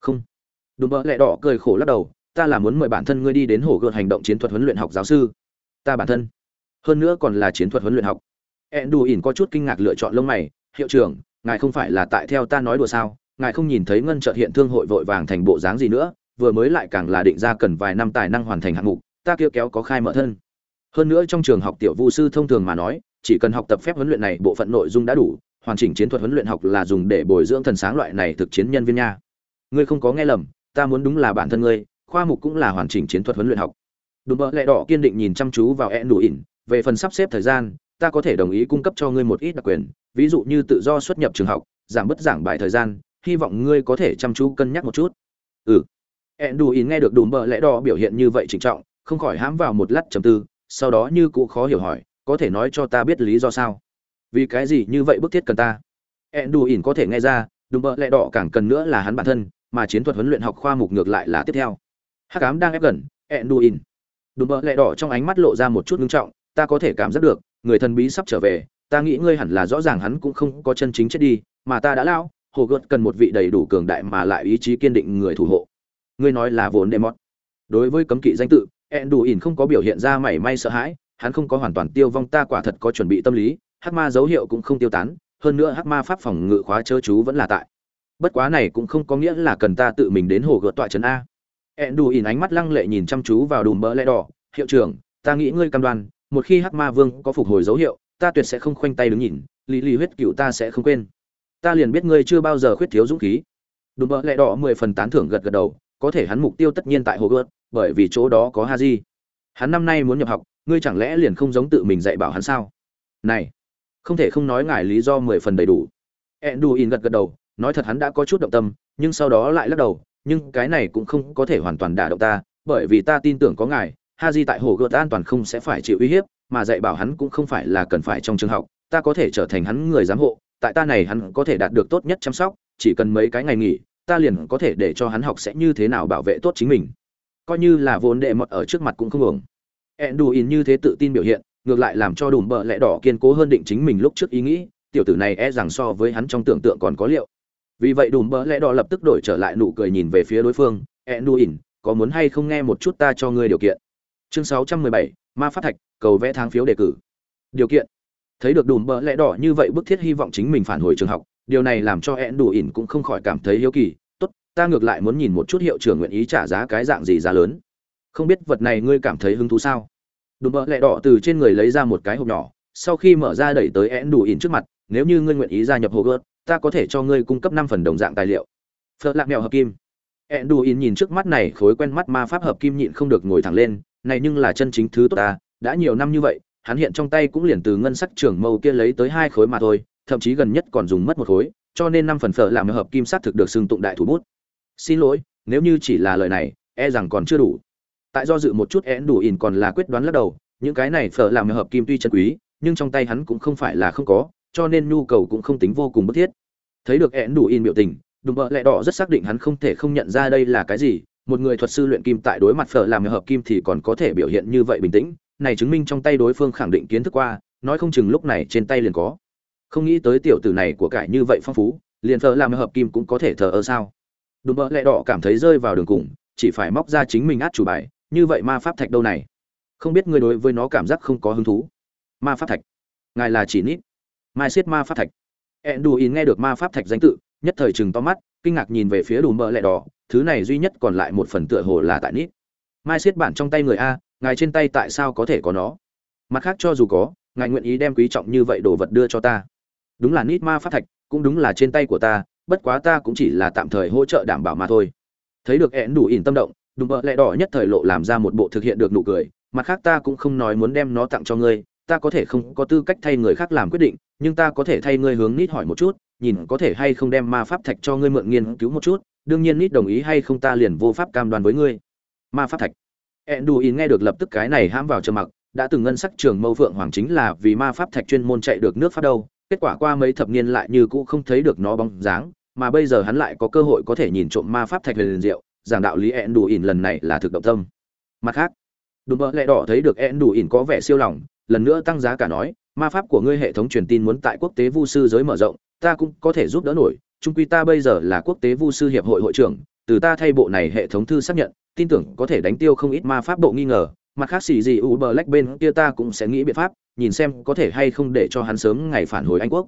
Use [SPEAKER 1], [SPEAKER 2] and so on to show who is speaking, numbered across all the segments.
[SPEAKER 1] không. Đùm bợ lẹ đỏ cười khổ lắc đầu, ta là muốn mời bản thân ngươi đi đến hồ gợt hành động chiến thuật huấn luyện học giáo sư. Ta bản thân. Hơn nữa còn là chiến thuật huấn luyện học. Ẹn đù ỉn có chút kinh ngạc lựa chọn lông mày, hiệu trưởng, ngài không phải là tại theo ta nói đùa sao? Ngài không nhìn thấy ngân trợt hiện thương hội vội vàng thành bộ dáng gì nữa, vừa mới lại càng là định ra cần vài năm tài năng hoàn thành hạng mục, ta kêu kéo có khai mở thân. Hơn nữa trong trường học tiểu vu sư thông thường mà nói, chỉ cần học tập phép huấn luyện này, bộ phận nội dung đã đủ, hoàn chỉnh chiến thuật huấn luyện học là dùng để bồi dưỡng thần sáng loại này thực chiến nhân viên nha ngươi không có nghe lầm, ta muốn đúng là bản thân ngươi, khoa mục cũng là hoàn chỉnh chiến thuật huấn luyện học. Đùm bợ lẹ đỏ kiên định nhìn chăm chú vào e đủ ỉn, về phần sắp xếp thời gian, ta có thể đồng ý cung cấp cho ngươi một ít đặc quyền, ví dụ như tự do xuất nhập trường học, giảm bớt giảng bài thời gian, hy vọng ngươi có thể chăm chú cân nhắc một chút. Ừ. E đủ ỉn nghe được đùm bợ lẹ đỏ biểu hiện như vậy trịnh trọng, không khỏi hãm vào một lát trầm tư, sau đó như cụ khó hiểu hỏi, có thể nói cho ta biết lý do sao? Vì cái gì như vậy bức thiết cần ta? E đủ ỉn có thể nghe ra, đùm bợ lẹ đỏ càng cần nữa là hắn bản thân mà chiến thuật huấn luyện học khoa mục ngược lại là tiếp theo. Hắc ám đang ép gần, enduin. Đùm bợ lẹ đỏ trong ánh mắt lộ ra một chút ngưng trọng, ta có thể cảm giác được, người thần bí sắp trở về, ta nghĩ ngươi hẳn là rõ ràng hắn cũng không có chân chính chết đi, mà ta đã lao, hồ gợt cần một vị đầy đủ cường đại mà lại ý chí kiên định người thủ hộ. Ngươi nói là vốn đệ mọt đối với cấm kỵ danh tự, enduin không có biểu hiện ra mảy may sợ hãi, hắn không có hoàn toàn tiêu vong, ta quả thật có chuẩn bị tâm lý, hắc ma dấu hiệu cũng không tiêu tán, hơn nữa hắc ma pháp phòng ngự khóa chớ chú vẫn là tại bất quá này cũng không có nghĩa là cần ta tự mình đến hồ gợt tọa trấn a. Ẹn đù ỉn ánh mắt lăng lệ nhìn chăm chú vào đùm bỡ lẽ đỏ. Hiệu trưởng, ta nghĩ ngươi cam đoan, một khi hắc ma vương có phục hồi dấu hiệu, ta tuyệt sẽ không khoanh tay đứng nhìn. Lý lý huyết cựu ta sẽ không quên. Ta liền biết ngươi chưa bao giờ khuyết thiếu dũng khí. Đùm bỡ lẽ đỏ mười phần tán thưởng gật gật đầu. Có thể hắn mục tiêu tất nhiên tại hồ gợt, bởi vì chỗ đó có ha di hắn năm nay muốn nhập học, ngươi chẳng lẽ liền không giống tự mình dạy bảo hắn sao? Này, không thể không nói ngài lý do mười phần đầy đủ. Ẹn đù ỉn gật gật đầu nói thật hắn đã có chút động tâm, nhưng sau đó lại lắc đầu, nhưng cái này cũng không có thể hoàn toàn đả động ta, bởi vì ta tin tưởng có ngài ha di tại hồ gợt an toàn không sẽ phải chịu uy hiếp, mà dạy bảo hắn cũng không phải là cần phải trong trường học, ta có thể trở thành hắn người giám hộ, tại ta này hắn có thể đạt được tốt nhất chăm sóc, chỉ cần mấy cái ngày nghỉ, ta liền có thể để cho hắn học sẽ như thế nào bảo vệ tốt chính mình. Coi như là vốn đệ mọt ở trước mặt cũng không ổng Enduin như thế tự tin biểu hiện, ngược lại làm cho đùm bợ lẽ đỏ kiên cố hơn định chính mình lúc trước ý nghĩ, tiểu tử này e rằng so với hắn trong tưởng tượng còn có liệu vì vậy đùm bỡ lẽ đỏ lập tức đổi trở lại nụ cười nhìn về phía đối phương. E nu ỉn có muốn hay không nghe một chút ta cho ngươi điều kiện? Chương sáu trăm mười bảy, ma phát thạch, cầu vẽ tháng phiếu đề cử. Điều kiện. Thấy được đùm bỡ lẽ đỏ như vậy bức thiết hy vọng chính mình phản hồi trường học, điều này làm cho e đủ ỉn cũng không khỏi cảm thấy hiếu kỳ. Tốt, ta ngược lại muốn nhìn một chút hiệu trưởng nguyện ý trả giá cái dạng gì giá lớn. Không biết vật này ngươi cảm thấy hứng thú sao? Đùm bỡ lẽ đỏ từ trên người lấy ra một cái hộp nhỏ, sau khi mở ra đẩy tới e đủ ỉn trước mặt, nếu như ngươi nguyện ý gia nhập hồ gớt ta có thể cho ngươi cung cấp năm phần đồng dạng tài liệu phật lạc mèo hợp kim Enduin nhìn trước mắt này khối quen mắt ma pháp hợp kim nhịn không được ngồi thẳng lên, này nhưng là chân chính thứ tốt ta, đã nhiều năm như vậy, hắn hiện trong tay cũng liền từ ngân sắc trưởng mâu kia lấy tới hai khối mà thôi, thậm chí gần nhất còn dùng mất một khối, cho nên năm phần phở làm hợp kim sát thực được xưng tụng đại thủ bút. Xin lỗi, nếu như chỉ là lời này, e rằng còn chưa đủ. Tại do dự một chút Enduin còn là quyết đoán lắc đầu, những cái này phở làm hợp kim tuy chân quý, nhưng trong tay hắn cũng không phải là không có, cho nên nhu cầu cũng không tính vô cùng bức thiết. Thấy được ẹn đủ in biểu tình, đùm bợ lẹ đỏ rất xác định hắn không thể không nhận ra đây là cái gì. Một người thuật sư luyện kim tại đối mặt phở làm hợp kim thì còn có thể biểu hiện như vậy bình tĩnh. Này chứng minh trong tay đối phương khẳng định kiến thức qua, nói không chừng lúc này trên tay liền có. Không nghĩ tới tiểu tử này của cải như vậy phong phú, liền phở làm hợp kim cũng có thể thờ ơ sao? Đùm bợ lẹ đỏ cảm thấy rơi vào đường cùng, chỉ phải móc ra chính mình át chủ bài, như vậy ma pháp thạch đâu này? Không biết ngươi đối với nó cảm giác không có hứng thú. Ma pháp thạch. Ngài là chỉ nít mai Siết ma pháp thạch. Enduin nghe được ma pháp thạch danh tự, nhất thời chừng to mắt, kinh ngạc nhìn về phía đùm mỡ lẹ đỏ, thứ này duy nhất còn lại một phần tựa hồ là tại nít. Mai Siết bản trong tay người a, ngài trên tay tại sao có thể có nó? Mặt khác cho dù có, ngài nguyện ý đem quý trọng như vậy đồ vật đưa cho ta. Đúng là nít ma pháp thạch, cũng đúng là trên tay của ta, bất quá ta cũng chỉ là tạm thời hỗ trợ đảm bảo mà thôi. Thấy được én đủ ỉn tâm động, đùm bợ lẹ đỏ nhất thời lộ làm ra một bộ thực hiện được nụ cười, mặt khác ta cũng không nói muốn đem nó tặng cho ngươi ta có thể không có tư cách thay người khác làm quyết định, nhưng ta có thể thay ngươi hướng nít hỏi một chút, nhìn có thể hay không đem ma pháp thạch cho ngươi mượn nghiên cứu một chút, đương nhiên nít đồng ý hay không ta liền vô pháp cam đoan với ngươi. Ma pháp thạch. Enduin nghe được lập tức cái này hãm vào trầm mặc, đã từng ngân sắc trường mâu phượng hoàng chính là vì ma pháp thạch chuyên môn chạy được nước pháp đâu, kết quả qua mấy thập niên lại như cũ không thấy được nó bóng dáng, mà bây giờ hắn lại có cơ hội có thể nhìn trộm ma pháp thạch về liền diệu, giảng đạo lý enduin lần này là thực động tâm. Mặt khác đùm bợ lẽ đỏ thấy được enduin có vẻ siêu lòng lần nữa tăng giá cả nói, ma pháp của ngươi hệ thống truyền tin muốn tại quốc tế vu sư giới mở rộng, ta cũng có thể giúp đỡ nổi trung quy ta bây giờ là quốc tế vu sư hiệp hội hội trưởng, từ ta thay bộ này hệ thống thư xác nhận, tin tưởng có thể đánh tiêu không ít ma pháp bộ nghi ngờ, mặt khác xì gì u bờ lách bên kia ta cũng sẽ nghĩ biện pháp, nhìn xem có thể hay không để cho hắn sớm ngày phản hồi anh quốc.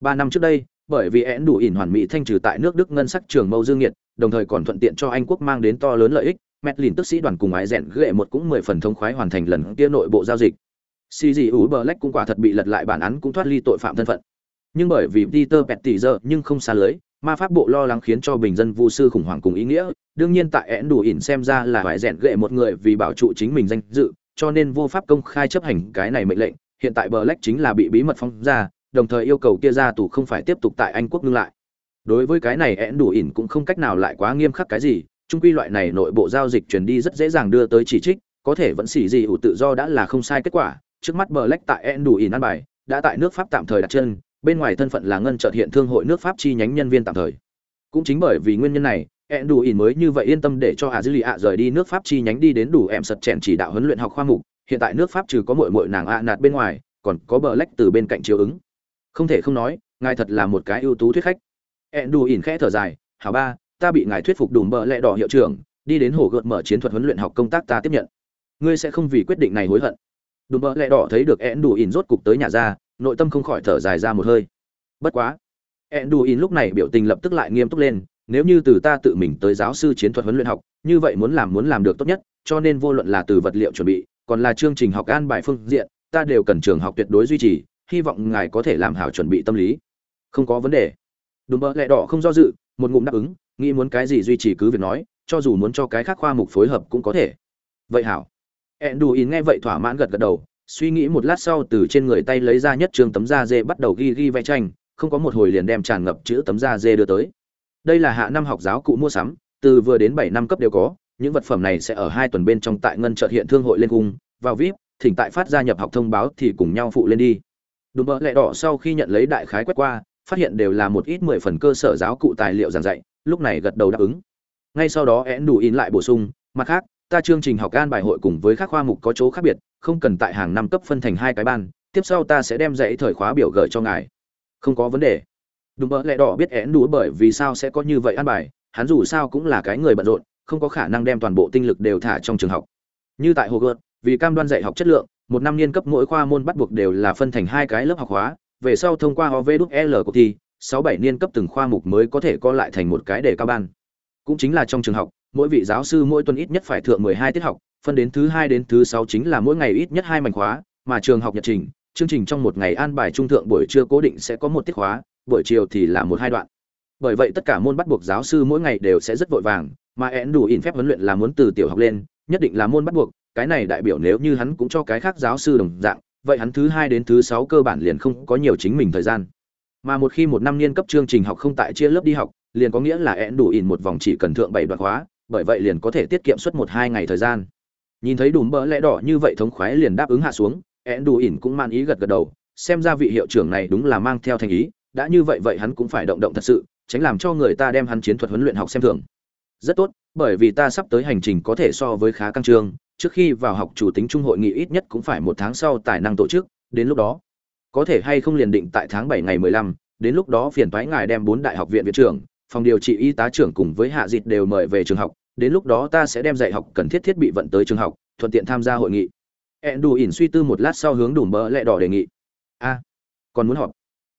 [SPEAKER 1] Ba năm trước đây, bởi vì én đủ ỉn hoàn mỹ thanh trừ tại nước đức ngân sắc trường mâu dương nhiệt, đồng thời còn thuận tiện cho anh quốc mang đến to lớn lợi ích mẹt lìn tức sĩ đoàn cùng ái rèn ghệ một cũng mười phần thông khoái hoàn thành lần kia nội bộ giao dịch xì gì ủ bờ lách cũng quả thật bị lật lại bản án cũng thoát ly tội phạm thân phận. Nhưng bởi vì peter pet tỷ giờ nhưng không xa lưới, ma pháp bộ lo lắng khiến cho bình dân vu sư khủng hoảng cùng ý nghĩa. Đương nhiên tại én đủ ỉn xem ra là phải rèn ghệ một người vì bảo trụ chính mình danh dự, cho nên vô pháp công khai chấp hành cái này mệnh lệnh. Hiện tại bờ lách chính là bị bí mật phóng ra, đồng thời yêu cầu kia ra tù không phải tiếp tục tại anh quốc ngưng lại. Đối với cái này én đủ ỉn cũng không cách nào lại quá nghiêm khắc cái gì trung quy loại này nội bộ giao dịch truyền đi rất dễ dàng đưa tới chỉ trích, có thể vẫn xỉ gì ủ tự do đã là không sai kết quả trước mắt bờ lách tại én đủ ỉn ăn bài, đã tại nước pháp tạm thời đặt chân, bên ngoài thân phận là ngân trợt hiện thương hội nước pháp chi nhánh nhân viên tạm thời. Cũng chính bởi vì nguyên nhân này ẹn đủ ỉn mới như vậy yên tâm để cho hà dư lì ạ rời đi nước pháp chi nhánh đi đến đủ em sật chèn chỉ đạo huấn luyện học khoa mục, hiện tại nước pháp trừ có mội mội nàng ạ nạt bên ngoài, còn có bờ lách từ bên cạnh chiếu ứng. Không thể không nói, ngài thật là một cái ưu tú thuyết khách. Ẹn đủ ỉn khẽ thở dài, hảo ba, ta bị ngài thuyết phục đủ bờ lẽ đỏ hiệu trưởng, đi đến hồ gợt mở chiến thuật huấn luyện học công tác ta tiếp nhận. Ngươi sẽ không vì quyết định này hối hận đùm bờ lẹ đỏ thấy được ẹn đủ ỉn rốt cục tới nhà ra nội tâm không khỏi thở dài ra một hơi bất quá Enduin lúc này biểu tình lập tức lại nghiêm túc lên, nếu như từ ta tự mình tới giáo sư chiến thuật huấn luyện học, như vậy muốn làm muốn làm được tốt nhất, cho nên vô luận là từ vật liệu chuẩn bị, còn là chương trình học an bài phương diện, ta đều cần trường học tuyệt đối duy trì, hy vọng ngài có thể làm hảo chuẩn bị tâm lý. Không có vấn đề. Đúng bơ lẹ đỏ không do dự, một ngụm đáp ứng, nghĩ muốn cái gì duy trì cứ việc nói, cho dù muốn cho cái khác khoa mục phối hợp cũng có thể. Vậy hảo. Enduin nghe vậy thỏa mãn gật gật đầu, suy nghĩ một lát sau từ trên người tay lấy ra nhất trường tấm da dê bắt đầu ghi ghi vẽ tranh không có một hồi liền đem tràn ngập chữ tấm da dê đưa tới. Đây là hạ năm học giáo cụ mua sắm từ vừa đến bảy năm cấp đều có những vật phẩm này sẽ ở hai tuần bên trong tại ngân chợ hiện thương hội lên cung vào vip thỉnh tại phát gia nhập học thông báo thì cùng nhau phụ lên đi. Đùm bợ lẹ đỏ sau khi nhận lấy đại khái quét qua phát hiện đều là một ít mười phần cơ sở giáo cụ tài liệu giảng dạy lúc này gật đầu đáp ứng. Ngay sau đó én đủ in lại bổ sung mặt khác ta chương trình học an bài hội cùng với các khoa mục có chỗ khác biệt, không cần tại hàng năm cấp phân thành hai cái ban, tiếp sau ta sẽ đem dãy thời khóa biểu gửi cho ngài. Không có vấn đề. Đúng mơ lệ đỏ biết én đủ bởi vì sao sẽ có như vậy an bài, hắn dù sao cũng là cái người bận rộn, không có khả năng đem toàn bộ tinh lực đều thả trong trường học. Như tại hồ gợt vì cam đoan dạy học chất lượng, một năm niên cấp mỗi khoa môn bắt buộc đều là phân thành hai cái lớp học hóa, về sau thông qua ovl của thi, sáu bảy niên cấp từng khoa mục mới có thể co lại thành một cái đề cao ban. Cũng chính là trong trường học mỗi vị giáo sư mỗi tuần ít nhất phải thượng mười hai tiết học, phân đến thứ hai đến thứ sáu chính là mỗi ngày ít nhất hai mảnh khóa, mà trường học nhật trình, chương trình trong một ngày an bài trung thượng buổi trưa cố định sẽ có một tiết khóa, buổi chiều thì là một hai đoạn. Bởi vậy tất cả môn bắt buộc giáo sư mỗi ngày đều sẽ rất vội vàng, mà én đủ in phép huấn luyện là muốn từ tiểu học lên, nhất định là môn bắt buộc, cái này đại biểu nếu như hắn cũng cho cái khác giáo sư đồng dạng, vậy hắn thứ hai đến thứ sáu cơ bản liền không có nhiều chính mình thời gian. Mà một khi một năm niên cấp chương trình học không tại chia lớp đi học, liền có nghĩa là én đủ in một vòng chỉ cần thượng bảy đoạn khóa bởi vậy liền có thể tiết kiệm suốt một hai ngày thời gian. Nhìn thấy đủ bỡ lẽ đỏ như vậy thống khoái liền đáp ứng hạ xuống ẹn đù ỉn cũng man ý gật gật đầu, xem ra vị hiệu trưởng này đúng là mang theo thành ý, đã như vậy vậy hắn cũng phải động động thật sự, tránh làm cho người ta đem hắn chiến thuật huấn luyện học xem thường. Rất tốt, bởi vì ta sắp tới hành trình có thể so với khá căng trương, trước khi vào học chủ tính trung hội nghị ít nhất cũng phải một tháng sau tài năng tổ chức, đến lúc đó, có thể hay không liền định tại tháng bảy ngày mười lăm, đến lúc đó phiền toái ngài đem bốn đại học viện viện trưởng, phòng điều trị y tá trưởng cùng với hạ dịch đều mời về trường học đến lúc đó ta sẽ đem dạy học cần thiết thiết bị vận tới trường học, thuận tiện tham gia hội nghị. Ẹn đủ ỉn suy tư một lát sau hướng đủ mỡ lẹ đỏ đề nghị. A, còn muốn họp?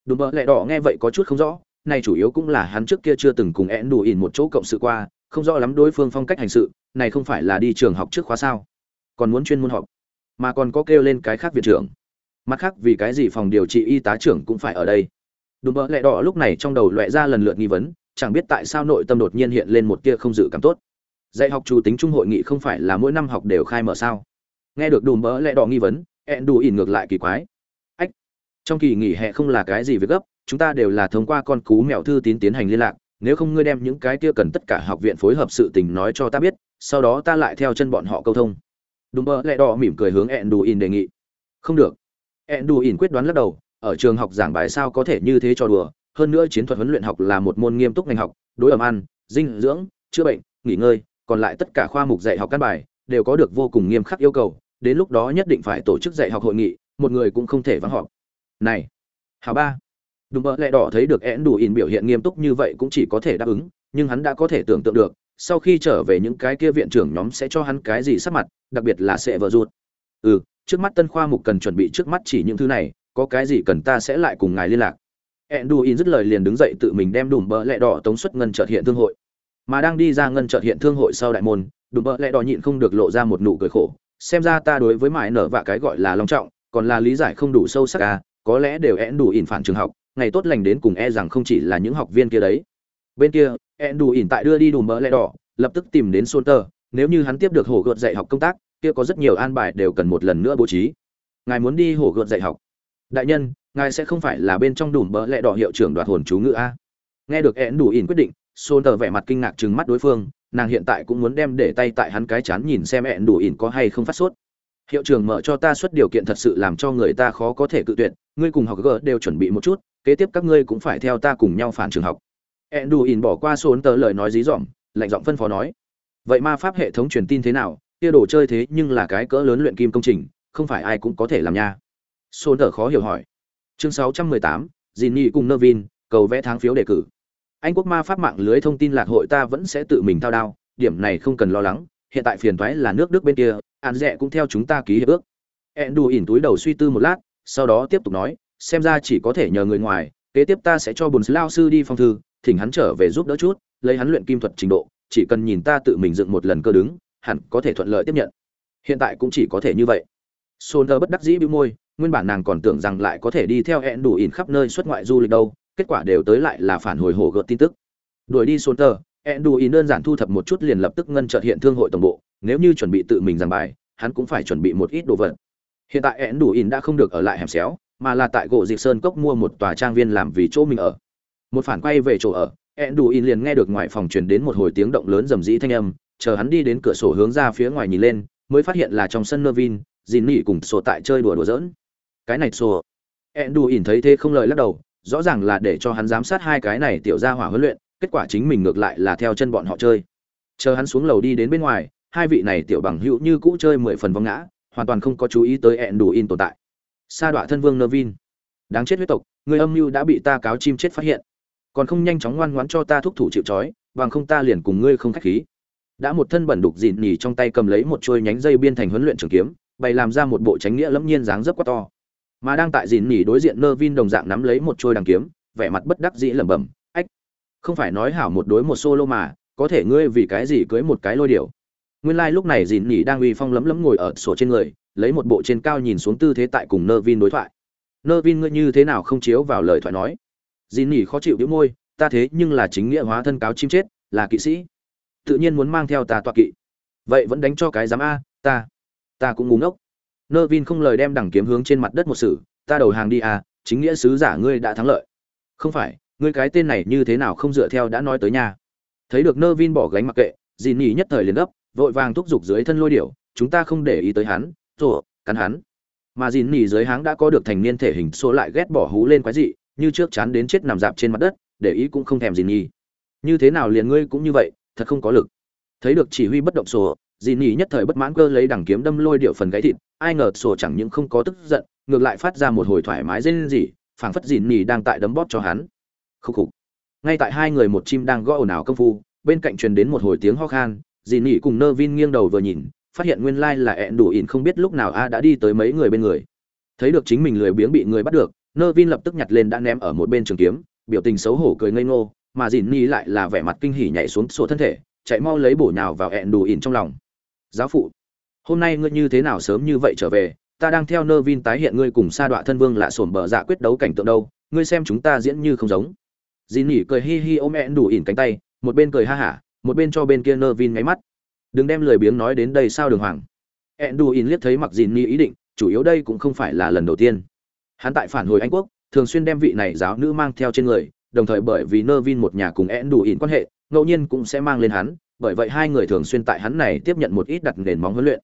[SPEAKER 1] Đủ mỡ lẹ đỏ nghe vậy có chút không rõ, này chủ yếu cũng là hắn trước kia chưa từng cùng ẹn đủ ỉn một chỗ cộng sự qua, không rõ lắm đối phương phong cách hành sự, này không phải là đi trường học trước khóa sao? Còn muốn chuyên môn họp, mà còn có kêu lên cái khác viện trưởng. Mặt khác, vì cái gì phòng điều trị y tá trưởng cũng phải ở đây? Đùm bỡ lẹ đỏ lúc này trong đầu loẹ ra lần lượt nghi vấn, chẳng biết tại sao nội tâm đột nhiên hiện lên một tia không dự cảm tốt dạy học chủ tính trung hội nghị không phải là mỗi năm học đều khai mở sao? Nghe được đùm bỡ lẽ đỏ nghi vấn, ẹn đủ ỉn ngược lại kỳ quái. Ách, trong kỳ nghỉ hè không là cái gì việc gấp, chúng ta đều là thông qua con cú mèo thư tín tiến hành liên lạc, nếu không ngươi đem những cái kia cần tất cả học viện phối hợp sự tình nói cho ta biết, sau đó ta lại theo chân bọn họ câu thông. Đùm bỡ lẽ đỏ mỉm cười hướng ẹn đủ ỉn đề nghị. Không được. Ẹn đủ ỉn quyết đoán lắc đầu, ở trường học giảng bài sao có thể như thế cho đùa, hơn nữa chiến thuật huấn luyện học là một môn nghiêm túc ngành học, đối ẩm ăn, dinh dưỡng, chữa bệnh, nghỉ ngơi còn lại tất cả khoa mục dạy học căn bài, đều có được vô cùng nghiêm khắc yêu cầu, đến lúc đó nhất định phải tổ chức dạy học hội nghị, một người cũng không thể vắng họp. Này hào ba đùm bợ lẹ đỏ thấy được én đủ in biểu hiện nghiêm túc như vậy cũng chỉ có thể đáp ứng, nhưng hắn đã có thể tưởng tượng được, sau khi trở về những cái kia viện trưởng nhóm sẽ cho hắn cái gì sắc mặt, đặc biệt là sẽ vợ ruột. Ừ trước mắt tân khoa mục cần chuẩn bị trước mắt chỉ những thứ này, có cái gì cần ta sẽ lại cùng ngài liên lạc. Enduin dứt lời liền đứng dậy tự mình đem đùm bờ lẹ đỏ tống xuất ngân chợt hiện thương hội mà đang đi ra ngân chợt hiện thương hội sau đại môn đùm bợ lẽ đỏ nhịn không được lộ ra một nụ cười khổ xem ra ta đối với mãi nở và cái gọi là long trọng còn là lý giải không đủ sâu sắc à có lẽ đều e đủ ỉn phản trường học ngày tốt lành đến cùng e rằng không chỉ là những học viên kia đấy. Bên kia e đủ ỉn tại đưa đi đùm bợ lẽ đỏ lập tức tìm đến Solter, nếu như hắn tiếp được hổ gợt dạy học công tác kia có rất nhiều an bài đều cần một lần nữa bố trí. Ngài muốn đi hổ gợt dạy học? Đại nhân ngài sẽ không phải là bên trong đùm bỡ lẹ đỏ hiệu trưởng đoạt hồn chú ngữ a. Nghe được én đủ ỉn quyết định xôn tờ vẻ mặt kinh ngạc chừng mắt đối phương nàng hiện tại cũng muốn đem để tay tại hắn cái chán nhìn xem ẹn đủ ỉn có hay không phát sốt. Hiệu trưởng mở cho ta xuất điều kiện thật sự làm cho người ta khó có thể cự tuyệt ngươi cùng học g đều chuẩn bị một chút kế tiếp các ngươi cũng phải theo ta cùng nhau phản trường học. Ẹn đủ ỉn bỏ qua xôn tờ lời nói dí dỏm lạnh giọng phân phó nói vậy ma pháp hệ thống truyền tin thế nào? Kia đồ chơi thế nhưng là cái cỡ lớn luyện kim công trình không phải ai cũng có thể làm nha. Xôn tờ khó hiểu hỏi. Chương 618, Jinny cùng Nervin, cầu vẽ tháng phiếu đề cử. Anh quốc ma pháp mạng lưới thông tin lạc hội ta vẫn sẽ tự mình thao đao, điểm này không cần lo lắng, hiện tại phiền toái là nước Đức bên kia, An rẻ cũng theo chúng ta ký hiệp ước. Endu ỉn túi đầu suy tư một lát, sau đó tiếp tục nói, xem ra chỉ có thể nhờ người ngoài, kế tiếp ta sẽ cho Bùn Lao sư đi phong thư, thỉnh hắn trở về giúp đỡ chút, lấy hắn luyện kim thuật trình độ, chỉ cần nhìn ta tự mình dựng một lần cơ đứng, hẳn có thể thuận lợi tiếp nhận. Hiện tại cũng chỉ có thể như vậy. Solder bất đắc dĩ bĩu môi, nguyên bản nàng còn tưởng rằng lại có thể đi theo hẹn đủ ỉn khắp nơi xuất ngoại du lịch đâu kết quả đều tới lại là phản hồi hồ gợt tin tức. Đuổi đi xuống tờ hẹn đơn giản thu thập một chút liền lập tức ngân trợt hiện thương hội tổng bộ nếu như chuẩn bị tự mình giảng bài hắn cũng phải chuẩn bị một ít đồ vật. Hiện tại hẹn đã không được ở lại hẻm xéo mà là tại gỗ dịch sơn cốc mua một tòa trang viên làm vì chỗ mình ở. Một phản quay về chỗ ở hẹn liền nghe được ngoài phòng truyền đến một hồi tiếng động lớn rầm rĩ thanh âm chờ hắn đi đến cửa sổ hướng ra phía ngoài nhìn lên mới phát hiện là trong sân Nervin, vin dìn nỉ cùng sổ tại chơi đùa đùa giỡn. Cái này sổ. ẹn thấy thế không lời lắc đầu rõ ràng là để cho hắn giám sát hai cái này tiểu gia hỏa huấn luyện kết quả chính mình ngược lại là theo chân bọn họ chơi. Chờ hắn xuống lầu đi đến bên ngoài hai vị này tiểu bằng hữu như cũ chơi mười phần vong ngã hoàn toàn không có chú ý tới ẹn đủ in tồn tại. Sa đọa thân vương Nervin, đáng chết huyết tộc người âm mưu đã bị ta cáo chim chết phát hiện. Còn không nhanh chóng ngoan ngoãn cho ta thúc thủ chịu trói bằng không ta liền cùng ngươi không khách khí. Đã một thân bẩn đục dịn nhì trong tay cầm lấy một chuôi nhánh dây biên thành huấn luyện trường kiếm bày làm ra một bộ tránh nghĩa lẫm nhiên dáng dấp quá to mà đang tại dìn nỉ đối diện nơ vin đồng dạng nắm lấy một trôi đằng kiếm, vẻ mặt bất đắc dĩ lẩm bẩm, ách, không phải nói hảo một đối một solo mà, có thể ngươi vì cái gì cưới một cái lôi điệu nguyên lai、like、lúc này dìn nỉ đang uy phong lấm lấm ngồi ở sổ trên người, lấy một bộ trên cao nhìn xuống tư thế tại cùng nơ vin đối thoại. Nơ vin ngươi như thế nào không chiếu vào lời thoại nói? Dìn nỉ khó chịu đĩu môi, ta thế nhưng là chính nghĩa hóa thân cáo chim chết, là kỵ sĩ. Tự nhiên muốn mang theo ta tọa kỵ. Vậy vẫn đánh cho cái giám a, ta ta cũng ngúng ốc nơ vin không lời đem đằng kiếm hướng trên mặt đất một sự, ta đầu hàng đi à chính nghĩa sứ giả ngươi đã thắng lợi. Không phải, ngươi cái tên này như thế nào không dựa theo đã nói tới nhà thấy được nơ vin bỏ gánh mặc kệ dì nỉ nhất thời liền gấp, vội vàng thúc giục dưới thân lôi điểu, chúng ta không để ý tới hắn rủa cắn hắn. Mà dì nỉ dưới háng đã có được thành niên thể hình số lại ghét bỏ hú lên quái dị, như trước chán đến chết nằm dạp trên mặt đất, để ý cũng không thèm dì nỉ như thế nào liền ngươi cũng như vậy, thật không có lực. Thấy được chỉ huy bất động sổ dì nỉ nhất thời bất mãn cơ lấy đằng kiếm đâm lôi điệu phần gáy thịt, ai ngờ sổ chẳng những không có tức giận, ngược lại phát ra một hồi thoải mái lên gì phảng phất dì nỉ đang tại đấm bóp cho hắn. Khúc khục. Ngay tại hai người một chim đang gõ ồn ào công phu, bên cạnh truyền đến một hồi tiếng ho khan dì nỉ cùng nơ vin nghiêng đầu vừa nhìn, phát hiện nguyên lai là ẹn đủ ỉn không biết lúc nào a đã đi tới mấy người bên người. Thấy được chính mình lười biếng bị người bắt được, nơ vin lập tức nhặt lên đã ném ở một bên trường kiếm, biểu tình xấu hổ cười ngây ngô, mà dì nỉ lại là vẻ mặt kinh hỉ nhảy xuống sổ thân thể, chạy mau lấy bổ nhào vào ẹn đủ ỉn trong lòng giáo phụ, hôm nay ngươi như thế nào sớm như vậy trở về? Ta đang theo nơ vin tái hiện ngươi cùng sa đọa thân vương lạ sổm bờ dạ quyết đấu cảnh tượng đâu? Ngươi xem chúng ta diễn như không giống. Dì nỉ cười hi hi ôm ẹn đủ ỉn cánh tay, một bên cười ha hả, một bên cho bên kia nơ vin ngáy mắt. Đừng đem lười biếng nói đến đây sao đường hoàng? Ẹn đủ ỉn liếc thấy mặc dì nỉ ý định, chủ yếu đây cũng không phải là lần đầu tiên. Hắn tại phản hồi anh quốc, thường xuyên đem vị này giáo nữ mang theo trên người, đồng thời bởi vì nơ vin một nhà cùng ẹn đủ ỉn quan hệ, ngẫu nhiên cũng sẽ mang lên hắn bởi vậy hai người thường xuyên tại hắn này tiếp nhận một ít đặt nền móng huấn luyện.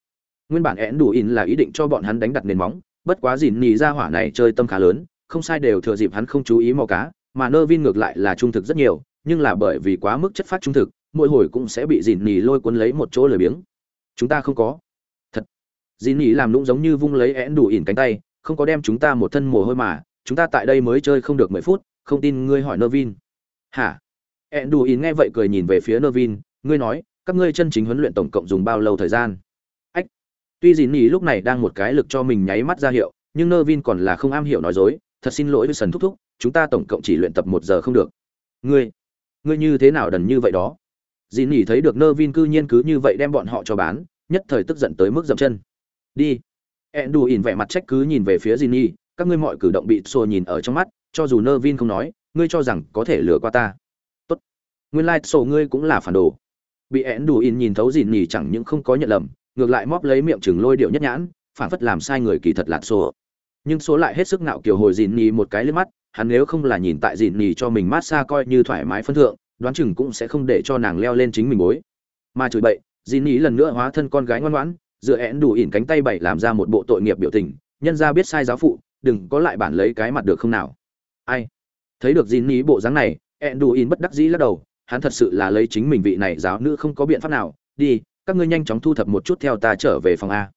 [SPEAKER 1] Nguyên bản én đủ in là ý định cho bọn hắn đánh đặt nền móng, bất quá dìn nhì ra hỏa này chơi tâm khá lớn, không sai đều thừa dịp hắn không chú ý mò cá, mà nơ vin ngược lại là trung thực rất nhiều, nhưng là bởi vì quá mức chất phát trung thực, mỗi hồi cũng sẽ bị dìn nhì lôi cuốn lấy một chỗ lười biếng. Chúng ta không có. Thật. Dìn nhì làm lũng giống như vung lấy én đủ ỉn cánh tay, không có đem chúng ta một thân mồ hôi mà, chúng ta tại đây mới chơi không được mười phút, không tin ngươi hỏi nơ vin. Hả? Én đủ ỉn nghe vậy cười nhìn về phía nơ vin ngươi nói các ngươi chân chính huấn luyện tổng cộng dùng bao lâu thời gian? Ách tuy dì nỉ lúc này đang một cái lực cho mình nháy mắt ra hiệu nhưng nơ vin còn là không am hiểu nói dối thật xin lỗi với sần thúc thúc chúng ta tổng cộng chỉ luyện tập một giờ không được. Ngươi ngươi như thế nào đần như vậy đó? Dì nỉ thấy được nơ vin cư nhiên cứ như vậy đem bọn họ cho bán nhất thời tức giận tới mức dậm chân. Đi. Ẹn đù ỉn vẻ mặt trách cứ nhìn về phía dì nỉ các ngươi mọi cử động bị xô nhìn ở trong mắt cho dù nơ vin không nói ngươi cho rằng có thể lừa qua ta. Tốt. Nguyên lai、like, ngươi cũng là phản đồ bị én đủ in nhìn thấu dìn nhì chẳng những không có nhận lầm, ngược lại móp lấy miệng chừng lôi điệu nhất nhãn, phản phất làm sai người kỳ thật lạt sổ. Nhưng số lại hết sức nạo kiểu hồi dìn nhì một cái lên mắt, hắn nếu không là nhìn tại dìn nhì cho mình mát xa coi như thoải mái phân thượng, đoán chừng cũng sẽ không để cho nàng leo lên chính mình bối. Mà chửi bậy dìn nhì lần nữa hóa thân con gái ngoan ngoãn dựa én đủ ỉn cánh tay bảy làm ra một bộ tội nghiệp biểu tình, nhân ra biết sai giáo phụ, đừng có lại bản lấy cái mặt được không nào. Ai? Thấy được dìn nhì bộ dáng này én đủ in bất đắc dĩ lắc đầu hắn thật sự là lấy chính mình vị này giáo nữ không có biện pháp nào. Đi, các ngươi nhanh chóng thu thập một chút theo ta trở về phòng a.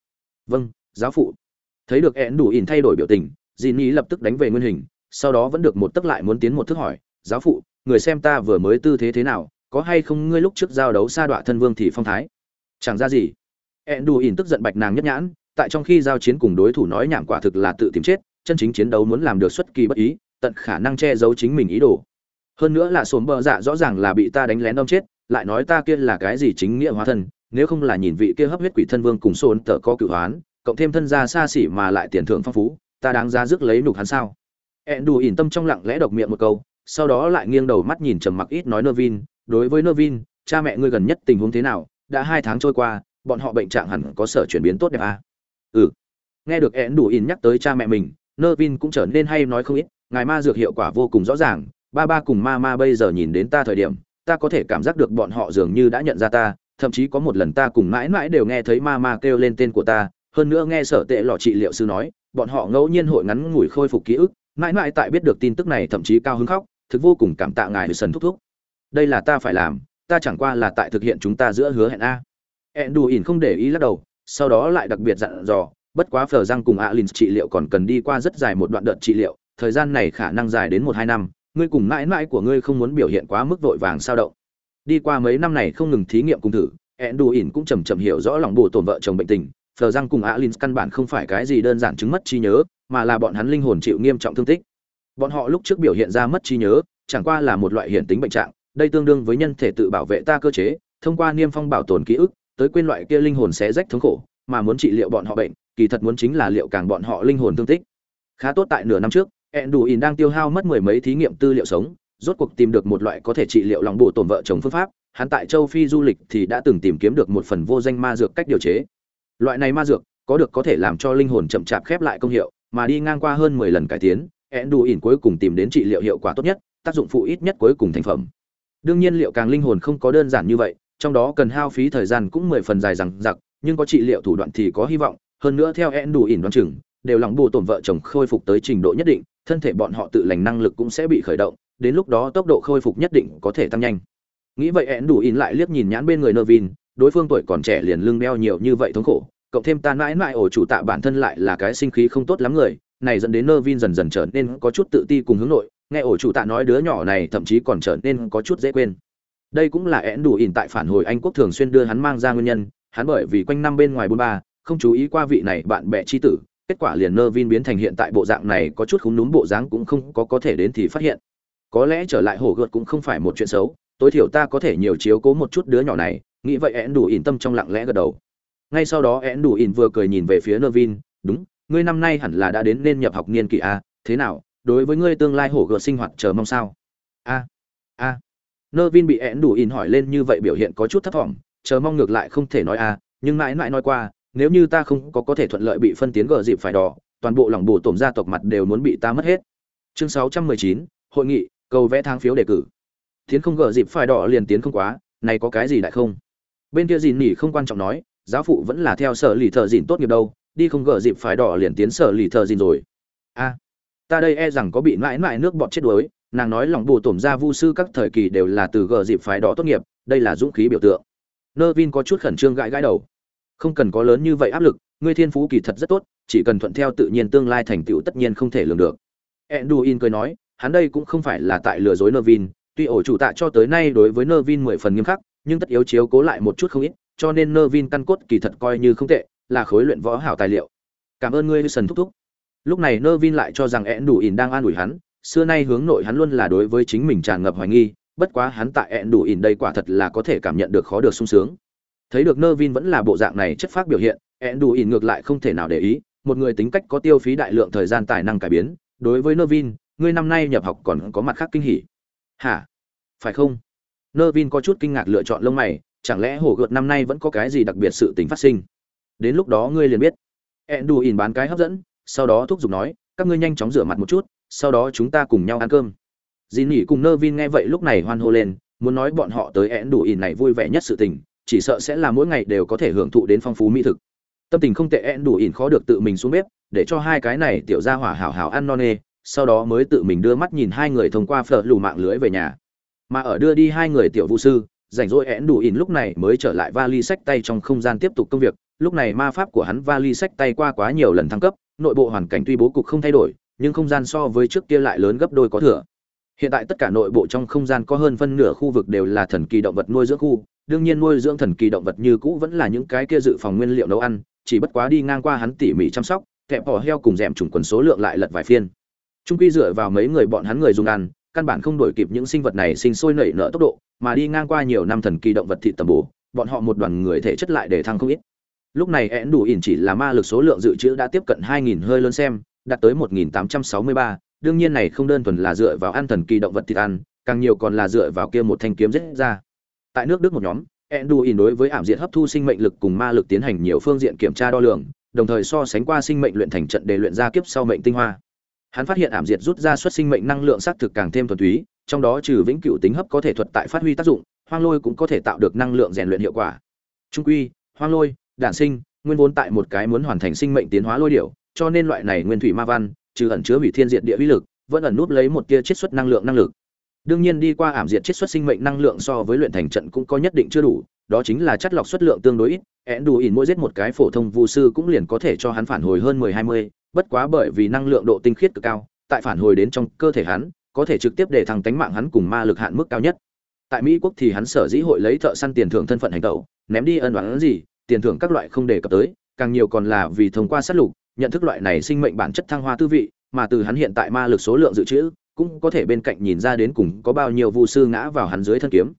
[SPEAKER 1] Vâng giáo phụ. Thấy được én đủ ỉn thay đổi biểu tình dì ni lập tức đánh về nguyên hình, sau đó vẫn được một tức lại muốn tiến một thức hỏi, giáo phụ, người xem ta vừa mới tư thế thế nào, có hay không ngươi lúc trước giao đấu sa đọa thân vương thì phong thái? Chẳng ra gì. Én đủ ỉn tức giận bạch nàng nhất nhãn, tại trong khi giao chiến cùng đối thủ nói nhảm quả thực là tự tìm chết, chân chính chiến đấu muốn làm được xuất kỳ bất ý, tận khả năng che giấu chính mình ý đồ hơn nữa là sồn bờ dạ rõ ràng là bị ta đánh lén đâm chết, lại nói ta kia là cái gì chính nghĩa hóa thân, nếu không là nhìn vị kia hấp huyết quỷ thân vương cùng sồn tờ có cự hoán, cộng thêm thân gia xa xỉ mà lại tiền thưởng phong phú, ta đáng ra rước lấy nục hắn sao? Ẹn đù ỉn tâm trong lặng lẽ độc miệng một câu, sau đó lại nghiêng đầu mắt nhìn trầm mặc ít nói nơ vin đối với nơ vin cha mẹ ngươi gần nhất tình huống thế nào? Đã hai tháng trôi qua, bọn họ bệnh trạng hẳn có sở chuyển biến tốt đẹp à? ừ. Nghe được ẹn đủ ỉn nhắc tới cha mẹ mình nơ vin cũng trở nên hay nói không ít, ngài ma dược hiệu quả vô cùng rõ ràng ba ba cùng ma ma bây giờ nhìn đến ta thời điểm, ta có thể cảm giác được bọn họ dường như đã nhận ra ta, thậm chí có một lần ta cùng mãi mãi đều nghe thấy ma ma kêu lên tên của ta, hơn nữa nghe sở tệ lọ trị liệu sư nói, bọn họ ngẫu nhiên hội ngắn ngủi khôi phục ký ức, mãi mãi tại biết được tin tức này thậm chí cao hứng khóc, thực vô cùng cảm tạ ngài sần thúc thúc. Đây là ta phải làm, ta chẳng qua là tại thực hiện chúng ta giữa hứa hẹn a. Hẹn đù ỉn không để ý lắc đầu, sau đó lại đặc biệt dặn dò, bất quá phờ răng cùng alin trị liệu còn cần đi qua rất dài một đoạn đợt trị liệu, thời gian này khả năng dài đến một hai năm ngươi cùng mãi mãi của ngươi không muốn biểu hiện quá mức vội vàng sao động. Đi qua mấy năm này không ngừng thí nghiệm cùng thử ẹn đù ỉn cũng chầm chậm hiểu rõ lòng bồ tổn vợ chồng bệnh tình. Phờ răng cùng alin căn bản không phải cái gì đơn giản chứng mất trí nhớ, mà là bọn hắn linh hồn chịu nghiêm trọng thương tích. Bọn họ lúc trước biểu hiện ra mất trí nhớ, chẳng qua là một loại hiện tính bệnh trạng, đây tương đương với nhân thể tự bảo vệ ta cơ chế, thông qua niêm phong bảo tồn ký ức, tới quên loại kia linh hồn sẽ rách thống khổ, mà muốn trị liệu bọn họ bệnh, kỳ thật muốn chính là liệu càng bọn họ linh hồn thương tích. Khá tốt tại nửa năm trước Enduin đang tiêu hao mất mười mấy thí nghiệm tư liệu sống, rốt cuộc tìm được một loại có thể trị liệu lòng bộ tổn vợ chồng phương pháp, hắn tại châu Phi du lịch thì đã từng tìm kiếm được một phần vô danh ma dược cách điều chế. Loại này ma dược có được có thể làm cho linh hồn chậm chạp khép lại công hiệu, mà đi ngang qua hơn 10 lần cải tiến, Enduin cuối cùng tìm đến trị liệu hiệu quả tốt nhất, tác dụng phụ ít nhất cuối cùng thành phẩm. Đương nhiên liệu càng linh hồn không có đơn giản như vậy, trong đó cần hao phí thời gian cũng 10 phần dài rằng dặc, nhưng có trị liệu thủ đoạn thì có hy vọng, hơn nữa theo Enduin đoán chừng, đều lòng bù tổn vợ chồng khôi phục tới trình độ nhất định, thân thể bọn họ tự lành năng lực cũng sẽ bị khởi động, đến lúc đó tốc độ khôi phục nhất định có thể tăng nhanh. Nghĩ vậy én đủ in lại liếc nhìn nhãn bên người nơ vin đối phương tuổi còn trẻ liền lưng đeo nhiều như vậy thống khổ, cộng thêm tan mãi mãi ổ chủ tạ bản thân lại là cái sinh khí không tốt lắm người, này dẫn đến nơ vin dần dần trở nên có chút tự ti cùng hướng nội, nghe ổ chủ tạ nói đứa nhỏ này thậm chí còn trở nên có chút dễ quên. Đây cũng là én đủ in tại phản hồi anh quốc thường xuyên đưa hắn mang ra nguyên nhân, hắn bởi vì quanh năm bên ngoài bôn ba, không chú ý qua vị này bạn bè tri tử kết quả liền nơ vin biến thành hiện tại bộ dạng này, có chút khúng núm bộ dáng cũng không có có thể đến thì phát hiện. Có lẽ trở lại hổ gợt cũng không phải một chuyện xấu, tối thiểu ta có thể nhiều chiếu cố một chút đứa nhỏ này, nghĩ vậy én đủ ỉn tâm trong lặng lẽ gật đầu. Ngay sau đó én đủ ỉn vừa cười nhìn về phía nơ vin đúng, ngươi năm nay hẳn là đã đến nên nhập học niên kỳ a, thế nào, đối với ngươi tương lai hổ gợt sinh hoạt chờ mong sao? A a. Nơ vin bị én đủ ỉn hỏi lên như vậy biểu hiện có chút thất vọng chờ mong ngược lại không thể nói a, nhưng mãi mãi nói qua nếu như ta không có có thể thuận lợi bị phân tiến gờ dịp phải đỏ toàn bộ lòng bổ tổm gia tộc mặt đều muốn bị ta mất hết. Chương 619, hội nghị cầu vẽ thang phiếu đề cử. Tiến không gờ dịp phải đỏ liền tiến không quá này có cái gì đại không? Bên kia dìn nỉ không quan trọng nói giáo phụ vẫn là theo sở lì thợ dìn tốt nghiệp đâu đi không gờ dịp phải đỏ liền tiến sở lì thợ dìn rồi. A ta đây e rằng có bị mãi mãi nước bọt chết đuối nàng nói lòng bù tổm gia vu sư các thời kỳ đều là từ gờ dịp phải đỏ tốt nghiệp đây là dũng khí biểu tượng. Nơ vin có chút khẩn trương gãi gãi đầu không cần có lớn như vậy áp lực ngươi thiên phú kỳ thật rất tốt chỉ cần thuận theo tự nhiên tương lai thành tựu tất nhiên không thể lường được. Enduin cười nói hắn đây cũng không phải là tại lừa dối Nervin, tuy ổ chủ tạ cho tới nay đối với Nervin mười phần nghiêm khắc, nhưng tất yếu chiếu cố lại một chút không ít cho nên nơ vin căn cốt kỳ thật coi như không tệ là khối luyện võ hảo tài liệu. Cảm ơn ngươi sần thúc thúc. Lúc này nơ vin lại cho rằng én đang an ủi hắn xưa nay hướng nội hắn luôn là đối với chính mình tràn ngập hoài nghi bất quá hắn tại én đủ ỉn đây quả thật là có thể cảm nhận được khó được sung sướng thấy được nơ vin vẫn là bộ dạng này chất phác biểu hiện én ỉn ngược lại không thể nào để ý, một người tính cách có tiêu phí đại lượng thời gian tài năng cải biến, đối với nơ vin ngươi năm nay nhập học còn có mặt khác kinh hỉ. Hả? Phải không? Nơ vin có chút kinh ngạc lựa chọn lông mày, chẳng lẽ hồ gợt năm nay vẫn có cái gì đặc biệt sự tình phát sinh? Đến lúc đó ngươi liền biết. Ẹn đù ỉn bán cái hấp dẫn, sau đó thúc giục nói, các ngươi nhanh chóng rửa mặt một chút, sau đó chúng ta cùng nhau ăn cơm. Dì nỉ cùng nơ vin nghe vậy lúc này hoan hô lên, muốn nói bọn họ tới ẹn đù ỉn này vui vẻ nhất sự tình chỉ sợ sẽ là mỗi ngày đều có thể hưởng thụ đến phong phú mỹ thực. Tâm tình không tệ ẹn đủ ỉn khó được tự mình xuống bếp, để cho hai cái này tiểu ra hỏa hảo hảo ăn no nê, sau đó mới tự mình đưa mắt nhìn hai người thông qua phở lù mạng lưới về nhà. Mà ở đưa đi hai người tiểu vũ sư, rảnh rỗi én đủ ỉn lúc này mới trở lại vali sách tay trong không gian tiếp tục công việc. Lúc này ma pháp của hắn vali sách tay qua quá nhiều lần thăng cấp, nội bộ hoàn cảnh tuy bố cục không thay đổi, nhưng không gian so với trước kia lại lớn gấp đôi có thừa. Hiện tại tất cả nội bộ trong không gian có hơn phân nửa khu vực đều là thần kỳ động vật nuôi dưỡng khu đương nhiên nuôi dưỡng thần kỳ động vật như cũ vẫn là những cái kia dự phòng nguyên liệu nấu ăn chỉ bất quá đi ngang qua hắn tỉ mỉ chăm sóc kẹp bỏ heo cùng rèm trùng quần số lượng lại lật vài phiên. Trung quy dựa vào mấy người bọn hắn người dùng ăn căn bản không đổi kịp những sinh vật này sinh sôi nảy nở tốc độ mà đi ngang qua nhiều năm thần kỳ động vật thị tầm bổ bọn họ một đoàn người thể chất lại để thăng không ít. Lúc này én đủ ỉn chỉ là ma lực số lượng dự trữ đã tiếp cận 2.000 hơi lớn xem đạt tới 1.863, đương nhiên này không đơn thuần là dựa vào ăn thần kỳ động vật thịt ăn càng nhiều còn là dựa vào kia một thanh kiếm giết ra tại nước đức một nhóm enduin đối với ảm diện hấp thu sinh mệnh lực cùng ma lực tiến hành nhiều phương diện kiểm tra đo lường, đồng thời so sánh qua sinh mệnh luyện thành trận để luyện ra kiếp sau mệnh tinh hoa. Hắn phát hiện ảm diệt rút ra xuất sinh mệnh năng lượng xác thực càng thêm thuần túy, trong đó trừ vĩnh cửu tính hấp có thể thuật tại phát huy tác dụng, hoang lôi cũng có thể tạo được năng lượng rèn luyện hiệu quả. Trung quy, hoang lôi, đản sinh, nguyên vốn tại một cái muốn hoàn thành sinh mệnh tiến hóa lôi điệu cho nên loại này nguyên thủy ma văn, trừ ẩn chứa hủy thiên diệt địa uy lực, vẫn ẩn núp lấy một tia chiết xuất năng lượng năng lực đương nhiên đi qua ảm diệt chiết xuất sinh mệnh năng lượng so với luyện thành trận cũng có nhất định chưa đủ đó chính là chất lọc xuất lượng tương đối ít én đủ ỉn mỗi giết một cái phổ thông vu sư cũng liền có thể cho hắn phản hồi hơn mười hai mươi bất quá bởi vì năng lượng độ tinh khiết cực cao, tại phản hồi đến trong cơ thể hắn, có thể trực tiếp để thằng tánh mạng hắn cùng ma lực hạn mức cao nhất. Tại Mỹ quốc thì hắn sở dĩ hội lấy thợ săn tiền thưởng thân phận hành tẩu ném đi ân oán gì, tiền thưởng các loại không đề cập tới, càng nhiều còn là vì thông qua sát lục, nhận thức loại này sinh mệnh bản chất thăng hoa tư vị, mà từ hắn hiện tại ma lực số lượng dự trữ, cũng có thể bên cạnh nhìn ra đến cùng có bao nhiêu vu sư ngã vào hắn dưới thân kiếm.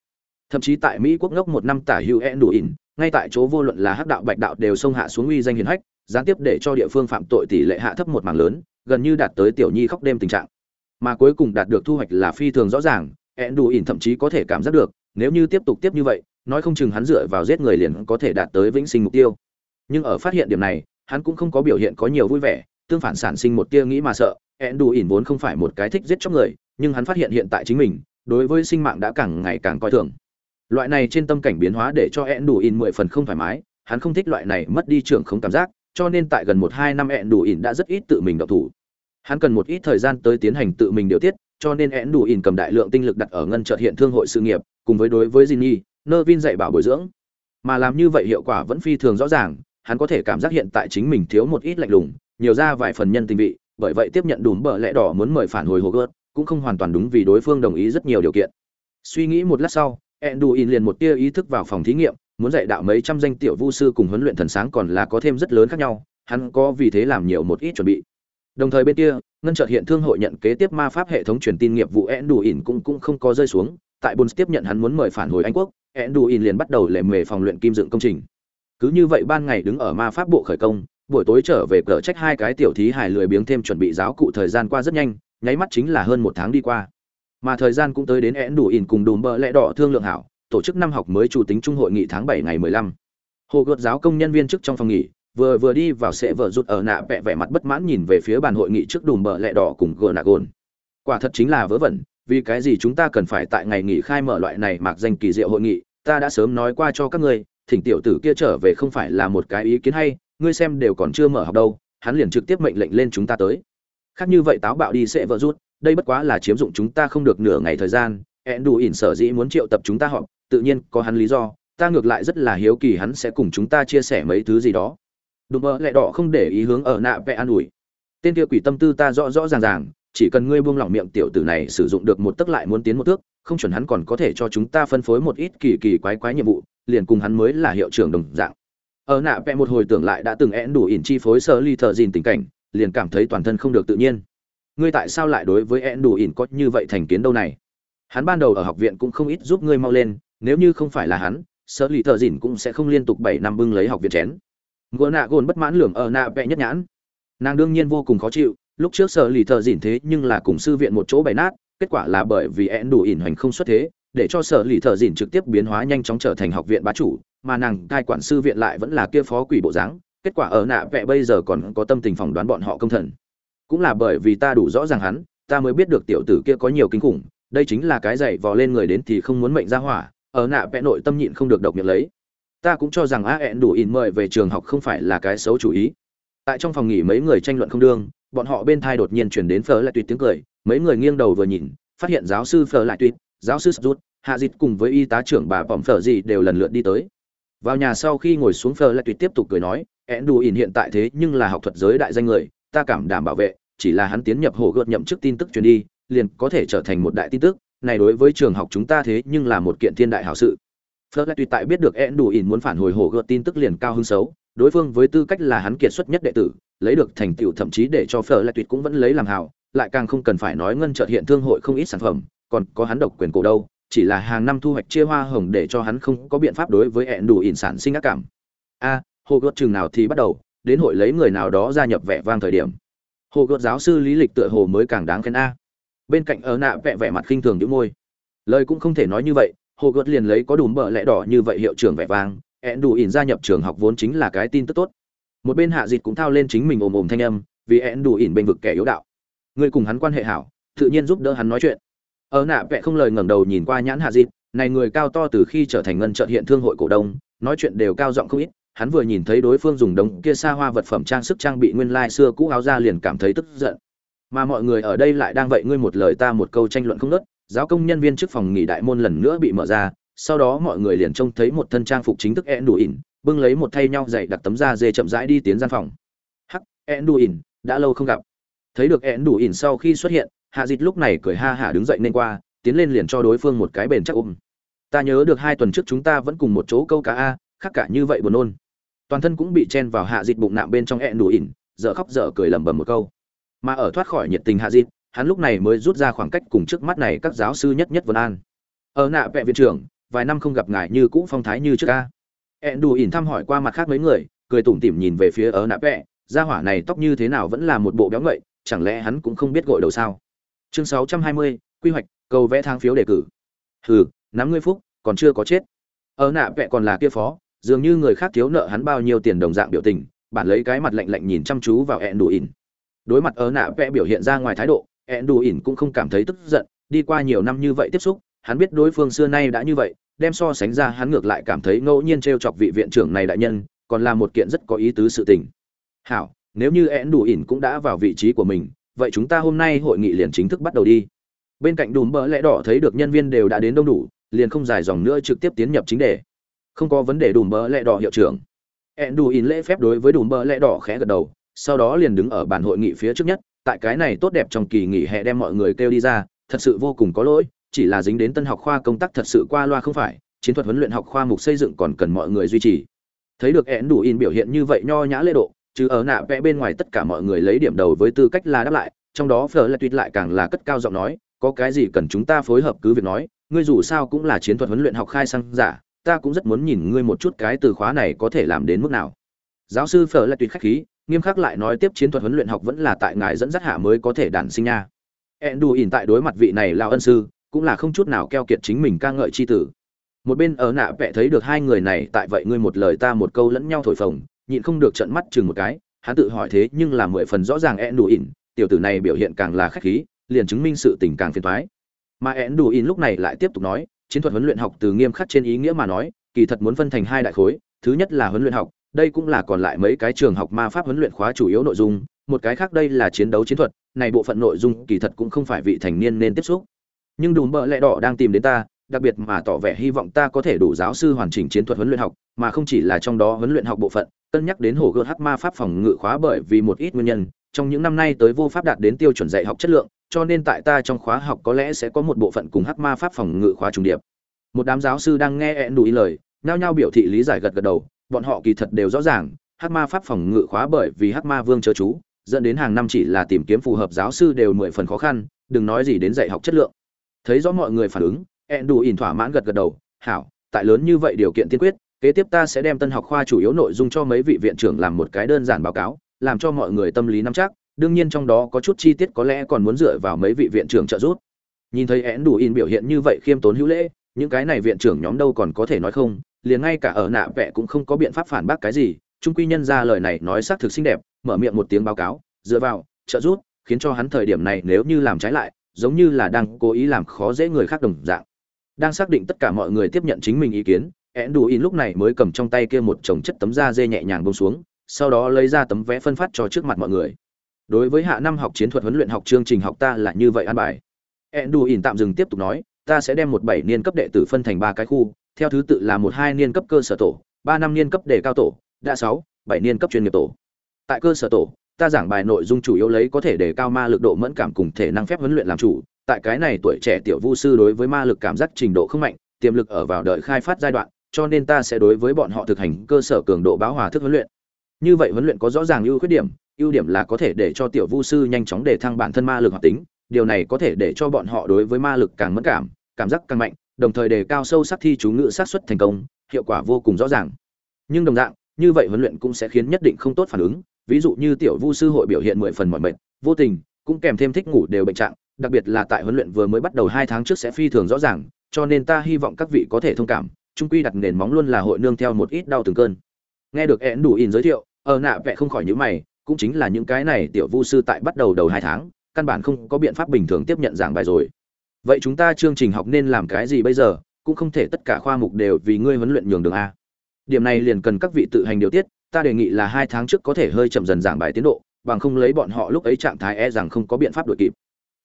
[SPEAKER 1] Thậm chí tại Mỹ quốc ngốc một năm tả hữu đủ ỉn, ngay tại chỗ vô luận là hắc đạo bạch đạo đều xông hạ xuống uy danh hiển hách, gián tiếp để cho địa phương phạm tội tỷ lệ hạ thấp một mảng lớn, gần như đạt tới tiểu nhi khóc đêm tình trạng. Mà cuối cùng đạt được thu hoạch là phi thường rõ ràng, huyễn đủ ỉn thậm chí có thể cảm giác được, nếu như tiếp tục tiếp như vậy, nói không chừng hắn dựa vào giết người liền có thể đạt tới vĩnh sinh mục tiêu. Nhưng ở phát hiện điểm này, hắn cũng không có biểu hiện có nhiều vui vẻ, tương phản sản sinh một tia nghĩ mà sợ. Enduin vốn không phải một cái thích giết chóc người, nhưng hắn phát hiện hiện tại chính mình, đối với sinh mạng đã càng ngày càng coi thường. Loại này trên tâm cảnh biến hóa để cho Enduin mười phần không thoải mái, hắn không thích loại này mất đi trưởng không cảm giác, cho nên tại gần một hai năm ẹn đủ ỉn đã rất ít tự mình động thủ hắn cần một ít thời gian tới tiến hành tự mình điều tiết cho nên ẹn đủ ỉn cầm đại lượng tinh lực đặt ở ngân trợt hiện thương hội sự nghiệp cùng với đối với Jinny, nơ vin dạy bảo bồi dưỡng mà làm như vậy hiệu quả vẫn phi thường rõ ràng hắn có thể cảm giác hiện tại chính mình thiếu một ít lạnh lùng nhiều ra vài phần nhân tình vị bởi vậy tiếp nhận đùm bờ lẽ đỏ muốn mời phản hồi hồ gớt cũng không hoàn toàn đúng vì đối phương đồng ý rất nhiều điều kiện suy nghĩ một lát sau ẹn liền một tia ý thức vào phòng thí nghiệm muốn dạy đạo mấy trăm danh tiểu vu sư cùng huấn luyện thần sáng còn là có thêm rất lớn khác nhau, hắn có vì thế làm nhiều một ít chuẩn bị. Đồng thời bên kia, ngân trợt hiện thương hội nhận kế tiếp ma pháp hệ thống truyền tin nghiệp vụ Enduin cũng cũng không có rơi xuống, tại bồn tiếp nhận hắn muốn mời phản hồi Anh quốc, Enduin liền bắt đầu lệ mề phòng luyện kim dựng công trình. Cứ như vậy ban ngày đứng ở ma pháp bộ khởi công, buổi tối trở về cờ trách hai cái tiểu thí hài lười biếng thêm chuẩn bị giáo cụ thời gian qua rất nhanh, nháy mắt chính là hơn một tháng đi qua. Mà thời gian cũng tới đến ẽn đủ ỉn cùng đùm bợ lẽ đỏ thương lượng hảo, tổ chức năm học mới chủ tính trung hội nghị tháng bảy ngày 15. Hồ gợt giáo công nhân viên trước trong phòng nghỉ, vừa vừa đi vào sẽ vợ rụt ở nạ vẽ vẻ mặt bất mãn nhìn về phía bàn hội nghị trước đùm bợ lẹ đỏ cùng gờ nạ gồn. Quả thật chính là vớ vẩn, vì cái gì chúng ta cần phải tại ngày nghỉ khai mở loại này mặc danh kỳ diệu hội nghị, ta đã sớm nói qua cho các ngươi, thỉnh tiểu tử kia trở về không phải là một cái ý kiến hay, ngươi xem đều còn chưa mở học đâu, hắn liền trực tiếp mệnh lệnh lên chúng ta tới. Khác như vậy táo bạo đi sẽ vỡ rút, đây bất quá là chiếm dụng chúng ta không được nửa ngày thời gian, ẹn đủ ỉn sở dĩ muốn triệu tập chúng ta họp, tự nhiên có hắn lý do ta ngược lại rất là hiếu kỳ hắn sẽ cùng chúng ta chia sẻ mấy thứ gì đó. Đùm mơ lẹ đỏ không để ý hướng ở nạ vẽ an ủi. Tên kia quỷ tâm tư ta rõ rõ ràng ràng chỉ cần ngươi buông lỏng miệng tiểu tử này sử dụng được một tức lại muốn tiến một thước không chuẩn hắn còn có thể cho chúng ta phân phối một ít kỳ kỳ quái quái nhiệm vụ liền cùng hắn mới là hiệu trưởng đồng dạng ở nạ vẽ một hồi tưởng lại đã từng én đủ ỉn chi phối sơ ly thợ dìn tình cảnh, liền cảm thấy toàn thân không được tự nhiên. Ngươi tại sao lại đối với én đủ ỉn có như vậy thành kiến đâu này? Hắn ban đầu ở học viện cũng không ít giúp ngươi mau lên, nếu như không phải là hắn, sơ ly thợ dìn cũng sẽ không liên tục bảy năm bưng lấy học viện chén. Ngựa nạ gồn bất mãn lường ở nạ vẽ nhất nhãn. Nàng đương nhiên vô cùng khó chịu, lúc trước sở lì thợ dìn thế nhưng là cùng sư viện một chỗ bày nát, kết quả là bởi vì én đủ ỉn hoành không xuất thế, để cho sở lì thợ dìn trực tiếp biến hóa nhanh chóng trở thành học viện bá chủ mà nàng cai quản sư viện lại vẫn là kia phó quỷ bộ dáng, kết quả ở nạ vẽ bây giờ còn có tâm tình phỏng đoán bọn họ công thần. Cũng là bởi vì ta đủ rõ ràng hắn, ta mới biết được tiểu tử kia có nhiều kinh khủng, đây chính là cái dạy vò lên người đến thì không muốn mệnh ra hỏa, ở nạ vẽ nội tâm nhịn không được độc miệng lấy. Ta cũng cho rằng a ẹn đủ ỉn mời về trường học không phải là cái xấu chủ ý. Tại trong phòng nghỉ mấy người tranh luận không đương, bọn họ bên thai đột nhiên chuyển đến phở lại tuyệt tiếng cười, mấy người nghiêng đầu vừa nhìn, phát hiện giáo sư phở lại tuyệt giáo sư rút hạ dịch cùng với y tá trưởng bà bỏm phở gì đều lần lượt đi tới vào nhà sau khi ngồi xuống phờ lại tuyệt tiếp tục cười nói ẹn đủ ỉn hiện tại thế nhưng là học thuật giới đại danh người, ta cảm đảm bảo vệ, chỉ là hắn tiến nhập hồ gợt nhậm chức tin tức truyền đi, liền có thể trở thành một đại tin tức, này đối với trường học chúng ta thế nhưng là một kiện thiên đại hảo sự. Phờ lại tuyệt tại biết được ẹn đủ ỉn muốn phản hồi hồ gợt tin tức liền cao hứng xấu, đối phương với tư cách là hắn kiệt xuất nhất đệ tử, lấy được thành tựu thậm chí để cho phờ lại tuyệt cũng vẫn lấy làm hảo, lại càng không cần phải nói ngân trợ hiện thương hội không ít sản phẩm, còn có hắn độc quyền cổ đâu chỉ là hàng năm thu hoạch chia hoa hồng để cho hắn không có biện pháp đối với hẹn đủ ỉn sản sinh ác cảm. A, hồ gợt chừng nào thì bắt đầu, đến hội lấy người nào đó gia nhập vẻ vang thời điểm. Hồ gợt giáo sư lý lịch tựa hồ mới càng đáng khen a. Bên cạnh ở nạ vẹ vẻ mặt khinh thường những môi. Lời cũng không thể nói như vậy, hồ gợt liền lấy có đủ bợ lẽ đỏ như vậy hiệu trưởng vẻ vang hẹn đủ ỉn gia nhập trường học vốn chính là cái tin tức tốt. Một bên hạ dịt cũng thao lên chính mình ồm ồm thanh âm, vì hẹn đủ ỉn bênh vực kẻ yếu đạo. Người cùng hắn quan hệ hảo, tự nhiên giúp đỡ hắn nói chuyện ở nạ vẽ không lời ngẩng đầu nhìn qua nhãn hạ dịt này người cao to từ khi trở thành ngân trợ hiện thương hội cổ đông, nói chuyện đều cao giọng không ít, hắn vừa nhìn thấy đối phương dùng đống kia xa hoa vật phẩm trang sức trang bị nguyên lai xưa cũ áo ra liền cảm thấy tức giận. Mà mọi người ở đây lại đang vậy ngươi một lời ta một câu tranh luận không nớt giáo công nhân viên trước phòng nghỉ đại môn lần nữa bị mở ra, sau đó mọi người liền trông thấy một thân trang phục chính thức ed đủ ỉn, bưng lấy một thay nhau dậy đặt tấm da dê chậm rãi đi tiến gian phòng. Hắc ed đủ ỉn, đã lâu không gặp thấy được ẹn đủ ỉn sau khi xuất hiện, hạ dịt lúc này cười ha hả đứng dậy nên qua, tiến lên liền cho đối phương một cái bền chắc ôm. Ta nhớ được hai tuần trước chúng ta vẫn cùng một chỗ câu cá a khác cả như vậy buồn nôn. Toàn thân cũng bị chen vào hạ dịt bụng nạm bên trong ẹn đủ ỉn, dở khóc dở cười lẩm bẩm một câu. Mà ở thoát khỏi nhiệt tình hạ dịt hắn lúc này mới rút ra khoảng cách cùng trước mắt này các giáo sư nhất nhất vân an. Ở nạ vẹ viện trưởng, vài năm không gặp ngài như cũ phong thái như trước ca ẹn đủ ỉn thăm hỏi qua mặt khác mấy người, cười tủm tỉm nhìn về phía ở nạ vẹ, gia hỏa này tóc như thế nào vẫn là một bộ béo ngậy chẳng lẽ hắn cũng không biết gội đầu sao? Chương 620, quy hoạch cầu vẽ thang phiếu đề cử. Hừ nắm ngươi phúc còn chưa có chết. Ở nạ vẽ còn là kia phó dường như người khác thiếu nợ hắn bao nhiêu tiền đồng dạng biểu tình bản lấy cái mặt lạnh lạnh nhìn chăm chú vào ẹn đủ ỉn đối mặt ở nạ vẽ biểu hiện ra ngoài thái độ ẹn đủ ỉn cũng không cảm thấy tức giận đi qua nhiều năm như vậy tiếp xúc hắn biết đối phương xưa nay đã như vậy đem so sánh ra hắn ngược lại cảm thấy ngẫu nhiên t r e o chọc vị viện trưởng này đại nhân còn là một kiện rất có ý tứ sự tình. Hảo nếu như én đủ ỉn cũng đã vào vị trí của mình, vậy chúng ta hôm nay hội nghị liền chính thức bắt đầu đi. Bên cạnh đùm bỡ lẽ đỏ thấy được nhân viên đều đã đến đông đủ, liền không dài dòng nữa trực tiếp tiến nhập chính đề. Không có vấn đề đùm bỡ lẽ đỏ hiệu trưởng. Én đủ ỉn lễ phép đối với đùm bỡ lẽ đỏ khẽ gật đầu, sau đó liền đứng ở bàn hội nghị phía trước nhất, tại cái này tốt đẹp trong kỳ nghỉ hè đem mọi người kêu đi ra, thật sự vô cùng có lỗi, chỉ là dính đến tân học khoa công tác thật sự qua loa không phải, chiến thuật huấn luyện học khoa mục xây dựng còn cần mọi người duy trì. Thấy được én đủ in biểu hiện như vậy nho nhã lễ độ chứ ở nạ vẽ bên ngoài tất cả mọi người lấy điểm đầu với tư cách là đáp lại, trong đó phở lại tuyệt lại càng là cất cao giọng nói, có cái gì cần chúng ta phối hợp cứ việc nói, ngươi dù sao cũng là chiến thuật huấn luyện học khai sang giả, ta cũng rất muốn nhìn ngươi một chút cái từ khóa này có thể làm đến mức nào. Giáo sư phở lại tuyệt khách khí, nghiêm khắc lại nói tiếp chiến thuật huấn luyện học vẫn là tại ngài dẫn dắt hạ mới có thể đản sinh nha. Ẹn đủ ỉn tại đối mặt vị này lao ân sư, cũng là không chút nào keo kiệt chính mình ca ngợi c h i tử. Một bên ở nạ vẽ thấy được hai người này, tại vậy ngươi một lời ta một câu lẫn nhau thổi phồng nhịn không được trận mắt chừng một cái, hắn tự hỏi thế nhưng là mười phần rõ ràng ẹn đủ ỉn, tiểu tử này biểu hiện càng là khách khí, liền chứng minh sự tình càng phiền thoái mà ẹn đủ ỉn lúc này lại tiếp tục nói, chiến thuật huấn luyện học từ nghiêm khắc trên ý nghĩa mà nói, kỳ thật muốn phân thành hai đại khối, thứ nhất là huấn luyện học, đây cũng là còn lại mấy cái trường học ma pháp huấn luyện khóa chủ yếu nội dung, một cái khác đây là chiến đấu chiến thuật, này bộ phận nội dung kỳ thật cũng không phải vị thành niên nên tiếp xúc. Nhưng đùm bợ lẹ đỏ đang tìm đến ta, đặc biệt mà tỏ vẻ hy vọng ta có thể đủ giáo sư hoàn chỉnh chiến thuật huấn luyện học, mà không chỉ là trong đó huấn luyện học bộ phận cân nhắc đến hồ gươm hắc ma pháp phòng ngự khóa bởi vì một ít nguyên nhân, trong những năm nay tới vô pháp đạt đến tiêu chuẩn dạy học chất lượng, cho nên tại ta trong khóa học có lẽ sẽ có một bộ phận cùng hắc ma pháp phòng ngự khóa trùng điệp. Một đám giáo sư đang nghe ẹn đủ ý lời, nhao nhao biểu thị lý giải gật gật đầu, bọn họ kỳ thật đều rõ ràng, hắc ma pháp phòng ngự khóa bởi vì hắc ma vương chớ chú, dẫn đến hàng năm chỉ là tìm kiếm phù hợp giáo sư đều mười phần khó khăn, đừng nói gì đến dạy học chất lượng. Thấy rõ mọi người phản ứng, ẹn đủ ỉn thỏa mãn gật gật đầu, hảo, tại lớn như vậy điều kiện tiên quyết kế tiếp ta sẽ đem tân học khoa chủ yếu nội dung cho mấy vị viện trưởng làm một cái đơn giản báo cáo, làm cho mọi người tâm lý nắm chắc, đương nhiên trong đó có chút chi tiết có lẽ còn muốn dựa vào mấy vị viện trưởng trợ giúp. Nhìn thấy én đủ in biểu hiện như vậy khiêm tốn hữu lễ, những cái này viện trưởng nhóm đâu còn có thể nói không, liền ngay cả ở nạ vẽ cũng không có biện pháp phản bác cái gì trung quy nhân ra lời này nói xác thực xinh đẹp, mở miệng một tiếng báo cáo, dựa vào, trợ giúp, khiến cho hắn thời điểm này nếu như làm trái lại, giống như là đang cố ý làm khó dễ người khác đồng dạng. Đang xác định tất cả mọi người tiếp nhận chính mình ý kiến én đủ in lúc này mới cầm trong tay kia một chồng chất tấm da dê nhẹ nhàng bông xuống, sau đó lấy ra tấm vé phân phát cho trước mặt mọi người. Đối với hạ năm học chiến thuật huấn luyện học chương trình học ta là như vậy an bài. Én đủ in tạm dừng tiếp tục nói, ta sẽ đem một bảy niên cấp đệ tử phân thành ba cái khu, theo thứ tự là một hai niên cấp cơ sở tổ, ba năm niên cấp đề cao tổ, đã sáu, bảy niên cấp chuyên nghiệp tổ. Tại cơ sở tổ, ta giảng bài nội dung chủ yếu lấy có thể đề cao ma lực độ mẫn cảm cùng thể năng phép huấn luyện làm chủ. Tại cái này tuổi trẻ tiểu vu sư đối với ma lực cảm giác trình độ không mạnh, tiềm lực ở vào đợi khai phát giai đoạn cho nên ta sẽ đối với bọn họ thực hành cơ sở cường độ báo hòa thức huấn luyện. Như vậy huấn luyện có rõ ràng ưu khuyết điểm, ưu điểm là có thể để cho tiểu vu sư nhanh chóng để thăng bản thân ma lực hoạt tính, điều này có thể để cho bọn họ đối với ma lực càng mẫn cảm cảm giác càng mạnh, đồng thời đề cao sâu sắc thi chú ngữ sát xuất thành công, hiệu quả vô cùng rõ ràng. Nhưng đồng dạng, như vậy huấn luyện cũng sẽ khiến nhất định không tốt phản ứng, ví dụ như tiểu vu sư hội biểu hiện mười phần mọi mệt, vô tình, cũng kèm thêm thích ngủ đều bệnh trạng, đặc biệt là tại huấn luyện vừa mới bắt đầu hai tháng trước sẽ phi thường rõ ràng, cho nên ta hy vọng các vị có thể thông cảm trung quy đặt nền móng luôn là hội nương theo một ít đau từng cơn. Nghe được én đủ in giới thiệu, ở nạ vẽ không khỏi những mày, cũng chính là những cái này tiểu vu sư tại bắt đầu đầu hai tháng, căn bản không có biện pháp bình thường tiếp nhận giảng bài rồi. Vậy chúng ta chương trình học nên làm cái gì bây giờ? Cũng không thể tất cả khoa mục đều vì ngươi huấn luyện nhường đường a. Điểm này liền cần các vị tự hành điều tiết, ta đề nghị là hai tháng trước có thể hơi chậm dần giảng bài tiến độ, bằng không lấy bọn họ lúc ấy trạng thái e rằng không có biện pháp đuổi kịp.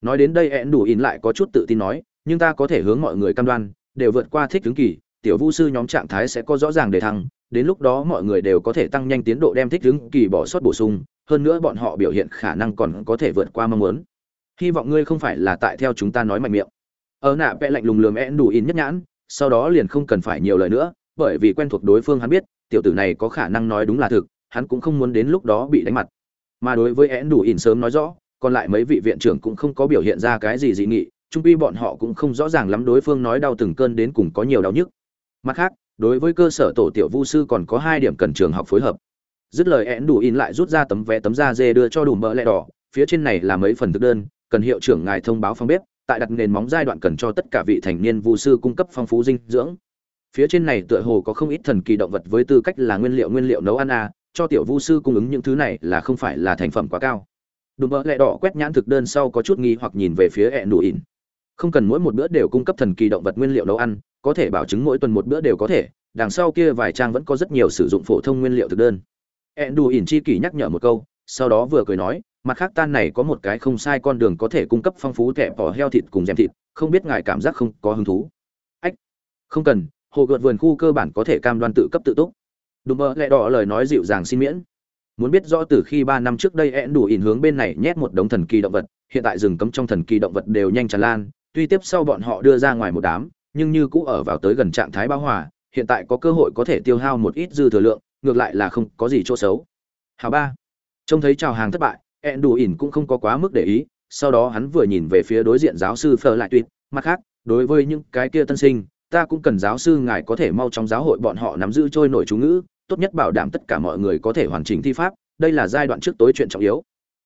[SPEAKER 1] Nói đến đây én đủ in lại có chút tự tin nói, nhưng ta có thể hướng mọi người cam đoan, đều vượt qua thích ứng kỳ tiểu vu sư nhóm trạng thái sẽ có rõ ràng để thăng, đến lúc đó mọi người đều có thể tăng nhanh tiến độ đem thích ứng kỳ bỏ sót bổ sung, hơn nữa bọn họ biểu hiện khả năng còn có thể vượt qua mong muốn. Hy vọng ngươi không phải là tại theo chúng ta nói mạnh miệng. Ở nạ vẽ lạnh lùng lườm én đủ in nhất nhãn, sau đó liền không cần phải nhiều lời nữa, bởi vì quen thuộc đối phương hắn biết, tiểu tử này có khả năng nói đúng là thực, hắn cũng không muốn đến lúc đó bị đánh mặt. Mà đối với én đủ in sớm nói rõ, còn lại mấy vị viện trưởng cũng không có biểu hiện ra cái gì dị nghị trung quy bọn họ cũng không rõ ràng lắm đối phương nói đau từng cơn đến cùng có nhiều đau nhức mặt khác đối với cơ sở tổ tiểu vu sư còn có hai điểm cần trường học phối hợp. Dứt lời én đủ in lại rút ra tấm vé tấm da dê đưa cho đủ mỡ lẹ đỏ. Phía trên này là mấy phần thực đơn cần hiệu trưởng ngài thông báo phong bếp tại đặt nền móng giai đoạn cần cho tất cả vị thành niên vu sư cung cấp phong phú dinh dưỡng. Phía trên này tựa hồ có không ít thần kỳ động vật với tư cách là nguyên liệu nguyên liệu nấu ăn à, cho tiểu vu sư cung ứng những thứ này là không phải là thành phẩm quá cao. Đùm bỡ lẹ đỏ quét nhãn thực đơn sau có chút nghi hoặc nhìn về phía ẹn đủ ỉn không cần mỗi một bữa đều cung cấp thần kỳ động vật nguyên liệu nấu ăn có thể bảo chứng mỗi tuần một bữa đều có thể, đằng sau kia vài trang vẫn có rất nhiều sử dụng phổ thông nguyên liệu thực đơn. Ẹn đù ỉn chi kỷ nhắc nhở một câu, sau đó vừa cười nói, mặt khác tan này có một cái không sai con đường có thể cung cấp phong phú thẻ bỏ heo thịt cùng rèm thịt, không biết ngài cảm giác không có hứng thú? Ách, không cần, hồ gợt vườn khu cơ bản có thể cam đoan tự cấp tự túc. Đùm bơ lẹ đỏ lời nói dịu dàng xin miễn. Muốn biết rõ từ khi ba năm trước đây én đủ ỉn hướng bên này nhét một đống thần kỳ động vật, hiện tại rừng cấm trong thần kỳ động vật đều nhanh tràn lan, tuy tiếp sau bọn họ đưa ra ngoài một đám nhưng như cũ ở vào tới gần trạng thái bão hòa, hiện tại có cơ hội có thể tiêu hao một ít dư thừa lượng, ngược lại là không có gì chỗ xấu. Hào ba. Trông thấy chào hàng thất bại én đủ ỉn cũng không có quá mức để ý, sau đó hắn vừa nhìn về phía đối diện giáo sư phở lại tuyệt, mặt khác, đối với những cái kia tân sinh, ta cũng cần giáo sư ngài có thể mau trong giáo hội bọn họ nắm giữ trôi nổi chú ngữ, tốt nhất bảo đảm tất cả mọi người có thể hoàn chỉnh thi pháp, đây là giai đoạn trước tối chuyện trọng yếu.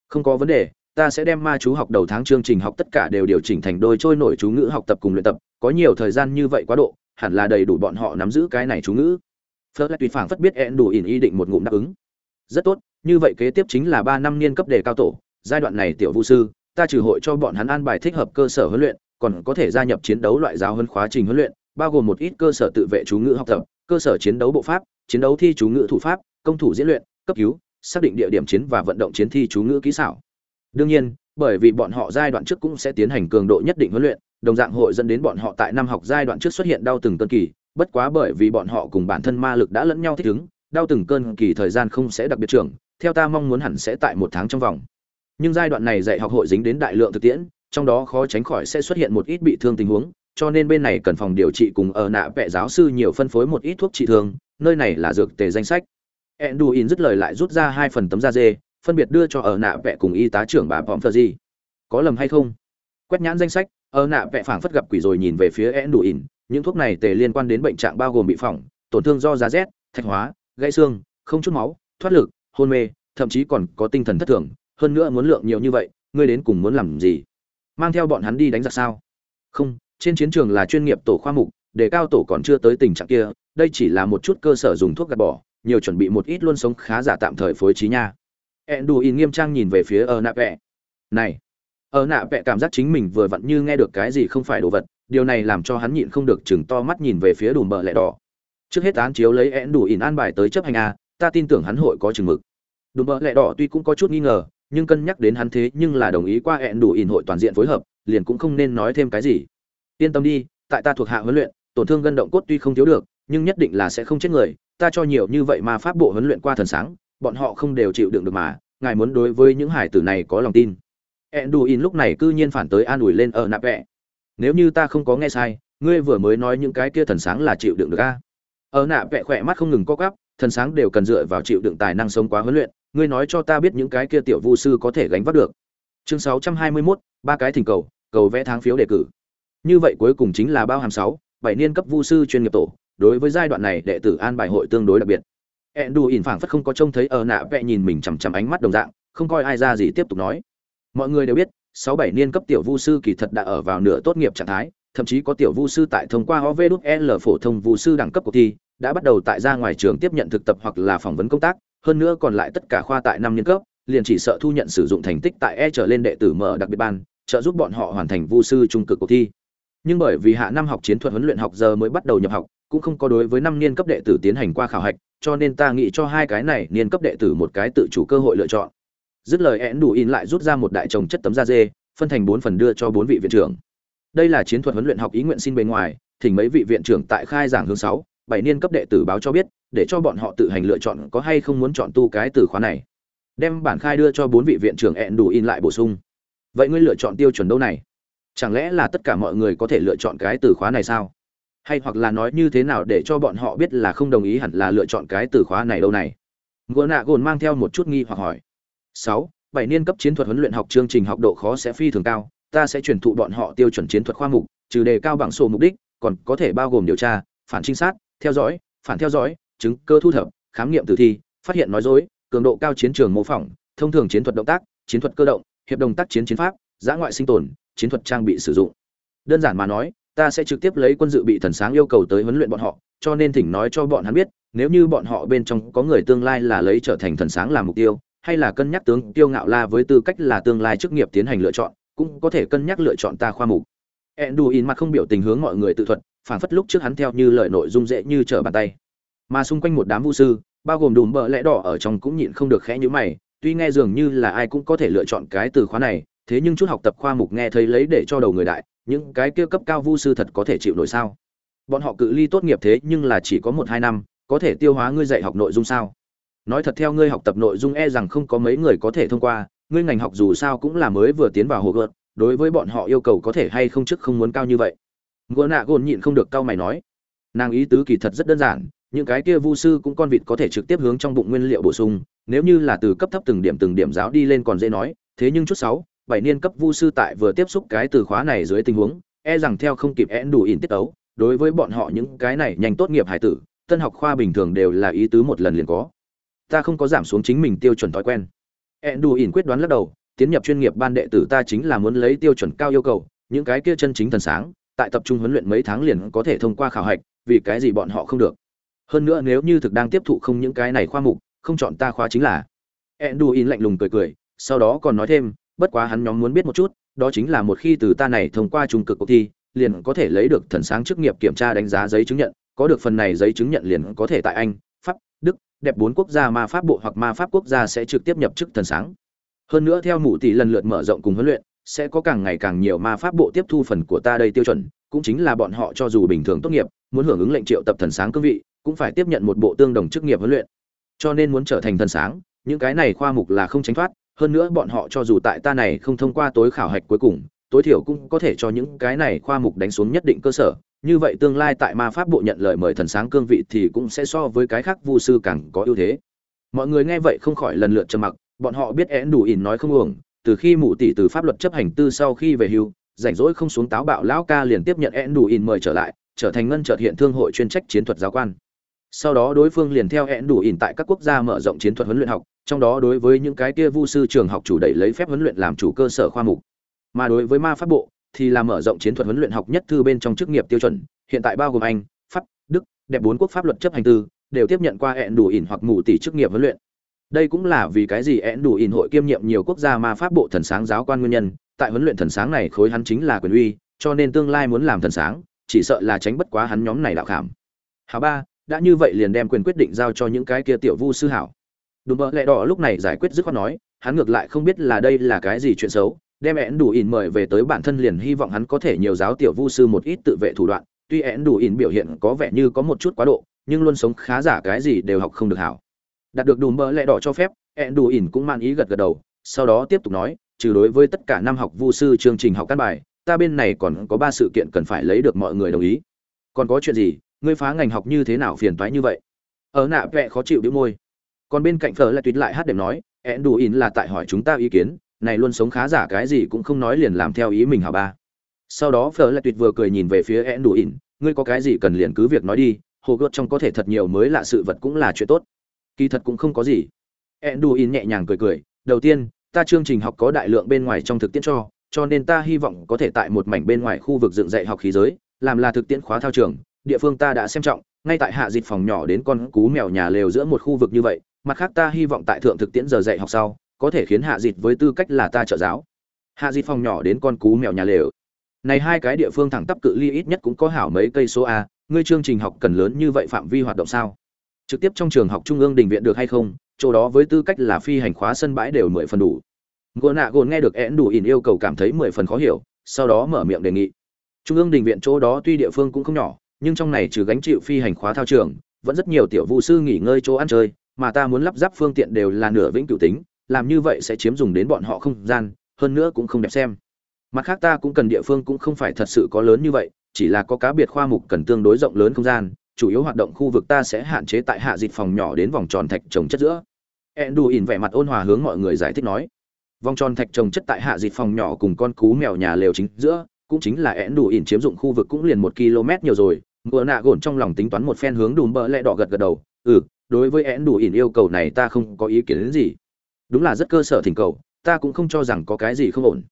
[SPEAKER 1] Không có vấn đề, ta sẽ đem ma chú học đầu tháng chương trình học tất cả đều điều chỉnh thành đôi trôi nổi chú ngữ học tập cùng luyện tập có nhiều thời gian như vậy quá độ, hẳn là đầy đủ bọn họ nắm giữ cái này chú ngữ. Phớt lại tùy phảng phất biết ẹn đủ ỉn ý định một ngụm đáp ứng. Rất tốt, như vậy kế tiếp chính là ba năm niên cấp đề cao tổ, giai đoạn này tiểu vũ sư, ta trừ hội cho bọn hắn an bài thích hợp cơ sở huấn luyện, còn có thể gia nhập chiến đấu loại giáo hơn khóa trình huấn luyện, bao gồm một ít cơ sở tự vệ chú ngữ học tập, cơ sở chiến đấu bộ pháp, chiến đấu thi chú ngữ thủ pháp, công thủ diễn luyện, cấp cứu, xác định địa điểm chiến và vận động chiến thi chú ngữ kỹ xảo. Đương nhiên, bởi vì bọn họ giai đoạn trước cũng sẽ tiến hành cường độ nhất định huấn luyện đồng dạng hội dẫn đến bọn họ tại năm học giai đoạn trước xuất hiện đau từng cơn kỳ, bất quá bởi vì bọn họ cùng bản thân ma lực đã lẫn nhau thích ứng, đau từng cơn kỳ thời gian không sẽ đặc biệt trưởng, theo ta mong muốn hẳn sẽ tại một tháng trong vòng. Nhưng giai đoạn này dạy học hội dính đến đại lượng thực tiễn, trong đó khó tránh khỏi sẽ xuất hiện một ít bị thương tình huống, cho nên bên này cần phòng điều trị cùng ở nạ vẽ giáo sư nhiều phân phối một ít thuốc trị thương, nơi này là dược tề danh sách. Enduin dứt lời lại rút ra hai phần tấm da dê, phân biệt đưa cho ở nạ vẽ cùng y tá trưởng bà bỏm gì có lầm hay không? Quét nhãn danh sách ở nạ vẽ phảng phất gặp quỷ rồi nhìn về phía enduin những thuốc này tề liên quan đến bệnh trạng bao gồm bị phỏng, tổn thương do giá rét, thạch hóa, gãy xương, không chút máu, thoát lực, hôn mê, thậm chí còn có tinh thần thất thường. Hơn nữa muốn lượng nhiều như vậy, ngươi đến cùng muốn làm gì? Mang theo bọn hắn đi đánh giặc sao? Không, trên chiến trường là chuyên nghiệp tổ khoa mục, đề cao tổ còn chưa tới tình trạng kia, đây chỉ là một chút cơ sở dùng thuốc gạt bỏ, nhiều chuẩn bị một ít luôn sống khá giả tạm thời phối trí nha. Enduin nghiêm trang nhìn về phía ở nạ vẽ này! Ở nạ vẽ cảm giác chính mình vừa vặn như nghe được cái gì không phải đồ vật, điều này làm cho hắn nhịn không được chừng to mắt nhìn về phía đùm bờ lẹ đỏ. Trước hết án chiếu lấy én đủ ỉn an bài tới chấp hành a, ta tin tưởng hắn hội có chừng mực. Đùm bờ lẹ đỏ tuy cũng có chút nghi ngờ, nhưng cân nhắc đến hắn thế nhưng là đồng ý qua én đủ ỉn hội toàn diện phối hợp, liền cũng không nên nói thêm cái gì. Yên tâm đi, tại ta thuộc hạ huấn luyện, tổn thương gân động cốt tuy không thiếu được, nhưng nhất định là sẽ không chết người, ta cho nhiều như vậy mà pháp bộ huấn luyện qua thần sáng, bọn họ không đều chịu đựng được mà, ngài muốn đối với những hải tử này có lòng tin. Enduin lúc này cư nhiên phản tới an ủi lên ở nạp vẽ. nếu như ta không có nghe sai ngươi vừa mới nói những cái kia thần sáng là chịu đựng được a? Ở nạp vẽ khỏe mắt không ngừng co quắp, thần sáng đều cần dựa vào chịu đựng tài năng sống quá huấn luyện. Ngươi nói cho ta biết những cái kia tiểu vu sư có thể gánh vác được. Chương 621, ba cái thỉnh cầu cầu vẽ tháng phiếu đề cử. Như vậy cuối cùng chính là bao hàm sáu bảy niên cấp vu sư chuyên nghiệp tổ đối với giai đoạn này đệ tử an bài hội tương đối đặc biệt. Enduin phảng phất không có trông thấy ở nạ vẽ nhìn mình chằm chằm ánh mắt đồng dạng không coi ai ra gì tiếp tục nói mọi người đều biết, sáu bảy niên cấp tiểu vu sư kỳ thật đã ở vào nửa tốt nghiệp trạng thái, thậm chí có tiểu vu sư tại thông qua OVL phổ thông vu sư đẳng cấp cuộc thi, đã bắt đầu tại ra ngoài trường tiếp nhận thực tập hoặc là phỏng vấn công tác, hơn nữa còn lại tất cả khoa tại năm niên cấp, liền chỉ sợ thu nhận sử dụng thành tích tại e trở lên đệ tử mở đặc biệt ban, trợ giúp bọn họ hoàn thành vu sư trung cực cuộc thi. Nhưng bởi vì hạ năm học chiến thuật huấn luyện học giờ mới bắt đầu nhập học, cũng không có đối với năm niên cấp đệ tử tiến hành qua khảo hạch, cho nên ta nghĩ cho hai cái này niên cấp đệ tử một cái tự chủ cơ hội lựa chọn dứt lời én đủ in lại rút ra một đại chồng chất tấm da dê, phân thành bốn phần đưa cho bốn vị viện trưởng. Đây là chiến thuật huấn luyện học ý nguyện xin bề ngoài, thỉnh mấy vị viện trưởng tại khai giảng hướng sáu, bảy niên cấp đệ tử báo cho biết, để cho bọn họ tự hành lựa chọn có hay không muốn chọn tu cái từ khóa này. Đem bản khai đưa cho bốn vị viện trưởng ẹn đủ in lại bổ sung. Vậy ngươi lựa chọn tiêu chuẩn đâu này? Chẳng lẽ là tất cả mọi người có thể lựa chọn cái từ khóa này sao? Hay hoặc là nói như thế nào để cho bọn họ biết là không đồng ý hẳn là lựa chọn cái từ khóa này đâu này? Ngựa nạ gồn mang theo một chút nghi hoặc hỏi sáu, bảy niên cấp chiến thuật huấn luyện học chương trình học độ khó sẽ phi thường cao, ta sẽ truyền thụ bọn họ tiêu chuẩn chiến thuật khoa mục, trừ đề cao bảng sổ mục đích, còn có thể bao gồm điều tra, phản trinh sát, theo dõi, phản theo dõi, chứng cơ thu thập, khám nghiệm tử thi, phát hiện nói dối, cường độ cao chiến trường mô phỏng, thông thường chiến thuật động tác, chiến thuật cơ động, hiệp đồng tác chiến chiến pháp, giã ngoại sinh tồn, chiến thuật trang bị sử dụng. Đơn giản mà nói, ta sẽ trực tiếp lấy quân dự bị thần sáng yêu cầu tới huấn luyện bọn họ, cho nên thỉnh nói cho bọn hắn biết, nếu như bọn họ bên trong có người tương lai là lấy trở thành thần sáng làm mục tiêu hay là cân nhắc tướng tiêu ngạo la với tư cách là tương lai chức nghiệp tiến hành lựa chọn, cũng có thể cân nhắc lựa chọn ta khoa mục. Enduin mặt không biểu tình hướng mọi người tự thuật phản phất lúc trước hắn theo như lời nội dung dễ như trở bàn tay. Mà xung quanh một đám vu sư, bao gồm đùm bợ lẽ đỏ ở trong cũng nhịn không được khẽ nhíu mày, tuy nghe dường như là ai cũng có thể lựa chọn cái từ khóa này, thế nhưng chút học tập khoa mục nghe thấy lấy để cho đầu người đại, những cái kia cấp cao vu sư thật có thể chịu nổi sao? Bọn họ cự ly tốt nghiệp thế nhưng là chỉ có một hai năm, có thể tiêu hóa ngươi dạy học nội dung sao? Nói thật theo ngươi học tập nội dung e rằng không có mấy người có thể thông qua, ngươi ngành học dù sao cũng là mới vừa tiến vào hồ gợt, đối với bọn họ yêu cầu có thể hay không chức không muốn cao như vậy. Ngựa nạ gồn nhịn không được cao mày nói, nàng ý tứ kỳ thật rất đơn giản, những cái kia vu sư cũng con vịt có thể trực tiếp hướng trong bụng nguyên liệu bổ sung, nếu như là từ cấp thấp từng điểm từng điểm giáo đi lên còn dễ nói, thế nhưng chút sáu, bảy niên cấp vu sư tại vừa tiếp xúc cái từ khóa này dưới tình huống e rằng theo không kịp én đủ ỉn tiết ấu đối với bọn họ những cái này nhanh tốt nghiệp hải tử, tân học khoa bình thường đều là ý tứ một lần liền có ta không có giảm xuống chính mình tiêu chuẩn thói quen. Én đủ ỉn quyết đoán lắc đầu, tiến nhập chuyên nghiệp ban đệ tử ta chính là muốn lấy tiêu chuẩn cao yêu cầu, những cái kia chân chính thần sáng, tại tập trung huấn luyện mấy tháng liền có thể thông qua khảo hạch, vì cái gì bọn họ không được. Hơn nữa nếu như thực đang tiếp thụ không những cái này khoa mục, không chọn ta khóa chính là. Enduin lạnh lùng cười cười, sau đó còn nói thêm, bất quá hắn nhóm muốn biết một chút, đó chính là một khi từ ta này thông qua trung cực cuộc thi, liền có thể lấy được thần sáng chức nghiệp kiểm tra đánh giá giấy chứng nhận, có được phần này giấy chứng nhận liền có thể tại anh đức, đẹp bốn quốc gia ma pháp bộ hoặc ma pháp quốc gia sẽ trực tiếp nhập chức thần sáng. Hơn nữa theo mụ tỷ lần lượt mở rộng cùng huấn luyện, sẽ có càng ngày càng nhiều ma pháp bộ tiếp thu phần của ta đây tiêu chuẩn, cũng chính là bọn họ cho dù bình thường tốt nghiệp, muốn hưởng ứng lệnh triệu tập thần sáng cương vị, cũng phải tiếp nhận một bộ tương đồng chức nghiệp huấn luyện. Cho nên muốn trở thành thần sáng, những cái này khoa mục là không tránh thoát, hơn nữa bọn họ cho dù tại ta này không thông qua tối khảo hạch cuối cùng, tối thiểu cũng có thể cho những cái này khoa mục đánh xuống nhất định cơ sở như vậy tương lai tại ma pháp bộ nhận lời mời thần sáng cương vị thì cũng sẽ so với cái khác vu sư càng có ưu thế. Mọi người nghe vậy không khỏi lần lượt trầm mặc, bọn họ biết én đủ ỉn nói không uổng, từ khi mụ tỷ từ pháp luật chấp hành tư sau khi về hưu, rảnh rỗi không xuống táo bạo lão ca liền tiếp nhận én đủ ỉn mời trở lại, trở thành ngân trợt hiện thương hội chuyên trách chiến thuật giáo quan. Sau đó đối phương liền theo én đủ ỉn tại các quốc gia mở rộng chiến thuật huấn luyện học, trong đó đối với những cái kia vu sư trường học chủ đẩy lấy phép huấn luyện làm chủ cơ sở khoa mục. Mà đối với ma pháp bộ thì là mở rộng chiến thuật huấn luyện học nhất thư bên trong chức nghiệp tiêu chuẩn, hiện tại bao gồm anh, pháp, đức, đẹp bốn quốc pháp luật chấp hành tư, đều tiếp nhận qua hẹn đủ ỉn hoặc mù tỷ chức nghiệp huấn luyện. Đây cũng là vì cái gì hẹn đủ ỉn hội kiêm nhiệm nhiều quốc gia ma pháp bộ thần sáng giáo quan nguyên nhân, tại huấn luyện thần sáng này khối hắn chính là quyền uy, cho nên tương lai muốn làm thần sáng, chỉ sợ là tránh bất quá hắn nhóm này đạo khảm. Hảo ba, đã như vậy liền đem quyền quyết định giao cho những cái kia tiểu vu sư hảo. Đúng vợ lẽ đỏ lúc này giải quyết dứt khoát nói, hắn ngược lại không biết là đây là cái gì chuyện xấu đem én đủ ỉn mời về tới bản thân liền hy vọng hắn có thể nhiều giáo tiểu vu sư một ít tự vệ thủ đoạn. Tuy én đủ ỉn biểu hiện có vẻ như có một chút quá độ, nhưng luôn sống khá giả cái gì đều học không được hảo. Đạt được đùm bơ lẹ đỏ cho phép én đủ ỉn cũng man ý gật gật đầu, sau đó tiếp tục nói, trừ đối với tất cả năm học vu sư chương trình học căn bài, ta bên này còn có ba sự kiện cần phải lấy được mọi người đồng ý. Còn có chuyện gì, ngươi phá ngành học như thế nào phiền toái như vậy? Ở nạ vẹ khó chịu đĩu môi. Còn bên cạnh phở lại tuyệt lại hát đệm nói én đủ ỉn là tại hỏi chúng ta ý kiến này luôn sống khá giả cái gì cũng không nói liền làm theo ý mình hả ba? Sau đó phở lại tuyệt vừa cười nhìn về phía én đủ ỉn, ngươi có cái gì cần liền cứ việc nói đi, hồ gợt trong có thể thật nhiều mới lạ sự vật cũng là chuyện tốt. Kỳ thật cũng không có gì. Én đủ ỉn nhẹ nhàng cười cười, đầu tiên, ta chương trình học có đại lượng bên ngoài trong thực tiễn cho cho nên ta hy vọng có thể tại một mảnh bên ngoài khu vực dựng dạy học khí giới, làm là thực tiễn khóa thao trường, địa phương ta đã xem trọng, ngay tại hạ dịch phòng nhỏ đến con cú mèo nhà lều giữa một khu vực như vậy, mặt khác ta hy vọng tại thượng thực tiễn giờ dạy học sau có thể khiến hạ dịt với tư cách là ta trợ giáo. Hạ dịt phòng nhỏ đến con cú mèo nhà lều. Này hai cái địa phương thẳng tắp cự ly ít nhất cũng có hảo mấy cây số a, ngươi chương trình học cần lớn như vậy phạm vi hoạt động sao? Trực tiếp trong trường học trung ương đình viện được hay không? Chỗ đó với tư cách là phi hành khóa sân bãi đều mười phần đủ. Gồn nạ gồn nghe được én đủ ỉn yêu cầu cảm thấy mười phần khó hiểu, sau đó mở miệng đề nghị. Trung ương đình viện chỗ đó tuy địa phương cũng không nhỏ, nhưng trong này trừ gánh chịu phi hành khóa thao trường, vẫn rất nhiều tiểu vụ sư nghỉ ngơi chỗ ăn chơi, mà ta muốn lắp ráp phương tiện đều là nửa vĩnh cửu tính làm như vậy sẽ chiếm dùng đến bọn họ không gian, hơn nữa cũng không đẹp xem. Mặt khác ta cũng cần địa phương cũng không phải thật sự có lớn như vậy, chỉ là có cá biệt khoa mục cần tương đối rộng lớn không gian, chủ yếu hoạt động khu vực ta sẽ hạn chế tại hạ dịch phòng nhỏ đến vòng tròn thạch trồng chất giữa. Endu ỉn vẻ mặt ôn hòa hướng mọi người giải thích nói. Vòng tròn thạch trồng chất tại hạ dịch phòng nhỏ cùng con cú mèo nhà lều chính giữa, cũng chính là ed đù ỉn chiếm dụng khu vực cũng liền một km nhiều rồi. Mưa nạ gồn trong lòng tính toán một phen hướng đùm bỡ lẹ đỏ gật gật đầu. Ừ đối với ed đù ỉn yêu cầu này ta không có ý kiến đến gì đúng là rất cơ sở thỉnh cầu, ta cũng không cho rằng có cái gì không ổn.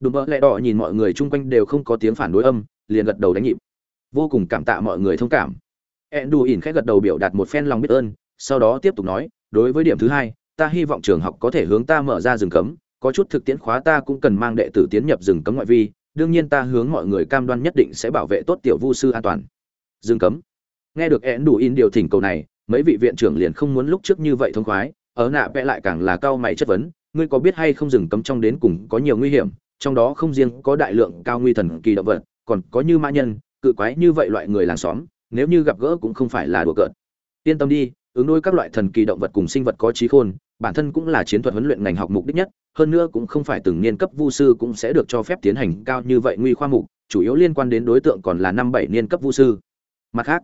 [SPEAKER 1] Đùm bỡ lẹ đỏ nhìn mọi người chung quanh đều không có tiếng phản đối âm, liền gật đầu đánh nhịp. Vô cùng cảm tạ mọi người thông cảm. Én đù ỉn khẽ gật đầu biểu đạt một phen lòng biết ơn, sau đó tiếp tục nói, đối với điểm thứ hai, ta hy vọng trường học có thể hướng ta mở ra rừng cấm, có chút thực tiễn khóa ta cũng cần mang đệ tử tiến nhập rừng cấm ngoại vi, đương nhiên ta hướng mọi người cam đoan nhất định sẽ bảo vệ tốt tiểu vu sư an toàn. Rừng cấm. Nghe được én đù in điều thỉnh cầu này, mấy vị viện trưởng liền không muốn lúc trước như vậy thông khoái ở nạ vẽ lại càng là cao mày chất vấn, ngươi có biết hay không rừng cấm trong đến cùng có nhiều nguy hiểm, trong đó không riêng có đại lượng cao nguy thần kỳ động vật, còn có như mã nhân, cự quái như vậy loại người làng xóm, nếu như gặp gỡ cũng không phải là đùa cợt. Yên tâm đi, ứng đối các loại thần kỳ động vật cùng sinh vật có trí khôn, bản thân cũng là chiến thuật huấn luyện ngành học mục đích nhất, hơn nữa cũng không phải từng niên cấp vu sư cũng sẽ được cho phép tiến hành cao như vậy nguy khoa mục, chủ yếu liên quan đến đối tượng còn là năm bảy niên cấp vu sư. Mặt khác,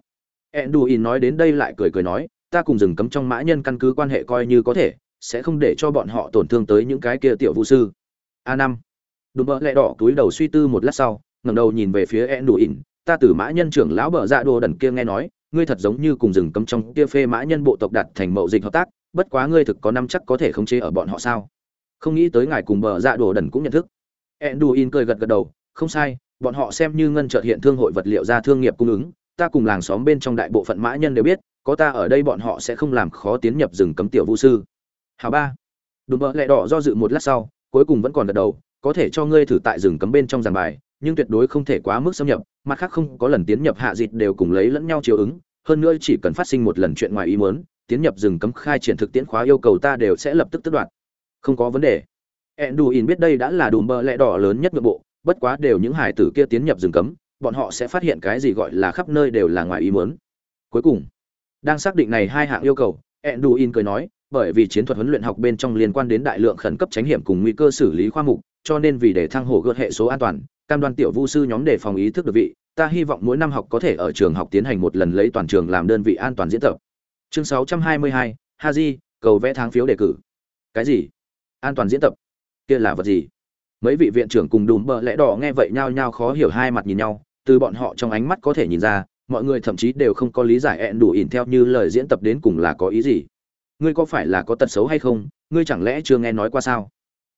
[SPEAKER 1] enduin nói đến đây lại cười cười nói ta cùng rừng cấm trong mã nhân căn cứ quan hệ coi như có thể, sẽ không để cho bọn họ tổn thương tới những cái kia tiểu vũ sư. A năm. Đùm bợ lẹ đỏ túi đầu suy tư một lát sau, ngẩng đầu nhìn về phía enduin ta từ mã nhân trưởng lão bợ dạ đồ đần kia nghe nói, ngươi thật giống như cùng rừng cấm trong kia phê mã nhân bộ tộc đặt thành mậu dịch hợp tác, bất quá ngươi thực có năm chắc có thể khống chế ở bọn họ sao? Không nghĩ tới ngài cùng bờ dạ đồ đần cũng nhận thức. Enduin cười gật gật đầu, không sai, bọn họ xem như ngân trợ hiện thương hội vật liệu ra thương nghiệp cung ứng, ta cùng làng xóm bên trong đại bộ phận mã nhân đều biết có ta ở đây bọn họ sẽ không làm khó tiến nhập rừng cấm tiểu vũ sư. Hào ba. Đùm bợ lẹ đỏ do dự một lát sau, cuối cùng vẫn còn gật đầu, có thể cho ngươi thử tại rừng cấm bên trong giảng bài, nhưng tuyệt đối không thể quá mức xâm nhập, mặt khác không có lần tiến nhập hạ dịt đều cùng lấy lẫn nhau chiều ứng, hơn nữa chỉ cần phát sinh một lần chuyện ngoài ý muốn, tiến nhập rừng cấm khai triển thực tiễn khóa yêu cầu ta đều sẽ lập tức tước đoạt. Không có vấn đề. Enduin biết đây đã là đùm bờ lẹ đỏ lớn nhất nội bộ, bất quá đều những hải tử kia tiến nhập rừng cấm, bọn họ sẽ phát hiện cái gì gọi là khắp nơi đều là ngoài ý muốn. Cuối cùng đang xác định này hai hạng yêu cầu Enduin cười nói bởi vì chiến thuật huấn luyện học bên trong liên quan đến đại lượng khẩn cấp tránh hiểm cùng nguy cơ xử lý khoa mục cho nên vì để thăng hổ gợt hệ số an toàn cam đoan tiểu vu sư nhóm đề phòng ý thức được vị ta hy vọng mỗi năm học có thể ở trường học tiến hành một lần lấy toàn trường làm đơn vị an toàn diễn tập. Chương 622, haji cầu vẽ tháng phiếu đề cử. Cái gì? An toàn diễn tập? Kia là vật gì? Mấy vị viện trưởng cùng đùm bợ lẽ đỏ nghe vậy nhao nhao khó hiểu hai mặt nhìn nhau từ bọn họ trong ánh mắt có thể nhìn ra mọi người thậm chí đều không có lý giải ẹn đủ ỉn theo như lời diễn tập đến cùng là có ý gì. Ngươi có phải là có tật xấu hay không? Ngươi chẳng lẽ chưa nghe nói qua sao?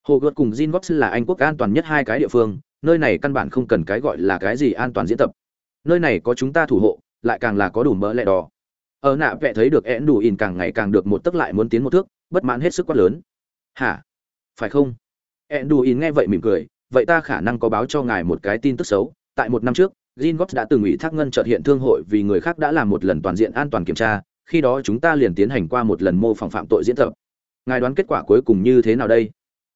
[SPEAKER 1] Hồ gợt cùng gin gox là anh quốc an toàn nhất hai cái địa phương, nơi này căn bản không cần cái gọi là cái gì an toàn diễn tập. Nơi này có chúng ta thủ hộ, lại càng là có đủ mỡ lẹ đỏ. Ở nạ vẽ thấy được én đủ ỉn càng ngày càng được một tấc lại muốn tiến một thước, bất mãn hết sức quát lớn. Hả? Phải không? Én đủ ỉn nghe vậy mỉm cười, vậy ta khả năng có báo cho ngài một cái tin tức xấu, tại một năm trước Zingox đã từng ủy thác ngân chợt hiện thương hội vì người khác đã làm một lần toàn diện an toàn kiểm tra, khi đó chúng ta liền tiến hành qua một lần mô phỏng phạm tội diễn tập. Ngài đoán kết quả cuối cùng như thế nào đây?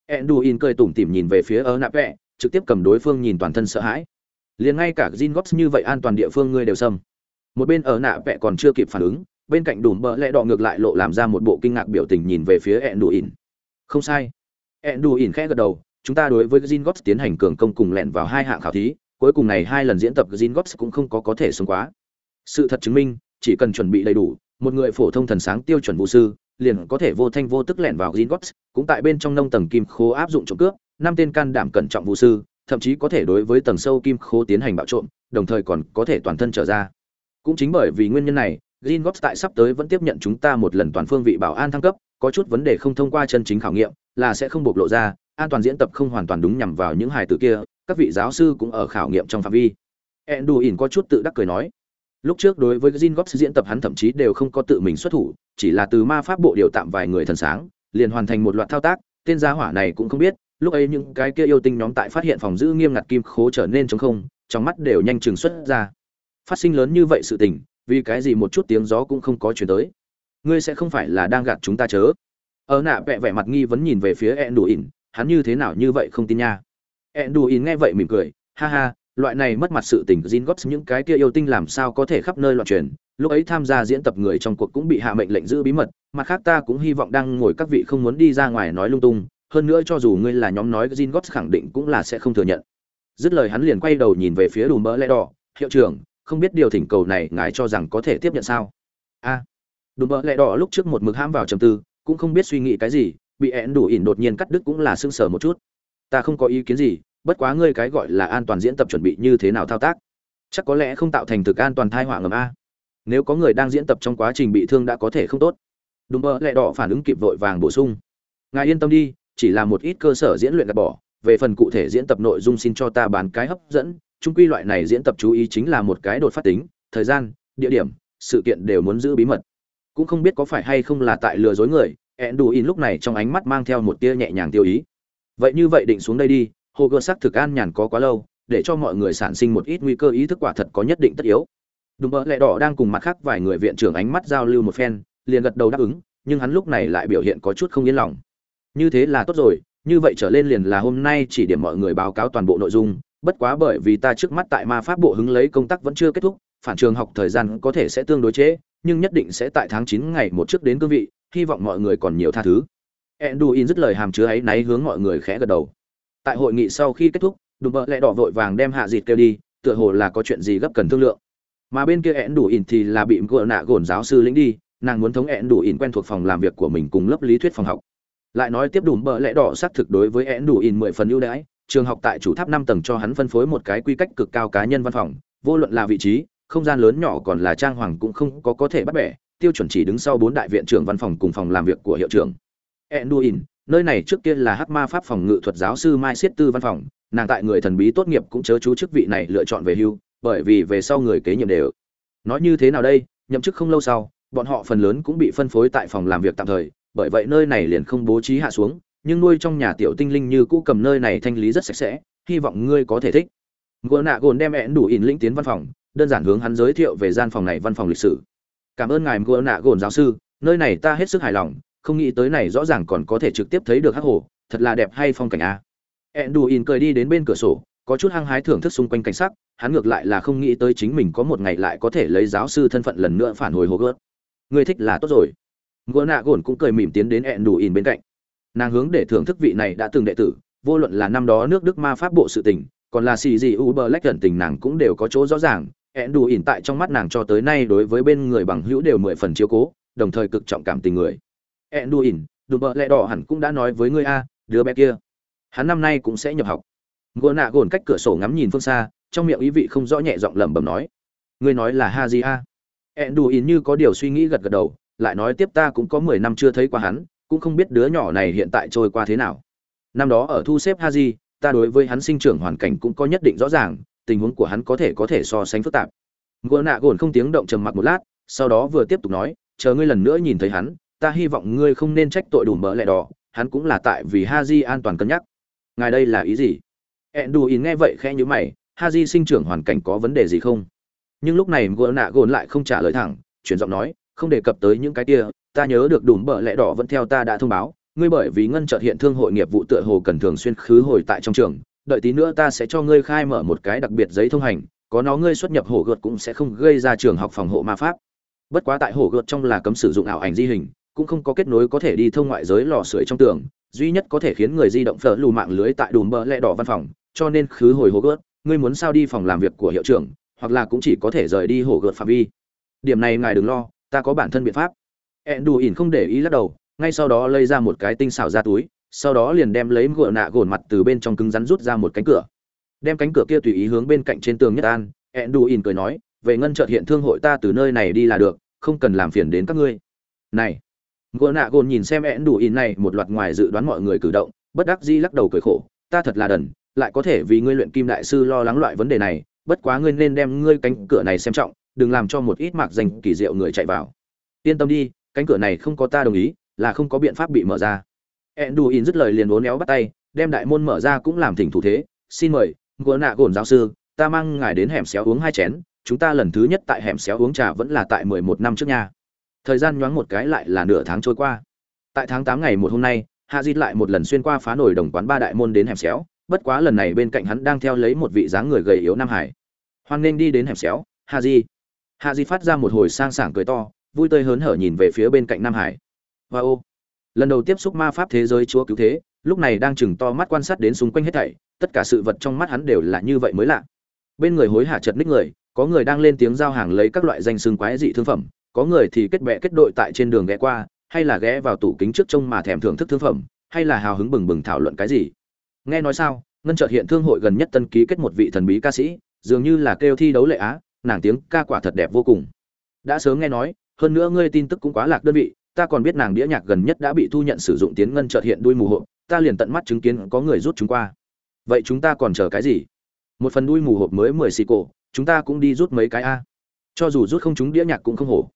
[SPEAKER 1] Enduin cười tủm tỉm nhìn về phía Ernapе, trực tiếp cầm đối phương nhìn toàn thân sợ hãi. Liền ngay cả Zingox như vậy an toàn địa phương ngươi đều xâm. Một bên ở nạ vẽ còn chưa kịp phản ứng, bên cạnh đùm bờ lẽ đỏ ngược lại lộ làm ra một bộ kinh ngạc biểu tình nhìn về phía Enduin. Không sai. Enduin khẽ gật đầu, chúng ta đối với Zingox tiến hành cường công cùng lẻn vào hai hạng khảo thí, cuối cùng này hai lần diễn tập Jin Gops cũng không có có thể sống quá. Sự thật chứng minh, chỉ cần chuẩn bị đầy đủ, một người phổ thông thần sáng tiêu chuẩn vũ sư, liền có thể vô thanh vô tức lẻn vào Jin Gops, cũng tại bên trong nông tầng kim khố áp dụng trộm cướp, năm tên can đảm cẩn trọng vũ sư, thậm chí có thể đối với tầng sâu kim khố tiến hành bạo trộm, đồng thời còn có thể toàn thân trở ra. Cũng chính bởi vì nguyên nhân này, Jin Gops tại sắp tới vẫn tiếp nhận chúng ta một lần toàn phương vị bảo an thăng cấp, có chút vấn đề không thông qua chân chính khảo nghiệm, là sẽ không bộc lộ ra, an toàn diễn tập không hoàn toàn đúng nhằm vào những hài tử kia, các vị giáo sư cũng ở khảo nghiệm trong phạm vi. Enduin có chút tự đắc cười nói, lúc trước đối với Jin Gops diễn tập hắn thậm chí đều không có tự mình xuất thủ, chỉ là từ ma pháp bộ điều tạm vài người thần sáng, liền hoàn thành một loạt thao tác, tên gia hỏa này cũng không biết, lúc ấy những cái kia yêu tinh nhóm tại phát hiện phòng giữ nghiêm ngặt kim khố trở nên trống không, trong mắt đều nhanh chừng xuất ra. Phát sinh lớn như vậy sự tình, vì cái gì một chút tiếng gió cũng không có chuyển tới? Ngươi sẽ không phải là đang gạt chúng ta chớ? Ở nạ vẽ vẻ mặt nghi vấn nhìn về phía enduin, hắn như thế nào như vậy không tin nha? Enduin nghe vậy mỉm cười, ha ha, loại này mất mặt sự tình Zingots những cái kia yêu tinh làm sao có thể khắp nơi loạn truyền, lúc ấy tham gia diễn tập người trong cuộc cũng bị hạ mệnh lệnh giữ bí mật, mặt khác ta cũng hy vọng đang ngồi các vị không muốn đi ra ngoài nói lung tung, hơn nữa cho dù ngươi là nhóm nói Zingots khẳng định cũng là sẽ không thừa nhận. Dứt lời hắn liền quay đầu nhìn về phía Đùm Bỡ Lẽ Đỏ, "Hiệu trưởng, không biết điều thỉnh cầu này ngài cho rằng có thể tiếp nhận sao?" A. À, Đùm Bỡ Lẽ Đỏ lúc trước một mực hãm vào trầm tư, cũng không biết suy nghĩ cái gì, bị én đủ ỉn đột nhiên cắt đứt cũng là sưng sờ một chút ta không có ý kiến gì, bất quá ngươi cái gọi là an toàn diễn tập chuẩn bị như thế nào thao tác? Chắc có lẽ không tạo thành thực an toàn thai họa ngầm a. Nếu có người đang diễn tập trong quá trình bị thương đã có thể không tốt. Đúng mơ lẹ đỏ phản ứng kịp vội vàng bổ sung. Ngài yên tâm đi, chỉ là một ít cơ sở diễn luyện gạt bỏ. Về phần cụ thể diễn tập nội dung xin cho ta bán cái hấp dẫn. Trung quy loại này diễn tập chú ý chính là một cái đột phát tính, thời gian, địa điểm, sự kiện đều muốn giữ bí mật. Cũng không biết có phải hay không là tại lừa dối người. Ẹn đủ in lúc này trong ánh mắt mang theo một tia nhẹ nhàng tiêu ý vậy như vậy định xuống đây đi hồ gươm sắc thực an nhàn có quá lâu để cho mọi người sản sinh một ít nguy cơ ý thức quả thật có nhất định tất yếu. Đúng mơ lẹ đỏ đang cùng mặt khác vài người viện trưởng ánh mắt giao lưu một phen liền gật đầu đáp ứng nhưng hắn lúc này lại biểu hiện có chút không yên lòng. Như thế là tốt rồi như vậy trở lên liền là hôm nay chỉ điểm mọi người báo cáo toàn bộ nội dung bất quá bởi vì ta trước mắt tại ma pháp bộ hứng lấy công tác vẫn chưa kết thúc phản trường học thời gian có thể sẽ tương đối chế, nhưng nhất định sẽ tại tháng chín ngày một trước đến cương vị hy vọng mọi người còn nhiều tha thứ. Enduin dứt lời hàm chứa ấy náy hướng mọi người khẽ gật đầu. Tại hội nghị sau khi kết thúc, Đùm bợ lẹ đỏ vội vàng đem hạ dịt kêu đi, tựa hồ là có chuyện gì gấp cần thương lượng. Mà bên kia Enduin thì là bị gỡ nạ gồn giáo sư lĩnh đi, nàng muốn thống Enduin quen thuộc phòng làm việc của mình cùng lớp lý thuyết phòng học. Lại nói tiếp Đùm bợ lẹ đỏ xác thực đối với Enduin mười phần ưu đãi, trường học tại chủ tháp năm tầng cho hắn phân phối một cái quy cách cực cao cá nhân văn phòng, vô luận là vị trí, không gian lớn nhỏ còn là trang hoàng cũng không có có thể bắt bẻ, tiêu chuẩn chỉ đứng sau bốn đại viện trưởng văn phòng cùng phòng làm việc của hiệu trưởng. Enduin, nơi này trước kia là Hắc Ma pháp phòng ngự thuật giáo sư Mai Siết Tư văn phòng, nàng tại người thần bí tốt nghiệp cũng chớ chú chức vị này lựa chọn về hưu, bởi vì về sau người kế nhiệm đều. Nói như thế nào đây, nhậm chức không lâu sau, bọn họ phần lớn cũng bị phân phối tại phòng làm việc tạm thời, bởi vậy nơi này liền không bố trí hạ xuống, nhưng nuôi trong nhà tiểu tinh linh như cũ cầm nơi này thanh lý rất sạch sẽ, hy vọng ngươi có thể thích. Gỗ nạ gồn đem ẹn đủ ỉn lĩnh tiến văn phòng, đơn giản hướng hắn giới thiệu về gian phòng này văn phòng lịch sử. Cảm ơn ngài Gỗ nạ gồn giáo sư, nơi này ta hết sức hài lòng, không nghĩ tới này rõ ràng còn có thể trực tiếp thấy được hắc hồ, thật là đẹp hay phong cảnh a. Enduin cười đi đến bên cửa sổ, có chút hăng hái thưởng thức xung quanh cảnh sắc, hắn ngược lại là không nghĩ tới chính mình có một ngày lại có thể lấy giáo sư thân phận lần nữa phản hồi hồ gớt người thích là tốt rồi. Gỡ nạ gồn cũng cười mỉm tiến đến enduin bên cạnh. Nàng hướng để thưởng thức vị này đã từng đệ tử, vô luận là năm đó nước đức ma pháp bộ sự tình, còn là xì gì u bờ lách gần tình nàng cũng đều có chỗ rõ ràng. Ẹn đủ ỉn tại trong mắt nàng cho tới nay đối với bên người bằng hữu đều mười phần chiếu cố, đồng thời cực trọng cảm tình người. Enduin, đủ bợ lẹ đỏ hẳn cũng đã nói với ngươi a đứa bé kia. Hắn năm nay cũng sẽ nhập học. Gỗ nạ gồn cách cửa sổ ngắm nhìn phương xa trong miệng ý vị không rõ nhẹ giọng lẩm bẩm nói ngươi nói là Haji a? Enduin như có điều suy nghĩ gật gật đầu lại nói tiếp ta cũng có mười năm chưa thấy qua hắn cũng không biết đứa nhỏ này hiện tại trôi qua thế nào. Năm đó ở thu xếp haji ta đối với hắn sinh trưởng hoàn cảnh cũng có nhất định rõ ràng tình huống của hắn có thể có thể so sánh phức tạp. Gỗ nạ gồn không tiếng động trầm mặc một lát sau đó vừa tiếp tục nói chờ ngươi lần nữa nhìn thấy hắn ta hy vọng ngươi không nên trách tội đủ mỡ lẹ đỏ, hắn cũng là tại vì haji an toàn cân nhắc. Ngài đây là ý gì? Ẹn đù ý nghe vậy khẽ nhữ mày, haji sinh trưởng hoàn cảnh có vấn đề gì không? Nhưng lúc này gỗ nạ gồn lại không trả lời thẳng, chuyển giọng nói, không đề cập tới những cái kia, ta nhớ được đủ mỡ lẽ đỏ vẫn theo ta đã thông báo, ngươi bởi vì ngân trợt hiện thương hội nghiệp vụ tựa hồ cần thường xuyên khứ hồi tại trong trường, đợi tí nữa ta sẽ cho ngươi khai mở một cái đặc biệt giấy thông hành, có nó ngươi xuất nhập hổ gợt cũng sẽ không gây ra trường học phòng hộ ma pháp. Bất quá tại hổ gợt trong là cấm sử dụng ảo ảnh di hình cũng không có kết nối có thể đi thông ngoại giới lò sưởi trong tường, duy nhất có thể khiến người di động phở lù mạng lưới tại đùm bờ lẹ đỏ văn phòng, cho nên khứ hồi hồ gớt, ngươi muốn sao đi phòng làm việc của hiệu trưởng, hoặc là cũng chỉ có thể rời đi hồ gợt phạm vi. Điểm này ngài đừng lo, ta có bản thân biện pháp. Ẹn đù ỉn không để ý lắc đầu, ngay sau đó lấy ra một cái tinh xảo ra túi, sau đó liền đem lấy gội nạ gồn mặt từ bên trong cứng rắn rút ra một cánh cửa. Đem cánh cửa kia tùy ý hướng bên cạnh trên tường nhất an ẹn đù ỉn cười nói về ngân trợt hiện thương hội ta từ nơi này đi là được, không cần làm phiền đến các ngươi. Này gỗ nạ gồn nhìn xem ẹn đủ in này, một loạt ngoài dự đoán mọi người cử động, bất đắc dĩ lắc đầu cười khổ, ta thật là đần, lại có thể vì ngươi luyện kim đại sư lo lắng loại vấn đề này, bất quá ngươi nên đem ngươi cánh cửa này xem trọng, đừng làm cho một ít mạc danh kỳ diệu người chạy vào. Yên tâm đi, cánh cửa này không có ta đồng ý, là không có biện pháp bị mở ra. én đủ in dứt lời liền uốn éo bắt tay, đem đại môn mở ra cũng làm thỉnh thủ thế, xin mời gỗ nạ gồn giáo sư, ta mang ngài đến hẻm xéo uống hai chén, chúng ta lần thứ nhất tại hẻm xéo uống trà vẫn là tại mười một năm trước nha thời gian nhoáng một cái lại là nửa tháng trôi qua. Tại tháng tám ngày một hôm nay, hạ dịt lại một lần xuyên qua phá nổi đồng quán ba đại môn đến hẻm xéo, bất quá lần này bên cạnh hắn đang theo lấy một vị dáng người gầy yếu nam hải. Hoan nên đi đến hẻm xéo, hạ di. Hạ di phát ra một hồi sang sảng cười to, vui tươi hớn hở nhìn về phía bên cạnh nam hải. Và ô. Lần đầu tiếp xúc ma pháp thế giới chúa cứu thế, lúc này đang chừng to mắt quan sát đến xung quanh hết thảy, tất cả sự vật trong mắt hắn đều là như vậy mới lạ. Bên người hối hả chật ních người, có người đang lên tiếng giao hàng lấy các loại danh xương quái dị thương phẩm có người thì kết bè kết đội tại trên đường ghé qua, hay là ghé vào tủ kính trước trông mà thèm thưởng thức thương phẩm, hay là hào hứng bừng bừng thảo luận cái gì. Nghe nói sao, ngân chợt hiện thương hội gần nhất tân ký kết một vị thần bí ca sĩ, dường như là kêu thi đấu lệ á, nàng tiếng ca quả thật đẹp vô cùng. Đã sớm nghe nói, hơn nữa ngươi tin tức cũng quá lạc đơn vị, ta còn biết nàng đĩa nhạc gần nhất đã bị thu nhận sử dụng tiến ngân chợt hiện đuôi mù hộp ta liền tận mắt chứng kiến có người rút chúng qua. Vậy chúng ta còn chờ cái gì? Một phần đuôi mù hộp mới mười xì cổ, chúng ta cũng đi rút mấy cái a. Cho dù rút không chúng đĩa nhạc cũng không hổ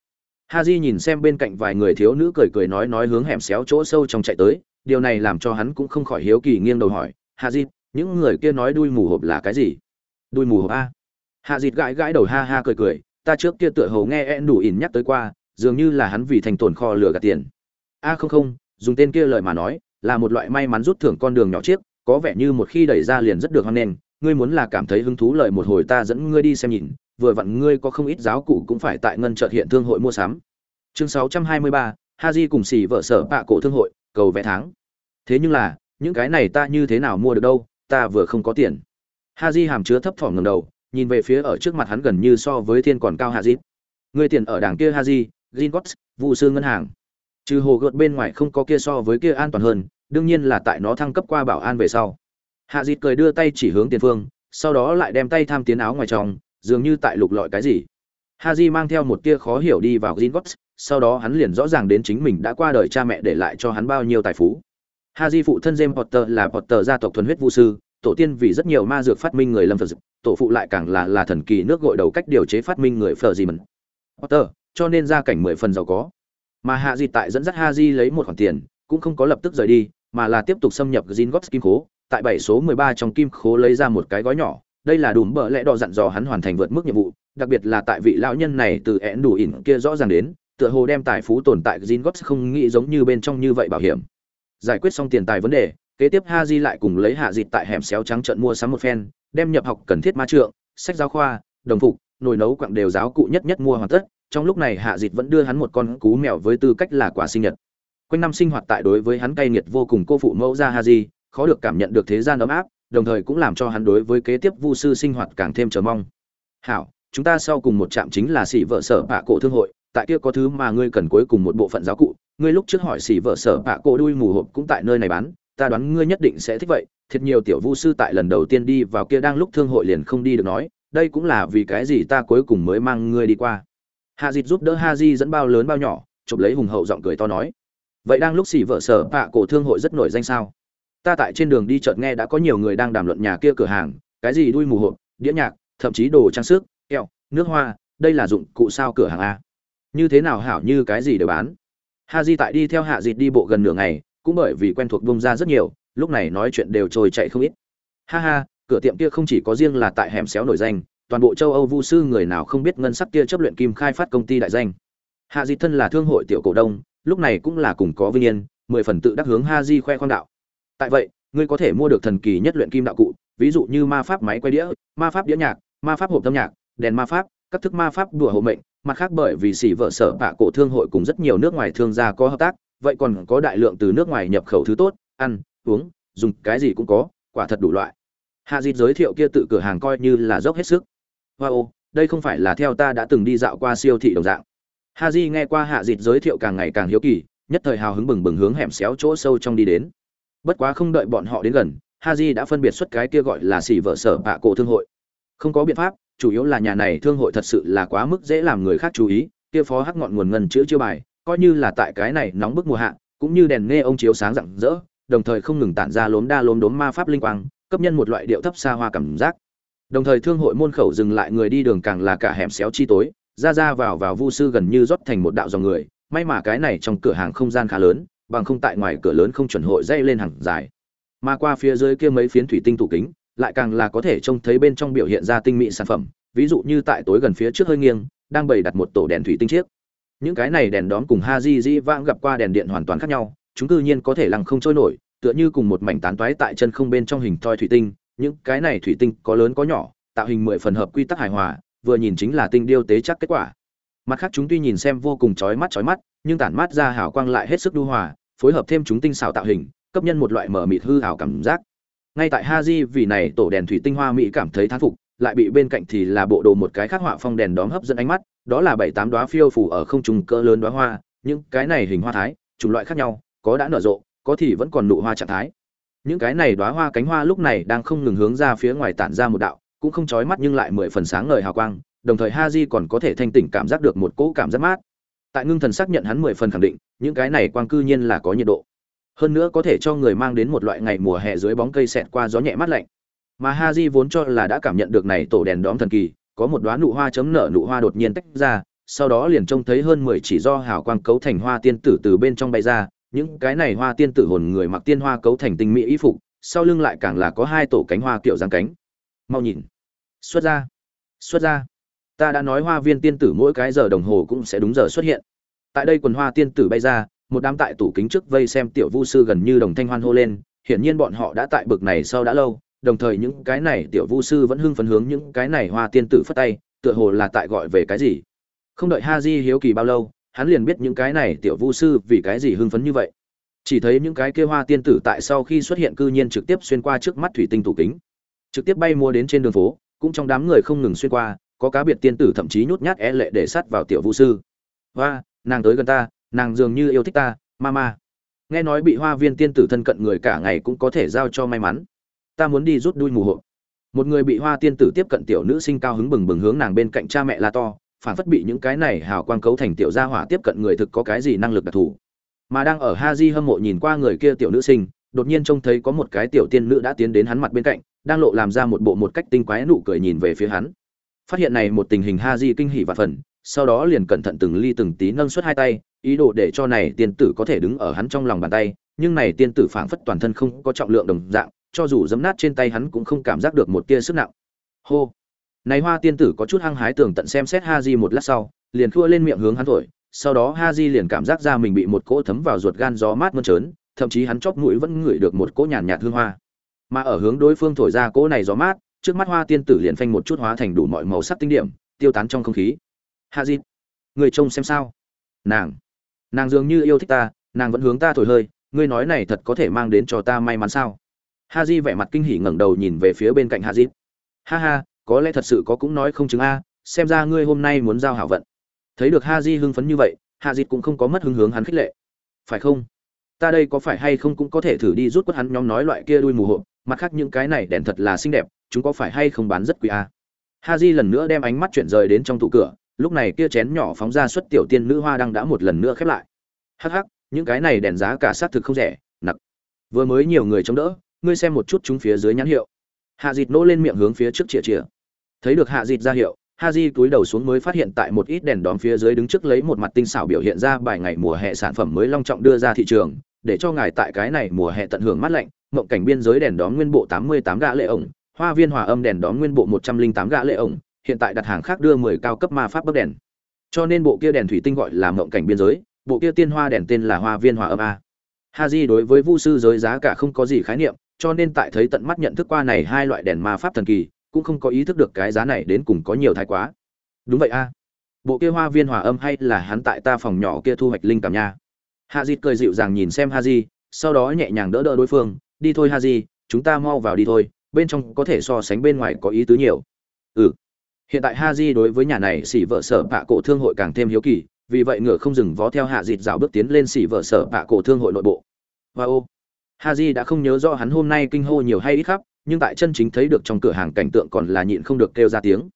[SPEAKER 1] ha j nhìn xem bên cạnh vài người thiếu nữ cười cười nói nói hướng hẻm xéo chỗ sâu trong chạy tới, điều này làm cho hắn cũng không khỏi hiếu kỳ nghiêng đầu hỏi, ha j những người kia nói đuôi mù hộp là cái gì? Đuôi mù hộp a? Hạ dịt gãi gãi đầu ha ha cười cười, ta trước kia tựa hầu nghe en đủ ỉn nhắc tới qua, dường như là hắn vì thành tổn kho lừa gạt tiền. A, không không, dùng tên kia lời mà nói, là một loại may mắn rút thưởng con đường nhỏ chiếc có vẻ như một khi đẩy ra liền rất được hoan nghênh, ngươi muốn là cảm thấy hứng thú lời một hồi ta dẫn ngươi đi xem nhìn vừa vặn ngươi có không ít giáo cụ cũng phải tại ngân chợt hiện thương hội mua sắm. Chương 623, Haji cùng xỉ vợ sở bạ cổ thương hội cầu vẽ tháng. Thế nhưng là những cái này ta như thế nào mua được đâu ta vừa không có tiền. Haji hàm chứa thấp thỏm ngẩng đầu nhìn về phía ở trước mặt hắn gần như so với thiên còn cao haji. Ngươi tiền ở đảng kia haji gringotts vụ sư ngân hàng. Trừ hồ gợt bên ngoài không có kia so với kia an toàn hơn đương nhiên là tại nó thăng cấp qua bảo an về sau. Hạ cười đưa tay chỉ hướng tiền phương sau đó lại đem tay tham tiến áo ngoài trong dường như tại lục lọi cái gì. Haji mang theo một tia khó hiểu đi vào gringotts sau đó hắn liền rõ ràng đến chính mình đã qua đời cha mẹ để lại cho hắn bao nhiêu tài phú. Haji phụ thân james potter là potter gia tộc thuần huyết vũ sư, tổ tiên vì rất nhiều ma dược phát minh người lâm phật dực tổ phụ lại càng là là thần kỳ nước gội đầu cách điều chế phát minh người phờ gì mần potter, cho nên gia cảnh mười phần giàu có. Mà hạ Di tại dẫn dắt ha di lấy một khoản tiền, cũng không có lập tức rời đi, mà là tiếp tục xâm nhập gin góp kim khố, tại bảy số mười ba trong kim khố lấy ra một cái gói nhỏ đây là đủ bợ lẽ đỏ dặn dò hắn hoàn thành vượt mức nhiệm vụ, đặc biệt là tại vị lão nhân này từ én đủ ỉn kia rõ ràng đến, tựa hồ đem tài phú tồn tại gin gót không nghĩ giống như bên trong như vậy bảo hiểm. Giải quyết xong tiền tài vấn đề, kế tiếp ha di lại cùng lấy hạ dịt tại hẻm xéo trắng trận mua sắm một phen, đem nhập học cần thiết ma trượng, sách giáo khoa, đồng phục, nồi nấu quặng đều giáo cụ nhất nhất mua hoàn tất, trong lúc này hạ dịt vẫn đưa hắn một con cú mèo với tư cách là quả sinh nhật. Quanh năm sinh hoạt tại đối với hắn cay nghiệt vô cùng cô phụ mẫu ra ha di khó được cảm nhận được thế gian ấm áp đồng thời cũng làm cho hắn đối với kế tiếp vu sư sinh hoạt càng thêm chờ mong. Hảo, chúng ta sau cùng một trạm chính là xỉ vợ sở bạ cổ thương hội, tại kia có thứ mà ngươi cần cuối cùng một bộ phận giáo cụ, ngươi lúc trước hỏi xỉ vợ sở bạ cổ đuôi mù hộp cũng tại nơi này bán, ta đoán ngươi nhất định sẽ thích vậy, thiệt nhiều tiểu vu sư tại lần đầu tiên đi vào kia đang lúc thương hội liền không đi được nói, đây cũng là vì cái gì ta cuối cùng mới mang ngươi đi qua. Hạ dịt giúp đỡ ha di dẫn bao lớn bao nhỏ, chụp lấy hùng hậu giọng cười to nói. Vậy đang lúc xỉ vợ sở bạ cổ thương hội rất nổi danh sao? Ta tại trên đường đi chợt nghe đã có nhiều người đang đàm luận nhà kia cửa hàng, cái gì đuôi mù hộp, đĩa nhạc, thậm chí đồ trang sức, kẹo, nước hoa, đây là dụng cụ sao cửa hàng a. Như thế nào hảo như cái gì đều bán. Ha di tại đi theo hạ dịt đi bộ gần nửa ngày, cũng bởi vì quen thuộc bông ra rất nhiều, lúc này nói chuyện đều trôi chạy không ít. Ha ha, cửa tiệm kia không chỉ có riêng là tại hẻm xéo nổi danh, toàn bộ châu âu vu sư người nào không biết ngân sắc kia chấp luyện kim khai phát công ty đại danh. Hạ di thân là thương hội tiểu cổ đông, lúc này cũng là cùng có vinh yên, mười phần tự đắc hướng ha di khoe khoang đạo tại vậy, ngươi có thể mua được thần kỳ nhất luyện kim đạo cụ, ví dụ như ma pháp máy quay đĩa, ma pháp đĩa nhạc, ma pháp hộp âm nhạc, đèn ma pháp, các thức ma pháp đùa hộ mệnh, mặt khác bởi vì xỉ vợ sở bạ cổ thương hội cùng rất nhiều nước ngoài thương gia có hợp tác, vậy còn có đại lượng từ nước ngoài nhập khẩu thứ tốt, ăn, uống, dùng cái gì cũng có, quả thật đủ loại. Hạ dịt giới thiệu kia tự cửa hàng coi như là dốc hết sức. Wow đây không phải là theo ta đã từng đi dạo qua siêu thị đồng dạng. Ha di nghe qua hạ dịt giới thiệu càng ngày càng hiếu kỳ, nhất thời hào hứng bừng bừng hướng hẻm xéo chỗ sâu trong đi đến bất quá không đợi bọn họ đến gần, Haji đã phân biệt xuất cái kia gọi là xỉ vợ sở bạ cổ thương hội. Không có biện pháp, chủ yếu là nhà này thương hội thật sự là quá mức dễ làm người khác chú ý, kia phó hắc ngọn nguồn ngân chữ chiêu bài, coi như là tại cái này nóng bức mùa hạ, cũng như đèn nghe ông chiếu sáng rạng rỡ, đồng thời không ngừng tản ra lốm đa lốm đốm ma pháp linh quang, cấp nhân một loại điệu thấp xa hoa cảm giác. Đồng thời thương hội môn khẩu dừng lại người đi đường càng là cả hẻm xéo chi tối, ra ra vào vào vu sư gần như rót thành một đạo dòng người, may mà cái này trong cửa hàng không gian khá lớn bằng không tại ngoài cửa lớn không chuẩn hội dây lên hàng dài. Mà qua phía dưới kia mấy phiến thủy tinh tủ kính, lại càng là có thể trông thấy bên trong biểu hiện ra tinh mỹ sản phẩm, ví dụ như tại tối gần phía trước hơi nghiêng, đang bày đặt một tổ đèn thủy tinh chiếc. Những cái này đèn đóm cùng ha di di vãng gặp qua đèn điện hoàn toàn khác nhau, chúng tự nhiên có thể lăng không trôi nổi, tựa như cùng một mảnh tán toái tại chân không bên trong hình thoi thủy tinh. Những cái này thủy tinh có lớn có nhỏ, tạo hình mười phần hợp quy tắc hài hòa, vừa nhìn chính là tinh điêu tế chắc kết quả mặt khác chúng tuy nhìn xem vô cùng chói mắt chói mắt, nhưng tản mát ra hào quang lại hết sức đu hòa, phối hợp thêm chúng tinh xảo tạo hình, cấp nhân một loại mở mịt hư hào cảm giác. Ngay tại ha di vì này tổ đèn thủy tinh hoa mỹ cảm thấy thán phục, lại bị bên cạnh thì là bộ đồ một cái khác họa phong đèn đóm hấp dẫn ánh mắt, đó là bảy tám đoá phiêu phủ ở không trùng cỡ lớn đoá hoa, những cái này hình hoa thái, chủng loại khác nhau, có đã nở rộ, có thì vẫn còn nụ hoa trạng thái. Những cái này đoá hoa cánh hoa lúc này đang không ngừng hướng ra phía ngoài tản ra một đạo, cũng không chói mắt nhưng lại mười phần sáng ngời hào quang đồng thời ha di còn có thể thanh tỉnh cảm giác được một cỗ cảm giác mát. Tại ngưng thần xác nhận hắn mười phần khẳng định, những cái này quang cư nhiên là có nhiệt độ. Hơn nữa có thể cho người mang đến một loại ngày mùa hè dưới bóng cây xẹt qua gió nhẹ mát lạnh. Mà ha di vốn cho là đã cảm nhận được này tổ đèn đóm thần kỳ, có một đoá nụ hoa chấm nở nụ hoa đột nhiên tách ra, sau đó liền trông thấy hơn mười chỉ do hào quang cấu thành hoa tiên tử từ bên trong bay ra, những cái này hoa tiên tử hồn người mặc tiên hoa cấu thành tinh mỹ y phục, sau lưng lại càng là có hai tổ cánh hoa kiểu dáng cánh. Mau nhìn. Xuất ra. Xuất ra ta đã nói hoa viên tiên tử mỗi cái giờ đồng hồ cũng sẽ đúng giờ xuất hiện. Tại đây quần hoa tiên tử bay ra, một đám tại tủ kính trước vây xem tiểu vu sư gần như đồng thanh hoan hô lên, hiển nhiên bọn họ đã tại bực này sau đã lâu, đồng thời những cái này tiểu vu sư vẫn hưng phấn hướng những cái này hoa tiên tử phất tay, tựa hồ là tại gọi về cái gì. Không đợi ha di hiếu kỳ bao lâu, hắn liền biết những cái này tiểu vu sư vì cái gì hưng phấn như vậy. Chỉ thấy những cái kia hoa tiên tử tại sau khi xuất hiện cư nhiên trực tiếp xuyên qua trước mắt thủy tinh tủ kính, trực tiếp bay mua đến trên đường phố, cũng trong đám người không ngừng xuyên qua có cá biệt tiên tử thậm chí nhút nhát é lệ để sát vào tiểu vũ sư. Hoa, nàng tới gần ta, nàng dường như yêu thích ta, ma ma. Nghe nói bị hoa viên tiên tử thân cận người cả ngày cũng có thể giao cho may mắn. Ta muốn đi rút đuôi mù hộ. Một người bị hoa tiên tử tiếp cận tiểu nữ sinh cao hứng bừng bừng hướng nàng bên cạnh cha mẹ la to, phản phất bị những cái này hào quang cấu thành tiểu gia hỏa tiếp cận người thực có cái gì năng lực đặc thù. Mà đang ở ha di hâm mộ nhìn qua người kia tiểu nữ sinh, đột nhiên trông thấy có một cái tiểu tiên nữ đã tiến đến hắn mặt bên cạnh, đang lộ làm ra một bộ một cách tinh quái nụ cười nhìn về phía hắn phát hiện này một tình hình ha di kinh hỉ và phần, sau đó liền cẩn thận từng ly từng tí nâng suất hai tay, ý đồ để cho này tiên tử có thể đứng ở hắn trong lòng bàn tay, nhưng này tiên tử phảng phất toàn thân không có trọng lượng đồng dạng, cho dù giấm nát trên tay hắn cũng không cảm giác được một tia sức nặng. Hô! Này hoa tiên tử có chút hăng hái tưởng tận xem xét ha di một lát sau, liền khua lên miệng hướng hắn thổi, sau đó ha di liền cảm giác ra mình bị một cỗ thấm vào ruột gan gió mát mơn trớn, thậm chí hắn chóp mũi vẫn ngửi được một cỗ nhàn nhạt hương hoa. Mà ở hướng đối phương thổi ra cỗ này gió mát trước mắt hoa tiên tử liền phanh một chút hóa thành đủ mọi màu sắc tinh điểm, tiêu tán trong không khí. Hạ di người trông xem sao? Nàng nàng dường như yêu thích ta, nàng vẫn hướng ta thổi hơi, ngươi nói này thật có thể mang đến cho ta may mắn sao? Ha di vẻ mặt kinh hỉ ngẩng đầu nhìn về phía bên cạnh hạ dít ha ha, có lẽ thật sự có cũng nói không chứng a, xem ra ngươi hôm nay muốn giao hảo vận. Thấy được ha di hưng phấn như vậy, hạ dịt cũng không có mất hứng hướng hắn khích lệ. Phải không? Ta đây có phải hay không cũng có thể thử đi rút quất hắn nhóm nói loại kia đuôi mù hộp, mặt khác những cái này đèn thật là xinh đẹp chúng có phải hay không bán rất quý a? Ha di lần nữa đem ánh mắt chuyển rời đến trong tủ cửa, lúc này kia chén nhỏ phóng ra xuất tiểu tiên nữ hoa đang đã một lần nữa khép lại. Hắc hắc, những cái này đèn giá cả sát thực không rẻ, nặc. Vừa mới nhiều người chống đỡ, ngươi xem một chút chúng phía dưới nhãn hiệu. Hạ dịt nỗ lên miệng hướng phía trước chĩa chĩa. Thấy được hạ dịt ra hiệu ha di cúi đầu xuống mới phát hiện tại một ít đèn đóm phía dưới đứng trước lấy một mặt tinh xảo biểu hiện ra bài ngày mùa hè sản phẩm mới long trọng đưa ra thị trường, để cho ngài tại cái này mùa hè tận hưởng mát lạnh, mộng cảnh biên giới đèn đóm nguyên bộ 88 gã lệ ổng hoa viên hòa âm đèn đón nguyên bộ 108 gã lệ ổng, hiện tại đặt hàng khác đưa 10 cao cấp ma pháp bấc đèn. Cho nên bộ kia đèn thủy tinh gọi là mộng cảnh biên giới, bộ kia tiên hoa đèn tên là hoa viên hòa âm a. Ha di đối với vu sư giới giá cả không có gì khái niệm, cho nên tại thấy tận mắt nhận thức qua này hai loại đèn ma pháp thần kỳ, cũng không có ý thức được cái giá này đến cùng có nhiều thái quá. Đúng vậy a. Bộ kia hoa viên hòa âm hay là hắn tại ta phòng nhỏ kia thu hoạch linh cảm nha. Hạ di cười dịu dàng nhìn xem ha di, sau đó nhẹ nhàng đỡ đỡ đối phương, đi thôi ha di, chúng ta mau vào đi thôi bên trong có thể so sánh bên ngoài có ý tứ nhiều. Ừ. Hiện tại ha di đối với nhà này xỉ vợ sở bạ cổ thương hội càng thêm hiếu kỳ, vì vậy ngựa không dừng vó theo hạ dịt rào bước tiến lên xỉ vợ sở bạ cổ thương hội nội bộ. Wow ha di đã không nhớ rõ hắn hôm nay kinh hô nhiều hay ít khắp, nhưng tại chân chính thấy được trong cửa hàng cảnh tượng còn là nhịn không được kêu ra tiếng.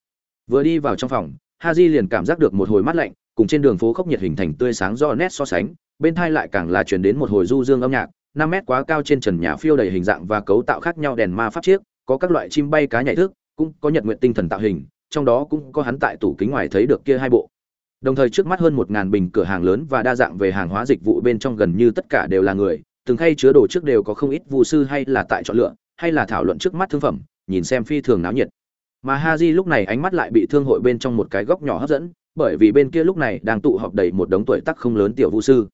[SPEAKER 1] Vừa đi vào trong phòng ha di liền cảm giác được một hồi mát lạnh, cùng trên đường phố khốc nhiệt hình thành tươi sáng do nét so sánh, bên thai lại càng là chuyển đến một hồi du dương âm nhạc năm mét quá cao trên trần nhà phiêu đầy hình dạng và cấu tạo khác nhau đèn ma pháp chiếc, có các loại chim bay cá nhảy thức, cũng có nhật nguyện tinh thần tạo hình, trong đó cũng có hắn tại tủ kính ngoài thấy được kia hai bộ. Đồng thời trước mắt hơn một ngàn bình cửa hàng lớn và đa dạng về hàng hóa dịch vụ bên trong gần như tất cả đều là người, từng khay chứa đồ trước đều có không ít vụ sư hay là tại chọn lựa, hay là thảo luận trước mắt thương phẩm, nhìn xem phi thường náo nhiệt. Mà Haji lúc này ánh mắt lại bị thương hội bên trong một cái góc nhỏ hấp dẫn, bởi vì bên kia lúc này đang tụ họp đầy một đống tuổi tác không lớn tiểu vu sư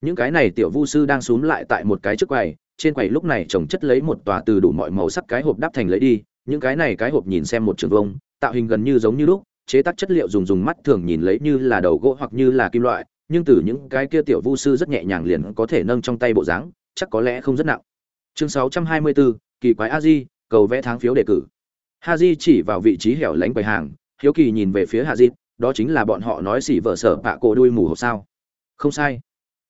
[SPEAKER 1] những cái này tiểu vu sư đang xúm lại tại một cái trước quầy trên quầy lúc này trồng chất lấy một tòa từ đủ mọi màu sắc cái hộp đắp thành lấy đi những cái này cái hộp nhìn xem một trường vông tạo hình gần như giống như lúc chế tác chất liệu dùng dùng mắt thường nhìn lấy như là đầu gỗ hoặc như là kim loại nhưng từ những cái kia tiểu vu sư rất nhẹ nhàng liền có thể nâng trong tay bộ dáng chắc có lẽ không rất nặng. Chương 624, kỳ quái a di cầu vẽ tháng phiếu đề cử. Ha di chỉ vào vị trí hẻo lánh quầy hàng hiếu kỳ nhìn về phía hạ di đó chính là bọn họ nói xỉ vợ sở bạ cổ đuôi mù hộp sao. Không sai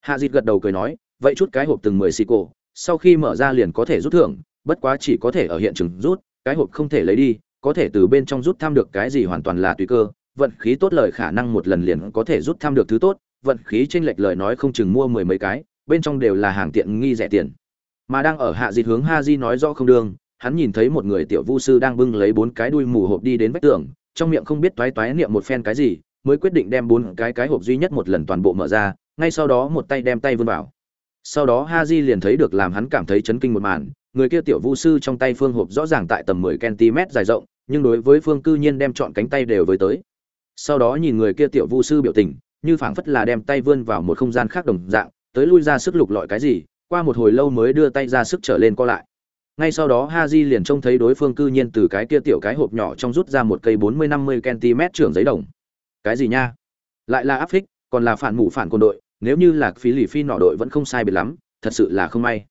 [SPEAKER 1] hạ dịt gật đầu cười nói, vậy chút cái hộp từng mười xì cổ, sau khi mở ra liền có thể rút thưởng, bất quá chỉ có thể ở hiện trường rút, cái hộp không thể lấy đi, có thể từ bên trong rút tham được cái gì hoàn toàn là tùy cơ, vận khí tốt lời khả năng một lần liền có thể rút tham được thứ tốt, vận khí chênh lệch lời nói không chừng mua mười mấy cái, bên trong đều là hàng tiện nghi rẻ tiền. Mà đang ở hạ dịt hướng ha di nói rõ không đương, hắn nhìn thấy một người tiểu vu sư đang bưng lấy bốn cái đuôi mù hộp đi đến vách tường, trong miệng không biết toái toái niệm một phen cái gì, mới quyết định đem bốn cái cái hộp duy nhất một lần toàn bộ mở ra ngay sau đó một tay đem tay vươn vào. Sau đó ha di liền thấy được làm hắn cảm thấy chấn kinh một màn, người kia tiểu vu sư trong tay phương hộp rõ ràng tại tầm 10 cm dài rộng, nhưng đối với phương cư nhiên đem chọn cánh tay đều với tới. Sau đó nhìn người kia tiểu vu sư biểu tình, như phảng phất là đem tay vươn vào một không gian khác đồng dạng, tới lui ra sức lục lọi cái gì, qua một hồi lâu mới đưa tay ra sức trở lên co lại. Ngay sau đó ha di liền trông thấy đối phương cư nhiên từ cái kia tiểu cái hộp nhỏ trong rút ra một cây bốn mươi năm mươi cm trưởng giấy đồng. Cái gì nha? Lại là áp phích, còn là phản mù phản quân đội nếu như là phí lì phi nọ đội vẫn không sai biệt lắm, thật sự là không may.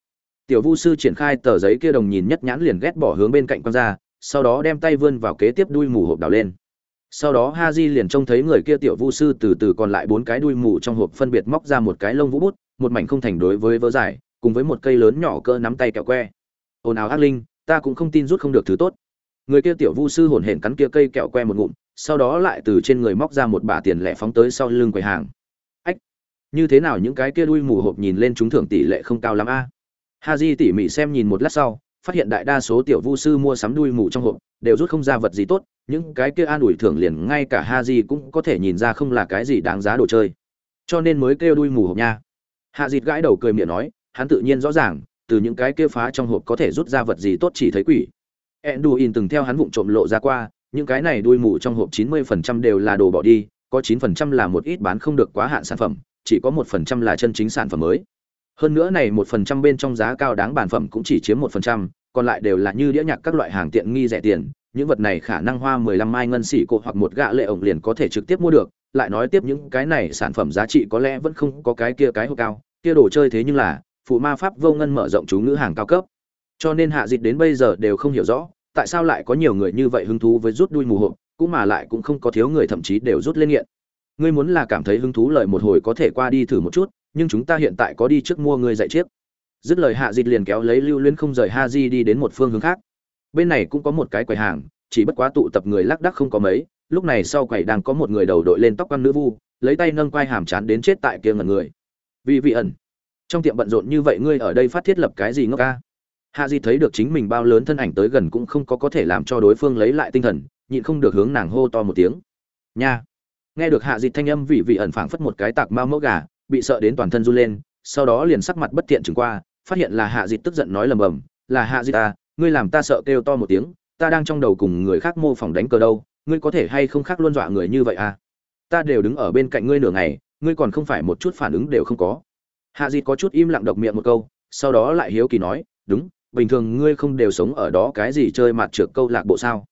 [SPEAKER 1] Tiểu vu sư triển khai tờ giấy kia đồng nhìn nhất nhãn liền ghét bỏ hướng bên cạnh quăng ra, sau đó đem tay vươn vào kế tiếp đuôi mù hộp đào lên. Sau đó ha di liền trông thấy người kia tiểu vu sư từ từ còn lại bốn cái đuôi mù trong hộp phân biệt móc ra một cái lông vũ bút, một mảnh không thành đối với vớ dài, cùng với một cây lớn nhỏ cỡ nắm tay kẹo que. Ồn ào ác linh, ta cũng không tin rút không được thứ tốt. Người kia tiểu vu sư hồn hển cắn kia cây kẹo que một ngụm, sau đó lại từ trên người móc ra một bả tiền lẻ phóng tới sau lưng quầy hàng như thế nào những cái kia đuôi mù hộp nhìn lên chúng thưởng tỷ lệ không cao lắm a? Ha di tỉ mỉ xem nhìn một lát sau, phát hiện đại đa số tiểu vu sư mua sắm đuôi mù trong hộp, đều rút không ra vật gì tốt, những cái kia an ủi thưởng liền ngay cả ha di cũng có thể nhìn ra không là cái gì đáng giá đồ chơi. Cho nên mới kêu đuôi mù hộp nha. Hạ dịt gãi đầu cười miệng nói, hắn tự nhiên rõ ràng, từ những cái kia phá trong hộp có thể rút ra vật gì tốt chỉ thấy quỷ. Enduin từng theo hắn vụng trộm lộ ra qua, những cái này đuôi mù trong hộp 90% đều là đồ bỏ đi, có 9% là một ít bán không được quá hạn sản phẩm chỉ có 1% là chân chính sản phẩm mới. Hơn nữa này 1% bên trong giá cao đáng bản phẩm cũng chỉ chiếm 1%, còn lại đều là như đĩa nhạc các loại hàng tiện nghi rẻ tiền. Những vật này khả năng hoa 15 mai ngân xỉ cổ hoặc một gạ lệ ổng liền có thể trực tiếp mua được. Lại nói tiếp những cái này sản phẩm giá trị có lẽ vẫn không có cái kia cái hộp cao. Kia đồ chơi thế nhưng là phụ ma pháp vô ngân mở rộng chú ngữ hàng cao cấp. Cho nên hạ dịch đến bây giờ đều không hiểu rõ tại sao lại có nhiều người như vậy hứng thú với rút đuôi mù hộp cũng mà lại cũng không có thiếu người thậm chí đều rút lên nghiện ngươi muốn là cảm thấy hứng thú lợi một hồi có thể qua đi thử một chút, nhưng chúng ta hiện tại có đi trước mua ngươi dạy chiếc. Dứt lời hạ dịt liền kéo lấy lưu luyến không rời ha di đi đến một phương hướng khác. Bên này cũng có một cái quầy hàng, chỉ bất quá tụ tập người lác đắc không có mấy, lúc này sau quầy đang có một người đầu đội lên tóc quan nữ vu, lấy tay nâng quai hàm chán đến chết tại kia ngần người. Vì vị ẩn, trong tiệm bận rộn như vậy ngươi ở đây phát thiết lập cái gì ngốc ca? Hạ di thấy được chính mình bao lớn thân ảnh tới gần cũng không có có thể làm cho đối phương lấy lại tinh thần, nhịn không được hướng nàng hô to một tiếng. Nha nghe được hạ di thanh âm vị vị ẩn phảng phất một cái tạc mao mẫu gà, bị sợ đến toàn thân run lên, sau đó liền sắc mặt bất tiện chừng qua, phát hiện là hạ di tức giận nói lầm bầm, là hạ di ta à, ngươi làm ta sợ kêu to một tiếng, ta đang trong đầu cùng người khác mô phỏng đánh cờ đâu, ngươi có thể hay không khác luôn dọa người như vậy à? Ta đều đứng ở bên cạnh ngươi nửa ngày, ngươi còn không phải một chút phản ứng đều không có. Hạ dịch có chút im lặng độc miệng một câu, sau đó lại hiếu kỳ nói, đúng, bình thường ngươi không đều sống ở đó cái gì chơi mặt trượt câu lạc bộ sao?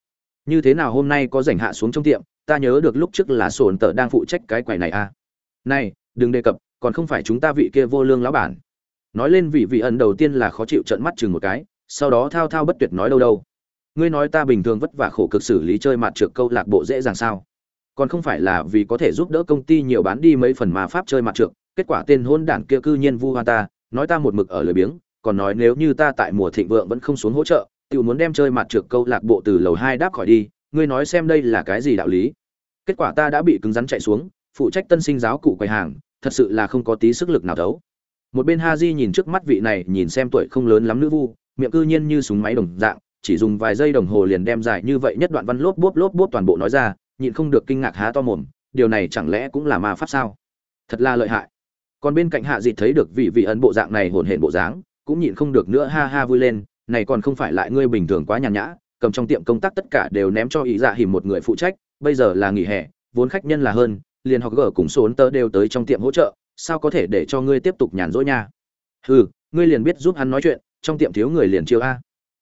[SPEAKER 1] Như thế nào hôm nay có rảnh hạ xuống trong tiệm ta nhớ được lúc trước là sổn tờ đang phụ trách cái quầy này à. Này, đừng đề cập, còn không phải chúng ta vị kia vô lương lão bản. Nói lên vị vị ẩn đầu tiên là khó chịu trận mắt chừng một cái, sau đó thao thao bất tuyệt nói đâu đâu. Ngươi nói ta bình thường vất vả khổ cực xử lý chơi mặt trượt câu lạc bộ dễ dàng sao? Còn không phải là vì có thể giúp đỡ công ty nhiều bán đi mấy phần mà pháp chơi mặt trượt, kết quả tên hôn đản kia cư nhiên vu hoa ta, nói ta một mực ở lười biếng, còn nói nếu như ta tại mùa thịnh vượng vẫn không xuống hỗ trợ, tiểu muốn đem chơi mặt trượt câu lạc bộ từ lầu hai đáp khỏi đi ngươi nói xem đây là cái gì đạo lý? Kết quả ta đã bị cứng rắn chạy xuống, phụ trách tân sinh giáo cụ quầy hàng, thật sự là không có tí sức lực nào thấu. Một bên ha di nhìn trước mắt vị này, nhìn xem tuổi không lớn lắm nữ vu, miệng cư nhiên như súng máy đồng dạng, chỉ dùng vài giây đồng hồ liền đem dài như vậy nhất đoạn văn lốp bốp lốp bốp toàn bộ nói ra, nhịn không được kinh ngạc há to mồm, điều này chẳng lẽ cũng là ma pháp sao? Thật là lợi hại. Còn bên cạnh hạ dịt thấy được vị vị ấn bộ dạng này hồn hển bộ dáng, cũng nhịn không được nữa ha ha vui lên, này còn không phải lại ngươi bình thường quá nhàn nhã cầm trong tiệm công tác tất cả đều ném cho ý dạ hiểm một người phụ trách, bây giờ là nghỉ hè, vốn khách nhân là hơn, liền học gở cùng số ấn tớ đều tới trong tiệm hỗ trợ, sao có thể để cho ngươi tiếp tục nhàn rỗi nha? Hừ, ngươi liền biết giúp hắn nói chuyện, trong tiệm thiếu người liền chiêu a.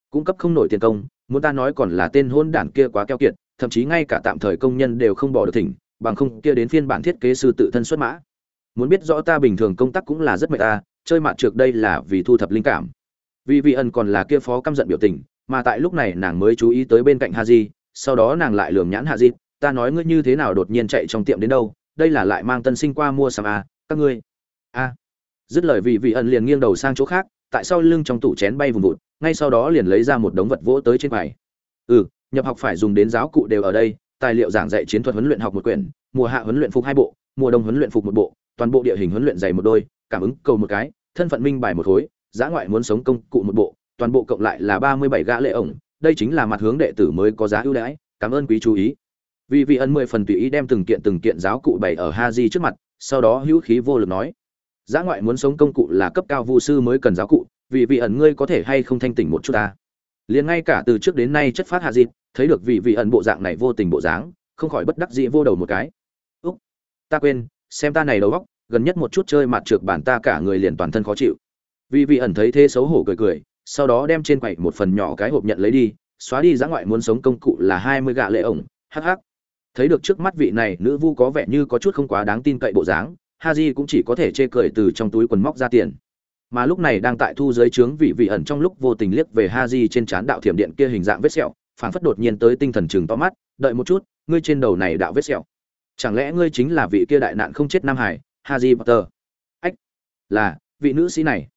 [SPEAKER 1] Cung cấp không nổi tiền công, muốn ta nói còn là tên hôn đản kia quá keo kiệt, thậm chí ngay cả tạm thời công nhân đều không bỏ được thỉnh, bằng không kia đến phiên bản thiết kế sư tự thân xuất mã. Muốn biết rõ ta bình thường công tác cũng là rất mệt ta chơi mạn trượt đây là vì thu thập linh cảm. Vì vị ẩn còn là kia phó căm giận biểu tình mà tại lúc này nàng mới chú ý tới bên cạnh haji sau đó nàng lại lườm nhãn haji ta nói ngươi như thế nào đột nhiên chạy trong tiệm đến đâu? Đây là lại mang tân sinh qua mua sắm à, các ngươi. A. Dứt lời vì vị ẩn liền nghiêng đầu sang chỗ khác tại sau lưng trong tủ chén bay vùng vụt ngay sau đó liền lấy ra một đống vật vỗ tới trên bài ừ nhập học phải dùng đến giáo cụ đều ở đây tài liệu giảng dạy chiến thuật huấn luyện học một quyển mùa hạ huấn luyện phục hai bộ mùa đông huấn luyện phục một bộ toàn bộ địa hình huấn luyện dày một đôi cảm ứng cầu một cái thân phận minh bài một khối giá ngoại muốn sống công cụ một bộ toàn bộ cộng lại là ba mươi bảy gã lệ ổng đây chính là mặt hướng đệ tử mới có giá ưu đãi cảm ơn quý chú ý. Vì vị ân mười phần tùy ý đem từng kiện từng kiện giáo cụ bày ở ha di trước mặt sau đó hữu khí vô lực nói giã ngoại muốn sống công cụ là cấp cao vu sư mới cần giáo cụ vì vị ẩn ngươi có thể hay không thanh tỉnh một chút ta? Liền ngay cả từ trước đến nay chất phát hạ dịp thấy được vị vị ẩn bộ dạng này vô tình bộ dáng không khỏi bất đắc dĩ vô đầu một cái. Úc ta quên xem ta này đầu óc, gần nhất một chút chơi mặt trượt bản ta cả người liền toàn thân khó chịu. Vì vị ẩn thấy thế xấu hổ cười cười sau đó đem trên quầy một phần nhỏ cái hộp nhận lấy đi, xóa đi giã ngoại muốn sống công cụ là hai mươi gạ lệ ổng hh thấy được trước mắt vị này, nữ vu có vẻ như có chút không quá đáng tin cậy bộ dáng ha j cũng chỉ có thể chê cười từ trong túi quần móc ra tiền. Mà lúc này đang tại thu giới trướng vị vị ẩn trong lúc vô tình liếc về ha j trên trán đạo thiểm điện kia hình dạng vết sẹo phản phất đột nhiên tới tinh thần chừng to mắt, đợi một chút, ngươi trên đầu này đạo vết sẹo, chẳng lẽ ngươi chính là vị kia đại nạn không chết nam hải, haji potter? Ách, là vị nữ sĩ này.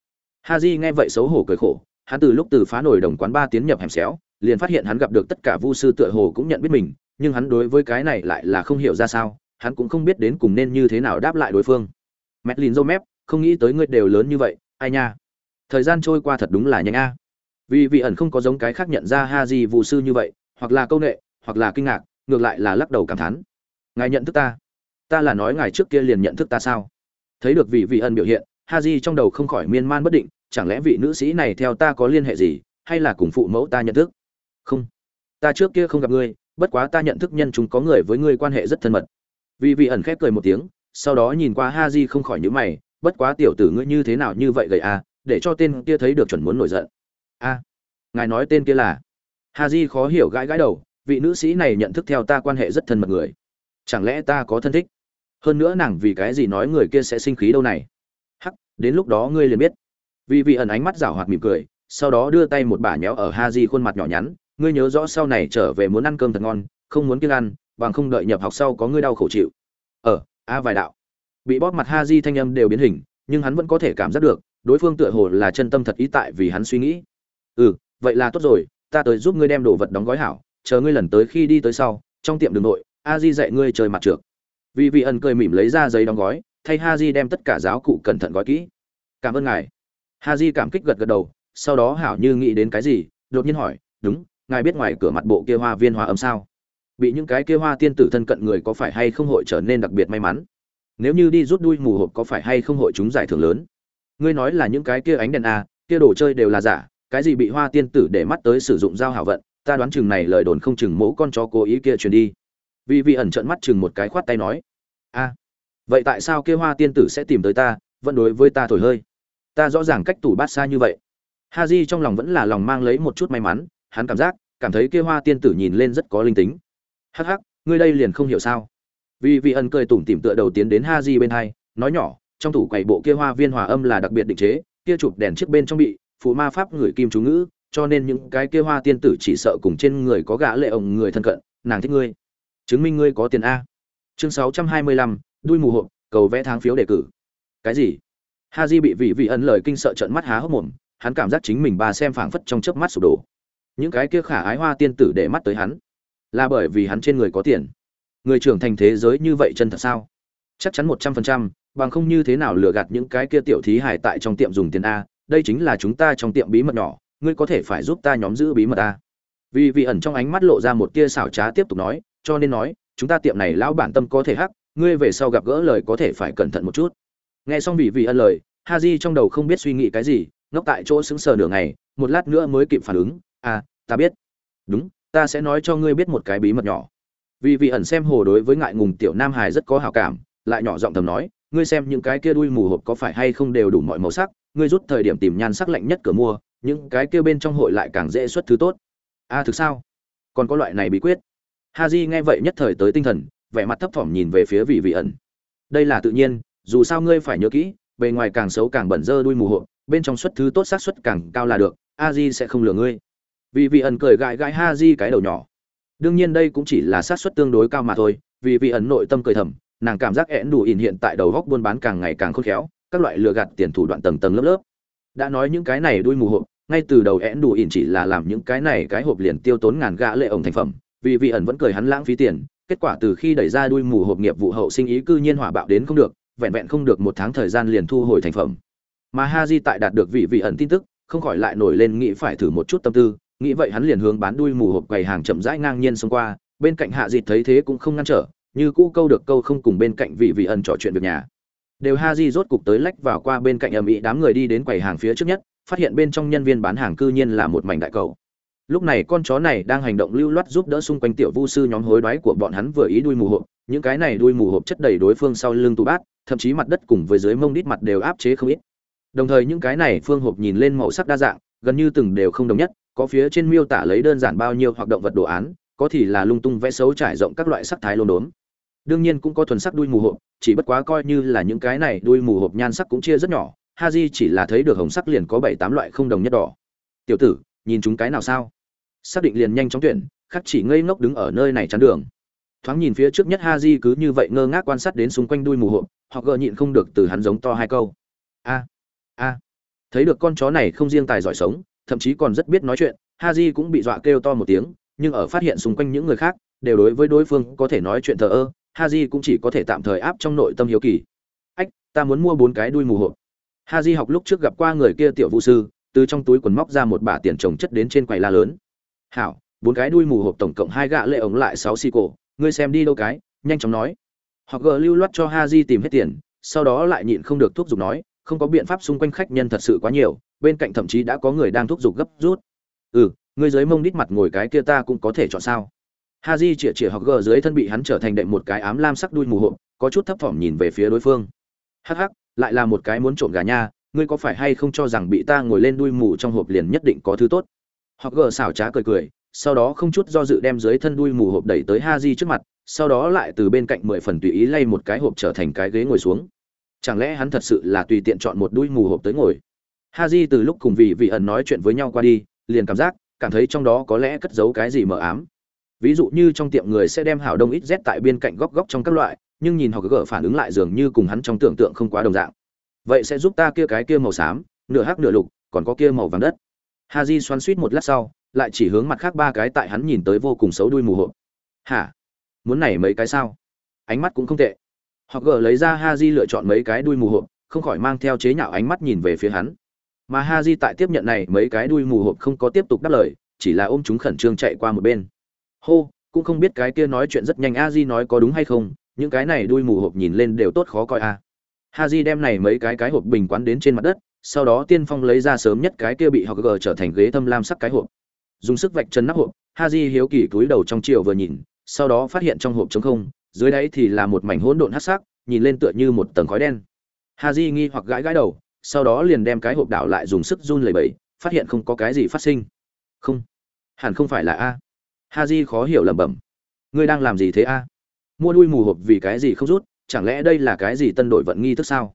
[SPEAKER 1] Haji nghe vậy xấu hổ cười khổ hắn từ lúc từ phá nổi đồng quán ba tiến nhập hẻm xéo liền phát hiện hắn gặp được tất cả vu sư tựa hồ cũng nhận biết mình nhưng hắn đối với cái này lại là không hiểu ra sao hắn cũng không biết đến cùng nên như thế nào đáp lại đối phương. Mẹt lìn dâu mép không nghĩ tới ngươi đều lớn như vậy ai nha. Thời gian trôi qua thật đúng là nhanh a. Vì vị ẩn không có giống cái khác nhận ra ha gì vụ sư như vậy hoặc là câu nệ, hoặc là kinh ngạc ngược lại là lắc đầu cảm thán. Ngài nhận thức ta? Ta là nói ngài trước kia liền nhận thức ta sao? Thấy được vị vị ẩn biểu hiện ha di trong đầu không khỏi miên man bất định chẳng lẽ vị nữ sĩ này theo ta có liên hệ gì, hay là cùng phụ mẫu ta nhận thức? Không. Ta trước kia không gặp ngươi, bất quá ta nhận thức nhân chúng có người với ngươi quan hệ rất thân mật. Vì vị ẩn khép cười một tiếng, sau đó nhìn qua ha di không khỏi nhữ mày, bất quá tiểu tử ngươi như thế nào như vậy gầy à để cho tên kia thấy được chuẩn muốn nổi giận. A, ngài nói tên kia là? Ha di khó hiểu gãi gãi đầu, vị nữ sĩ này nhận thức theo ta quan hệ rất thân mật người. Chẳng lẽ ta có thân thích? Hơn nữa nàng vì cái gì nói người kia sẽ sinh khí đâu này? Hắc, đến lúc đó ngươi liền biết vì vị ẩn ánh mắt rảo hoạt mỉm cười sau đó đưa tay một bả nhéo ở ha di khuôn mặt nhỏ nhắn ngươi nhớ rõ sau này trở về muốn ăn cơm thật ngon không muốn kiêng ăn bằng không đợi nhập học sau có ngươi đau khổ chịu. Ở, a vài đạo. Bị bóp mặt ha di thanh âm đều biến hình nhưng hắn vẫn có thể cảm giác được đối phương tựa hồ là chân tâm thật ý tại vì hắn suy nghĩ. Ừ vậy là tốt rồi ta tới giúp ngươi đem đồ vật đóng gói hảo chờ ngươi lần tới khi đi tới sau trong tiệm đường nội a di dạy ngươi chơi mặt trượt vì vị ẩn cười mỉm lấy ra giấy đóng gói thay ha di đem tất cả giáo cụ cẩn thận gói kỹ. Cảm ơn ngài ha di cảm kích gật gật đầu, sau đó hảo như nghĩ đến cái gì, đột nhiên hỏi, đúng, ngài biết ngoài cửa mặt bộ kia hoa viên hòa âm sao? Bị những cái kia hoa tiên tử thân cận người có phải hay không hội trở nên đặc biệt may mắn? Nếu như đi rút đuôi mù hộp có phải hay không hội chúng giải thưởng lớn? Ngươi nói là những cái kia ánh đèn a kia đồ chơi đều là giả, cái gì bị hoa tiên tử để mắt tới sử dụng dao hảo vận, ta đoán chừng này lời đồn không chừng mẫu con chó cố ý kia truyền đi. Vì vị ẩn trợn mắt chừng một cái khoát tay nói, a, vậy tại sao kia hoa tiên tử sẽ tìm tới ta, vẫn đối với ta thổi hơi? Ta rõ ràng cách tủ bát xa như vậy. Ha di trong lòng vẫn là lòng mang lấy một chút may mắn hắn cảm giác cảm thấy kia hoa tiên tử nhìn lên rất có linh tính. Hắc hắc ngươi đây liền không hiểu sao. Vì vị ẩn cười tủm tỉm tựa đầu tiến đến ha di bên hai nói nhỏ trong tủ quầy bộ kia hoa viên hòa âm là đặc biệt định chế kia chụp đèn trước bên trong bị phụ ma pháp người kim chú ngữ cho nên những cái kia hoa tiên tử chỉ sợ cùng trên người có gã lệ ổng người thân cận nàng thích ngươi. Chứng minh ngươi có tiền a. Chương 625, đuôi mù hộp cầu vẽ tháng phiếu đề cử. Cái gì? Ha di bị vị vị ẩn lời kinh sợ trợn mắt há hốc mồm, hắn cảm giác chính mình bà xem phảng phất trong chớp mắt sụp đổ. Những cái kia khả ái hoa tiên tử để mắt tới hắn, là bởi vì hắn trên người có tiền. Người trưởng thành thế giới như vậy chân thật sao? Chắc chắn một trăm phần trăm, bằng không như thế nào lừa gạt những cái kia tiểu thí hải tại trong tiệm dùng tiền a, đây chính là chúng ta trong tiệm bí mật nhỏ, ngươi có thể phải giúp ta nhóm giữ bí mật a. Vì vị ẩn trong ánh mắt lộ ra một tia xảo trá tiếp tục nói, cho nên nói, chúng ta tiệm này lão bản tâm có thể hắc, ngươi về sau gặp gỡ lời có thể phải cẩn thận một chút nghe xong vị vị ân lời ha di trong đầu không biết suy nghĩ cái gì ngốc tại chỗ sững sờ nửa ngày một lát nữa mới kịp phản ứng. À ta biết. Đúng ta sẽ nói cho ngươi biết một cái bí mật nhỏ. Vì vị ẩn xem hồ đối với ngại ngùng tiểu nam Hải rất có hảo cảm lại nhỏ giọng thầm nói ngươi xem những cái kia đuôi mù hộp có phải hay không đều đủ mọi màu sắc ngươi rút thời điểm tìm nhan sắc lạnh nhất cửa mua những cái kia bên trong hội lại càng dễ xuất thứ tốt. A à, thực sao? Còn có loại này bí quyết. Ha j nghe vậy nhất thời tới tinh thần vẻ mặt thấp thỏm nhìn về phía vị vị ẩn. Đây là tự nhiên dù sao ngươi phải nhớ kỹ, bề ngoài càng xấu càng bẩn dơ đuôi mù hộ bên trong xuất thứ tốt xác suất càng cao là được, a di sẽ không lừa ngươi. Vì vị ẩn cười gãi gãi ha di cái đầu nhỏ. Đương nhiên đây cũng chỉ là xác suất tương đối cao mà thôi, vì vị ẩn nội tâm cười thầm, nàng cảm giác én đủ ỉn hiện tại đầu góc buôn bán càng ngày càng khôn khéo, các loại lừa gạt tiền thủ đoạn tầng tầng lớp lớp. Đã nói những cái này đuôi mù hộp, ngay từ đầu én đủ ỉn chỉ là làm những cái này cái hộp liền tiêu tốn ngàn gã lệ ổng thành phẩm, vì vị ẩn vẫn cười hắn lãng phí tiền, kết quả từ khi đẩy ra đuôi mù hộp nghiệp vụ hậu sinh ý cư nhiên hỏa bạo đến không được vẹn vẹn không được một tháng thời gian liền thu hồi thành phẩm. Mà ha di tại đạt được vị vị ẩn tin tức, không khỏi lại nổi lên nghĩ phải thử một chút tâm tư, nghĩ vậy hắn liền hướng bán đuôi mù hộp quầy hàng chậm rãi ngang nhiên xông qua, bên cạnh hạ dịt thấy thế cũng không ngăn trở, như cũ câu được câu không cùng bên cạnh vị vị ẩn trò chuyện việc nhà. Đều ha di rốt cục tới lách vào qua bên cạnh ầm ĩ đám người đi đến quầy hàng phía trước nhất, phát hiện bên trong nhân viên bán hàng cư nhiên là một mảnh đại cầu. Lúc này con chó này đang hành động lưu loát giúp đỡ xung quanh tiểu vu sư nhóm hối đoái của bọn hắn vừa ý đuôi mù hộp, những cái này đuôi mù hộp chất đầy đối phương sau lưng tù bát thậm chí mặt đất cùng với dưới mông đít mặt đều áp chế không ít. Đồng thời những cái này phương hộp nhìn lên màu sắc đa dạng, gần như từng đều không đồng nhất, có phía trên miêu tả lấy đơn giản bao nhiêu hoạt động vật đồ án, có thì là lung tung vẽ xấu trải rộng các loại sắc thái lôn đốm đương nhiên cũng có thuần sắc đuôi mù hộp, chỉ bất quá coi như là những cái này đuôi mù hộp nhan sắc cũng chia rất nhỏ, haji chỉ là thấy được hồng sắc liền có bảy tám loại không đồng nhất đỏ. Tiểu tử, nhìn chúng cái nào sao? Xác định liền nhanh chóng tuyển, khắc chỉ ngây ngốc đứng ở nơi này chắn đường thoáng nhìn phía trước nhất haji cứ như vậy ngơ ngác quan sát đến xung quanh đuôi mù hộp họ gợ nhịn không được từ hắn giống to hai câu. A a, thấy được con chó này không riêng tài giỏi sống, thậm chí còn rất biết nói chuyện, haji cũng bị dọa kêu to một tiếng, nhưng ở phát hiện xung quanh những người khác, đều đối với đối phương có thể nói chuyện thờ ơ, haji cũng chỉ có thể tạm thời áp trong nội tâm hiếu kỳ. Ách, ta muốn mua bốn cái đuôi mù hộp haji học lúc trước gặp qua người kia tiểu vũ sư, từ trong túi quần móc ra một bả tiền trồng chất đến trên quầy la lớn. Hảo, bốn cái đuôi mù hộp tổng cộng hai gạ lệ ống lại sáu xì cổ ngươi xem đi đâu cái, nhanh chóng nói. Họ gờ lưu loát cho ha di tìm hết tiền, sau đó lại nhịn không được thúc giục nói, không có biện pháp xung quanh khách nhân thật sự quá nhiều, bên cạnh thậm chí đã có người đang thúc giục gấp rút. Ừ ngươi dưới mông đít mặt ngồi cái kia ta cũng có thể chọn sao? Ha di chĩa chĩa học gờ dưới thân bị hắn trở thành đệm một cái ám lam sắc đuôi mù hộp, có chút thấp thỏm nhìn về phía đối phương. Hắc hắc, lại là một cái muốn trộm gà nha, ngươi có phải hay không cho rằng bị ta ngồi lên đuôi mù trong hộp liền nhất định có thứ tốt? Học gờ xảo trá cười cười sau đó không chút do dự đem dưới thân đuôi mù hộp đẩy tới ha di trước mặt, sau đó lại từ bên cạnh mười phần tùy ý lay một cái hộp trở thành cái ghế ngồi xuống. Chẳng lẽ hắn thật sự là tùy tiện chọn một đuôi mù hộp tới ngồi? Ha di từ lúc cùng vị vị ẩn nói chuyện với nhau qua đi, liền cảm giác, cảm thấy trong đó có lẽ cất giấu cái gì mờ ám. Ví dụ như trong tiệm người sẽ đem hảo đông ít z tại bên cạnh góc góc trong các loại, nhưng nhìn họ gỡ phản ứng lại dường như cùng hắn trong tưởng tượng không quá đồng dạng. Vậy sẽ giúp ta kia cái kia màu xám, nửa hắc nửa lục, còn có kia màu vàng đất. Ha di xoắn suýt một lát sau lại chỉ hướng mặt khác ba cái tại hắn nhìn tới vô cùng xấu đuôi mù hộp. Hả? Muốn này mấy cái sao? Ánh mắt cũng không tệ. Họ gỡ lấy ra ha di lựa chọn mấy cái đuôi mù hộp, không khỏi mang theo chế nhạo ánh mắt nhìn về phía hắn. Mà ha di tại tiếp nhận này mấy cái đuôi mù hộp không có tiếp tục đáp lời, chỉ là ôm chúng khẩn trương chạy qua một bên. Hô, cũng không biết cái kia nói chuyện rất nhanh a di nói có đúng hay không, những cái này đuôi mù hộp nhìn lên đều tốt khó coi à. a ha di đem này mấy cái cái hộp bình quán đến trên mặt đất, sau đó tiên phong lấy ra sớm nhất cái kia bị họ gờ trở thành ghế thâm lam sắc cái hộp dùng sức vạch chân nắp hộp, Haji hiếu kỳ túi đầu trong chiều vừa nhìn, sau đó phát hiện trong hộp trống không, dưới đáy thì là một mảnh hỗn độn hắc sắc, nhìn lên tựa như một tầng khói đen. Haji nghi hoặc gãi gãi đầu, sau đó liền đem cái hộp đảo lại dùng sức run lẩy bẩy, phát hiện không có cái gì phát sinh. Không, hẳn không phải là a. Haji khó hiểu lẩm bẩm. Ngươi đang làm gì thế a? Mua đuôi mù hộp vì cái gì không rút, chẳng lẽ đây là cái gì tân đội vận nghi thức sao?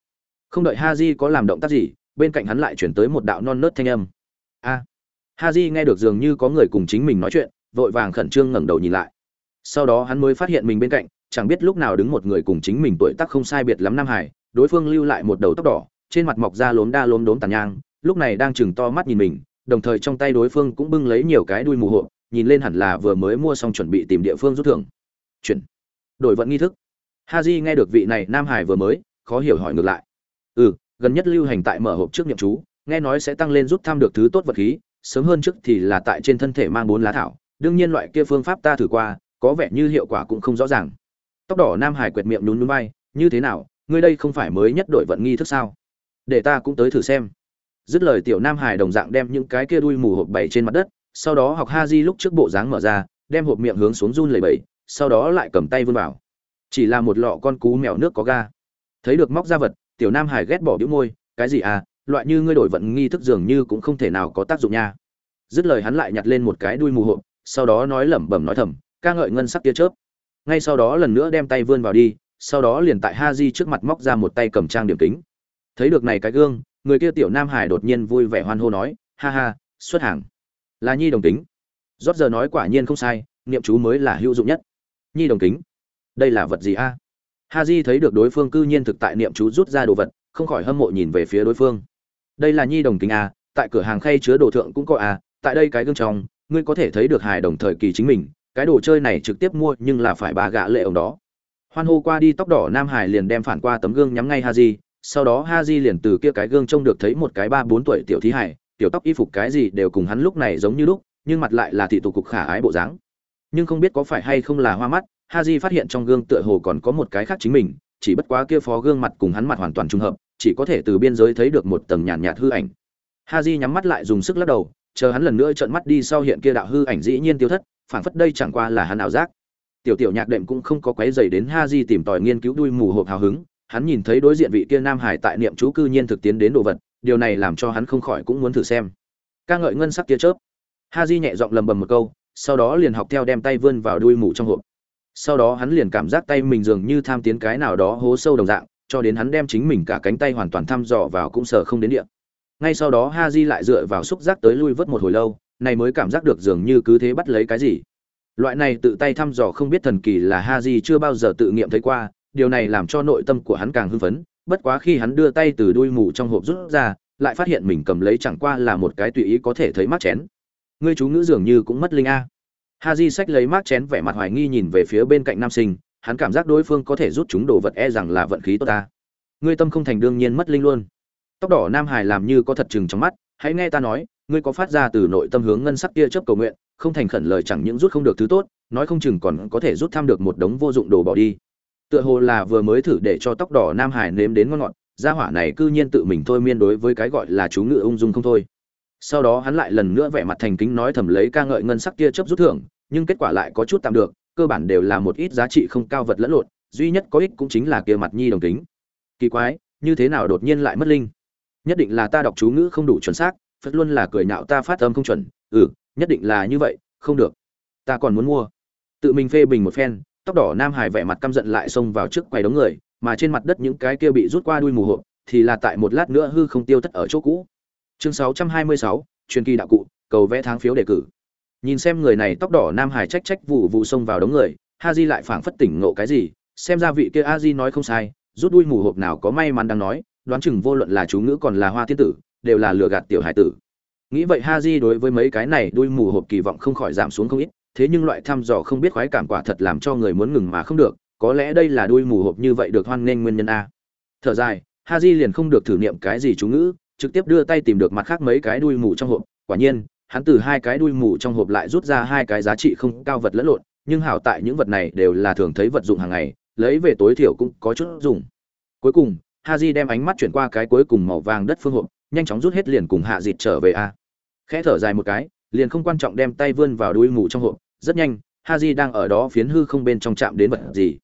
[SPEAKER 1] Không đợi Haji có làm động tác gì, bên cạnh hắn lại chuyển tới một đạo non nớt thanh âm. A haji nghe được dường như có người cùng chính mình nói chuyện, vội vàng khẩn trương ngẩng đầu nhìn lại. Sau đó hắn mới phát hiện mình bên cạnh, chẳng biết lúc nào đứng một người cùng chính mình tuổi tác không sai biệt lắm nam hải, đối phương lưu lại một đầu tóc đỏ, trên mặt mọc ra lốm đa lốm đốm tàn nhang, lúc này đang chừng to mắt nhìn mình, đồng thời trong tay đối phương cũng bưng lấy nhiều cái đuôi mù hộp, nhìn lên hẳn là vừa mới mua xong chuẩn bị tìm địa phương rút thưởng. Chuyển. Đổi vận nghi thức. Ha nghe được vị này nam hải vừa mới, khó hiểu hỏi ngược lại. Ừ gần nhất lưu hành tại mở hộp trước nhậm chú, nghe nói sẽ tăng lên rút thăm được thứ tốt vật khí sớm hơn trước thì là tại trên thân thể mang bốn lá thảo. Đương nhiên loại kia phương pháp ta thử qua, có vẻ như hiệu quả cũng không rõ ràng. Tóc đỏ nam hải quẹt miệng nhún nhún bay như thế nào, ngươi đây không phải mới nhất đội vận nghi thức sao? Để ta cũng tới thử xem. Dứt lời tiểu nam hải đồng dạng đem những cái kia đuôi mù hộp bảy trên mặt đất, sau đó học ha di lúc trước bộ dáng mở ra, đem hộp miệng hướng xuống run lẩy bẩy, sau đó lại cầm tay vươn vào. Chỉ là một lọ con cú mèo nước có ga. Thấy được móc ra vật, tiểu nam hải ghét bỏ đĩu môi, cái gì à loại như ngươi đổi vận nghi thức dường như cũng không thể nào có tác dụng nha. Dứt lời hắn lại nhặt lên một cái đuôi mù hộp, sau đó nói lẩm bẩm nói thầm, ca ngợi ngân sắc tia chớp. Ngay sau đó lần nữa đem tay vươn vào đi, sau đó liền tại ha di trước mặt móc ra một tay cầm trang điểm kính. Thấy được này cái gương, người kia tiểu nam hải đột nhiên vui vẻ hoan hô nói, ha ha, xuất hàng. Là nhi đồng tính. rót giờ nói quả nhiên không sai, niệm chú mới là hữu dụng nhất. Nhi đồng kính, đây là vật gì a? Ha di thấy được đối phương cư nhiên thực tại niệm chú rút ra đồ vật, không khỏi hâm mộ nhìn về phía đối phương đây là nhi đồng kính a, tại cửa hàng khay chứa đồ thượng cũng có a, tại đây cái gương trong, ngươi có thể thấy được hài đồng thời kỳ chính mình, cái đồ chơi này trực tiếp mua nhưng là phải bà gạ lệ ông đó. Hoan hô qua đi tóc đỏ nam hải liền đem phản qua tấm gương nhắm ngay ha di sau đó ha di liền từ kia cái gương trông được thấy một cái ba bốn tuổi tiểu thí hải, tiểu tóc y phục cái gì đều cùng hắn lúc này giống như lúc, nhưng mặt lại là thị tục cục khả ái bộ dáng. Nhưng không biết có phải hay không là hoa mắt ha di phát hiện trong gương tựa hồ còn có một cái khác chính mình, chỉ bất quá kia phó gương mặt cùng hắn mặt hoàn toàn trùng hợp chỉ có thể từ biên giới thấy được một tầng nhàn nhạt, nhạt hư ảnh. Ha nhắm mắt lại dùng sức lắc đầu chờ hắn lần nữa trợn mắt đi sau hiện kia đạo hư ảnh dĩ nhiên tiêu thất phảng phất đây chẳng qua là hắn ảo giác. Tiểu tiểu nhạc đệm cũng không có quấy dày đến ha tìm tòi nghiên cứu đuôi mù hộp hào hứng hắn nhìn thấy đối diện vị kia nam hải tại niệm chú cư nhiên thực tiến đến đồ vật điều này làm cho hắn không khỏi cũng muốn thử xem. Ca ngợi ngân sắc tia chớp. Ha nhẹ giọng lầm bầm một câu sau đó liền học theo đem tay vươn vào đuôi mù trong hộp. Sau đó hắn liền cảm giác tay mình dường như tham tiến cái nào đó hố sâu đồng dạng cho đến hắn đem chính mình cả cánh tay hoàn toàn thăm dò vào cũng sờ không đến địa. Ngay sau đó ha di lại dựa vào xúc giác tới lui vớt một hồi lâu, này mới cảm giác được dường như cứ thế bắt lấy cái gì. Loại này tự tay thăm dò không biết thần kỳ là ha di chưa bao giờ tự nghiệm thấy qua, điều này làm cho nội tâm của hắn càng hưng phấn, bất quá khi hắn đưa tay từ đuôi mù trong hộp rút ra, lại phát hiện mình cầm lấy chẳng qua là một cái tùy ý có thể thấy mắc chén. Ngươi chú ngữ dường như cũng mất linh a. Ha di sách lấy mắc chén vẻ mặt hoài nghi nhìn về phía bên cạnh nam sinh hắn cảm giác đối phương có thể rút chúng đồ vật e rằng là vận khí tốt ta. Ngươi tâm không thành đương nhiên mất linh luôn. Tóc đỏ nam hải làm như có thật chừng trong mắt, hãy nghe ta nói, ngươi có phát ra từ nội tâm hướng ngân sắc kia chấp cầu nguyện, không thành khẩn lời chẳng những rút không được thứ tốt, nói không chừng còn có thể rút tham được một đống vô dụng đồ bỏ đi. Tựa hồ là vừa mới thử để cho tóc đỏ nam hải nếm đến ngon ngọt, gia hỏa này cư nhiên tự mình thôi miên đối với cái gọi là chú ngự ung dung không thôi. Sau đó hắn lại lần nữa vẻ mặt thành kính nói thầm lấy ca ngợi ngân sắc kia chấp rút thưởng, nhưng kết quả lại có chút tạm được cơ bản đều là một ít giá trị không cao vật lẫn lộn duy nhất có ích cũng chính là kia mặt nhi đồng tính kỳ quái như thế nào đột nhiên lại mất linh? Nhất định là ta đọc chú ngữ không đủ chuẩn xác phật luôn là cười nhạo ta phát âm không chuẩn. Ừ nhất định là như vậy không được. Ta còn muốn mua. Tự mình phê bình một phen tóc đỏ nam hải vẻ mặt căm giận lại xông vào trước quầy đống người mà trên mặt đất những cái kia bị rút qua đuôi mù hộp thì là tại một lát nữa hư không tiêu thất ở chỗ cũ. Chương 626, truyền kỳ đạo cụ cầu vẽ tháng phiếu đề cử nhìn xem người này tóc đỏ nam hải trách trách vụ vụ xông vào đống người ha di lại phảng phất tỉnh ngộ cái gì, xem ra vị kia a di nói không sai, rút đuôi mù hộp nào có may mắn đang nói, đoán chừng vô luận là chú ngữ còn là hoa tiên tử, đều là lừa gạt tiểu hải tử. Nghĩ vậy ha di đối với mấy cái này đuôi mù hộp kỳ vọng không khỏi giảm xuống không ít, thế nhưng loại thăm dò không biết khoái cảm quả thật làm cho người muốn ngừng mà không được, có lẽ đây là đuôi mù hộp như vậy được hoan nghênh nguyên nhân a. Thở dài ha di liền không được thử nghiệm cái gì chú ngữ, trực tiếp đưa tay tìm được mặt khác mấy cái đuôi mù trong hộp, quả nhiên hắn từ hai cái đuôi mù trong hộp lại rút ra hai cái giá trị không cao vật lẫn lộn, nhưng hảo tại những vật này đều là thường thấy vật dụng hàng ngày, lấy về tối thiểu cũng có chút dùng. Cuối cùng, Haji đem ánh mắt chuyển qua cái cuối cùng màu vàng đất phương hộp, nhanh chóng rút hết liền cùng hạ dịt trở về a. Khẽ thở dài một cái, liền không quan trọng đem tay vươn vào đuôi mù trong hộp, rất nhanh, Haji đang ở đó phiến hư không bên trong chạm đến vật gì.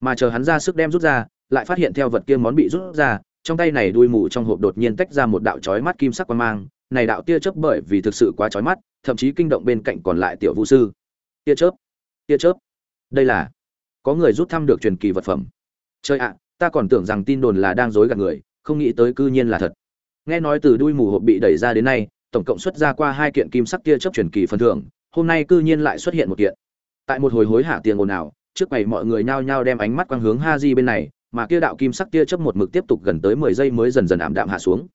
[SPEAKER 1] Mà chờ hắn ra sức đem rút ra, lại phát hiện theo vật kia món bị rút ra, trong tay này đuôi mù trong hộp đột nhiên tách ra một đạo chói mắt kim sắc quan mang này đạo tia chớp bởi vì thực sự quá chói mắt, thậm chí kinh động bên cạnh còn lại tiểu vũ sư. Tia chớp tia chớp. Đây là, có người rút thăm được truyền kỳ vật phẩm. Chơi ạ, ta còn tưởng rằng tin đồn là đang dối gạt người, không nghĩ tới cư nhiên là thật. Nghe nói từ đuôi mù hộp bị đẩy ra đến nay, tổng cộng xuất ra qua hai kiện kim sắc tia chớp truyền kỳ phần thưởng, hôm nay cư nhiên lại xuất hiện một kiện. Tại một hồi hối hả tiền ồn ào, trước quầy mọi người nhao nhao đem ánh mắt quang hướng ha di bên này, mà kia đạo kim sắc tia chớp một mực tiếp tục gần tới mười giây mới dần dần ảm đạm hạ xuống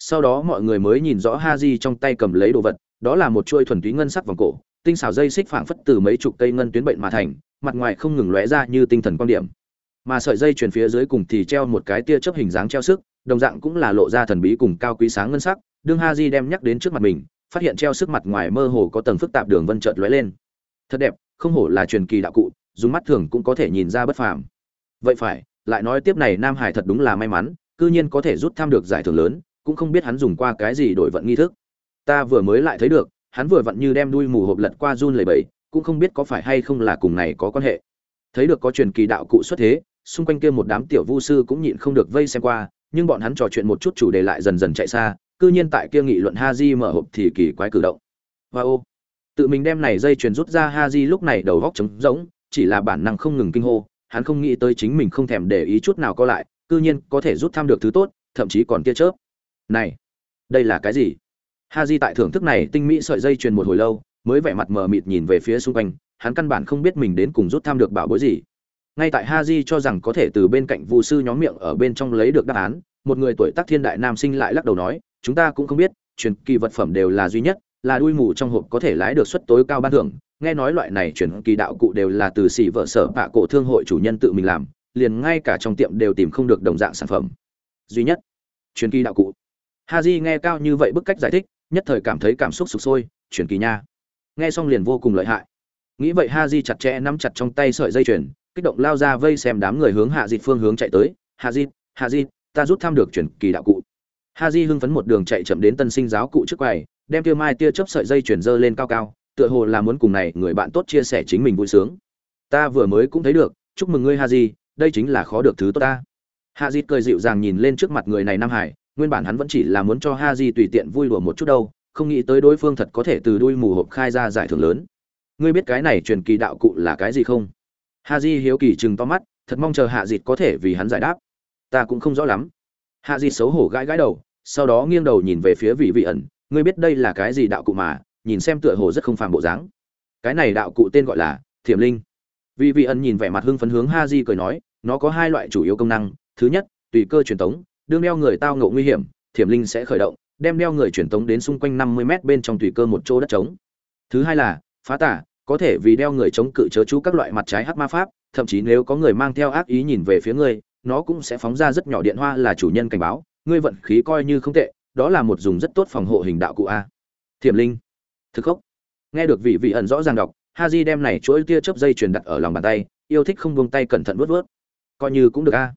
[SPEAKER 1] sau đó mọi người mới nhìn rõ ha di trong tay cầm lấy đồ vật, đó là một chuôi thuần túy ngân sắc vòng cổ, tinh xảo dây xích phảng phất từ mấy chục cây ngân tuyến bệnh mà thành, mặt ngoài không ngừng lóe ra như tinh thần quan điểm. Mà sợi dây truyền phía dưới cùng thì treo một cái tia chớp hình dáng treo sức, đồng dạng cũng là lộ ra thần bí cùng cao quý sáng ngân sắc, đương ha di đem nhắc đến trước mặt mình, phát hiện treo sức mặt ngoài mơ hồ có tầng phức tạp đường vân chợt lóe lên. Thật đẹp, không hổ là truyền kỳ đạo cụ, dùng mắt thường cũng có thể nhìn ra bất phàm. Vậy phải, lại nói tiếp này nam hải thật đúng là may mắn, cư nhiên có thể rút tham được giải thưởng lớn cũng không biết hắn dùng qua cái gì đổi vận nghi thức. Ta vừa mới lại thấy được, hắn vừa vặn như đem đuôi mù hộp lật qua run lẩy bẩy, cũng không biết có phải hay không là cùng này có quan hệ. Thấy được có truyền kỳ đạo cụ xuất thế, xung quanh kia một đám tiểu vu sư cũng nhịn không được vây xem qua, nhưng bọn hắn trò chuyện một chút chủ đề lại dần dần chạy xa, cư nhiên tại kia nghị luận ha di mở hộp thì kỳ quái cử động. Và ô, tự mình đem này dây truyền rút ra ha di lúc này đầu góc trống rỗng, chỉ là bản năng không ngừng kinh hô, hắn không nghĩ tới chính mình không thèm để ý chút nào có lại, cư nhiên có thể rút thăm được thứ tốt, thậm chí còn tia chớp này, đây là cái gì? Ha di tại thưởng thức này tinh mỹ sợi dây truyền một hồi lâu, mới vẻ mặt mờ mịt nhìn về phía xung quanh, hắn căn bản không biết mình đến cùng rút thăm được bảo bối gì. Ngay tại ha di cho rằng có thể từ bên cạnh vu sư nhóm miệng ở bên trong lấy được đáp án, một người tuổi tác thiên đại nam sinh lại lắc đầu nói, chúng ta cũng không biết, truyền kỳ vật phẩm đều là duy nhất, là đuôi mù trong hộp có thể lái được suất tối cao ban thưởng. Nghe nói loại này truyền kỳ đạo cụ đều là từ xỉ vợ sở bạ cổ thương hội chủ nhân tự mình làm, liền ngay cả trong tiệm đều tìm không được đồng dạng sản phẩm. Duy nhất, truyền kỳ đạo cụ ha di nghe cao như vậy bức cách giải thích, nhất thời cảm thấy cảm xúc sụp sôi truyền kỳ nha. Nghe xong liền vô cùng lợi hại. Nghĩ vậy ha di chặt chẽ nắm chặt trong tay sợi dây chuyền, kích động lao ra vây xem đám người hướng hạ dịt phương hướng chạy tới. Hạ dịt hạ dịt ta rút thăm được truyền kỳ đạo cụ. Ha di hưng phấn một đường chạy chậm đến tân sinh giáo cụ trước quầy, đem tia mai tia chớp sợi dây chuyển dơ lên cao cao, tựa hồ là muốn cùng này người bạn tốt chia sẻ chính mình vui sướng. Ta vừa mới cũng thấy được, chúc mừng ngươi ha di đây chính là khó được thứ tốt ta. Hạ di cười dịu dàng nhìn lên trước mặt người này nam hải nguyên bản hắn vẫn chỉ là muốn cho ha di tùy tiện vui đùa một chút đâu, không nghĩ tới đối phương thật có thể từ đuôi mù hộp khai ra giải thưởng lớn. Ngươi biết cái này truyền kỳ đạo cụ là cái gì không? Ha di hiếu kỳ chừng to mắt, thật mong chờ hạ dịt có thể vì hắn giải đáp. Ta cũng không rõ lắm. Hạ dịt xấu hổ gãi gãi đầu, sau đó nghiêng đầu nhìn về phía vị vị ẩn. Ngươi biết đây là cái gì đạo cụ mà, nhìn xem tựa hồ rất không phàm bộ dáng. Cái này đạo cụ tên gọi là thiểm linh. Vị vị ẩn nhìn vẻ mặt hưng phấn hướng ha di cười nói, nó có hai loại chủ yếu công năng. Thứ nhất, tùy cơ truyền tống đương đeo người tao ngộ nguy hiểm, thiểm linh sẽ khởi động, đem đeo người truyền tống đến xung quanh năm mươi mét bên trong tùy cơ một chỗ đất trống. Thứ hai là, phá tả có thể vì đeo người chống cự chớ chú các loại mặt trái hắc ma pháp, thậm chí nếu có người mang theo ác ý nhìn về phía ngươi, nó cũng sẽ phóng ra rất nhỏ điện hoa là chủ nhân cảnh báo, ngươi vận khí coi như không tệ, đó là một dùng rất tốt phòng hộ hình đạo cụ a. Thiểm linh thực khốc. Nghe được vị vị ẩn rõ ràng đọc ha di đem này chuỗi tia chớp dây truyền đặt ở lòng bàn tay, yêu thích không buông tay cẩn thận vớt vớt coi như cũng được a.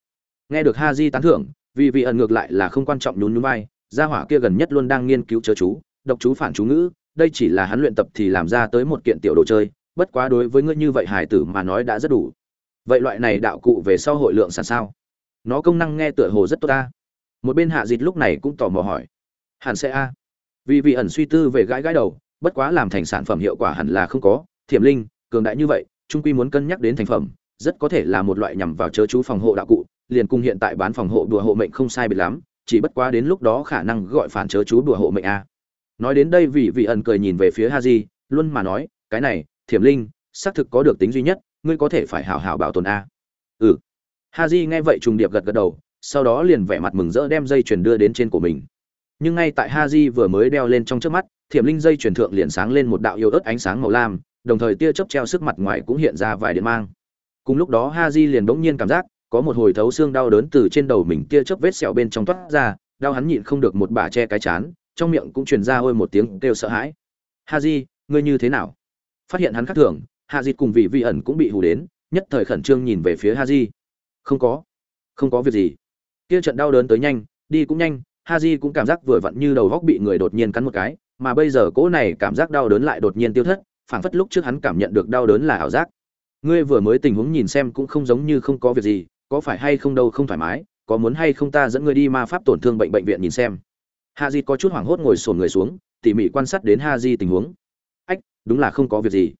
[SPEAKER 1] Nghe được ha di tán thưởng vì vị ẩn ngược lại là không quan trọng nhún nhún vai, gia hỏa kia gần nhất luôn đang nghiên cứu chớ chú, độc chú phản chú ngữ, đây chỉ là hắn luyện tập thì làm ra tới một kiện tiểu đồ chơi, bất quá đối với ngươi như vậy hải tử mà nói đã rất đủ. Vậy loại này đạo cụ về sau hội lượng sản sao? Nó công năng nghe tựa hồ rất tốt ta. Một bên hạ dịt lúc này cũng tò mò hỏi. Hẳn sẽ a. Vì vị ẩn suy tư về gãi gãi đầu, bất quá làm thành sản phẩm hiệu quả hẳn là không có. Thiểm linh, cường đại như vậy, trung quy muốn cân nhắc đến thành phẩm, rất có thể là một loại nhằm vào chớ chú phòng hộ đạo cụ liền cung hiện tại bán phòng hộ đùa hộ mệnh không sai biệt lắm, chỉ bất quá đến lúc đó khả năng gọi phản chớ chú đùa hộ mệnh a. Nói đến đây vị vị ẩn cười nhìn về phía ha di luôn mà nói, cái này, thiểm linh, xác thực có được tính duy nhất, ngươi có thể phải hảo hảo bảo tồn a. Ừ. Ha di nghe vậy trùng điệp gật gật đầu, sau đó liền vẻ mặt mừng rỡ đem dây chuyền đưa đến trên của mình. Nhưng ngay tại ha di vừa mới đeo lên trong trước mắt, thiểm linh dây chuyền thượng liền sáng lên một đạo yêu ớt ánh sáng màu lam, đồng thời tia chớp treo sức mặt ngoài cũng hiện ra vài điện mang. Cùng lúc đó ha di liền bỗng nhiên cảm giác có một hồi thấu xương đau đớn từ trên đầu mình tia chớp vết sẹo bên trong toát ra, đau hắn nhịn không được một bà che cái chán, trong miệng cũng truyền ra ôi một tiếng kêu sợ hãi. Ha di, ngươi như thế nào? Phát hiện hắn khác thường, hạ dịt cùng vị vi ẩn cũng bị hù đến, nhất thời khẩn trương nhìn về phía ha di. Không có không có việc gì. Kia trận đau đớn tới nhanh, đi cũng nhanh, ha di cũng cảm giác vừa vặn như đầu góc bị người đột nhiên cắn một cái, mà bây giờ cỗ này cảm giác đau đớn lại đột nhiên tiêu thất, phảng phất lúc trước hắn cảm nhận được đau đớn là ảo giác. Ngươi vừa mới tình huống nhìn xem cũng không giống như không có việc gì có phải hay không đâu không thoải mái, có muốn hay không ta dẫn ngươi đi ma pháp tổn thương bệnh bệnh viện nhìn xem. Ha di có chút hoảng hốt ngồi sồn người xuống, tỉ mỉ quan sát đến ha di tình huống. Ách, đúng là không có việc gì.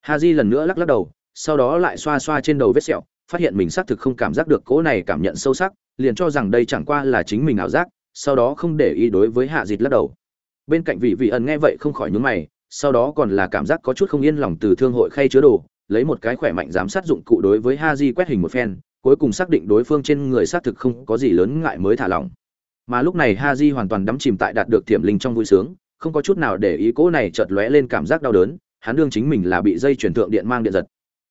[SPEAKER 1] Ha di lần nữa lắc lắc đầu, sau đó lại xoa xoa trên đầu vết sẹo, phát hiện mình xác thực không cảm giác được cỗ này cảm nhận sâu sắc, liền cho rằng đây chẳng qua là chính mình ảo giác, sau đó không để ý đối với hạ dịt lắc đầu. Bên cạnh vị vị ẩn nghe vậy không khỏi nhún mày, sau đó còn là cảm giác có chút không yên lòng từ thương hội khay chứa đồ, lấy một cái khỏe mạnh giám sát dụng cụ đối với ha di quét hình một phen cuối cùng xác định đối phương trên người xác thực không có gì lớn ngại mới thả lỏng. Mà lúc này ha di hoàn toàn đắm chìm tại đạt được thiểm linh trong vui sướng, không có chút nào để ý cỗ này chợt lóe lên cảm giác đau đớn, hắn đương chính mình là bị dây chuyển thượng điện mang điện giật.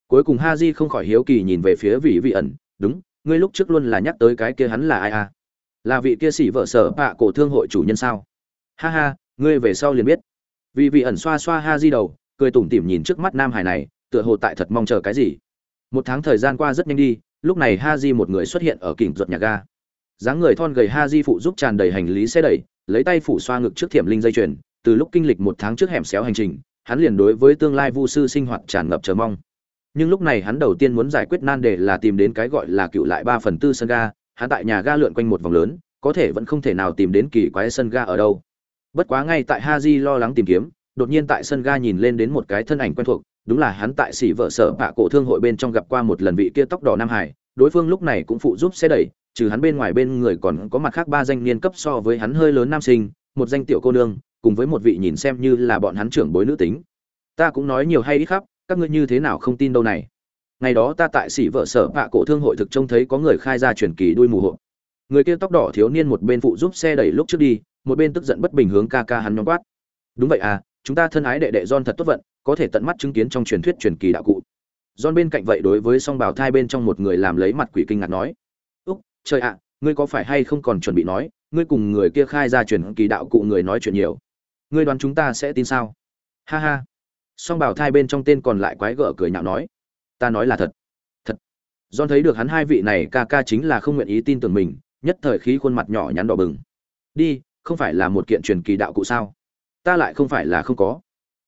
[SPEAKER 1] Cuối cùng ha di không khỏi hiếu kỳ nhìn về phía vị vị ẩn, đúng, ngươi lúc trước luôn là nhắc tới cái kia hắn là ai à? Là vị kia sĩ vợ sở bạ cổ thương hội chủ nhân sao? Ha ha, ngươi về sau liền biết. Vị vị ẩn xoa xoa ha di đầu, cười tủm tỉm nhìn trước mắt nam hải này, tựa hồ tại thật mong chờ cái gì. Một tháng thời gian qua rất nhanh đi lúc này ha di một người xuất hiện ở kỉnh ruột nhà ga. Dáng người thon gầy ha di phụ giúp tràn đầy hành lý xe đẩy, lấy tay phủ xoa ngực trước thiểm linh dây chuyền, từ lúc kinh lịch một tháng trước hẻm xéo hành trình, hắn liền đối với tương lai vu sư sinh hoạt tràn ngập chờ mong. Nhưng lúc này hắn đầu tiên muốn giải quyết nan đề là tìm đến cái gọi là cựu lại ba phần tư sân ga, hắn tại nhà ga lượn quanh một vòng lớn, có thể vẫn không thể nào tìm đến kỳ quái sân ga ở đâu. Bất quá ngay tại ha di lo lắng tìm kiếm, đột nhiên tại sân ga nhìn lên đến một cái thân ảnh quen thuộc đúng là hắn tại xỉ vợ sở bạ cổ thương hội bên trong gặp qua một lần vị kia tóc đỏ nam hải, đối phương lúc này cũng phụ giúp xe đẩy, trừ hắn bên ngoài bên người còn có mặt khác ba danh niên cấp so với hắn hơi lớn nam sinh, một danh tiểu cô nương, cùng với một vị nhìn xem như là bọn hắn trưởng bối nữ tính. Ta cũng nói nhiều hay ít khắp, các ngươi như thế nào không tin đâu này. Ngày đó ta tại xỉ vợ sở bạ cổ thương hội thực trông thấy có người khai ra truyền kỳ đuôi mù hộ. Người kia tóc đỏ thiếu niên một bên phụ giúp xe đẩy lúc trước đi, một bên tức giận bất bình hướng ca ca hắn nhóm quát. Đúng vậy à chúng ta thân ái đệ đệ don thật tốt vận có thể tận mắt chứng kiến trong truyền thuyết truyền kỳ đạo cụ. John bên cạnh vậy đối với song bảo thai bên trong một người làm lấy mặt quỷ kinh ngạc nói, úc, trời ạ, ngươi có phải hay không còn chuẩn bị nói, ngươi cùng người kia khai ra truyền kỳ đạo cụ người nói chuyện nhiều. Ngươi đoán chúng ta sẽ tin sao? Ha ha. Song bảo thai bên trong tên còn lại quái gở cười nhạo nói, ta nói là thật thật. John thấy được hắn hai vị này ca ca chính là không nguyện ý tin tưởng mình, nhất thời khí khuôn mặt nhỏ nhắn đỏ bừng. Đi, không phải là một kiện truyền kỳ đạo cụ sao? Ta lại không phải là không có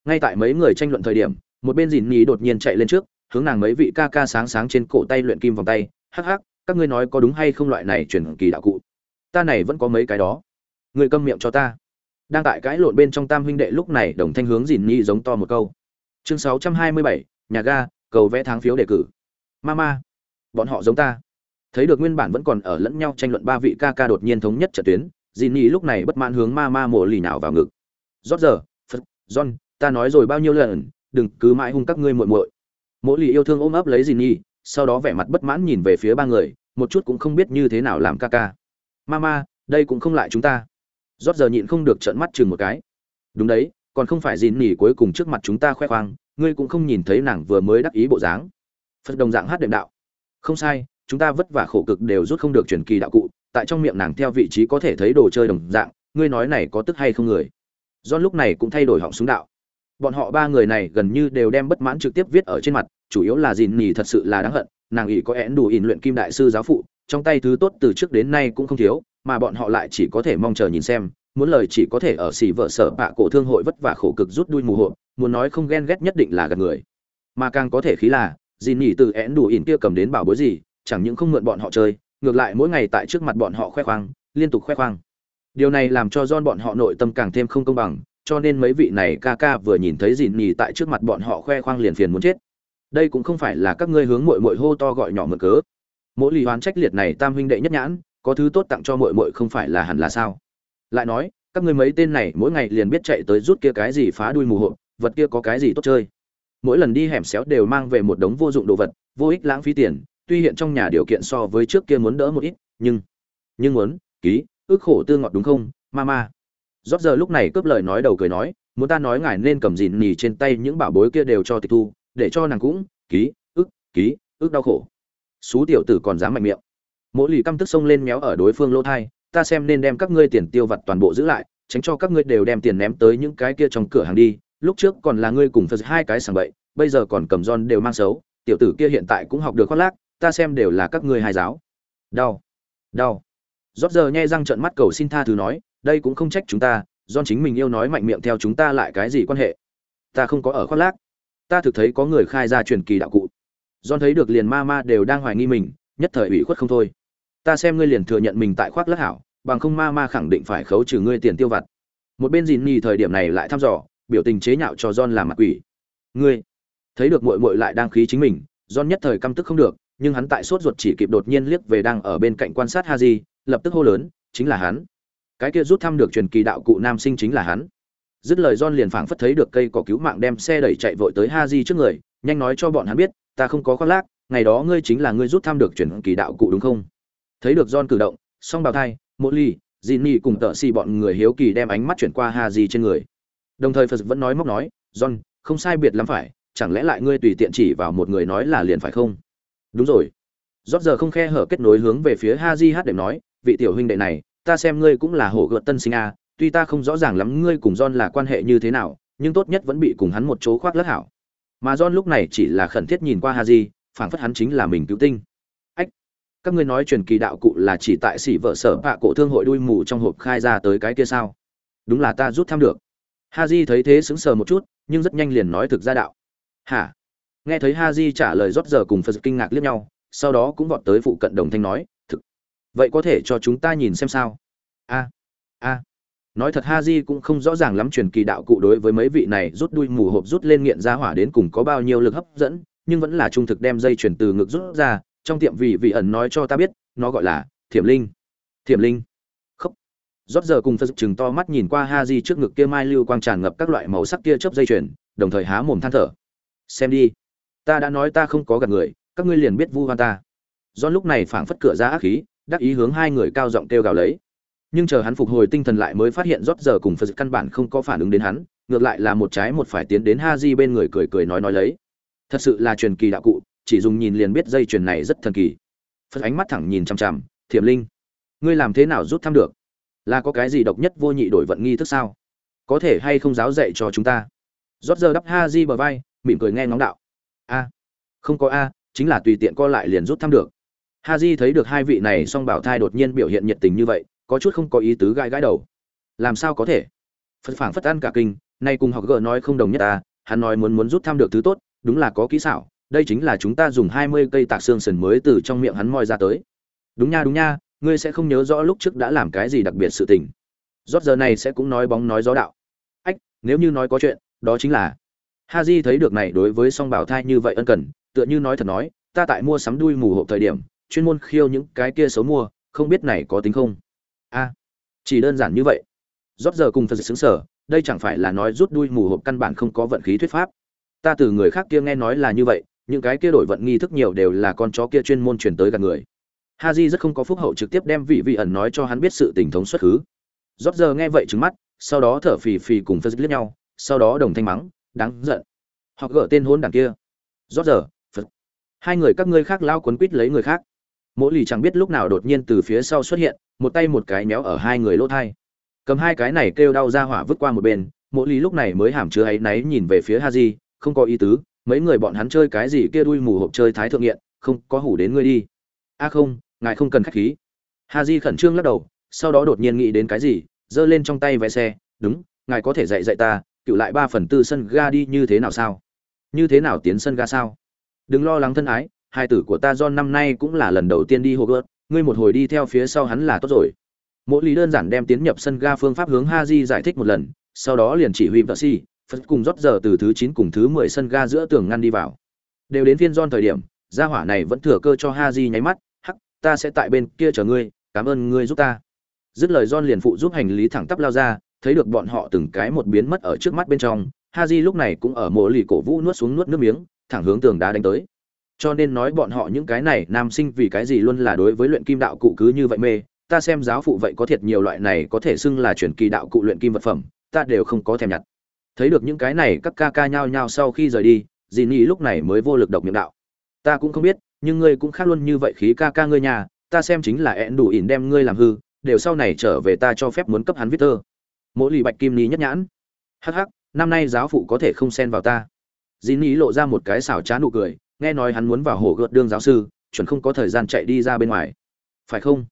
[SPEAKER 1] ngay tại mấy người tranh luận thời điểm, một bên dìn nhì đột nhiên chạy lên trước, hướng nàng mấy vị ca ca sáng sáng trên cổ tay luyện kim vòng tay, hắc hắc, các ngươi nói có đúng hay không loại này truyền kỳ đạo cụ? Ta này vẫn có mấy cái đó. Người câm miệng cho ta. Đang tại cãi lộn bên trong tam huynh đệ lúc này đồng thanh hướng dìn nhì giống to một câu. Chương sáu trăm hai mươi bảy, nhà ga, cầu vẽ tháng phiếu đề cử. Mama, bọn họ giống ta. Thấy được nguyên bản vẫn còn ở lẫn nhau tranh luận ba vị ca ca đột nhiên thống nhất trận tuyến dìn nhì lúc này bất mãn hướng ma ma mổ lì nào vào ngực. Rót giờ, phật, john ta nói rồi bao nhiêu lần, đừng cứ mãi hung các ngươi muội muội. Mỗ lì yêu thương ôm ấp lấy dì nhi sau đó vẻ mặt bất mãn nhìn về phía ba người, một chút cũng không biết như thế nào làm ca ca. Mama, đây cũng không lại chúng ta. Rót giờ nhịn không được trợn mắt chừng một cái. Đúng đấy, còn không phải dì nỉ cuối cùng trước mặt chúng ta khoe khoang, ngươi cũng không nhìn thấy nàng vừa mới đắc ý bộ dáng. Phật đồng dạng hát đệm đạo. Không sai, chúng ta vất vả khổ cực đều rút không được truyền kỳ đạo cụ, tại trong miệng nàng theo vị trí có thể thấy đồ chơi đồng dạng, ngươi nói này có tức hay không người? John lúc này cũng thay đổi họng súng đạo bọn họ ba người này gần như đều đem bất mãn trực tiếp viết ở trên mặt, chủ yếu là dìn nhì thật sự là đáng hận, nàng ỷ có én đủ ỉn luyện kim đại sư giáo phụ, trong tay thứ tốt từ trước đến nay cũng không thiếu, mà bọn họ lại chỉ có thể mong chờ nhìn xem, muốn lời chỉ có thể ở xỉ vợ sở bạ cổ thương hội vất vả khổ cực rút đuôi mù hộ muốn nói không ghen ghét nhất định là gạt người. Mà càng có thể khí là dìn nhì từ én đủ ỉn kia cầm đến bảo bối gì, chẳng những không mượn bọn họ chơi, ngược lại mỗi ngày tại trước mặt bọn họ khoe khoang, liên tục khoe khoang. Điều này làm cho don bọn họ nội tâm càng thêm không công bằng cho nên mấy vị này ca ca vừa nhìn thấy dìn nhì tại trước mặt bọn họ khoe khoang liền phiền muốn chết. Đây cũng không phải là các ngươi hướng mội mội hô to gọi nhỏ mượn cớ. Mỗi lì hoán trách liệt này tam huynh đệ nhất nhãn, có thứ tốt tặng cho muội muội không phải là hẳn là sao? Lại nói, các ngươi mấy tên này mỗi ngày liền biết chạy tới rút kia cái gì phá đuôi mù hộp, vật kia có cái gì tốt chơi. Mỗi lần đi hẻm xéo đều mang về một đống vô dụng đồ vật, vô ích lãng phí tiền, tuy hiện trong nhà điều kiện so với trước kia muốn đỡ một ít, nhưng nhưng muốn, ký, ước khổ tương ngọt đúng không mama rót giờ lúc này cướp lời nói đầu cười nói, muốn ta nói ngài nên cầm dìn nỉ trên tay những bảo bối kia đều cho tịch thu, để cho nàng cũng ký, ức ký, ức đau khổ. Xú tiểu tử còn dám mạnh miệng. Mỗi lì căm tức xông lên méo ở đối phương lỗ thai, ta xem nên đem các ngươi tiền tiêu vặt toàn bộ giữ lại, tránh cho các ngươi đều đem tiền ném tới những cái kia trong cửa hàng đi. Lúc trước còn là ngươi cùng phật hai cái sàng bậy, bây giờ còn cầm giòn đều mang xấu, tiểu tử kia hiện tại cũng học được khoác lác, ta xem đều là các ngươi hai giáo. Đau đau. Rót giờ nhai răng trợn mắt cầu xin tha thứ nói đây cũng không trách chúng ta do chính mình yêu nói mạnh miệng theo chúng ta lại cái gì quan hệ ta không có ở khoác lác ta thực thấy có người khai ra truyền kỳ đạo cụ don thấy được liền ma ma đều đang hoài nghi mình, nhất thời ủy khuất không thôi. Ta xem ngươi liền thừa nhận mình tại khoác lác hảo, bằng không ma ma khẳng định phải khấu trừ ngươi tiền tiêu vặt. Một bên Dìn nhì thời điểm này lại thăm dò, biểu tình chế nhạo cho John làm mặt quỷ. Ngươi, thấy được muội muội lại đang khí chính mình, John nhất thời căm tức không được, nhưng hắn tại sốt ruột chỉ kịp đột nhiên liếc về đang ở bên cạnh quan sát ha di lập tức hô lớn, chính là hắn. Cái kia rút thăm được truyền kỳ đạo cụ nam sinh chính là hắn. Dứt lời John liền phảng phất thấy được cây cỏ cứu mạng đem xe đẩy chạy vội tới Haji trước người, nhanh nói cho bọn hắn biết, ta không có khoác lác ngày đó ngươi chính là ngươi rút thăm được chuyển kỳ đạo cụ đúng không? Thấy được john cử động song bào thai Molly, Jinny cùng tợ xì bọn người hiếu kỳ đem ánh mắt chuyển qua Haji trên người. Đồng thời phật vẫn nói móc nói john không sai biệt lắm phải chẳng lẽ lại ngươi tùy tiện chỉ vào một người nói là liền phải không? Đúng rồi. Rót giờ không khe hở kết nối hướng về phía ha hát để nói vị tiểu huynh đệ này ta xem ngươi cũng là hổ gợt tân sinh a, tuy ta không rõ ràng lắm ngươi cùng john là quan hệ như thế nào, nhưng tốt nhất vẫn bị cùng hắn một chỗ khoác lất hảo. Mà john lúc này chỉ là khẩn thiết nhìn qua ha di phảng phất hắn chính là mình cứu tinh. Ách, các ngươi nói truyền kỳ đạo cụ là chỉ tại sĩ vợ sở bạ cổ thương hội đuôi mù trong hộp khai ra tới cái kia sao? Đúng là ta rút thăm được. Ha di thấy thế sững sờ một chút, nhưng rất nhanh liền nói thực ra đạo. Hả? Nghe thấy ha di trả lời rót giờ cùng phật kinh ngạc liếc nhau, sau đó cũng vọt tới phụ cận đồng thanh nói vậy có thể cho chúng ta nhìn xem sao? A a. Nói thật ha di cũng không rõ ràng lắm truyền kỳ đạo cụ đối với mấy vị này rút đuôi mù hộp rút lên nghiện ra hỏa đến cùng có bao nhiêu lực hấp dẫn, nhưng vẫn là trung thực đem dây chuyển từ ngực rút ra, trong tiệm vị vị ẩn nói cho ta biết, nó gọi là thiểm linh. Thiểm linh. Khóc. Rót giờ cùng phật chừng to mắt nhìn qua ha di trước ngực kia mai lưu quang tràn ngập các loại màu sắc kia chớp dây chuyền, đồng thời há mồm than thở. Xem đi. Ta đã nói ta không có gặp người, các ngươi liền biết vu hoan ta. Do lúc này phảng phất cửa ra ác khí đắc ý hướng hai người cao giọng kêu gào lấy. Nhưng chờ hắn phục hồi tinh thần lại mới phát hiện rót giờ cùng phật căn bản không có phản ứng đến hắn, ngược lại là một trái một phải tiến đến ha di bên người cười cười nói nói lấy. Thật sự là truyền kỳ đạo cụ, chỉ dùng nhìn liền biết dây chuyền này rất thần kỳ. Phật ánh mắt thẳng nhìn chằm chằm, thiểm linh, ngươi làm thế nào rút thăm được? Là có cái gì độc nhất vô nhị đổi vận nghi thức sao? Có thể hay không giáo dạy cho chúng ta? Rót giờ đắp ha di bờ vai, mỉm cười nghe ngóng đạo. A, không có a, chính là tùy tiện co lại liền rút thăm được ha di thấy được hai vị này, song bảo thai đột nhiên biểu hiện nhiệt tình như vậy, có chút không có ý tứ gãi gãi đầu. Làm sao có thể? Phật phảng phất ăn cả kinh, nay cùng học gỡ nói không đồng nhất ta hắn nói muốn muốn rút thăm được thứ tốt, đúng là có kỹ xảo, đây chính là chúng ta dùng hai mươi cây tạc xương sần mới từ trong miệng hắn moi ra tới. Đúng nha đúng nha, ngươi sẽ không nhớ rõ lúc trước đã làm cái gì đặc biệt sự tình. Rót giờ này sẽ cũng nói bóng nói gió đạo. Ách, nếu như nói có chuyện, đó chính là. Ha Ji thấy được này đối với song bảo thai như vậy ân cần, tựa như nói thật nói, ta tại mua sắm đuôi mù hộp thời điểm chuyên môn khiêu những cái kia xấu mua, không biết này có tính không? A, chỉ đơn giản như vậy. Rót giờ cùng phật xứng sở, đây chẳng phải là nói rút đuôi mù hộp căn bản không có vận khí thuyết pháp. Ta từ người khác kia nghe nói là như vậy, những cái kia đổi vận nghi thức nhiều đều là con chó kia chuyên môn truyền tới gần người. Ha j rất không có phúc hậu trực tiếp đem vị vị ẩn nói cho hắn biết sự tình thống xuất khứ. Rót giờ nghe vậy trứng mắt, sau đó thở phì phì cùng phật liếc nhau, sau đó đồng thanh mắng, đáng giận. Họ gỡ tên hôn đằng kia. Rót giờ, phật, hai người các ngươi khác lao quấn quýt lấy người khác mỗi lì chẳng biết lúc nào đột nhiên từ phía sau xuất hiện, một tay một cái méo ở hai người lỗ thai. Cầm hai cái này kêu đau ra hỏa vứt qua một bên mỗi lì lúc này mới hàm chứa áy náy nhìn về phía ha di không có ý tứ, mấy người bọn hắn chơi cái gì kia đuôi mù hộp chơi thái thượng nghiện, không có hủ đến ngươi đi. A à không, ngài không cần khách khí. Ha di khẩn trương lắc đầu, sau đó đột nhiên nghĩ đến cái gì, giơ lên trong tay vé xe, đúng, ngài có thể dạy dạy ta, cựu lại ba phần tư sân ga đi như thế nào sao? Như thế nào tiến sân ga sao? Đừng lo lắng thân ái hai tử của ta John năm nay cũng là lần đầu tiên đi Hogwarts, ngươi một hồi đi theo phía sau hắn là tốt rồi. Mỗi lý đơn giản đem tiến nhập sân ga phương pháp hướng Haji giải thích một lần, sau đó liền chỉ huy Percy, phật cùng rót giờ từ thứ 9 cùng thứ 10 sân ga giữa tường ngăn đi vào. Đều đến phiên John thời điểm, gia hỏa này vẫn thừa cơ cho Haji nháy mắt, "Hắc, ta sẽ tại bên kia chờ ngươi, cảm ơn ngươi giúp ta dứt lời john liền phụ giúp hành lý thẳng tắp lao ra thấy được bọn họ từng cái một biến mất ở trước mắt bên trong haji lúc này cũng ở mộ lì cổ vũ nuốt xuống nuốt nước miếng thẳng hướng tường đá đánh tới cho nên nói bọn họ những cái này, nam sinh vì cái gì luôn là đối với luyện kim đạo cụ cứ như vậy mê, ta xem giáo phụ vậy có thiệt nhiều loại này có thể xưng là chuyển kỳ đạo cụ luyện kim vật phẩm, ta đều không có thèm nhặt. Thấy được những cái này, các ca ca nhao nhao sau khi rời đi, dì nhi lúc này mới vô lực độc miệng đạo. Ta cũng không biết, nhưng ngươi cũng khác luôn như vậy khí ca ca ngươi nhà, ta xem chính là ẹn đủ ỉn đem ngươi làm hư, đều sau này trở về ta cho phép muốn cấp hắn viết thơ. Mỗi lì bạch kim ni nhất nhãn. Hắc hắc, năm nay giáo phụ có thể không xen vào ta. Dì nhi lộ ra một cái xảo trá nụ cười nghe nói hắn muốn vào hồ gợt đương giáo sư, chuẩn không có thời gian chạy đi ra bên ngoài. Phải không?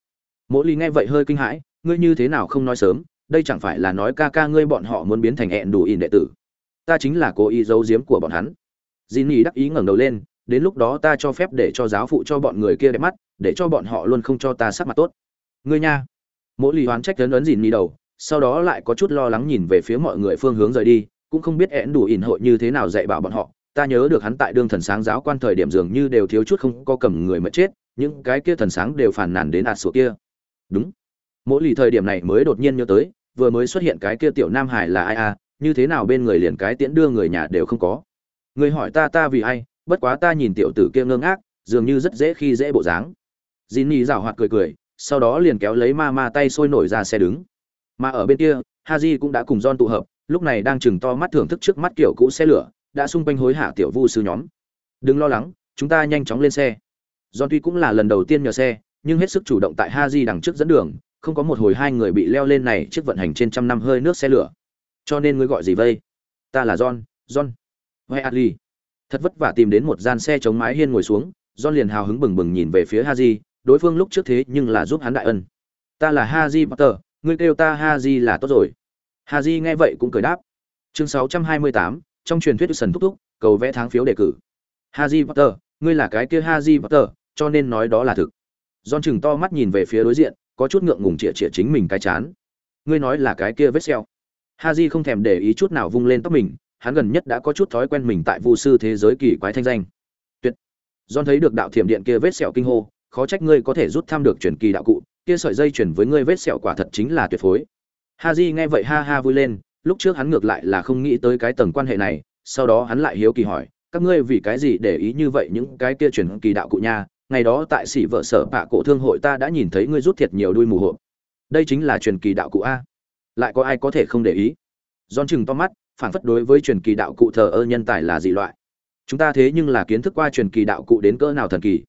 [SPEAKER 1] Mỗi Ly nghe vậy hơi kinh hãi, ngươi như thế nào không nói sớm, đây chẳng phải là nói ca ca ngươi bọn họ muốn biến thành hẹn đủ ỉn đệ tử. Ta chính là cố ý giấu giếm của bọn hắn. Di nhi đắc ý ngẩng đầu lên, đến lúc đó ta cho phép để cho giáo phụ cho bọn người kia đẹp mắt, để cho bọn họ luôn không cho ta sắc mặt tốt. Ngươi nha. Mỗi Ly hoán trách lớn ấn di nhi đầu, sau đó lại có chút lo lắng nhìn về phía mọi người phương hướng rời đi, cũng không biết hẹn đủ ỉn hội như thế nào dạy bảo bọn họ ta nhớ được hắn tại đương thần sáng giáo quan thời điểm dường như đều thiếu chút không có cầm người mà chết, những cái kia thần sáng đều phản nàn đến ạt sủa kia. Đúng. Mỗi lì thời điểm này mới đột nhiên nhớ tới, vừa mới xuất hiện cái kia tiểu nam hải là ai à như thế nào bên người liền cái tiễn đưa người nhà đều không có. Người hỏi ta ta vì ai, bất quá ta nhìn tiểu tử kia ngơ ngác, dường như rất dễ khi dễ bộ dáng. Dì giảo rào hoạt cười cười, sau đó liền kéo lấy ma ma tay sôi nổi ra xe đứng. Mà ở bên kia, haji cũng đã cùng don tụ hợp, lúc này đang chừng to mắt thưởng thức trước mắt kiểu cũ xe lửa đã xung quanh hối hả tiểu vu sư nhóm. Đừng lo lắng chúng ta nhanh chóng lên xe. Do tuy cũng là lần đầu tiên nhờ xe nhưng hết sức chủ động tại ha di đằng trước dẫn đường không có một hồi hai người bị leo lên này chiếc vận hành trên trăm năm hơi nước xe lửa. Cho nên ngươi gọi gì vây. Ta là john john hay adli. Thật vất vả tìm đến một gian xe chống mái hiên ngồi xuống john liền hào hứng bừng bừng nhìn về phía ha di đối phương lúc trước thế nhưng là giúp hắn đại ân. Ta là Ha haji potter ngươi kêu ta ha di là tốt rồi. Ha di nghe vậy cũng cười đáp. Chương 628, trong truyền thuyết sần thúc thúc, cầu vẽ tháng phiếu đề cử. Haji potter, ngươi là cái kia haji potter, cho nên nói đó là thực. Don chừng to mắt nhìn về phía đối diện, có chút ngượng ngùng chĩa chĩa chính mình cái chán. Ngươi nói là cái kia vết xeo haji không thèm để ý chút nào vung lên tóc mình, hắn gần nhất đã có chút thói quen mình tại vu sư thế giới kỳ quái thanh danh. Tuyệt. Don thấy được đạo thiểm điện kia vết sẹo kinh hô, khó trách ngươi có thể rút thăm được truyền kỳ đạo cụ, kia sợi dây chuyển với ngươi vết sẹo quả thật chính là tuyệt phối. Haji nghe vậy ha ha vui lên lúc trước hắn ngược lại là không nghĩ tới cái tầng quan hệ này sau đó hắn lại hiếu kỳ hỏi các ngươi vì cái gì để ý như vậy những cái kia truyền kỳ đạo cụ nha? Ngày đó tại sĩ vợ sở bạ cổ thương hội ta đã nhìn thấy ngươi rút thiệt nhiều đuôi mù hộp. Đây chính là truyền kỳ đạo cụ a. Lại có ai có thể không để ý? Don chừng to mắt, phản phất đối với truyền kỳ đạo cụ thờ ơ nhân tài là dị loại. Chúng ta thế nhưng là kiến thức qua truyền kỳ đạo cụ đến cỡ nào thần kỳ.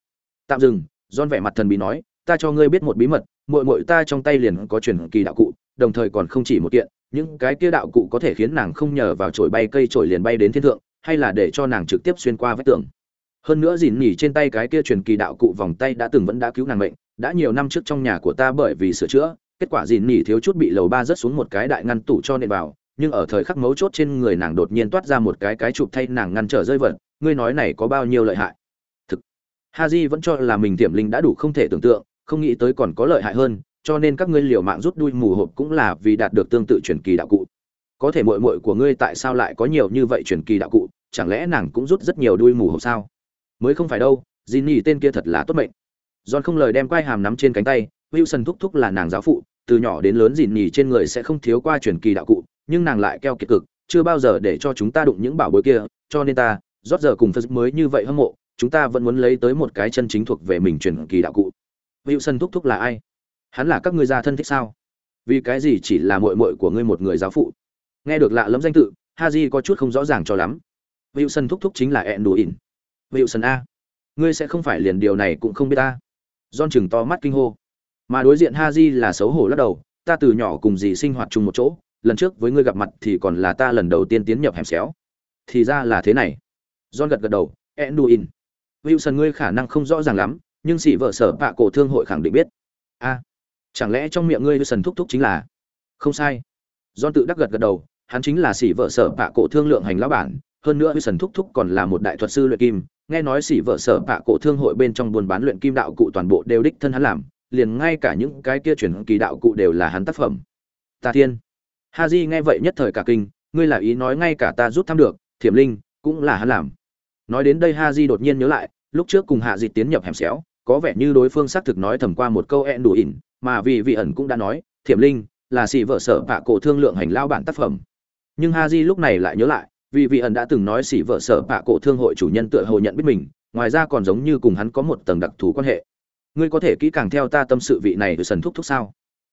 [SPEAKER 1] Tạm dừng don vẻ mặt thần bí nói ta cho ngươi biết một bí mật muội muội ta trong tay liền có truyền kỳ đạo cụ đồng thời còn không chỉ một kiện những cái kia đạo cụ có thể khiến nàng không nhờ vào chổi bay cây chổi liền bay đến thiên thượng, hay là để cho nàng trực tiếp xuyên qua vách tường. Hơn nữa dìn nhỉ trên tay cái kia truyền kỳ đạo cụ vòng tay đã từng vẫn đã cứu nàng mệnh, đã nhiều năm trước trong nhà của ta bởi vì sửa chữa, kết quả dìn nhỉ thiếu chút bị lầu ba rớt xuống một cái đại ngăn tủ cho nện vào, nhưng ở thời khắc mấu chốt trên người nàng đột nhiên toát ra một cái cái chụp thay nàng ngăn trở rơi vật, ngươi nói này có bao nhiêu lợi hại? Thực, haji vẫn cho là mình tiềm linh đã đủ không thể tưởng tượng, không nghĩ tới còn có lợi hại hơn cho nên các ngươi liều mạng rút đuôi mù hộp cũng là vì đạt được tương tự truyền kỳ đạo cụ. Có thể muội muội của ngươi tại sao lại có nhiều như vậy truyền kỳ đạo cụ? Chẳng lẽ nàng cũng rút rất nhiều đuôi mù hộp sao? Mới không phải đâu, Jinny tên kia thật là tốt mệnh. John không lời đem quai hàm nắm trên cánh tay, Wilson thúc thúc là nàng giáo phụ, từ nhỏ đến lớn Jinny trên người sẽ không thiếu qua truyền kỳ đạo cụ, nhưng nàng lại keo kiệt cực, chưa bao giờ để cho chúng ta đụng những bảo bối kia, cho nên ta, rót giờ cùng phật mới như vậy hâm mộ, chúng ta vẫn muốn lấy tới một cái chân chính thuộc về mình truyền kỳ đạo cụ. Wilson thúc thúc là ai? Hắn là các ngươi gia thân thích sao? Vì cái gì chỉ là muội muội của ngươi một người giáo phụ? Nghe được lạ lẫm danh tự Ha haji có chút không rõ ràng cho lắm. Wilson thúc thúc chính là ẹn đủ ỉn Sân a. Ngươi sẽ không phải liền điều này cũng không biết ta. Don chừng to mắt kinh hô. Mà đối diện Ha haji là xấu hổ lắc đầu, ta từ nhỏ cùng dì sinh hoạt chung một chỗ, lần trước với ngươi gặp mặt thì còn là ta lần đầu tiên tiến nhập hẻm xéo. Thì ra là thế này. John gật gật đầu enduin Sân ngươi khả năng không rõ ràng lắm, nhưng sĩ vợ sở bạ cổ thương hội khẳng định biết. A chẳng lẽ trong miệng ngươi sần thúc thúc chính là? Không sai. Don tự đắc gật gật đầu, hắn chính là sĩ vợ sở bạ cổ thương lượng hành lão bản, hơn nữa sần thúc thúc còn là một đại thuật sư luyện kim. Nghe nói sĩ vợ sở bạ cổ thương hội bên trong buôn bán luyện kim đạo cụ toàn bộ đều đích thân hắn làm, liền ngay cả những cái kia chuyển kỳ đạo cụ đều là hắn tác phẩm. Ta thiên. Ha di nghe vậy nhất thời cả kinh, ngươi là ý nói ngay cả ta rút thăm được, thiểm linh cũng là hắn làm. Nói đến đây ha di đột nhiên nhớ lại, lúc trước cùng hạ dịch tiến nhập hẻm xéo, có vẻ như đối phương xác thực nói thầm qua một câu ẹn đủ ỉn mà vì vị ẩn cũng đã nói, thiểm linh là xì vợ sở bạ cổ thương lượng hành lao bản tác phẩm. Nhưng ha di lúc này lại nhớ lại, vì vị ẩn đã từng nói xì vợ sở bạ cổ thương hội chủ nhân tựa hồ nhận biết mình, ngoài ra còn giống như cùng hắn có một tầng đặc thù quan hệ. Ngươi có thể kỹ càng theo ta tâm sự vị này từ sần thúc thúc sao?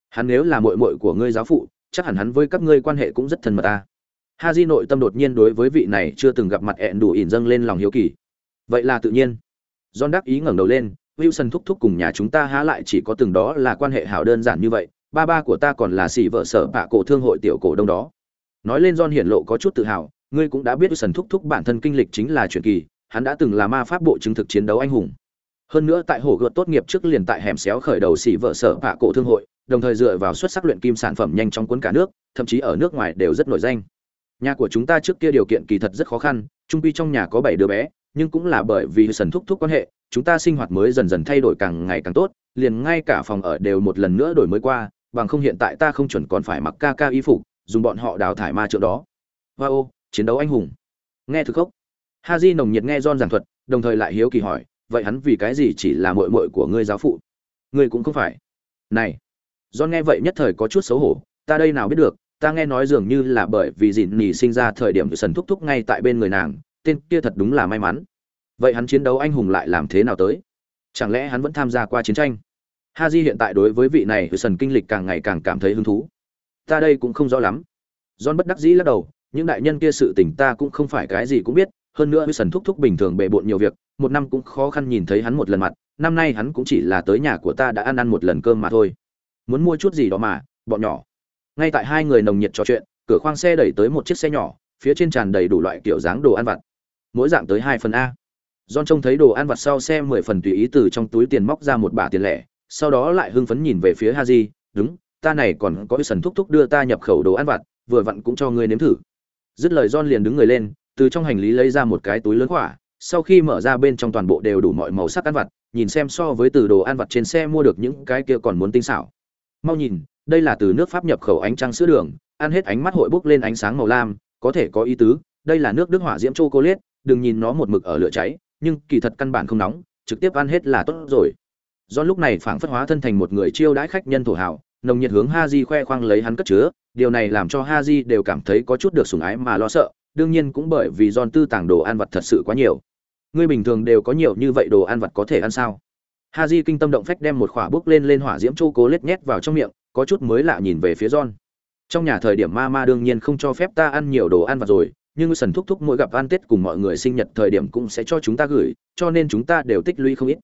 [SPEAKER 1] Hắn nếu là mội mội của ngươi giáo phụ, chắc hẳn hắn với các ngươi quan hệ cũng rất thân mật à? ta ha di nội tâm đột nhiên đối với vị này chưa từng gặp mặt ẹn đủ ỉn dâng lên lòng hiếu kỳ. Vậy là tự nhiên. John đắc ý ngẩng đầu lên wilson thúc thúc cùng nhà chúng ta há lại chỉ có từng đó là quan hệ hảo đơn giản như vậy, ba ba của ta còn là sĩ vợ sở bạ cổ thương hội tiểu cổ đông đó. Nói lên john hiển lộ có chút tự hào, ngươi cũng đã biết wilson thúc thúc bản thân kinh lịch chính là truyền kỳ, hắn đã từng là ma pháp bộ chứng thực chiến đấu anh hùng. Hơn nữa tại hồ gợt tốt nghiệp trước liền tại hẻm xéo khởi đầu sĩ vợ sở bạ cổ thương hội, đồng thời dựa vào xuất sắc luyện kim sản phẩm nhanh chóng cuốn cả nước, thậm chí ở nước ngoài đều rất nổi danh. Nhà của chúng ta trước kia điều kiện kỳ thật rất khó khăn, trung pi trong nhà có bảy đứa bé, nhưng cũng là bởi vì sần thúc thúc quan hệ chúng ta sinh hoạt mới dần dần thay đổi càng ngày càng tốt liền ngay cả phòng ở đều một lần nữa đổi mới qua bằng không hiện tại ta không chuẩn còn phải mặc ca ca y phục dùng bọn họ đào thải ma trượng đó. Wow, ô chiến đấu anh hùng. Nghe thực khốc. Haji nồng nhiệt nghe don giảng thuật đồng thời lại hiếu kỳ hỏi vậy hắn vì cái gì chỉ là muội muội của ngươi giáo phụ? Ngươi cũng không phải. Này don nghe vậy nhất thời có chút xấu hổ ta đây nào biết được ta nghe nói dường như là bởi vì dịn nhì sinh ra thời điểm sần thúc thúc ngay tại bên người nàng tên kia thật đúng là may mắn vậy hắn chiến đấu anh hùng lại làm thế nào tới? Chẳng lẽ hắn vẫn tham gia qua chiến tranh? Ha di hiện tại đối với vị này sần kinh lịch càng ngày càng cảm thấy hứng thú. Ta đây cũng không rõ lắm. John bất đắc dĩ lắc đầu, những đại nhân kia sự tình ta cũng không phải cái gì cũng biết, hơn nữa sần thúc thúc bình thường bề bộn nhiều việc, một năm cũng khó khăn nhìn thấy hắn một lần mặt, năm nay hắn cũng chỉ là tới nhà của ta đã ăn ăn một lần cơm mà thôi. Muốn mua chút gì đó mà, bọn nhỏ. Ngay tại hai người nồng nhiệt trò chuyện, cửa khoang xe đẩy tới một chiếc xe nhỏ, phía trên tràn đầy đủ loại kiểu dáng đồ ăn vặt. Mỗi dạng tới hai phần a. John trông thấy đồ ăn vặt sau xe mười phần tùy ý từ trong túi tiền móc ra một bả tiền lẻ, sau đó lại hưng phấn nhìn về phía Haji, "Đúng, ta này còn có sần thúc thúc đưa ta nhập khẩu đồ ăn vặt, vừa vặn cũng cho ngươi nếm thử." Dứt lời John liền đứng người lên, từ trong hành lý lấy ra một cái túi lớn khỏa, sau khi mở ra bên trong toàn bộ đều đủ mọi màu sắc ăn vặt, nhìn xem so với từ đồ ăn vặt trên xe mua được những cái kia còn muốn tinh xảo. Mau nhìn, đây là từ nước Pháp nhập khẩu ánh trăng sữa đường, ăn hết ánh mắt hội bốc lên ánh sáng màu lam, có thể có ý tứ, đây là nước Đức hỏa diễm chocolate, đừng nhìn nó một mực ở lửa cháy, nhưng kỳ thật căn bản không nóng, trực tiếp ăn hết là tốt rồi. Do lúc này phảng phất hóa thân thành một người chiêu đãi khách nhân thổ hảo, nồng nhiệt hướng Haji khoe khoang lấy hắn cất chứa, điều này làm cho Haji đều cảm thấy có chút được sủng ái mà lo sợ, đương nhiên cũng bởi vì John tư tàng đồ ăn vặt thật sự quá nhiều. Ngươi bình thường đều có nhiều như vậy đồ ăn vặt có thể ăn sao? Haji kinh tâm động phách đem một khỏa bước lên lên hỏa diễm chocolate nhét vào trong miệng, có chút mới lạ nhìn về phía John. Trong nhà thời điểm Mama đương nhiên không cho phép ta ăn nhiều đồ ăn vặt rồi, nhưng sần thúc thúc mỗi gặp ăn tết cùng mọi người sinh nhật thời điểm cũng sẽ cho chúng ta gửi, cho nên chúng ta đều tích lũy không ít.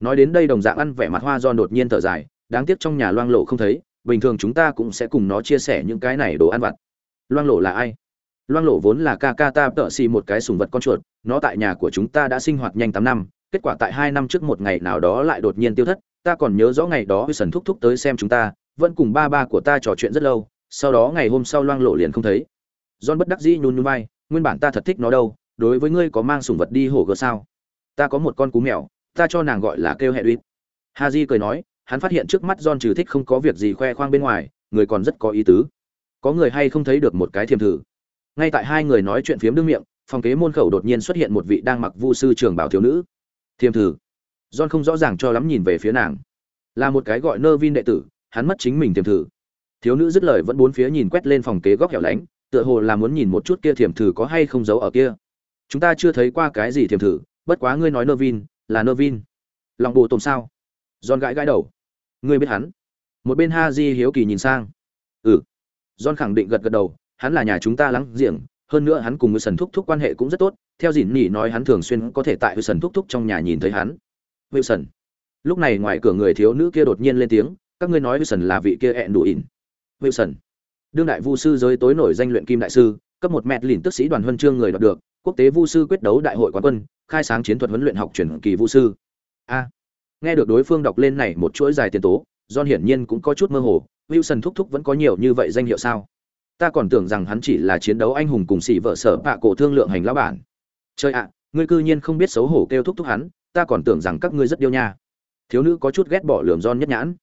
[SPEAKER 1] Nói đến đây đồng dạng ăn vẻ mặt hoa do đột nhiên thở dài, đáng tiếc trong nhà loang lộ không thấy, bình thường chúng ta cũng sẽ cùng nó chia sẻ những cái này đồ ăn vặt. Loang lộ là ai? Loang lộ vốn là ca ca ta tợ xì một cái sùng vật con chuột, nó tại nhà của chúng ta đã sinh hoạt nhanh tám năm, kết quả tại hai năm trước một ngày nào đó lại đột nhiên tiêu thất, ta còn nhớ rõ ngày đó sần thúc thúc tới xem chúng ta, vẫn cùng ba ba của ta trò chuyện rất lâu, sau đó ngày hôm sau loang lộ liền không thấy. John bất đắc dĩ nhún nhún vai, nguyên bản ta thật thích nó đâu, đối với ngươi có mang sủng vật đi hổ gờ sao? Ta có một con cú mèo, ta cho nàng gọi là kêu hệ uyết. Haji cười nói, hắn phát hiện trước mắt John trừ thích không có việc gì khoe khoang bên ngoài, người còn rất có ý tứ. Có người hay không thấy được một cái thiềm thử. Ngay tại hai người nói chuyện phiếm đương miệng, phòng kế môn khẩu đột nhiên xuất hiện một vị đang mặc vu sư trường bảo thiếu nữ. Thiềm thử. John không rõ ràng cho lắm nhìn về phía nàng. Là một cái gọi Nơ Vin đệ tử, hắn mất chính mình thiềm thử. Thiếu nữ dứt lời vẫn bốn phía nhìn quét lên phòng kế góc hẻo lánh, tựa hồ là muốn nhìn một chút kia thiểm thử có hay không giấu ở kia. Chúng ta chưa thấy qua cái gì thiểm thử, bất quá ngươi nói nơ vin là nơ vin lòng bồ tôm sao? John gãi gãi đầu. Ngươi biết hắn? Một bên ha di hiếu kỳ nhìn sang. Ừ. John khẳng định gật gật đầu, hắn là nhà chúng ta lắng giềng, hơn nữa hắn cùng với sần thúc thúc quan hệ cũng rất tốt, theo dìn nỉ nói hắn thường xuyên có thể tại với sần thúc thúc trong nhà nhìn thấy hắn. Wilson. Lúc này ngoài cửa người thiếu nữ kia đột nhiên lên tiếng, các ngươi nói wilson là vị kia ẹn đủ ỉn. Wilson đương đại vu sư giới tối nổi danh luyện kim đại sư, cấp một mẹt lìn tức sĩ đoàn huân chương người đoạt được, quốc tế vu sư quyết đấu đại hội quán quân, khai sáng chiến thuật huấn luyện học truyền kỳ vu sư. A. Nghe được đối phương đọc lên này một chuỗi dài tiền tố, john hiển nhiên cũng có chút mơ hồ, wilson thúc thúc vẫn có nhiều như vậy danh hiệu sao? Ta còn tưởng rằng hắn chỉ là chiến đấu anh hùng cùng xỉ vợ sở bạ cổ thương lượng hành lão bản. Chơi ạ, ngươi cư nhiên không biết xấu hổ kêu thúc thúc hắn, ta còn tưởng rằng các ngươi rất yêu nha. Thiếu nữ có chút ghét bỏ lườm John nhất nhãn.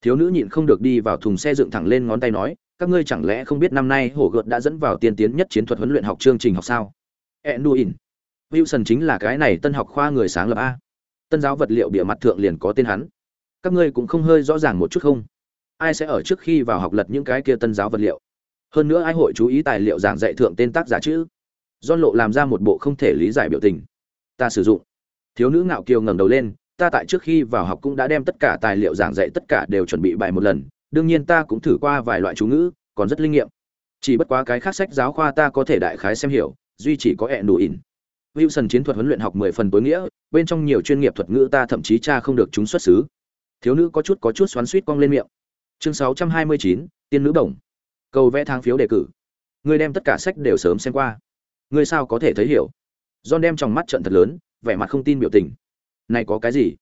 [SPEAKER 1] Thiếu nữ nhịn không được đi vào thùng xe dựng thẳng lên ngón tay nói các ngươi chẳng lẽ không biết năm nay hổ gợt đã dẫn vào tiên tiến nhất chiến thuật huấn luyện học chương trình học sao? Enduin. Wilson chính là cái này tân học khoa người sáng lập a. Tân giáo vật liệu bịa mặt thượng liền có tên hắn. Các ngươi cũng không hơi rõ ràng một chút không? Ai sẽ ở trước khi vào học lật những cái kia tân giáo vật liệu? Hơn nữa ai hội chú ý tài liệu giảng dạy thượng tên tác giả chữ don lộ làm ra một bộ không thể lý giải biểu tình. Ta sử dụng. Thiếu nữ ngạo kiều ngẩng đầu lên, ta tại trước khi vào học cũng đã đem tất cả tài liệu giảng dạy tất cả đều chuẩn bị bài một lần đương nhiên ta cũng thử qua vài loại chú ngữ, còn rất linh nghiệm. Chỉ bất quá cái khác sách giáo khoa ta có thể đại khái xem hiểu, duy chỉ có hẹn đủ ỉn. Wilson chiến thuật huấn luyện học mười phần tối nghĩa, bên trong nhiều chuyên nghiệp thuật ngữ ta thậm chí cha không được chúng xuất xứ. Thiếu nữ có chút có chút xoắn suýt cong lên miệng. Chương sáu trăm hai mươi chín, tiên nữ bổng. Cầu vẽ thang phiếu đề cử. Người đem tất cả sách đều sớm xem qua. Người sao có thể thấy hiểu? John đem trong mắt trận thật lớn, vẻ mặt không tin biểu tình. Này có cái gì?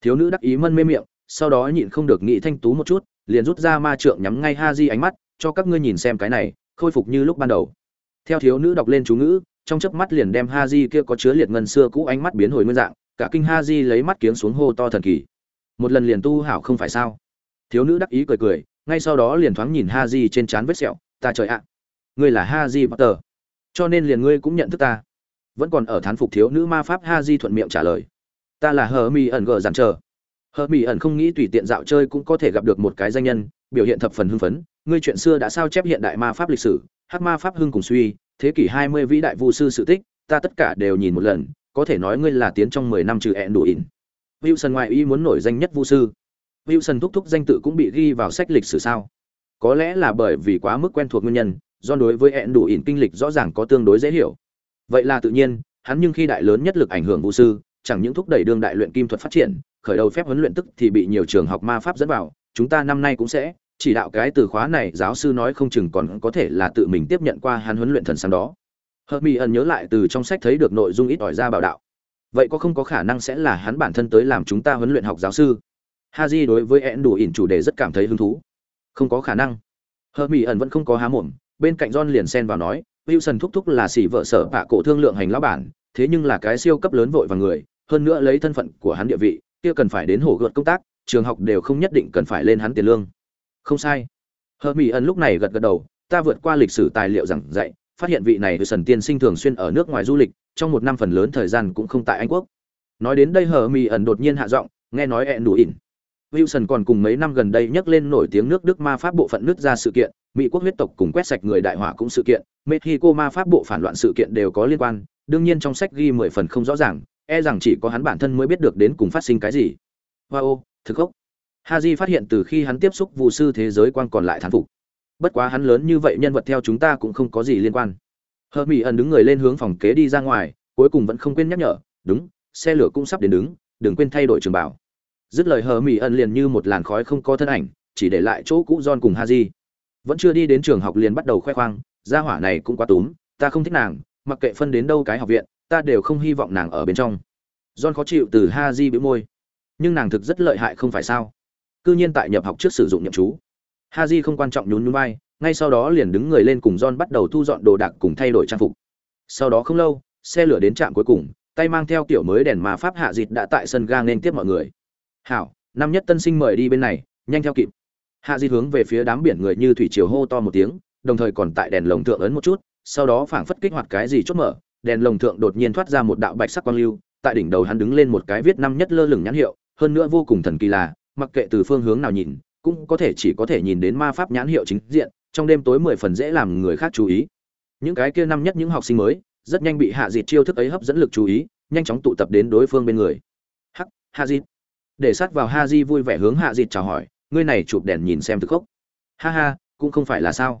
[SPEAKER 1] Thiếu nữ đắc ý mân mê miệng, sau đó nhịn không được nghĩ thanh tú một chút liền rút ra ma trượng nhắm ngay ha di ánh mắt, cho các ngươi nhìn xem cái này, khôi phục như lúc ban đầu. Theo thiếu nữ đọc lên chú ngữ, trong chớp mắt liền đem ha di kia có chứa liệt ngân xưa cũ ánh mắt biến hồi nguyên dạng, cả kinh ha di lấy mắt kiếng xuống hô to thần kỳ. Một lần liền tu hảo không phải sao? Thiếu nữ đắc ý cười cười, ngay sau đó liền thoáng nhìn ha di trên trán vết sẹo, ta trời ạ, ngươi là ha di potter, cho nên liền ngươi cũng nhận thức ta. Vẫn còn ở thán phục thiếu nữ ma pháp ha di thuận miệng trả lời, ta là hờ mi ẩn gờ dằn chờ hờ mỹ ẩn không nghĩ tùy tiện dạo chơi cũng có thể gặp được một cái danh nhân, biểu hiện thập phần hưng phấn. Ngươi chuyện xưa đã sao chép hiện đại ma pháp lịch sử, hắc ma pháp hưng cùng suy, thế kỷ hai mươi vĩ đại vu sư sự tích, ta tất cả đều nhìn một lần, có thể nói ngươi là tiến trong mười năm trừ ẹn đủ ỉn. Wilson ngoại ý muốn nổi danh nhất vu sư. Wilson thúc thúc danh tự cũng bị ghi vào sách lịch sử sao? Có lẽ là bởi vì quá mức quen thuộc nguyên nhân, do đối với ẹn đủ ỉn kinh lịch rõ ràng có tương đối dễ hiểu. Vậy là tự nhiên, hắn nhưng khi đại lớn nhất lực ảnh hưởng vu sư, chẳng những thúc đẩy đương đại luyện kim thuật phát triển khởi đầu phép huấn luyện tức thì bị nhiều trường học ma pháp dẫn vào, chúng ta năm nay cũng sẽ chỉ đạo cái từ khóa này, giáo sư nói không chừng còn có thể là tự mình tiếp nhận qua hắn huấn luyện thần sáng đó. Hợp mỹ ẩn nhớ lại từ trong sách thấy được nội dung ít ỏi ra bảo đạo. Vậy có không có khả năng sẽ là hắn bản thân tới làm chúng ta huấn luyện học giáo sư? Haji đối với ẹn đủ ỉn chủ đề rất cảm thấy hứng thú. Không có khả năng. Hợp mỹ ẩn vẫn không có há mồm, bên cạnh john liền xen vào nói, wilson thúc thúc là sĩ vợ sở bạ cổ thương lượng hành lão bản, thế nhưng là cái siêu cấp lớn vội và người, hơn nữa lấy thân phận của hắn địa vị kia cần phải đến hổ gợt công tác, trường học đều không nhất định cần phải lên hắn tiền lương. Không sai. Hờ mỹ ẩn lúc này gật gật đầu, ta vượt qua lịch sử tài liệu giảng dạy, phát hiện vị này sần tiên sinh thường xuyên ở nước ngoài du lịch, trong một năm phần lớn thời gian cũng không tại anh quốc. Nói đến đây hờ mỹ ẩn đột nhiên hạ giọng, nghe nói ẹn đủ ỉn. Wilson còn cùng mấy năm gần đây nhắc lên nổi tiếng nước đức ma pháp bộ phận nước ra sự kiện, mỹ quốc huyết tộc cùng quét sạch người đại hỏa cũng sự kiện, mexico ma pháp bộ phản loạn sự kiện đều có liên quan, đương nhiên trong sách ghi mười phần không rõ ràng e rằng chỉ có hắn bản thân mới biết được đến cùng phát sinh cái gì wow thực khốc Haji phát hiện từ khi hắn tiếp xúc vụ sư thế giới quan còn lại thán phục. Bất quá hắn lớn như vậy nhân vật theo chúng ta cũng không có gì liên quan. Hermi ẩn đứng người lên hướng phòng kế đi ra ngoài, cuối cùng vẫn không quên nhắc nhở, đúng, xe lửa cũng sắp đến đứng, đừng quên thay đổi trường bảo. Dứt lời Hermi ẩn liền như một làn khói không có thân ảnh, chỉ để lại chỗ cũ John cùng Haji. Vẫn chưa đi đến trường học liền bắt đầu khoe khoang, gia hỏa này cũng quá túm, ta không thích nàng, mặc kệ phân đến đâu cái học viện, ta đều không hy vọng nàng ở bên trong. John khó chịu từ ha di bĩu môi. Nhưng nàng thực rất lợi hại không phải sao? cư nhiên tại nhập học trước sử dụng nhậm chú ha di không quan trọng nhún nhún vai, ngay sau đó liền đứng người lên cùng john bắt đầu thu dọn đồ đạc cùng thay đổi trang phục sau đó không lâu, xe lửa đến trạm cuối cùng, tay mang theo kiểu mới đèn mà pháp hạ dịt đã tại sân ga nên tiếp mọi người hảo, năm nhất tân sinh mời đi bên này, nhanh theo kịp hạ dịt hướng về phía đám biển người như thủy triều hô to một tiếng, đồng thời còn tại đèn lồng thượng ấn một chút, sau đó phảng phất kích hoạt cái gì chốt mở đèn lồng thượng đột nhiên thoát ra một đạo bạch sắc quang lưu, tại đỉnh đầu hắn đứng lên một cái viết năm nhất lơ lửng nhãn hiệu, hơn nữa vô cùng thần kỳ là, mặc kệ từ phương hướng nào nhìn, cũng có thể chỉ có thể nhìn đến ma pháp nhãn hiệu chính diện, trong đêm tối mười phần dễ làm người khác chú ý. Những cái kia năm nhất những học sinh mới, rất nhanh bị hạ dịt chiêu thức ấy hấp dẫn lực chú ý, nhanh chóng tụ tập đến đối phương bên người. Hắc, hạ dịt. Để sát vào ha di vui vẻ hướng hạ dịt chào hỏi, ngươi này chụp đèn nhìn xem thực khốc. Ha ha, cũng không phải là sao.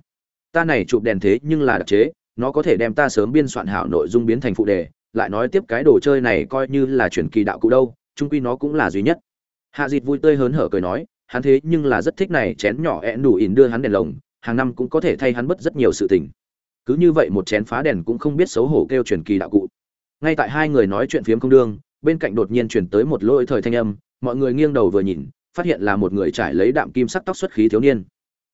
[SPEAKER 1] Ta này chụp đèn thế nhưng là đặc chế nó có thể đem ta sớm biên soạn hảo nội dung biến thành phụ đề, lại nói tiếp cái đồ chơi này coi như là chuyển kỳ đạo cụ đâu trung quy nó cũng là duy nhất. Hạ dịt vui tươi hớn hở cười nói, hắn thế nhưng là rất thích này chén nhỏ én đủ ỉn đưa hắn đèn lồng, hàng năm cũng có thể thay hắn bất rất nhiều sự tình. Cứ như vậy một chén phá đèn cũng không biết xấu hổ kêu truyền kỳ đạo cụ. Ngay tại hai người nói chuyện phiếm không đương, bên cạnh đột nhiên chuyển tới một lỗi thời thanh âm, mọi người nghiêng đầu vừa nhìn, phát hiện là một người trải lấy đạm kim sắc tóc xuất khí thiếu niên.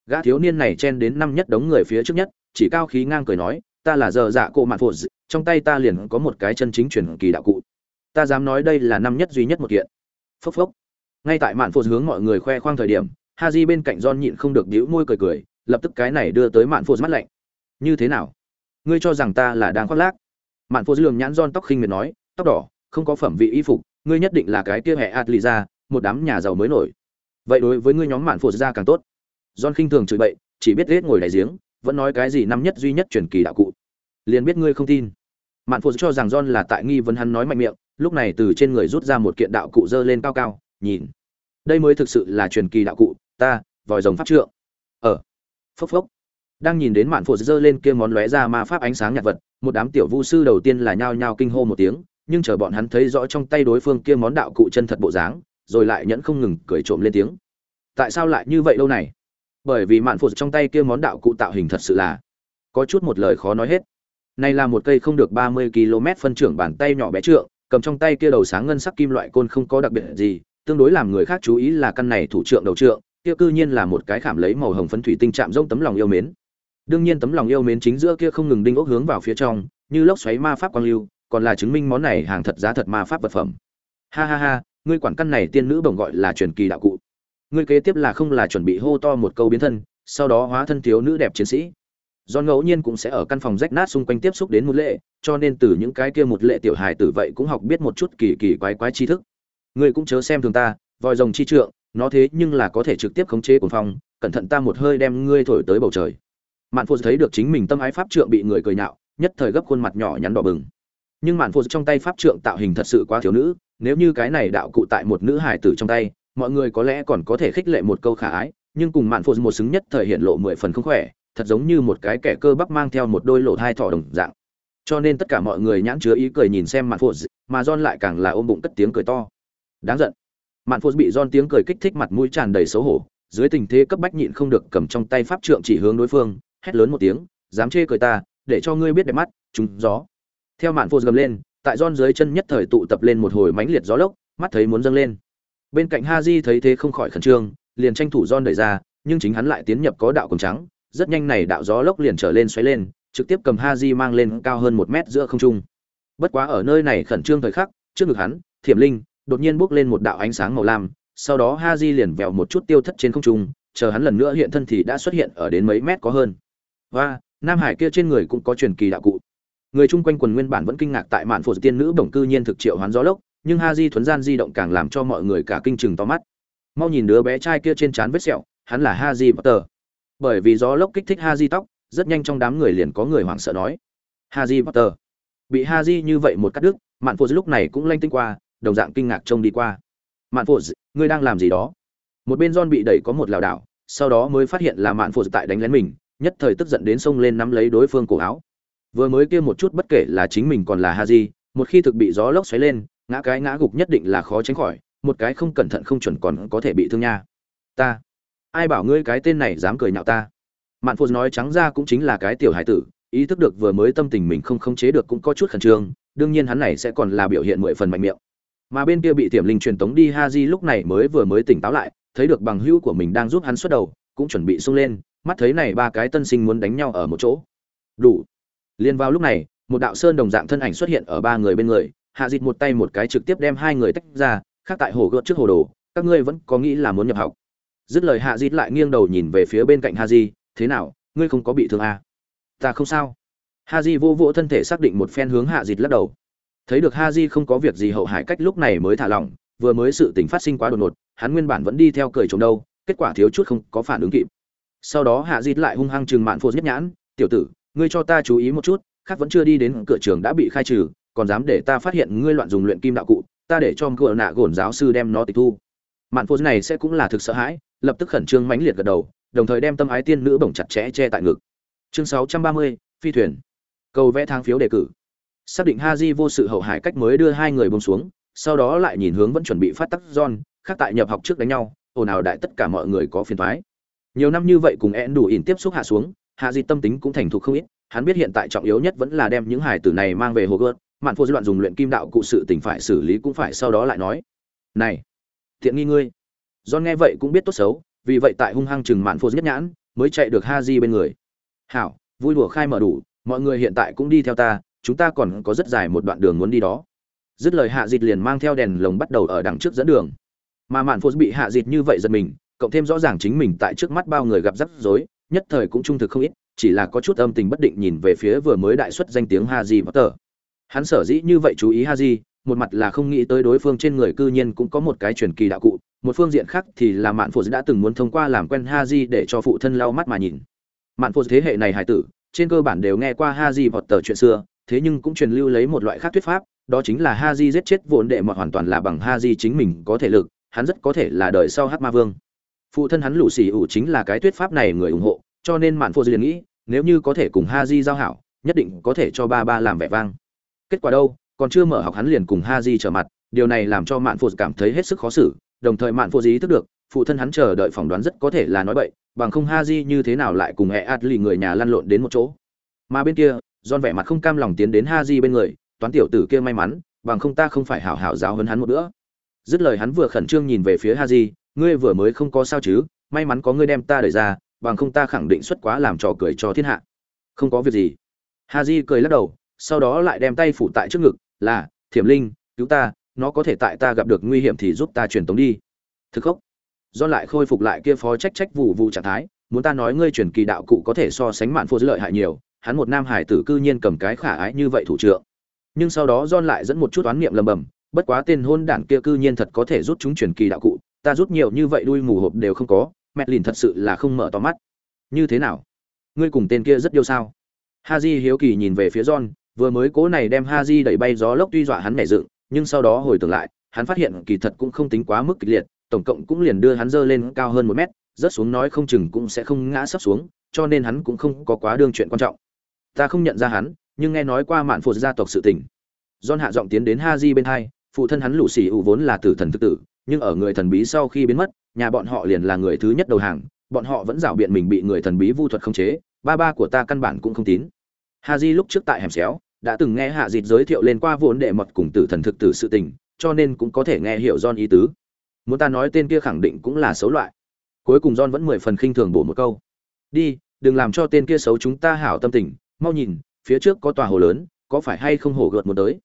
[SPEAKER 1] Gã thiếu niên này chen đến năm nhất đống người phía trước nhất, chỉ cao khí ngang cười nói ta là giờ dạ cổ mạn phụ trong tay ta liền có một cái chân chính truyền kỳ đạo cụ. Ta dám nói đây là năm nhất duy nhất một kiện. Phốc phốc. Ngay tại mạn phụ hướng mọi người khoe khoang thời điểm ha di bên cạnh john nhịn không được đĩu môi cười cười lập tức cái này đưa tới mạn phụ mắt lạnh. Như thế nào? Ngươi cho rằng ta là đang khoác lác? Mạn phụ lường nhãn john tóc khinh miệt nói tóc đỏ không có phẩm vị y phục ngươi nhất định là cái kia hệ ạt ra một đám nhà giàu mới nổi. Vậy đối với ngươi nhóm mạn phụ ra càng tốt. John khinh thường chửi bậy, chỉ biết giết ngồi đại giếng, vẫn nói cái gì năm nhất duy nhất truyền kỳ đạo cụ. Liền biết ngươi không tin. Mạn Phụ cho rằng John là tại nghi vấn hắn nói mạnh miệng, lúc này từ trên người rút ra một kiện đạo cụ dơ lên cao cao, nhìn. Đây mới thực sự là truyền kỳ đạo cụ, ta, vòi rồng pháp trượng. Ở. Phốc phốc. Đang nhìn đến Mạn Phụ dơ lên kia món lóe ra ma pháp ánh sáng nhạt vật, một đám tiểu vu sư đầu tiên là nhao nhao kinh hô một tiếng, nhưng chờ bọn hắn thấy rõ trong tay đối phương kia món đạo cụ chân thật bộ dáng, rồi lại nhẫn không ngừng cười trộm lên tiếng. Tại sao lại như vậy lâu này? Bởi vì Mạn phụt trong tay kia món đạo cụ tạo hình thật sự là có chút một lời khó nói hết. Này là một cây không được 30 km phân trưởng bàn tay nhỏ bé trượng, cầm trong tay kia đầu sáng ngân sắc kim loại côn không có đặc biệt gì, tương đối làm người khác chú ý là căn này thủ trượng đầu trượng, kia cư nhiên là một cái khảm lấy màu hồng phấn thủy tinh chạm rông tấm lòng yêu mến. Đương nhiên tấm lòng yêu mến chính giữa kia không ngừng đinh ốc hướng vào phía trong, như lốc xoáy ma pháp quang lưu, còn là chứng minh món này hàng thật giá thật ma pháp vật phẩm. Ha ha ha, ngươi quản căn này tiên nữ bồng gọi là truyền kỳ đạo cụ. Ngươi kế tiếp là không là chuẩn bị hô to một câu biến thân, sau đó hóa thân thiếu nữ đẹp chiến sĩ. Do ngẫu nhiên cũng sẽ ở căn phòng rách nát xung quanh tiếp xúc đến một lệ cho nên từ những cái kia một lệ tiểu hài tử vậy cũng học biết một chút kỳ kỳ quái quái tri thức. Ngươi cũng chớ xem thường ta vòi rồng chi trượng nó thế nhưng là có thể trực tiếp khống chế cuồng phong cẩn thận ta một hơi đem ngươi thổi tới bầu trời. Mạn phụ thấy được chính mình tâm ái pháp trượng bị người cười nhạo nhất thời gấp khuôn mặt nhỏ nhắn đỏ bừng. Nhưng mạn phụ trong tay pháp trượng tạo hình thật sự quá thiếu nữ nếu như cái này đạo cụ tại một nữ hài tử trong tay mọi người có lẽ còn có thể khích lệ một câu khả ái, nhưng cùng mạn phụ một xứng nhất thời hiện lộ mười phần không khỏe, thật giống như một cái kẻ cơ bắp mang theo một đôi lỗ hai thỏ đồng dạng. Cho nên tất cả mọi người nhãn chứa ý cười nhìn xem mạn phụ mà john lại càng là ôm bụng cất tiếng cười to. Đáng giận. Mạn phụ bị john tiếng cười kích thích mặt mũi tràn đầy xấu hổ, dưới tình thế cấp bách nhịn không được cầm trong tay pháp trượng chỉ hướng đối phương, hét lớn một tiếng, dám chê cười ta, để cho ngươi biết đẹp mắt chúng gió. Theo mạn phụ gầm lên, tại john dưới chân nhất thời tụ tập lên một hồi mãnh liệt gió lốc, mắt thấy muốn dâng lên bên cạnh ha di thấy thế không khỏi khẩn trương liền tranh thủ John đẩy ra, nhưng chính hắn lại tiến nhập có đạo cùng trắng, rất nhanh này đạo gió lốc liền trở lên xoáy lên, trực tiếp cầm ha di mang lên cao hơn một mét giữa không trung. Bất quá ở nơi này khẩn trương thời khắc, trước ngực hắn, Thiểm Linh đột nhiên bước lên một đạo ánh sáng màu lam, sau đó ha di liền vèo một chút tiêu thất trên không trung, chờ hắn lần nữa hiện thân thì đã xuất hiện ở đến mấy mét có hơn. Và, Nam Hải kia trên người cũng có truyền kỳ đạo cụ. Người chung quanh quần nguyên bản vẫn kinh ngạc tại mạn phổ tiên nữ bổng cư nhiên thực triệu hoán gió lốc, nhưng ha di thuấn gian di động càng làm cho mọi người cả kinh chừng to mắt. Mau nhìn đứa bé trai kia trên trán vết sẹo, hắn là Ha haji potter bởi vì gió lốc kích thích ha di tóc, rất nhanh trong đám người liền có người hoảng sợ nói, Ha haji potter bị ha di như vậy một cắt đứt, mạn phụ lúc này cũng lanh tinh qua, đồng dạng kinh ngạc trông đi qua. Mạn phụ ngươi đang làm gì đó? Một bên john bị đẩy có một lảo đảo, sau đó mới phát hiện là mạn phụ tại đánh lén mình, nhất thời tức giận đến xông lên nắm lấy đối phương cổ áo. Vừa mới kia một chút bất kể là chính mình còn là ha di, một khi thực bị gió lốc xoáy lên ngã cái ngã gục nhất định là khó tránh khỏi, một cái không cẩn thận không chuẩn còn có thể bị thương nha. Ta, ai bảo ngươi cái tên này dám cười nhạo ta? Mạn phụ nói trắng ra cũng chính là cái tiểu hải tử, ý thức được vừa mới tâm tình mình không khống chế được cũng có chút khẩn trương, đương nhiên hắn này sẽ còn là biểu hiện mười phần mạnh miệng. Mà bên kia bị tiềm linh truyền tống đi ha di lúc này mới vừa mới tỉnh táo lại, thấy được bằng hữu của mình đang giúp hắn xuất đầu, cũng chuẩn bị xông lên, mắt thấy này ba cái tân sinh muốn đánh nhau ở một chỗ. Đủ. Liền vào lúc này, một đạo sơn đồng dạng thân ảnh xuất hiện ở ba người bên người hạ dịt một tay một cái trực tiếp đem hai người tách ra, khác tại hồ gợt trước hồ đồ, các ngươi vẫn có nghĩ là muốn nhập học. Dứt lời hạ dịt lại nghiêng đầu nhìn về phía bên cạnh ha di, thế nào, ngươi không có bị thương à? ta không sao. Ha di vô vỗ thân thể xác định một phen hướng hạ dịt lắc đầu. Thấy được ha di không có việc gì hậu hải cách lúc này mới thả lỏng, vừa mới sự tình phát sinh quá đột ngột, hắn nguyên bản vẫn đi theo cười trống đâu, kết quả thiếu chút không có phản ứng kịp. Sau đó hạ dịt lại hung hăng chừng mạn phô nhất nhãn, tiểu tử, ngươi cho ta chú ý một chút, khác vẫn chưa đi đến cửa trường đã bị khai trừ còn dám để ta phát hiện ngươi loạn dùng luyện kim đạo cụ ta để cho cửa nạ gồn giáo sư đem nó tịch thu. Mạn phô này sẽ cũng là thực sợ hãi lập tức khẩn trương mãnh liệt gật đầu đồng thời đem tâm ái tiên nữ bổng chặt chẽ che tại ngực. Chương 630, phi thuyền. Cầu vẽ thang phiếu đề cử. Xác định ha di vô sự hậu hải cách mới đưa hai người bông xuống sau đó lại nhìn hướng vẫn chuẩn bị phát tắc john khác tại nhập học trước đánh nhau ồn ào đại tất cả mọi người có phiền thoái nhiều năm như vậy cùng én đủ ỉn tiếp xúc hạ xuống hạ di tâm tính cũng thành thục không ít hắn biết hiện tại trọng yếu nhất vẫn là đem những hải tử này mang về hồ gợt mạn phô loạn dùng luyện kim đạo cụ sự tình phải xử lý cũng phải sau đó lại nói. Này thiện nghi ngươi. Do nghe vậy cũng biết tốt xấu, vì vậy tại hung hăng chừng mạn phô nhất nhãn, mới chạy được ha di bên người. Hảo, vui đùa khai mở đủ, mọi người hiện tại cũng đi theo ta, chúng ta còn có rất dài một đoạn đường muốn đi đó. Dứt lời hạ dịt liền mang theo đèn lồng bắt đầu ở đằng trước dẫn đường. Mà mạn phô bị hạ dịt như vậy giật mình, cộng thêm rõ ràng chính mình tại trước mắt bao người gặp rắc rối, nhất thời cũng trung thực không ít, chỉ là có chút âm tình bất định nhìn về phía vừa mới đại xuất danh tiếng ha di tờ. Hắn sở dĩ như vậy chú ý ha di một mặt là không nghĩ tới đối phương trên người cư nhiên cũng có một cái truyền kỳ đạo cụ, một phương diện khác thì là mạn phụ đã từng muốn thông qua làm quen ha di để cho phụ thân lau mắt mà nhìn. Mạn phụ thế hệ này hải tử trên cơ bản đều nghe qua ha di vọt tờ chuyện xưa thế nhưng cũng truyền lưu lấy một loại khác thuyết pháp đó chính là ha di giết chết vốn đệ mọt hoàn toàn là bằng ha di chính mình có thể lực hắn rất có thể là đời sau Hát ma vương. Phụ thân hắn lũ xì ủ chính là cái thuyết pháp này người ủng hộ cho nên mạn phụ liền nghĩ nếu như có thể cùng ha di giao hảo nhất định có thể cho ba ba làm vẻ vang kết quả đâu, còn chưa mở học hắn liền cùng ha di trở mặt, điều này làm cho mạn phụ cảm thấy hết sức khó xử, đồng thời mạn phụ ý thức được, phụ thân hắn chờ đợi phỏng đoán rất có thể là nói bậy, bằng không ha di như thế nào lại cùng hệ lì người nhà lăn lộn đến một chỗ. Mà bên kia don vẻ mặt không cam lòng tiến đến ha di bên người, toán tiểu tử kia may mắn, bằng không ta không phải hảo hảo giáo hơn hắn một bữa. Dứt lời hắn vừa khẩn trương nhìn về phía ha di ngươi vừa mới không có sao chứ, may mắn có ngươi đem ta đẩy ra, bằng không ta khẳng định xuất quá làm trò cười cho thiên hạ. Không có việc gì. Ha di cười lắc đầu sau đó lại đem tay phủ tại trước ngực, là, thiểm linh, cứu ta, nó có thể tại ta gặp được nguy hiểm thì giúp ta truyền tống đi. Thực khốc. Do lại khôi phục lại kia phó trách trách vụ vụ trạng thái, muốn ta nói ngươi truyền kỳ đạo cụ có thể so sánh mạn phô dữ lợi hại nhiều, hắn một nam hải tử cư nhiên cầm cái khả ái như vậy thủ trưởng nhưng sau đó John lại dẫn một chút oán niệm lầm bầm, bất quá tên hôn đản kia cư nhiên thật có thể rút chúng truyền kỳ đạo cụ, ta rút nhiều như vậy đuôi mù hộp đều không có, mẹ lìn thật sự là không mở to mắt. Như thế nào? Ngươi cùng tên kia rất yêu sao? Haji hiếu kỳ nhìn về phía john vừa mới cố này đem haji đẩy bay gió lốc tuy dọa hắn nhảy dựng, nhưng sau đó hồi tưởng lại, hắn phát hiện kỳ thật cũng không tính quá mức kịch liệt, tổng cộng cũng liền đưa hắn dơ lên cao hơn một mét, rớt xuống nói không chừng cũng sẽ không ngã sấp xuống, cho nên hắn cũng không có quá đương chuyện quan trọng. Ta không nhận ra hắn, nhưng nghe nói qua mạn phụ gia tộc sự tình. John hạ giọng tiến đến haji bên hai, phụ thân hắn lũ xì ủ vốn là tử thần thực tử, nhưng ở người thần bí sau khi biến mất, nhà bọn họ liền là người thứ nhất đầu hàng, bọn họ vẫn rảo biện mình bị người thần bí vu thuật khống chế, ba ba của ta căn bản cũng không tín. Hà di lúc trước tại hẻm xéo, đã từng nghe hạ dịt giới thiệu lên qua vốn đệ mật cùng tử thần thực tử sự tình, cho nên cũng có thể nghe hiểu John ý tứ. Muốn ta nói tên kia khẳng định cũng là xấu loại. Cuối cùng John vẫn mười phần khinh thường bổ một câu. Đi, đừng làm cho tên kia xấu chúng ta hảo tâm tình, mau nhìn, phía trước có tòa hồ lớn, có phải hay không hồ gợt một tới?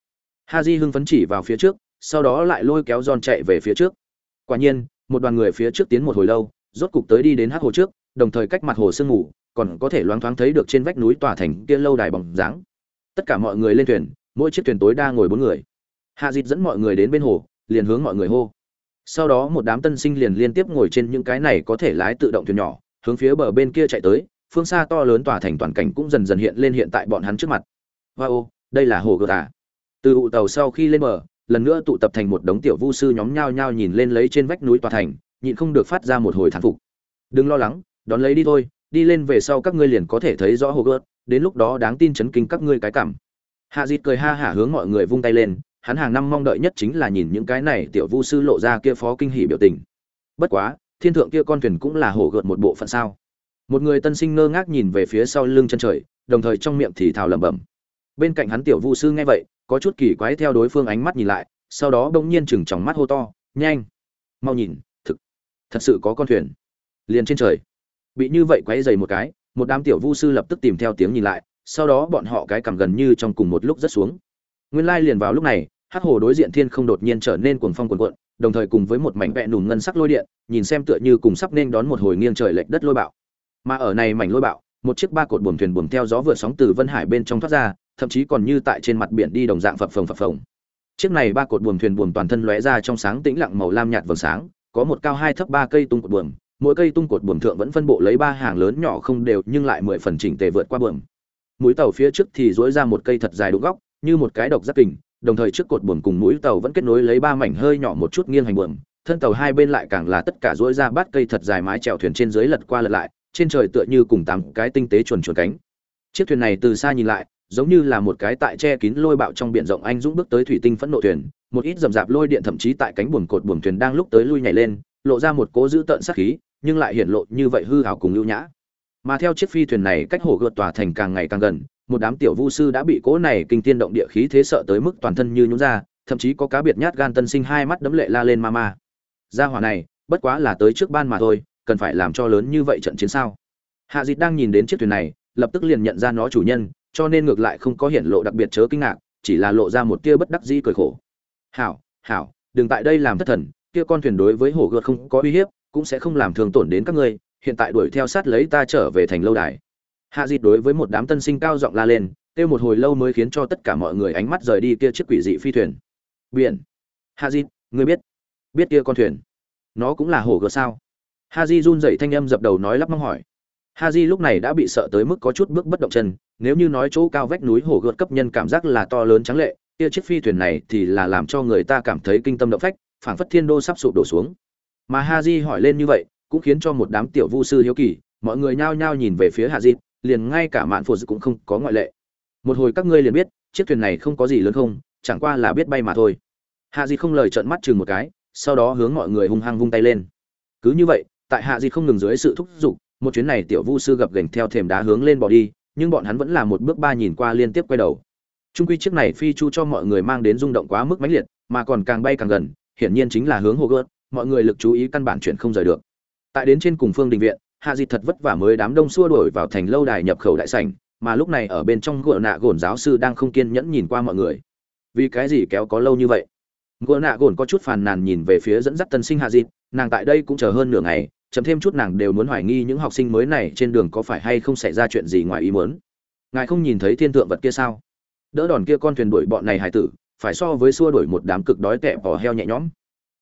[SPEAKER 1] Ha di hưng phấn chỉ vào phía trước, sau đó lại lôi kéo John chạy về phía trước. Quả nhiên, một đoàn người phía trước tiến một hồi lâu, rốt cục tới đi đến hắc hồ trước đồng thời cách mặt hồ sương mù, còn có thể loáng thoáng thấy được trên vách núi tòa thành kia lâu đài bóng dáng. Tất cả mọi người lên thuyền mỗi chiếc thuyền tối đa ngồi bốn người. Hạ dịt dẫn mọi người đến bên hồ liền hướng mọi người hô. Sau đó một đám tân sinh liền liên tiếp ngồi trên những cái này có thể lái tự động thuyền nhỏ hướng phía bờ bên kia chạy tới phương xa to lớn tòa thành toàn cảnh cũng dần dần hiện lên hiện tại bọn hắn trước mặt. Wow đây là hồ gờ à. Từ ụ tàu sau khi lên bờ lần nữa tụ tập thành một đống tiểu vu sư nhóm nhao nhao nhìn lên lấy trên vách núi tòa thành nhịn không được phát ra một hồi thán phục. Đừng lo lắng đón lấy đi thôi, đi lên về sau các ngươi liền có thể thấy rõ hồ gớt đến lúc đó đáng tin chấn kinh các ngươi cái cảm. Hạ dịt cười ha hả hướng mọi người vung tay lên, hắn hàng năm mong đợi nhất chính là nhìn những cái này tiểu vu sư lộ ra kia phó kinh hỉ biểu tình. Bất quá, thiên thượng kia con thuyền cũng là hổ gợt một bộ phận sao? Một người tân sinh ngơ ngác nhìn về phía sau lưng chân trời, đồng thời trong miệng thì thào lẩm bẩm. Bên cạnh hắn tiểu vu sư nghe vậy, có chút kỳ quái theo đối phương ánh mắt nhìn lại, sau đó bỗng nhiên chừng chòng mắt hô to, nhanh, mau nhìn, thực, thật sự có con thuyền liền trên trời bị như vậy quấy dày một cái, một đám tiểu vu sư lập tức tìm theo tiếng nhìn lại, sau đó bọn họ cái cằm gần như trong cùng một lúc rất xuống. Nguyên lai liền vào lúc này, hắc hồ đối diện thiên không đột nhiên trở nên cuồng phong cuồn cuộn, đồng thời cùng với một mảnh vẹn nùn ngân sắc lôi điện, nhìn xem tựa như cùng sắp nên đón một hồi nghiêng trời lệch đất lôi bạo. Mà ở này mảnh lôi bạo, một chiếc ba cột buồm thuyền buồm theo gió vượt sóng từ vân hải bên trong thoát ra, thậm chí còn như tại trên mặt biển đi đồng dạng phập phồng phập phồng. Chiếc này ba cột buồm thuyền buồm toàn thân lóe ra trong sáng tĩnh lặng màu lam nhạt vầng sáng, có một cao hai thấp ba cây tung cột buồm mỗi cây tung cột buồm thượng vẫn phân bộ lấy ba hàng lớn nhỏ không đều nhưng lại mười phần chỉnh tề vượt qua buồm. Mũi tàu phía trước thì dối ra một cây thật dài đụng góc, như một cái độc giác kình, đồng thời trước cột buồm cùng mũi tàu vẫn kết nối lấy ba mảnh hơi nhỏ một chút nghiêng hành buồm. Thân tàu hai bên lại càng là tất cả dối ra bát cây thật dài mái chèo thuyền trên dưới lật qua lật lại, trên trời tựa như cùng tám cái tinh tế chuồn chuồn cánh. Chiếc thuyền này từ xa nhìn lại, giống như là một cái tại che kín lôi bạo trong biển rộng anh dũng bước tới thủy tinh phẫn nộ thuyền, một ít rầm rạp lôi điện thậm chí tại cánh buồm cột buồm thuyền đang lúc tới lui nhảy lên, lộ ra một cố giữ tợn sát khí nhưng lại hiện lộ như vậy hư hảo cùng lưu nhã. Mà theo chiếc phi thuyền này cách hồ gợt tòa thành càng ngày càng gần, một đám tiểu vu sư đã bị cố này kinh tiên động địa khí thế sợ tới mức toàn thân như nhún ra, thậm chí có cá biệt nhát gan tân sinh hai mắt đấm lệ la lên ma ma. Gia hỏa này, bất quá là tới trước ban mà thôi, cần phải làm cho lớn như vậy trận chiến sao? Hạ dịch đang nhìn đến chiếc thuyền này, lập tức liền nhận ra nó chủ nhân, cho nên ngược lại không có hiện lộ đặc biệt chớ kinh ngạc, chỉ là lộ ra một tia bất đắc dĩ cười khổ. Hảo hảo, đừng tại đây làm thất thần, kia con thuyền đối với hổ gợt không có uy hiếp cũng sẽ không làm thương tổn đến các ngươi, hiện tại đuổi theo sát lấy ta trở về thành lâu đài. Hạ dịt đối với một đám tân sinh cao giọng la lên, kêu một hồi lâu mới khiến cho tất cả mọi người ánh mắt rời đi kia chiếc quỷ dị phi thuyền. Biển. Hạ dịt, ngươi biết biết kia con thuyền, nó cũng là hổ gờ sao? Ha di run dậy thanh âm dập đầu nói lắp mong hỏi. Ha di lúc này đã bị sợ tới mức có chút bước bất động chân, nếu như nói chỗ cao vách núi hổ gợt cấp nhân cảm giác là to lớn trắng lệ, kia chiếc phi thuyền này thì là làm cho người ta cảm thấy kinh tâm động phách, phảng phất thiên đô sắp sụp đổ xuống mà ha di hỏi lên như vậy, cũng khiến cho một đám tiểu vu sư hiếu kỳ, mọi người nhao nhao nhìn về phía hạ di liền ngay cả mạn phụt cũng không có ngoại lệ. Một hồi các ngươi liền biết, chiếc thuyền này không có gì lớn không, chẳng qua là biết bay mà thôi. Hạ di không lời trợn mắt chừng một cái, sau đó hướng mọi người hung hăng vung tay lên. Cứ như vậy, tại hạ di không ngừng dưới sự thúc giục, một chuyến này tiểu vu sư gập gành theo thềm đá hướng lên bỏ đi, nhưng bọn hắn vẫn là một bước ba nhìn qua liên tiếp quay đầu. Trung quy chiếc này phi chu cho mọi người mang đến rung động quá mức mãnh liệt, mà còn càng bay càng gần, hiển nhiên chính là hướng hồ gớt mọi người lực chú ý căn bản chuyển không rời được. Tại đến trên cùng phương đình viện, hạ dịch thật vất vả mới đám đông xua đuổi vào thành lâu đài nhập khẩu đại sảnh, mà lúc này ở bên trong gỗ nạ gồn giáo sư đang không kiên nhẫn nhìn qua mọi người. Vì cái gì kéo có lâu như vậy? Gỗ nạ gồn có chút phàn nàn nhìn về phía dẫn dắt tân sinh hạ di nàng tại đây cũng chờ hơn nửa ngày chấm thêm chút nàng đều muốn hoài nghi những học sinh mới này trên đường có phải hay không xảy ra chuyện gì ngoài ý muốn. Ngài không nhìn thấy thiên tượng vật kia sao? Đỡ đòn kia con thuyền đuổi bọn này hải tử, phải so với xua đuổi một đám cực đói tẹ bỏ heo nhẹ nhõm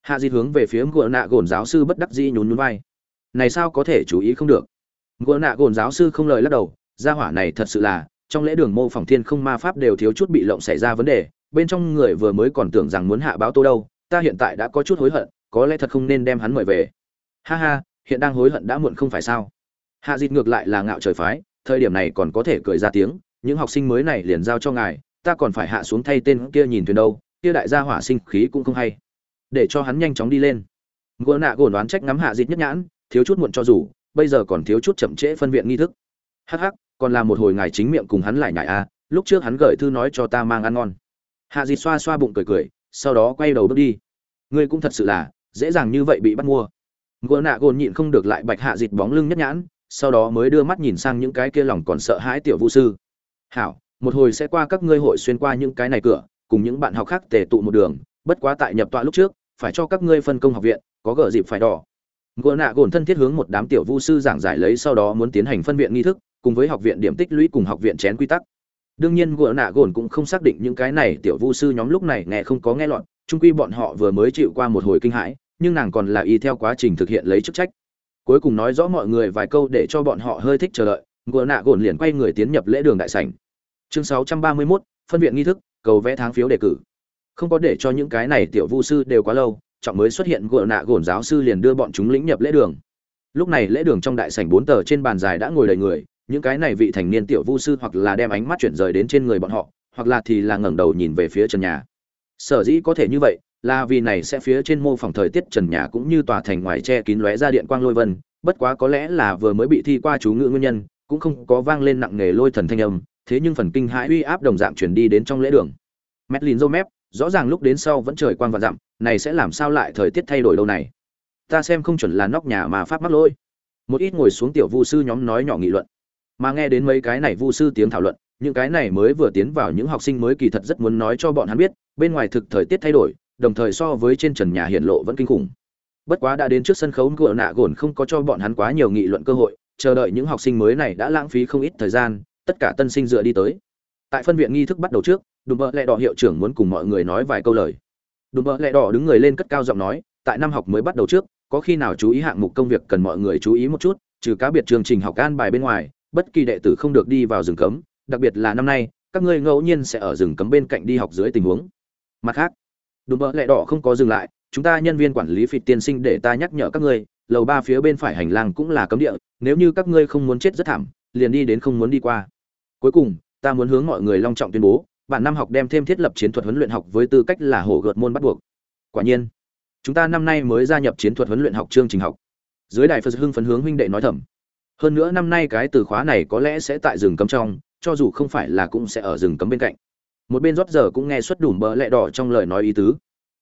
[SPEAKER 1] hạ di hướng về phía ngựa nạ gồn giáo sư bất đắc dĩ nhún nhún vai. Này sao có thể chú ý không được? Ngựa nạ gồn giáo sư không lời lắc đầu, gia hỏa này thật sự là, trong lễ đường mô phỏng thiên không ma pháp đều thiếu chút bị lộng xảy ra vấn đề, bên trong người vừa mới còn tưởng rằng muốn hạ báo tô đâu, ta hiện tại đã có chút hối hận, có lẽ thật không nên đem hắn mời về. Ha ha, hiện đang hối hận đã muộn không phải sao? Hạ dịt ngược lại là ngạo trời phái, thời điểm này còn có thể cười ra tiếng, những học sinh mới này liền giao cho ngài, ta còn phải hạ xuống thay tên kia nhìn thuyền đâu, kia đại gia hỏa sinh khí cũng không hay để cho hắn nhanh chóng đi lên. Gỗ nạ gồn đoán trách ngắm hạ dịt nhất nhãn thiếu chút muộn cho dù bây giờ còn thiếu chút chậm trễ phân viện nghi thức. Hắc hắc còn là một hồi ngài chính miệng cùng hắn lại nhại a à, lúc trước hắn gửi thư nói cho ta mang ăn ngon. Hạ dịt xoa xoa bụng cười cười sau đó quay đầu bước đi. Ngươi cũng thật sự là dễ dàng như vậy bị bắt mua. Gỗ nạ gồn nhịn không được lại bạch hạ dịt bóng lưng nhất nhãn sau đó mới đưa mắt nhìn sang những cái kia lòng còn sợ hãi tiểu vũ sư. Hảo một hồi sẽ qua các ngươi hội xuyên qua những cái này cửa cùng những bạn học khác tề tụ một đường bất quá tại nhập tọa lúc trước phải cho các ngươi phân công học viện có gỡ dịp phải đỏ. Gỗ nạ gồn thân thiết hướng một đám tiểu vu sư giảng giải lấy sau đó muốn tiến hành phân viện nghi thức cùng với học viện điểm tích lũy cùng học viện chén quy tắc. Đương nhiên gỗ nạ gồn cũng không xác định những cái này tiểu vu sư nhóm lúc này nghe không có nghe lọt trung quy bọn họ vừa mới chịu qua một hồi kinh hãi nhưng nàng còn là y theo quá trình thực hiện lấy chức trách. Cuối cùng nói rõ mọi người vài câu để cho bọn họ hơi thích chờ đợi gỗ nạ gồn liền quay người tiến nhập lễ đường đại sảnh. Chương 631, phân viện nghi thức cầu vẽ tháng phiếu đề cử không có để cho những cái này tiểu vu sư đều quá lâu, trọng mới xuất hiện gỗ nạ gồn giáo sư liền đưa bọn chúng lĩnh nhập lễ đường. Lúc này lễ đường trong đại sảnh bốn tờ trên bàn dài đã ngồi đầy người, những cái này vị thành niên tiểu vu sư hoặc là đem ánh mắt chuyển rời đến trên người bọn họ, hoặc là thì là ngẩng đầu nhìn về phía trần nhà. Sở dĩ có thể như vậy, là vì này sẽ phía trên mô phỏng thời tiết trần nhà cũng như tòa thành ngoài che kín lóe ra điện quang lôi vân, bất quá có lẽ là vừa mới bị thi qua chú ngữ nguyên nhân, cũng không có vang lên nặng nề lôi thần thanh âm, thế nhưng phần kinh hãi uy áp đồng dạng chuyển đi đến trong lễ đường. Medlin dâu mép rõ ràng lúc đến sau vẫn trời quang và dặm, này sẽ làm sao lại thời tiết thay đổi lâu này? Ta xem không chuẩn là nóc nhà mà pháp mắc lỗi. Một ít ngồi xuống tiểu vu sư nhóm nói nhỏ nghị luận. Mà nghe đến mấy cái này vu sư tiếng thảo luận, những cái này mới vừa tiến vào những học sinh mới kỳ thật rất muốn nói cho bọn hắn biết, bên ngoài thực thời tiết thay đổi, đồng thời so với trên trần nhà hiện lộ vẫn kinh khủng. Bất quá đã đến trước sân khấu ngựa nạ gồn không có cho bọn hắn quá nhiều nghị luận cơ hội, chờ đợi những học sinh mới này đã lãng phí không ít thời gian, tất cả tân sinh dựa đi tới. Tại phân viện nghi thức bắt đầu trước đùm bợ lẹ đỏ hiệu trưởng muốn cùng mọi người nói vài câu lời. Đùm bợ lẹ đỏ đứng người lên cất cao giọng nói, tại năm học mới bắt đầu trước, có khi nào chú ý hạng mục công việc cần mọi người chú ý một chút, trừ cá biệt chương trình học an bài bên ngoài, bất kỳ đệ tử không được đi vào rừng cấm, đặc biệt là năm nay, các ngươi ngẫu nhiên sẽ ở rừng cấm bên cạnh đi học dưới tình huống. Mặt khác, đùm bợ lẹ đỏ không có dừng lại, chúng ta nhân viên quản lý phịt tiên sinh để ta nhắc nhở các ngươi, lầu ba phía bên phải hành lang cũng là cấm địa, nếu như các ngươi không muốn chết rất thảm, liền đi đến không muốn đi qua. Cuối cùng, ta muốn hướng mọi người long trọng tuyên bố bản năm học đem thêm thiết lập chiến thuật huấn luyện học với tư cách là hổ gợt môn bắt buộc. Quả nhiên, chúng ta năm nay mới gia nhập chiến thuật huấn luyện học chương trình học. Dưới đài phật hưng phấn hướng huynh đệ nói thầm. Hơn nữa năm nay cái từ khóa này có lẽ sẽ tại rừng cấm trong, cho dù không phải là cũng sẽ ở rừng cấm bên cạnh. Một bên rót giờ cũng nghe xuất đùm bỡ lẹ đỏ trong lời nói ý tứ.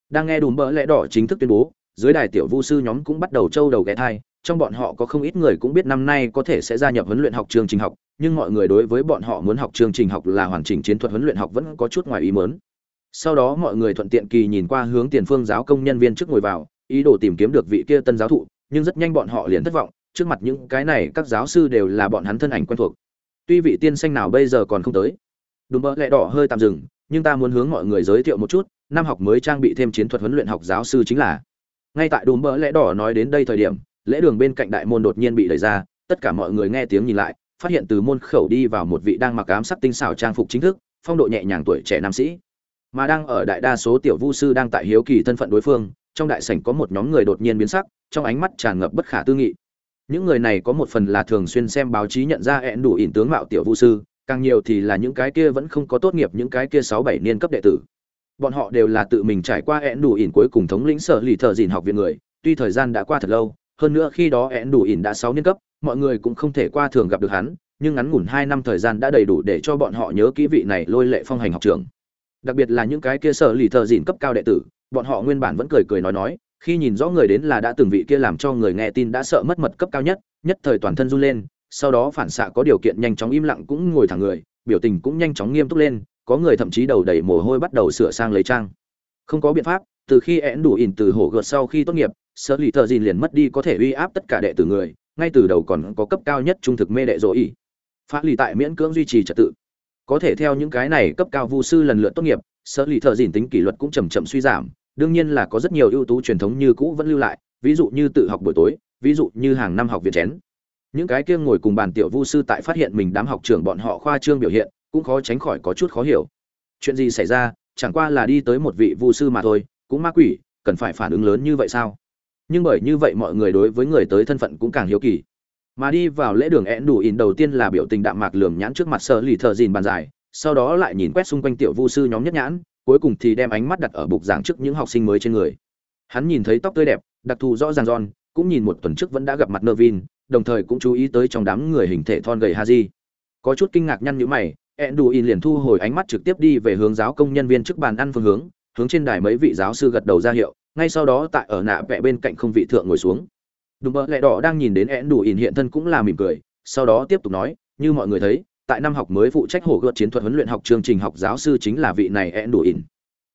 [SPEAKER 1] Đang nghe đùm bỡ lẹ đỏ chính thức tuyên bố, dưới đài tiểu vu sư nhóm cũng bắt đầu trâu đầu ghé thai trong bọn họ có không ít người cũng biết năm nay có thể sẽ gia nhập huấn luyện học chương trình học, nhưng mọi người đối với bọn họ muốn học chương trình học là hoàn chỉnh chiến thuật huấn luyện học vẫn có chút ngoài ý muốn. Sau đó mọi người thuận tiện kỳ nhìn qua hướng tiền phương giáo công nhân viên trước ngồi vào, ý đồ tìm kiếm được vị kia tân giáo thụ, nhưng rất nhanh bọn họ liền thất vọng, trước mặt những cái này các giáo sư đều là bọn hắn thân ảnh quen thuộc. Tuy vị tiên sinh nào bây giờ còn không tới. Đùm bỡ lẹ đỏ hơi tạm dừng, nhưng ta muốn hướng mọi người giới thiệu một chút, năm học mới trang bị thêm chiến thuật huấn luyện học giáo sư chính là. Ngay tại đùm bỡ lẽ đỏ nói đến đây thời điểm lễ đường bên cạnh đại môn đột nhiên bị đẩy ra, tất cả mọi người nghe tiếng nhìn lại, phát hiện từ môn khẩu đi vào một vị đang mặc ám sắc tinh xảo trang phục chính thức, phong độ nhẹ nhàng tuổi trẻ nam sĩ. Mà đang ở đại đa số tiểu vu sư đang tại hiếu kỳ thân phận đối phương, trong đại sảnh có một nhóm người đột nhiên biến sắc, trong ánh mắt tràn ngập bất khả tư nghị. Những người này có một phần là thường xuyên xem báo chí nhận ra hẹn đủ ỉn tướng mạo tiểu vu sư, càng nhiều thì là những cái kia vẫn không có tốt nghiệp, những cái kia sáu bảy niên cấp đệ tử. Bọn họ đều là tự mình trải qua hẹn đủ ỉn cuối cùng thống lĩnh sở lì thợ dìn học viện người, tuy thời gian đã qua thật lâu hơn nữa khi đó én đủ ỉn đã sáu niên cấp, mọi người cũng không thể qua thường gặp được hắn, nhưng ngắn ngủn hai năm thời gian đã đầy đủ để cho bọn họ nhớ kỹ vị này lôi lệ phong hành học trường đặc biệt là những cái kia sở lì thợ dìn cấp cao đệ tử, bọn họ nguyên bản vẫn cười cười nói nói, khi nhìn rõ người đến là đã từng vị kia làm cho người nghe tin đã sợ mất mật cấp cao nhất nhất thời toàn thân run lên, sau đó phản xạ có điều kiện nhanh chóng im lặng cũng ngồi thẳng người, biểu tình cũng nhanh chóng nghiêm túc lên, có người thậm chí đầu đầy mồ hôi bắt đầu sửa sang lấy trang. Không có biện pháp, từ khi én đủ ỉn từ hổ gợt sau khi tốt nghiệp sở lì thợ dìn liền mất đi có thể uy áp tất cả đệ tử người ngay từ đầu còn có cấp cao nhất trung thực mê đệ dỗ ý, phá lì tại miễn cưỡng duy trì trật tự. Có thể theo những cái này cấp cao vu sư lần lượt tốt nghiệp sở lì thợ dìn tính kỷ luật cũng chầm chậm suy giảm đương nhiên là có rất nhiều ưu tú truyền thống như cũ vẫn lưu lại ví dụ như tự học buổi tối ví dụ như hàng năm học viện chén. Những cái kia ngồi cùng bàn tiểu vu sư tại phát hiện mình đám học trưởng bọn họ khoa trương biểu hiện cũng khó tránh khỏi có chút khó hiểu. Chuyện gì xảy ra chẳng qua là đi tới một vị vu sư mà thôi cũng ma quỷ cần phải phản ứng lớn như vậy sao? Nhưng bởi như vậy mọi người đối với người tới thân phận cũng càng hiếu kỳ. Mà đi vào lễ đường én đủ ỉn đầu tiên là biểu tình đạm mạc lườm nhãn trước mặt sợ lì thợ dìn bàn dài sau đó lại nhìn quét xung quanh tiểu vu sư nhóm nhất nhãn, cuối cùng thì đem ánh mắt đặt ở bục giảng trước những học sinh mới trên người. Hắn nhìn thấy tóc tươi đẹp, đặc thù rõ ràng giòn, cũng nhìn một tuần trước vẫn đã gặp mặt nơ vin đồng thời cũng chú ý tới trong đám người hình thể thon gầy haji. Có chút kinh ngạc nhăn nhữ mày Enduin liền thu hồi ánh mắt trực tiếp đi về hướng giáo công nhân viên trước bàn ăn phương hướng hướng trên đài mấy vị giáo sư gật đầu ra hiệu ngay sau đó tại ở nạ vẽ bên cạnh không vị thượng ngồi xuống. Đùm mơ lẹ đỏ đang nhìn đến eãn đủ ỉn hiện thân cũng là mỉm cười, sau đó tiếp tục nói, như mọi người thấy, tại năm học mới phụ trách hổ gợt chiến thuật huấn luyện học chương trình học giáo sư chính là vị này ẹn đủ ỉn.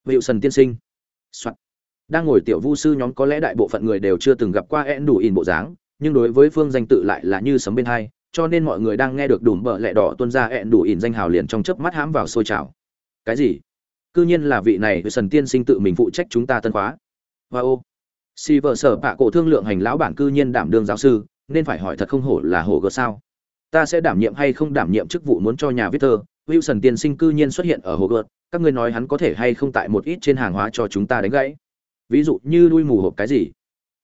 [SPEAKER 1] Hiệu sần tiên sinh、Soạn. Đang ngồi tiểu vu sư nhóm có lẽ đại bộ phận người đều chưa từng gặp qua ẹn đủ ỉn bộ dáng, nhưng đối với phương danh tự lại là như sấm bên hai, cho nên mọi người đang nghe được đùm bợ lẹ đỏ tuân ra ẹn đủ ỉn danh hào liền trong chớp mắt hãm vào sôi trào. Cái gì? Cư nhiên là vị này sần tiên sinh tự mình phụ trách chúng ta tân khóa hoa ô. Si vợ sở bạ cổ thương lượng hành lão bản cư nhiên đảm đương giáo sư nên phải hỏi thật không hổ là hổ gợt sao. Ta sẽ đảm nhiệm hay không đảm nhiệm chức vụ muốn cho nhà viết thơ? Wilson tiên sinh cư nhiên xuất hiện ở hồ gợt các ngươi nói hắn có thể hay không tại một ít trên hàng hóa cho chúng ta đánh gãy? Ví dụ như đuôi mù hộp cái gì?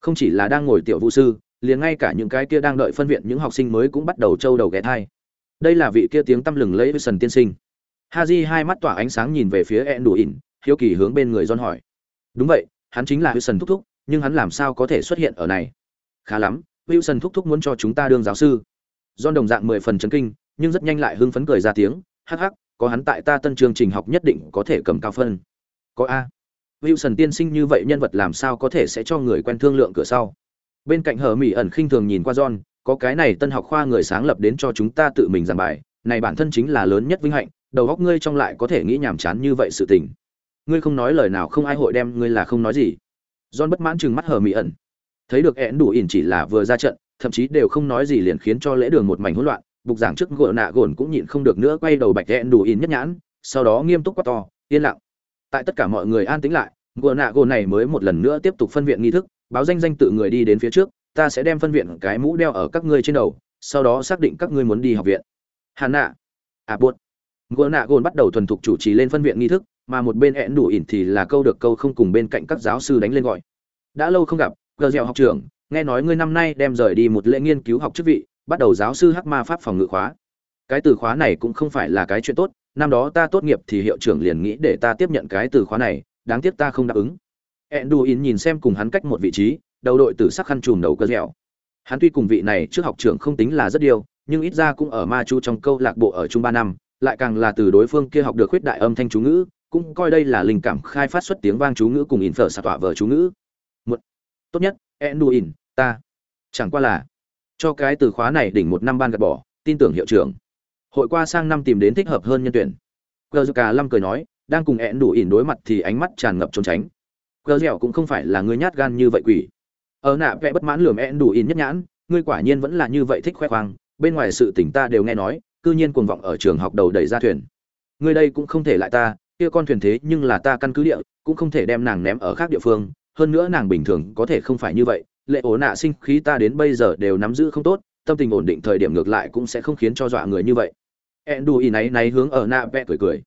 [SPEAKER 1] Không chỉ là đang ngồi tiểu vũ sư liền ngay cả những cái kia đang đợi phân viện những học sinh mới cũng bắt đầu trâu đầu ghé thai. Đây là vị kia tiếng tăm lừng lẫy wilson tiên sinh. Haji hai mắt tỏa ánh sáng nhìn về phía Enduin, đủ ỉn hiếu kỳ hướng bên người john hỏi. Đúng vậy hắn chính là wilson thúc thúc nhưng hắn làm sao có thể xuất hiện ở này khá lắm wilson thúc thúc muốn cho chúng ta đương giáo sư John đồng dạng mười phần chấn kinh, nhưng rất nhanh lại hưng phấn cười ra tiếng, hắc hắc, có hắn tại ta tân chương trình học nhất định có thể cầm cao phân. Có a. Wilson tiên sinh như vậy nhân vật làm sao có thể sẽ cho người quen thương lượng cửa sau. Bên cạnh Hở Mỹ ẩn khinh thường nhìn qua John, có cái này tân học khoa người sáng lập đến cho chúng ta tự mình giảng bài, này bản thân chính là lớn nhất vinh hạnh, đầu óc ngươi trong lại có thể nghĩ nhảm chán như vậy sự tình. Ngươi không nói lời nào không ai hội đem ngươi là không nói gì. John bất mãn chừng mắt Hở Mỹ ẩn. Thấy được ẻn đủ ỉn chỉ là vừa ra trận, thậm chí đều không nói gì liền khiến cho lễ đường một mảnh hỗn loạn bục giảng trước gỗ nạ gồn cũng nhịn không được nữa quay đầu bạch đen đủ ỉn nhất nhãn sau đó nghiêm túc quát to yên lặng tại tất cả mọi người an tĩnh lại gỗ nạ gồn này mới một lần nữa tiếp tục phân viện nghi thức báo danh danh tự người đi đến phía trước ta sẽ đem phân viện cái mũ đeo ở các ngươi trên đầu sau đó xác định các ngươi muốn đi học viện hà nạ à buốt gỗ nạ gồn bắt đầu thuần thục chủ trì lên phân viện nghi thức mà một bên ẹn đủ ỉn thì là câu được câu không cùng bên cạnh các giáo sư đánh lên gọi. Đã lâu không gặp gờ dẻo học trưởng, nghe nói ngươi năm nay đem rời đi một lễ nghiên cứu học chức vị, bắt đầu giáo sư hắc ma pháp phòng ngự khóa. Cái từ khóa này cũng không phải là cái chuyện tốt, năm đó ta tốt nghiệp thì hiệu trưởng liền nghĩ để ta tiếp nhận cái từ khóa này, đáng tiếc ta không đáp ứng. Enduin nhìn xem cùng hắn cách một vị trí, đầu đội tử sắc khăn trùm đầu cơ dẻo hắn tuy cùng vị này trước học trưởng không tính là rất điều, nhưng ít ra cũng ở ma chu trong câu lạc bộ ở chung ba năm, lại càng là từ đối phương kia học được khuyết đại âm thanh chú ngữ cũng coi đây là linh cảm khai phát xuất tiếng vang chú ngữ cùng in phở xạ tỏa vở chú ngữ. Một, tốt nhất, enduin, ta. Chẳng qua là, cho cái từ khóa này đỉnh một năm ban gạt bỏ, tin tưởng hiệu trưởng. Hội qua sang năm tìm đến thích hợp hơn nhân tuyển. Cờ cả lâm cười nói, đang cùng ẹn đủ ỉn đối mặt thì ánh mắt tràn ngập trốn tránh. Cờ dẻo cũng không phải là người nhát gan như vậy quỷ. Ở nạ vẽ bất mãn lườm ẹn đủ ỉn nhất nhãn, ngươi quả nhiên vẫn là như vậy thích khoe khoang, bên ngoài sự tỉnh ta đều nghe nói, cư nhiên cuồng vọng ở trường học đầu đẩy ra thuyền. Ngươi đây cũng không thể lại ta kia con thuyền thế nhưng là ta căn cứ địa, cũng không thể đem nàng ném ở khác địa phương. Hơn nữa nàng bình thường có thể không phải như vậy. Lệ ổ nạ sinh khí ta đến bây giờ đều nắm giữ không tốt, tâm tình ổn định thời điểm ngược lại cũng sẽ không khiến cho dọa người như vậy. Ẹn đù ý náy náy hướng ở nạ vẽ cười cười.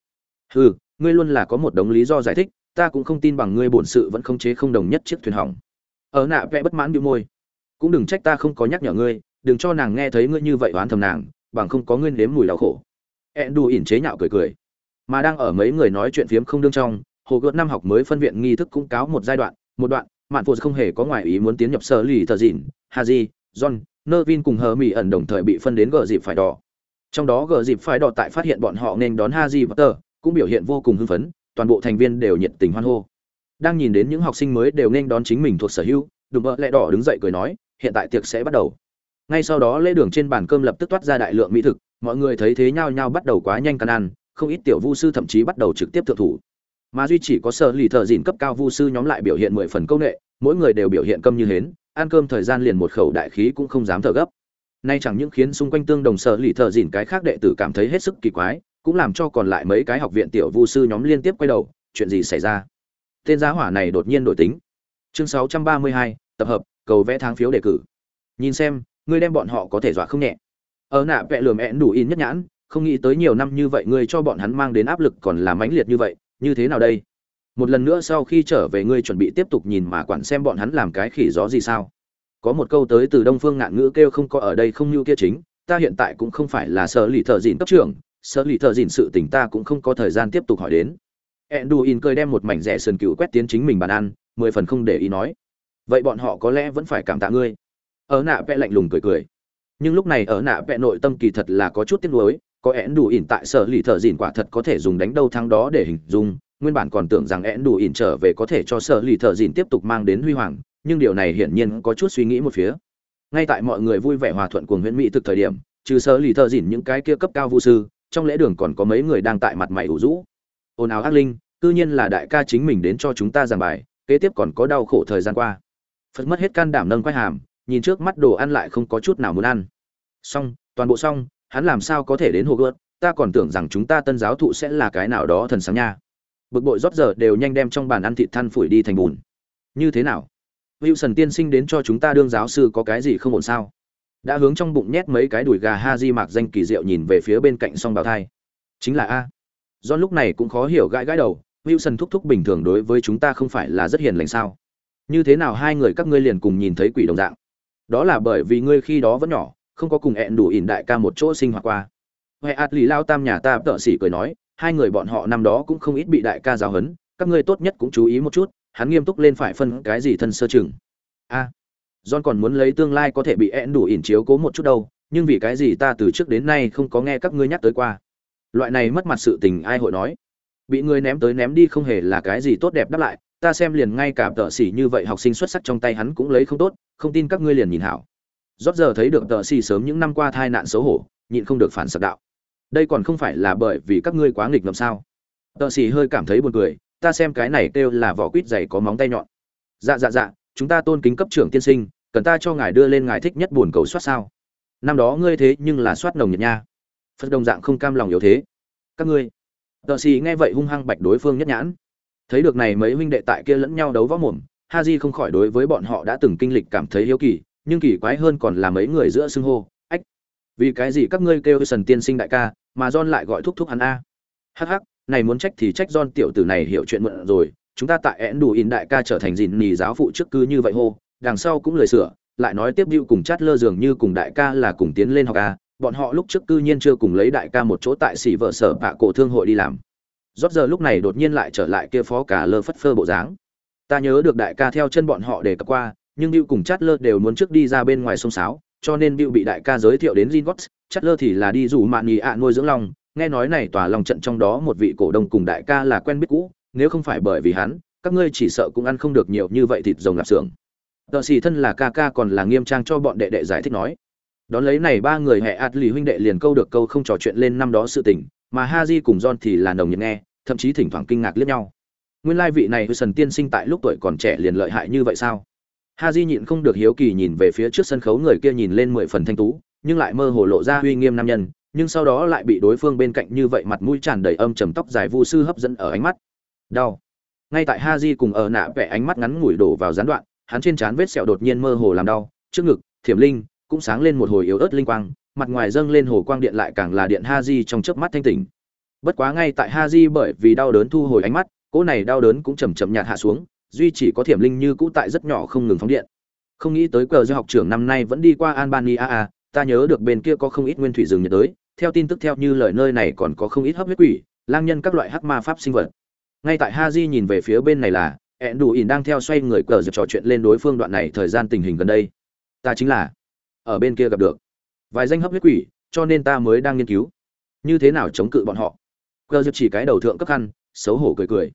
[SPEAKER 1] Ừ ngươi luôn là có một đống lý do giải thích, ta cũng không tin bằng ngươi bổn sự vẫn không chế không đồng nhất chiếc thuyền hỏng. Ở nạ vẽ bất mãn bị môi. Cũng đừng trách ta không có nhắc nhở ngươi, đừng cho nàng nghe thấy ngươi như vậy oán thầm nàng, bằng không có ngươi nếm mùi đau khổ. Ẹn đù ỉn chế nhạo cười cười mà đang ở mấy người nói chuyện phiếm không đương trong, hồ gợt năm học mới phân viện nghi thức cũng cáo một giai đoạn, một đoạn, mạn phụ không hề có ngoại ý muốn tiến nhập sở lì thờ dịn haji john nơ vin cùng hờ mỹ ẩn đồng thời bị phân đến gờ dịp phải đỏ. Trong đó gờ dịp phải đỏ tại phát hiện bọn họ nên đón haji tờ, cũng biểu hiện vô cùng hưng phấn, toàn bộ thành viên đều nhiệt tình hoan hô. Đang nhìn đến những học sinh mới đều nên đón chính mình thuộc sở hữu, đùm bợ lẹ đỏ đứng dậy cười nói, hiện tại tiệc sẽ bắt đầu. Ngay sau đó lễ đường trên bàn cơm lập tức toát ra đại lượng mỹ thực, mọi người thấy thế nhau nhau bắt đầu quá nhanh căn ăn không ít tiểu vu sư thậm chí bắt đầu trực tiếp thượng thủ. Mà duy chỉ có sở lì thợ dìn cấp cao vu sư nhóm lại biểu hiện mười phần công nghệ mỗi người đều biểu hiện câm như hến ăn cơm thời gian liền một khẩu đại khí cũng không dám thở gấp. Nay chẳng những khiến xung quanh tương đồng sở lì thợ dìn cái khác đệ tử cảm thấy hết sức kỳ quái cũng làm cho còn lại mấy cái học viện tiểu vu sư nhóm liên tiếp quay đầu chuyện gì xảy ra? Tên giá hỏa này đột nhiên đổi tính. Chương 632, tập hợp cầu vẽ tháng phiếu đề cử. Nhìn xem ngươi đem bọn họ có thể dọa không nhẹ. Ở nạ vẽ lườm ẹn đủ in nhất nhãn không nghĩ tới nhiều năm như vậy ngươi cho bọn hắn mang đến áp lực còn là mãnh liệt như vậy như thế nào đây một lần nữa sau khi trở về ngươi chuẩn bị tiếp tục nhìn mà quản xem bọn hắn làm cái khỉ gió gì sao có một câu tới từ đông phương ngạn ngữ kêu không có ở đây không như kia chính ta hiện tại cũng không phải là sở lì thợ dìn cấp trưởng sở lì thợ dìn sự tình ta cũng không có thời gian tiếp tục hỏi đến Enduin cười đem một mảnh rẻ sườn cừu quét tiến chính mình bàn ăn, mười phần không để ý nói. Vậy bọn họ có lẽ vẫn phải cảm tạ ngươi. Ở nạ vẽ lạnh lùng cười cười. Nhưng lúc này ở nạ vẽ nội tâm kỳ thật là có chút tiếc nuối, có lẽ đủ ỉn tại sở lì thợ dìn quả thật có thể dùng đánh đâu thắng đó để hình dung, nguyên bản còn tưởng rằng lẽ đủ ỉn trở về có thể cho sở lì thợ dìn tiếp tục mang đến huy hoàng, nhưng điều này hiển nhiên có chút suy nghĩ một phía. Ngay tại mọi người vui vẻ hòa thuận cùng huyễn mỹ thực thời điểm, trừ sở lì thợ dìn những cái kia cấp cao vu sư, trong lễ đường còn có mấy người đang tại mặt mày ủ rũ. Ồn ào ác linh cư nhiên là đại ca chính mình đến cho chúng ta giảng bài kế tiếp còn có đau khổ thời gian qua. Phật mất hết can đảm nâng quay hàm nhìn trước mắt đồ ăn lại không có chút nào muốn ăn. Xong toàn bộ xong hắn làm sao có thể đến hồ gợt ta còn tưởng rằng chúng ta tân giáo thụ sẽ là cái nào đó thần sáng nha. Bực bội rót giờ đều nhanh đem trong bàn ăn thịt than phủi đi thành bùn. Như thế nào? Wilson tiên sinh đến cho chúng ta đương giáo sư có cái gì không ổn sao? Đã hướng trong bụng nhét mấy cái đùi gà ha di mạc danh kỳ diệu nhìn về phía bên cạnh song bào thai. Chính là a. John lúc này cũng khó hiểu gãi gãi đầu, Wilson thúc thúc bình thường đối với chúng ta không phải là rất hiền lành sao? Như thế nào hai người các ngươi liền cùng nhìn thấy quỷ đồng dạng? Đó là bởi vì ngươi khi đó vẫn nhỏ, không có cùng ẹn đủ ỉn đại ca một chỗ sinh hoạt qua. Huệ ạt lì lao tam nhà ta tợ xỉ cười nói, hai người bọn họ năm đó cũng không ít bị đại ca giáo huấn, các ngươi tốt nhất cũng chú ý một chút, hắn nghiêm túc lên phải phân cái gì thân sơ chừng. A, John còn muốn lấy tương lai có thể bị ẹn đủ ỉn chiếu cố một chút đâu, nhưng vì cái gì ta từ trước đến nay không có nghe các ngươi nhắc tới qua loại này mất mặt sự tình ai hội nói bị người ném tới ném đi không hề là cái gì tốt đẹp đáp lại ta xem liền ngay cả tợ xỉ như vậy học sinh xuất sắc trong tay hắn cũng lấy không tốt không tin các ngươi liền nhìn hảo rót giờ thấy được tợ xì sớm những năm qua thai nạn xấu hổ, nhịn không được phản sập đạo. Đây còn không phải là bởi vì các ngươi quá nghịch ngợm sao? Tợ xì hơi cảm thấy buồn cười, ta xem cái này kêu là vỏ quýt dày có móng tay nhọn. Dạ dạ dạ chúng ta tôn kính cấp trưởng tiên sinh, cần ta cho ngài đưa lên ngài thích nhất buồn cầu soát sao? Năm đó ngươi thế nhưng là soát nồng nhiệt nha. Phật đồng dạng không cam lòng yếu thế. Các ngươi. Tợ xì nghe vậy hung hăng bạch đối phương nhất nhãn. Thấy được này mấy huynh đệ tại kia lẫn nhau đấu võ mồm, ha di không khỏi đối với bọn họ đã từng kinh lịch cảm thấy hiếu kỳ nhưng kỳ quái hơn còn là mấy người giữa xưng hô. Ách, vì cái gì các ngươi kêu sần tiên sinh đại ca, mà john lại gọi thúc thúc hắn a? Hắc hắc, này muốn trách thì trách john tiểu tử này hiểu chuyện mượn rồi, chúng ta tại én đủ in đại ca trở thành dìn nì giáo phụ trước cư như vậy hô, đằng sau cũng lời sửa, lại nói tiếp hữu cùng chát lơ dường như cùng đại ca là cùng tiến lên học a, bọn họ lúc trước cư nhiên chưa cùng lấy đại ca một chỗ tại xỉ vợ sở bạ cổ thương hội đi làm. Rót giờ lúc này đột nhiên lại trở lại kia phó cả lơ phất phơ bộ dáng. Ta nhớ được đại ca theo chân bọn họ để cập qua nhưng Bill cùng chát lơ đều muốn trước đi ra bên ngoài sông sáo cho nên Bill bị đại ca giới thiệu đến Zingots, chát lơ thì là đi rủ mạn nhì ạ nuôi dưỡng lòng nghe nói này tòa lòng trận trong đó một vị cổ đông cùng đại ca là quen biết cũ nếu không phải bởi vì hắn các ngươi chỉ sợ cũng ăn không được nhiều như vậy thịt rồng lạp xưởng. Tờ sĩ thân là ca ca còn là nghiêm trang cho bọn đệ đệ giải thích nói. Đón lấy này ba người hệ ạt lì huynh đệ liền câu được câu không trò chuyện lên năm đó sự tình mà ha cùng john thì là nồng nhiệt nghe thậm chí thỉnh thoảng kinh ngạc liếc nhau. Nguyên lai vị này sần tiên sinh tại lúc tuổi còn trẻ liền lợi hại như vậy sao? Ha di nhịn không được hiếu kỳ nhìn về phía trước sân khấu người kia nhìn lên mười phần thanh tú, nhưng lại mơ hồ lộ ra uy nghiêm nam nhân, nhưng sau đó lại bị đối phương bên cạnh như vậy mặt mũi tràn đầy âm trầm tóc dài vu sư hấp dẫn ở ánh mắt. Đau. Ngay tại ha di cùng ở nạ vẽ ánh mắt ngắn ngủi đổ vào gián đoạn, hắn trên trán vết sẹo đột nhiên mơ hồ làm đau, trước ngực, thiểm linh, cũng sáng lên một hồi yếu ớt linh quang, mặt ngoài dâng lên hồ quang điện lại càng là điện ha di trong chớp mắt thanh tỉnh. Bất quá ngay tại ha di bởi vì đau đớn thu hồi ánh mắt, cỗ này đau đớn cũng chầm chậm nhạt hạ xuống duy chỉ có thiểm linh như cũ tại rất nhỏ không ngừng phóng điện. Không nghĩ tới cờ do học trưởng năm nay vẫn đi qua albania. À, ta nhớ được bên kia có không ít nguyên thủy rừng nhiệt đới. Theo tin tức theo như lời nơi này còn có không ít hấp huyết quỷ lang nhân các loại hắc ma pháp sinh vật. Ngay tại ha di nhìn về phía bên này là ẹn đủ ỉn đang theo xoay người cờ giật trò chuyện lên đối phương đoạn này thời gian tình hình gần đây. Ta chính là ở bên kia gặp được vài danh hấp huyết quỷ cho nên ta mới đang nghiên cứu. Như thế nào chống cự bọn họ? Cờ giật chỉ cái đầu thượng cấp khăn xấu hổ cười cười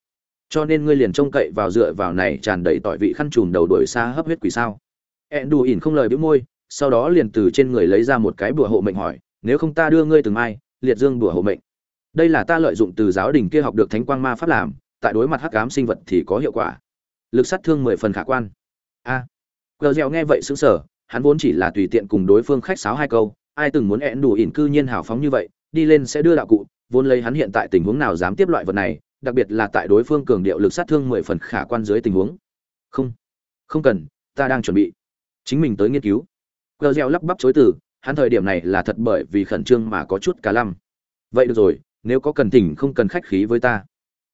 [SPEAKER 1] cho nên ngươi liền trông cậy vào dựa vào này tràn đầy tỏi vị khăn trùm đầu đuổi xa hấp huyết quỷ sao? Ẹn đủ ỉn không lời bĩu môi sau đó liền từ trên người lấy ra một cái bùa hộ mệnh hỏi nếu không ta đưa ngươi từng mai liệt dương bùa hộ mệnh. Đây là ta lợi dụng từ giáo đình kia học được thánh quang ma pháp làm tại đối mặt hắc ám sinh vật thì có hiệu quả. Lực sát thương mười phần khả quan. A. À, gờ dẻo nghe vậy xứng sở hắn vốn chỉ là tùy tiện cùng đối phương khách sáo hai câu ai từng muốn ẹn đủ ỉn cư nhiên hào phóng như vậy đi lên sẽ đưa đạo cụ vốn lấy hắn hiện tại tình huống nào dám tiếp loại vật này đặc biệt là tại đối phương cường điệu lực sát thương mười phần khả quan dưới tình huống. Không không cần, ta đang chuẩn bị. Chính mình tới nghiên cứu. Gờ reo lắp bắp chối từ, hắn thời điểm này là thật bởi vì khẩn trương mà có chút cả lăm. Vậy được rồi, nếu có cần tỉnh không cần khách khí với ta.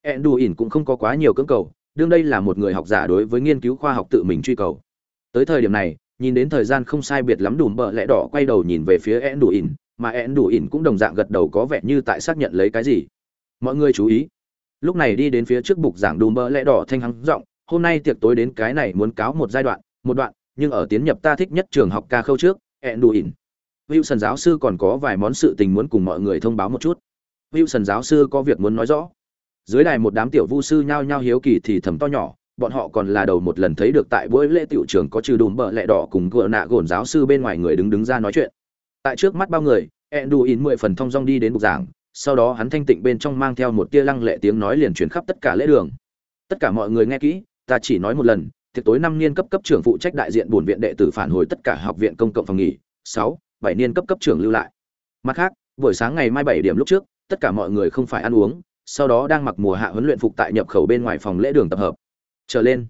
[SPEAKER 1] Endu ỉn cũng không có quá nhiều cưỡng cầu, đương đây là một người học giả đối với nghiên cứu khoa học tự mình truy cầu. Tới thời điểm này, nhìn đến thời gian không sai biệt lắm đùm bợ lẽ đỏ quay đầu nhìn về phía endu ỉn mà endu ỉn cũng đồng dạng gật đầu có vẻ như tại xác nhận lấy cái gì. Mọi người chú ý lúc này đi đến phía trước bục giảng đùm bợ lẽ đỏ thanh hắng giọng hôm nay tiệc tối đến cái này muốn cáo một giai đoạn một đoạn nhưng ở tiến nhập ta thích nhất trường học ca khâu trước ẹn đù ỉn Wilson giáo sư còn có vài món sự tình muốn cùng mọi người thông báo một chút. Wilson giáo sư có việc muốn nói rõ. Dưới đài một đám tiểu vu sư nhao nhao hiếu kỳ thì thầm to nhỏ, bọn họ còn là đầu một lần thấy được tại buổi lễ tiểu trường có trừ đùm bờ lẹ đỏ cùng gỡ nạ gồn giáo sư bên ngoài người đứng đứng ra nói chuyện. Tại trước mắt bao người, Enduin mười phần thông dong đi đến bục giảng, sau đó hắn thanh tịnh bên trong mang theo một tia lăng lệ tiếng nói liền truyền khắp tất cả lễ đường. Tất cả mọi người nghe kỹ, ta chỉ nói một lần, tiệc tối năm niên cấp cấp trưởng phụ trách đại diện buồn viện đệ tử phản hồi tất cả học viện công cộng phòng nghỉ. 6 bảy niên cấp cấp trưởng lưu lại mặt khác buổi sáng ngày mai bảy điểm lúc trước tất cả mọi người không phải ăn uống sau đó đang mặc mùa hạ huấn luyện phục tại nhập khẩu bên ngoài phòng lễ đường tập hợp trở lên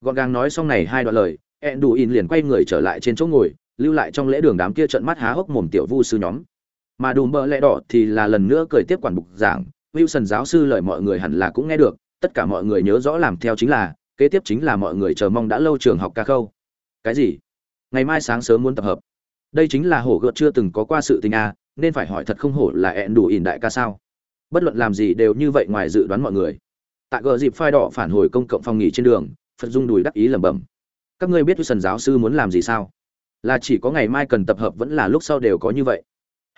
[SPEAKER 1] gọn gàng nói xong này hai đoạn lời ẹn đủ in liền quay người trở lại trên chỗ ngồi lưu lại trong lễ đường đám kia trận mắt há hốc mồm tiểu vu sư nhóm mà đùm bợ lẽ đỏ thì là lần nữa cười tiếp quản bục giảng. Wilson giáo sư lời mọi người hẳn là cũng nghe được, tất cả mọi người nhớ rõ làm theo chính là, kế tiếp chính là mọi người chờ mong đã lâu trường học ca khâu. Cái gì? Ngày mai sáng sớm muốn tập hợp. Đây chính là hổ gợt chưa từng có qua sự tình a nên phải hỏi thật không hổ là ẹn đủ ỉn đại ca sao? Bất luận làm gì đều như vậy ngoài dự đoán mọi người. Tại gờ dịp phai đỏ phản hồi công cộng phòng nghỉ trên đường, phật dung đùi đắc ý lẩm bẩm. Các ngươi biết Wilson giáo sư muốn làm gì sao? Là chỉ có ngày mai cần tập hợp vẫn là lúc sau đều có như vậy.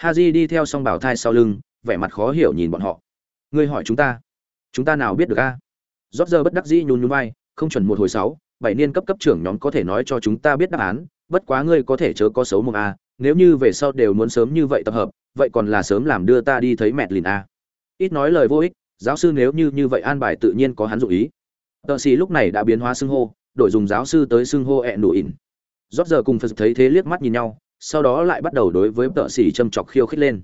[SPEAKER 1] Haji đi theo song bảo thai sau lưng, vẻ mặt khó hiểu nhìn bọn họ. Ngươi hỏi chúng ta. Chúng ta nào biết được a? Rót giờ bất đắc dĩ nhún nhún vai, không chuẩn một hồi sáu, bảy niên cấp cấp trưởng nhóm có thể nói cho chúng ta biết đáp án, bất quá ngươi có thể chớ có xấu mồm a, nếu như về sau đều muốn sớm như vậy tập hợp, vậy còn là sớm làm đưa ta đi thấy mẹ lìn a. Ít nói lời vô ích, giáo sư nếu như như vậy an bài tự nhiên có hắn dụ ý. Tợ xì lúc này đã biến hóa xưng hô, đổi dùng giáo sư tới xưng hô ẹn nụ ỉn. Rót giờ cùng phật thấy thế liếc mắt nhìn nhau sau đó lại bắt đầu đối với tợ xì châm chọc khiêu khích lên.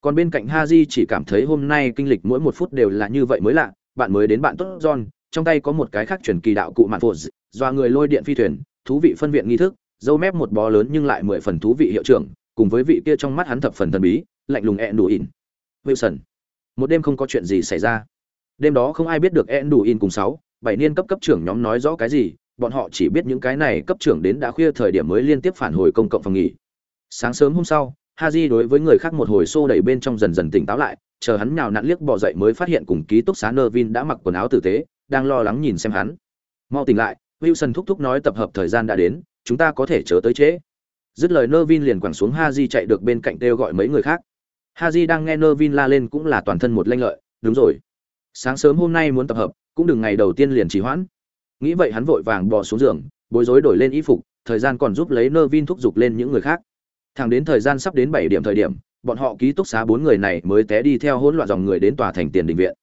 [SPEAKER 1] Còn bên cạnh ha di chỉ cảm thấy hôm nay kinh lịch mỗi một phút đều là như vậy mới lạ, bạn mới đến bạn tốt, john, trong tay có một cái khác truyền kỳ đạo cụ mạn phột doa người lôi điện phi thuyền, thú vị phân viện nghi thức, dâu mép một bó lớn nhưng lại mười phần thú vị hiệu trưởng, cùng với vị kia trong mắt hắn thập phần thần bí, lạnh lùng ẹn đủ ỉn wilson, một đêm không có chuyện gì xảy ra. Đêm đó không ai biết được ẹn đủ ỉn cùng sáu, bảy niên cấp cấp trưởng nhóm nói rõ cái gì, bọn họ chỉ biết những cái này cấp trưởng đến đã khuya thời điểm mới liên tiếp phản hồi công cộng phòng nghỉ sáng sớm hôm sau, haji đối với người khác một hồi xô đẩy bên trong dần dần tỉnh táo lại, chờ hắn nào nặn liếc bỏ dậy mới phát hiện cùng ký túc xá nơ vin đã mặc quần áo tử tế, đang lo lắng nhìn xem hắn. Mau tỉnh lại, wilson thúc thúc nói tập hợp thời gian đã đến, chúng ta có thể chớ tới trễ. Dứt lời nơ vin liền quẳng xuống ha di chạy được bên cạnh kêu gọi mấy người khác. Ha di đang nghe nơ vin la lên cũng là toàn thân một lanh lợi, đúng rồi. Sáng sớm hôm nay muốn tập hợp, cũng đừng ngày đầu tiên liền trì hoãn. Nghĩ vậy hắn vội vàng bò xuống giường, bối rối đổi lên y phục, thời gian còn giúp lấy nơ vin thúc giục lên những người khác thẳng đến thời gian sắp đến bảy điểm thời điểm bọn họ ký túc xá bốn người này mới té đi theo hỗn loạn dòng người đến tòa thành tiền đình viện.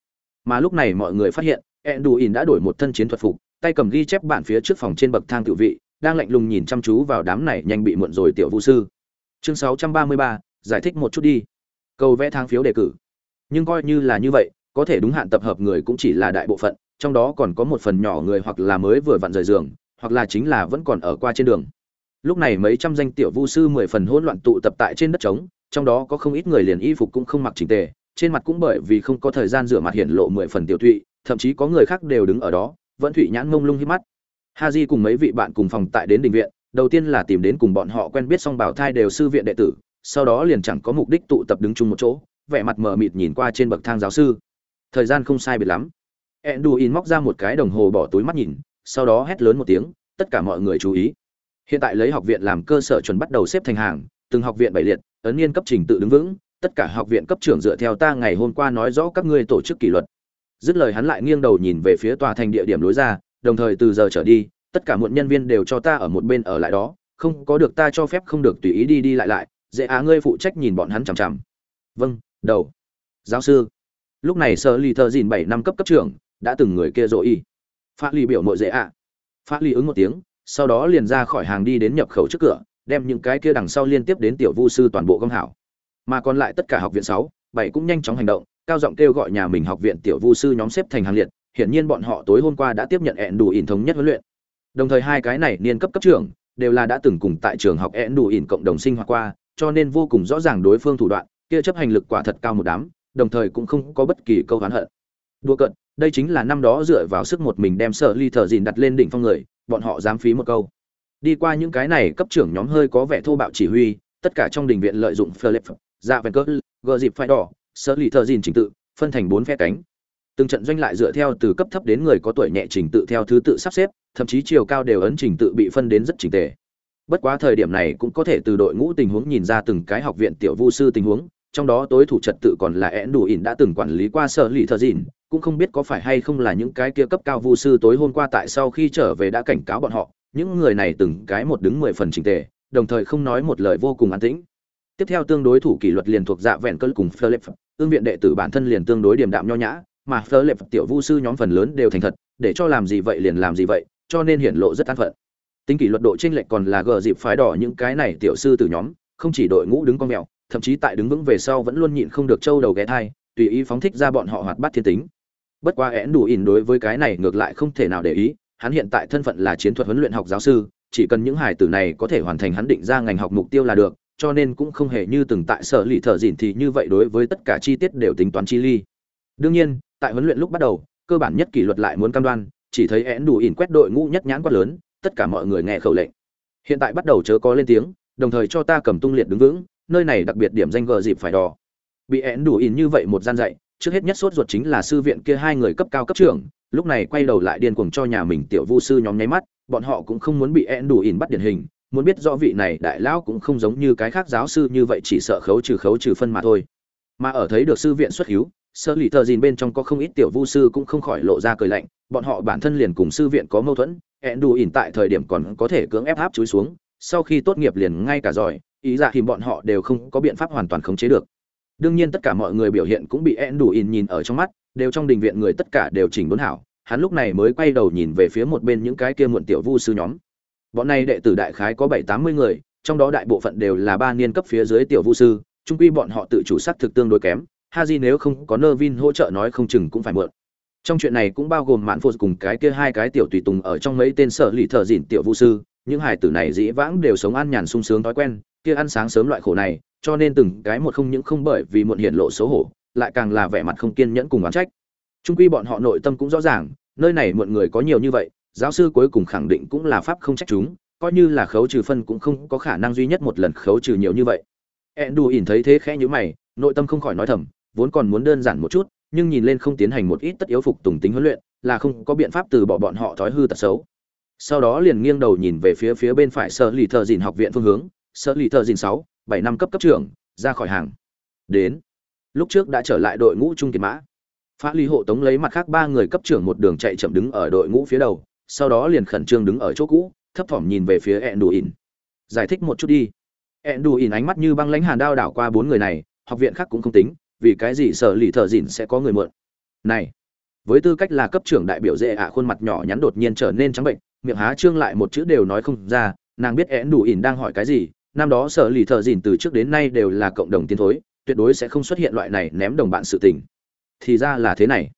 [SPEAKER 1] Mà lúc này mọi người phát hiện enduin đã đổi một thân chiến thuật phục tay cầm ghi chép bản phía trước phòng trên bậc thang tự vị đang lạnh lùng nhìn chăm chú vào đám này nhanh bị muộn rồi tiểu vũ sư. Chương 633, giải thích một chút đi. Cầu vẽ thang phiếu đề cử. Nhưng coi như là như vậy có thể đúng hạn tập hợp người cũng chỉ là đại bộ phận trong đó còn có một phần nhỏ người hoặc là mới vừa vặn rời giường hoặc là chính là vẫn còn ở qua trên đường lúc này mấy trăm danh tiểu vu sư mười phần hỗn loạn tụ tập tại trên đất trống, trong đó có không ít người liền y phục cũng không mặc chỉnh tề, trên mặt cũng bởi vì không có thời gian rửa mặt hiện lộ mười phần tiểu thụy, thậm chí có người khác đều đứng ở đó, vẫn thụy nhãn ngông lung hít mắt. Ha di cùng mấy vị bạn cùng phòng tại đến đình viện, đầu tiên là tìm đến cùng bọn họ quen biết xong bảo thai đều sư viện đệ tử, sau đó liền chẳng có mục đích tụ tập đứng chung một chỗ, vẻ mặt mờ mịt nhìn qua trên bậc thang giáo sư. Thời gian không sai biệt lắm. Enduin móc ra một cái đồng hồ bỏ túi mắt nhìn, sau đó hét lớn một tiếng, tất cả mọi người chú ý hiện tại lấy học viện làm cơ sở chuẩn bắt đầu xếp thành hàng, từng học viện bảy liệt, ấn niên cấp trình tự đứng vững, tất cả học viện cấp trưởng dựa theo ta ngày hôm qua nói rõ các ngươi tổ chức kỷ luật. Dứt lời hắn lại nghiêng đầu nhìn về phía tòa thành địa điểm lối ra, đồng thời từ giờ trở đi, tất cả muộn nhân viên đều cho ta ở một bên ở lại đó, không có được ta cho phép không được tùy ý đi đi lại lại, dễ á ngươi phụ trách nhìn bọn hắn chằm chằm. Vâng đầu. Giáo sư. Lúc này sơ lì thơ dìn bảy năm cấp cấp trưởng, đã từng người kia dội y. Pha lì biểu mội dễ ạ. Pha lì ứng một tiếng sau đó liền ra khỏi hàng đi đến nhập khẩu trước cửa, đem những cái kia đằng sau liên tiếp đến tiểu vu sư toàn bộ gom hảo. Mà còn lại tất cả học viện sáu, bảy cũng nhanh chóng hành động, cao giọng kêu gọi nhà mình học viện tiểu vu sư nhóm xếp thành hàng liệt, hiển nhiên bọn họ tối hôm qua đã tiếp nhận hẹn đủ ỉn thống nhất huấn luyện. Đồng thời hai cái này niên cấp cấp trưởng, đều là đã từng cùng tại trường học hẹn đủ ỉn cộng đồng sinh hoạt qua, cho nên vô cùng rõ ràng đối phương thủ đoạn, kia chấp hành lực quả thật cao một đám, đồng thời cũng không có bất kỳ câu oán hận. Đua cận đây chính là năm đó dựa vào sức một mình đem sợ ly thở dìn đặt lên đỉnh phong người bọn họ dám phí một câu. Đi qua những cái này, cấp trưởng nhóm hơi có vẻ thô bạo chỉ huy, tất cả trong đình viện lợi dụng philip dạ vẹn cỡ gờ dịp phai đỏ sở ly thở dìn trình tự, phân thành bốn phe cánh. Từng trận doanh lại dựa theo từ cấp thấp đến người có tuổi nhẹ trình tự theo thứ tự sắp xếp, thậm chí chiều cao đều ấn trình tự bị phân đến rất trình tề. Bất quá thời điểm này cũng có thể từ đội ngũ tình huống nhìn ra từng cái học viện tiểu vu sư tình huống, trong đó tối thủ trật tự còn là én đủ ỉn đã từng quản lý qua sở lì thợ dìn cũng không biết có phải hay không là những cái kia cấp cao vu sư tối hôm qua tại sau khi trở về đã cảnh cáo bọn họ, những người này từng cái một đứng mười phần trình tề, đồng thời không nói một lời vô cùng an tĩnh. Tiếp theo tương đối thủ kỷ luật liền thuộc dạ vẹn cơn cùng philip ương viện đệ tử bản thân liền tương đối điềm đạm nho nhã, mà philip tiểu vu sư nhóm phần lớn đều thành thật, để cho làm gì vậy liền làm gì vậy, cho nên hiển lộ rất an phận. Tính kỷ luật độ chênh lệch còn là gờ dịp phái đỏ những cái này tiểu sư từ nhóm, không chỉ đội ngũ đứng con mèo, thậm chí tại đứng vững về sau vẫn luôn nhịn không được trâu đầu ghé thai, tùy ý phóng thích ra bọn họ hoạt bát thiên tính bất quá én đủ ỉn đối với cái này ngược lại không thể nào để ý hắn hiện tại thân phận là chiến thuật huấn luyện học giáo sư chỉ cần những hải tử này có thể hoàn thành hắn định ra ngành học mục tiêu là được cho nên cũng không hề như từng tại sở lì thợ dịn thì như vậy đối với tất cả chi tiết đều tính toán chi ly. Đương nhiên tại huấn luyện lúc bắt đầu cơ bản nhất kỷ luật lại muốn cam đoan chỉ thấy én đủ ỉn quét đội ngũ nhất nhãn quát lớn tất cả mọi người nghe khẩu lệnh. Hiện tại bắt đầu chớ có lên tiếng đồng thời cho ta cầm tung liệt đứng vững nơi này đặc biệt điểm danh gờ dịp phải đò, bị én đủ ỉn như vậy một gian dạy trước hết nhất sốt ruột chính là sư viện kia hai người cấp cao cấp trưởng, lúc này quay đầu lại điên cuồng cho nhà mình tiểu vu sư nhóm nháy mắt, bọn họ cũng không muốn bị én đủ ỉn bắt điển hình, muốn biết rõ vị này đại lão cũng không giống như cái khác giáo sư như vậy chỉ sợ khấu trừ khấu trừ phân mà thôi. Mà ở thấy được sư viện xuất hiếu, sơ lì thờ dìn bên trong có không ít tiểu vu sư cũng không khỏi lộ ra cười lạnh, bọn họ bản thân liền cùng sư viện có mâu thuẫn ẹn đủ ỉn tại thời điểm còn có thể cưỡng ép áp chúi xuống, sau khi tốt nghiệp liền ngay cả giỏi, ý ra thì bọn họ đều không có biện pháp hoàn toàn khống chế được đương nhiên tất cả mọi người biểu hiện cũng bị ẹn đủ in nhìn ở trong mắt đều trong đình viện người tất cả đều chỉnh đốn hảo hắn lúc này mới quay đầu nhìn về phía một bên những cái kia muộn tiểu vu sư nhóm bọn này đệ tử đại khái có bảy tám mươi người trong đó đại bộ phận đều là ba niên cấp phía dưới tiểu vu sư trung quy bọn họ tự chủ sắc thực tương đối kém ha di nếu không có nơ vin hỗ trợ nói không chừng cũng phải mượn. Trong chuyện này cũng bao gồm Mạn phô cùng cái kia hai cái tiểu tùy tùng ở trong mấy tên sở lì thợ dịn tiểu vu sư, những hải tử này dĩ vãng đều sống ăn nhàn sung sướng thói quen, kia ăn sáng sớm loại khổ này, cho nên từng cái một không những không bởi vì muộn hiện lộ xấu hổ, lại càng là vẻ mặt không kiên nhẫn cùng oán trách. Trung quy bọn họ nội tâm cũng rõ ràng, nơi này muộn người có nhiều như vậy, giáo sư cuối cùng khẳng định cũng là pháp không trách chúng, coi như là khấu trừ phân cũng không có khả năng duy nhất một lần khấu trừ nhiều như vậy. Enduin thấy thế khẽ nhíu mày, nội tâm không khỏi nói thầm, vốn còn muốn đơn giản một chút nhưng nhìn lên không tiến hành một ít tất yếu phục tùng tính huấn luyện là không có biện pháp từ bỏ bọn họ thói hư tật xấu sau đó liền nghiêng đầu nhìn về phía phía bên phải sở lì thợ dìn học viện phương hướng sở lì thợ dìn sáu bảy năm cấp cấp trưởng, ra khỏi hàng. Đến. Lúc trước đã trở lại đội ngũ trung kiệt mã. Phá ly hộ tống lấy mặt khác ba người cấp trưởng một đường chạy chậm đứng ở đội ngũ phía đầu, sau đó liền khẩn trương đứng ở chỗ cũ, thấp thỏm nhìn về phía ẹn đù ỉn giải thích một chút đi. Ẹn đù ỉn ánh mắt như băng lãnh hàn đao đảo qua bốn người này, học viện khác cũng không tính, vì cái gì sở lì thợ dỉn sẽ có người mượn? Này, với tư cách là cấp trưởng đại biểu dễ ạ, khuôn mặt nhỏ nhắn đột nhiên trở nên trắng bệnh, miệng há trương lại một chữ đều nói không ra, nàng biết én đủ ỉn đang hỏi cái gì năm đó sở lì thợ dìn từ trước đến nay đều là cộng đồng tiến thối, tuyệt đối sẽ không xuất hiện loại này ném đồng bạn sự tình. Thì ra là thế này.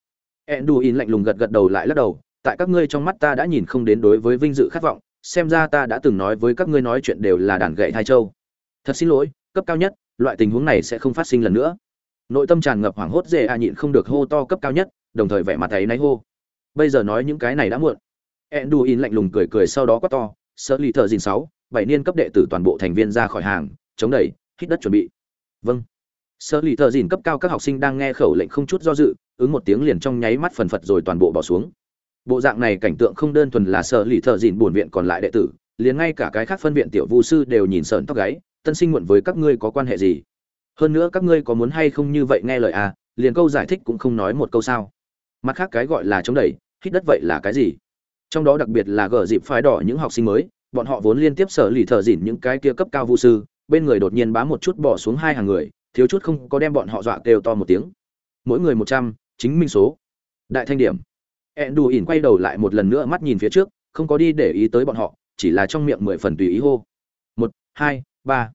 [SPEAKER 1] Enduin lạnh lùng gật gật đầu lại lắc đầu, tại các ngươi trong mắt ta đã nhìn không đến đối với vinh dự khát vọng, xem ra ta đã từng nói với các ngươi nói chuyện đều là đàn gậy thai châu. Thật xin lỗi, cấp cao nhất, loại tình huống này sẽ không phát sinh lần nữa. Nội tâm tràn ngập hoảng hốt dễ a nhịn không được hô to cấp cao nhất, đồng thời vẻ mặt thấy náy hô. Bây giờ nói những cái này đã muộn. Enduin lạnh lùng cười cười sau đó quát to sợ lì thợ dìn sáu bảy niên cấp đệ tử toàn bộ thành viên ra khỏi hàng, chống đẩy, hít đất chuẩn bị. Vâng. Sở lì thợ dìn cấp cao các học sinh đang nghe khẩu lệnh không chút do dự, ứng một tiếng liền trong nháy mắt phần phật rồi toàn bộ bỏ xuống. Bộ dạng này cảnh tượng không đơn thuần là sở lì thợ dìn buồn viện còn lại đệ tử, liền ngay cả cái khác phân viện tiểu vu sư đều nhìn sợn tóc gáy, tân sinh muộn với các ngươi có quan hệ gì? Hơn nữa các ngươi có muốn hay không như vậy nghe lời à liền câu giải thích cũng không nói một câu sao. Mặt khác cái gọi là chống đẩy, hít đất vậy là cái gì? Trong đó đặc biệt là gờ dịp phái đỏ những học sinh mới bọn họ vốn liên tiếp sở lì thợ dỉn những cái kia cấp cao vu sư, bên người đột nhiên bám một chút bỏ xuống hai hàng người, thiếu chút không có đem bọn họ dọa kêu to một tiếng. Mỗi người một trăm, chính minh số. Đại thanh điểm. Ẹn đù ỉn quay đầu lại một lần nữa mắt nhìn phía trước, không có đi để ý tới bọn họ, chỉ là trong miệng mười phần tùy ý hô. Một, hai, ba.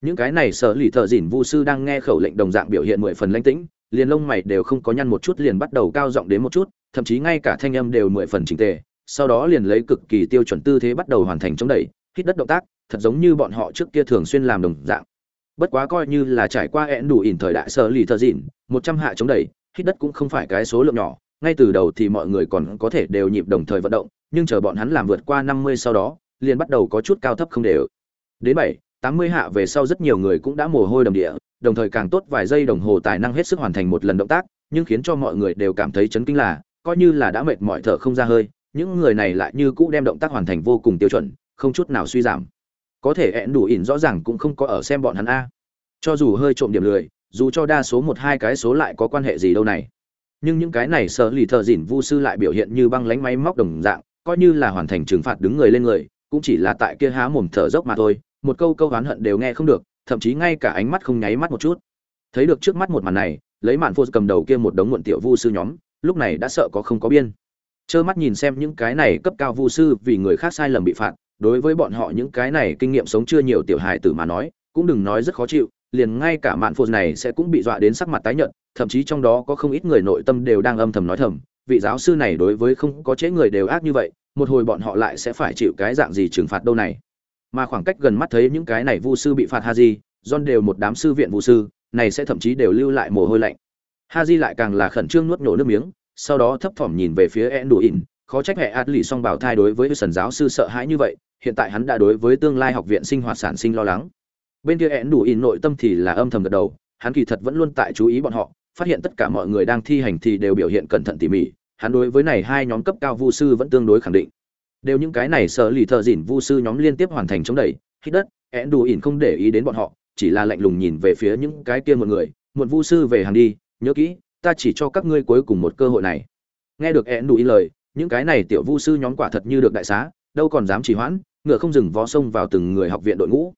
[SPEAKER 1] Những cái này sở lì thợ dỉn vu sư đang nghe khẩu lệnh đồng dạng biểu hiện mười phần lãnh tĩnh, liền lông mày đều không có nhăn một chút liền bắt đầu cao giọng đến một chút, thậm chí ngay cả thanh âm đều mười phần trình tề sau đó liền lấy cực kỳ tiêu chuẩn tư thế bắt đầu hoàn thành chống đẩy, hít đất động tác, thật giống như bọn họ trước kia thường xuyên làm đồng dạng. Bất quá coi như là trải qua ẹn đủ ỉn thời đại sở lì thờ dỉn một trăm hạ chống đẩy, hít đất cũng không phải cái số lượng nhỏ, ngay từ đầu thì mọi người còn có thể đều nhịp đồng thời vận động, nhưng chờ bọn hắn làm vượt qua năm mươi sau đó, liền bắt đầu có chút cao thấp không đều. Đến bảy, tám mươi hạ về sau rất nhiều người cũng đã mồ hôi đầm địa, đồng thời càng tốt vài giây đồng hồ tài năng hết sức hoàn thành một lần động tác, nhưng khiến cho mọi người đều cảm thấy chấn kinh là, coi như là đã mệt mỏi thở không ra hơi những người này lại như cũ đem động tác hoàn thành vô cùng tiêu chuẩn, không chút nào suy giảm. Có thể ẹn đủ ỉn rõ ràng cũng không có ở xem bọn hắn a. Cho dù hơi trộm điểm lười, dù cho đa số một hai cái số lại có quan hệ gì đâu này. Nhưng những cái này sợ lì thợ dỉn vu sư lại biểu hiện như băng lánh máy móc đồng dạng, coi như là hoàn thành trừng phạt đứng người lên người, cũng chỉ là tại kia há mồm thở dốc mà thôi, một câu câu oán hận đều nghe không được, thậm chí ngay cả ánh mắt không nháy mắt một chút. Thấy được trước mắt một màn này, lấy mạn phô cầm đầu kia một đống muộn tiểu vu sư nhóm, lúc này đã sợ có không có biên trơ mắt nhìn xem những cái này cấp cao vu sư vì người khác sai lầm bị phạt, đối với bọn họ những cái này kinh nghiệm sống chưa nhiều tiểu hài tử mà nói, cũng đừng nói rất khó chịu, liền ngay cả mạn phụ này sẽ cũng bị dọa đến sắc mặt tái nhợt, thậm chí trong đó có không ít người nội tâm đều đang âm thầm nói thầm, vị giáo sư này đối với không có chế người đều ác như vậy, một hồi bọn họ lại sẽ phải chịu cái dạng gì trừng phạt đâu này. Mà khoảng cách gần mắt thấy những cái này vu sư bị phạt ha di don đều một đám sư viện vu sư, này sẽ thậm chí đều lưu lại mồ hôi lạnh. Ha di lại càng là khẩn trương nuốt nổ nước miếng sau đó thấp thỏm nhìn về phía ed đủ khó trách hệ Atli lì song bảo thai đối với sần giáo sư sợ hãi như vậy, hiện tại hắn đã đối với tương lai học viện sinh hoạt sản sinh lo lắng. Bên kia ed đủ nội tâm thì là âm thầm gật đầu, hắn kỳ thật vẫn luôn tại chú ý bọn họ, phát hiện tất cả mọi người đang thi hành thì đều biểu hiện cẩn thận tỉ mỉ, hắn đối với này hai nhóm cấp cao vu sư vẫn tương đối khẳng định. Đều những cái này sợ lì thợ dỉn vu sư nhóm liên tiếp hoàn thành chống đẩy, hít đất ẹn đủ không để ý đến bọn họ, chỉ là lạnh lùng nhìn về phía những cái kia một người một vu sư về hàng đi, nhớ kỹ ta chỉ cho các ngươi cuối cùng một cơ hội này. Nghe được ẹn đủ ý lời, những cái này tiểu vu sư nhóm quả thật như được đại xá, đâu còn dám trì hoãn, ngựa không dừng vó sông vào từng người học viện đội ngũ.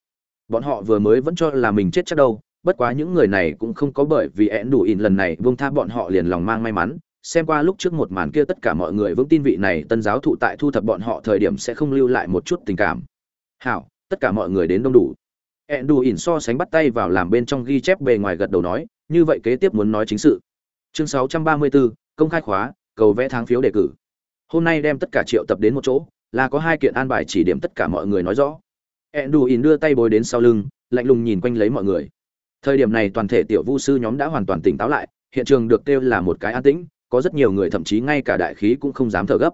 [SPEAKER 1] Bọn họ vừa mới vẫn cho là mình chết chắc đâu, bất quá những người này cũng không có bởi vì ẹn đủ ỉn lần này vương tha bọn họ liền lòng mang may mắn. Xem qua lúc trước một màn kia tất cả mọi người vững tin vị này tân giáo thụ tại thu thập bọn họ thời điểm sẽ không lưu lại một chút tình cảm. Hảo, tất cả mọi người đến đông đủ. Ẹn đủ ỉn so sánh bắt tay vào làm bên trong ghi chép bề ngoài gật đầu nói, như vậy kế tiếp muốn nói chính sự chương 634, công khai khóa cầu vẽ tháng phiếu đề cử. Hôm nay đem tất cả triệu tập đến một chỗ là có hai kiện an bài chỉ điểm tất cả mọi người nói rõ. Enduin đưa tay bồi đến sau lưng lạnh lùng nhìn quanh lấy mọi người. Thời điểm này toàn thể tiểu vu sư nhóm đã hoàn toàn tỉnh táo lại hiện trường được kêu là một cái an tĩnh có rất nhiều người thậm chí ngay cả đại khí cũng không dám thở gấp.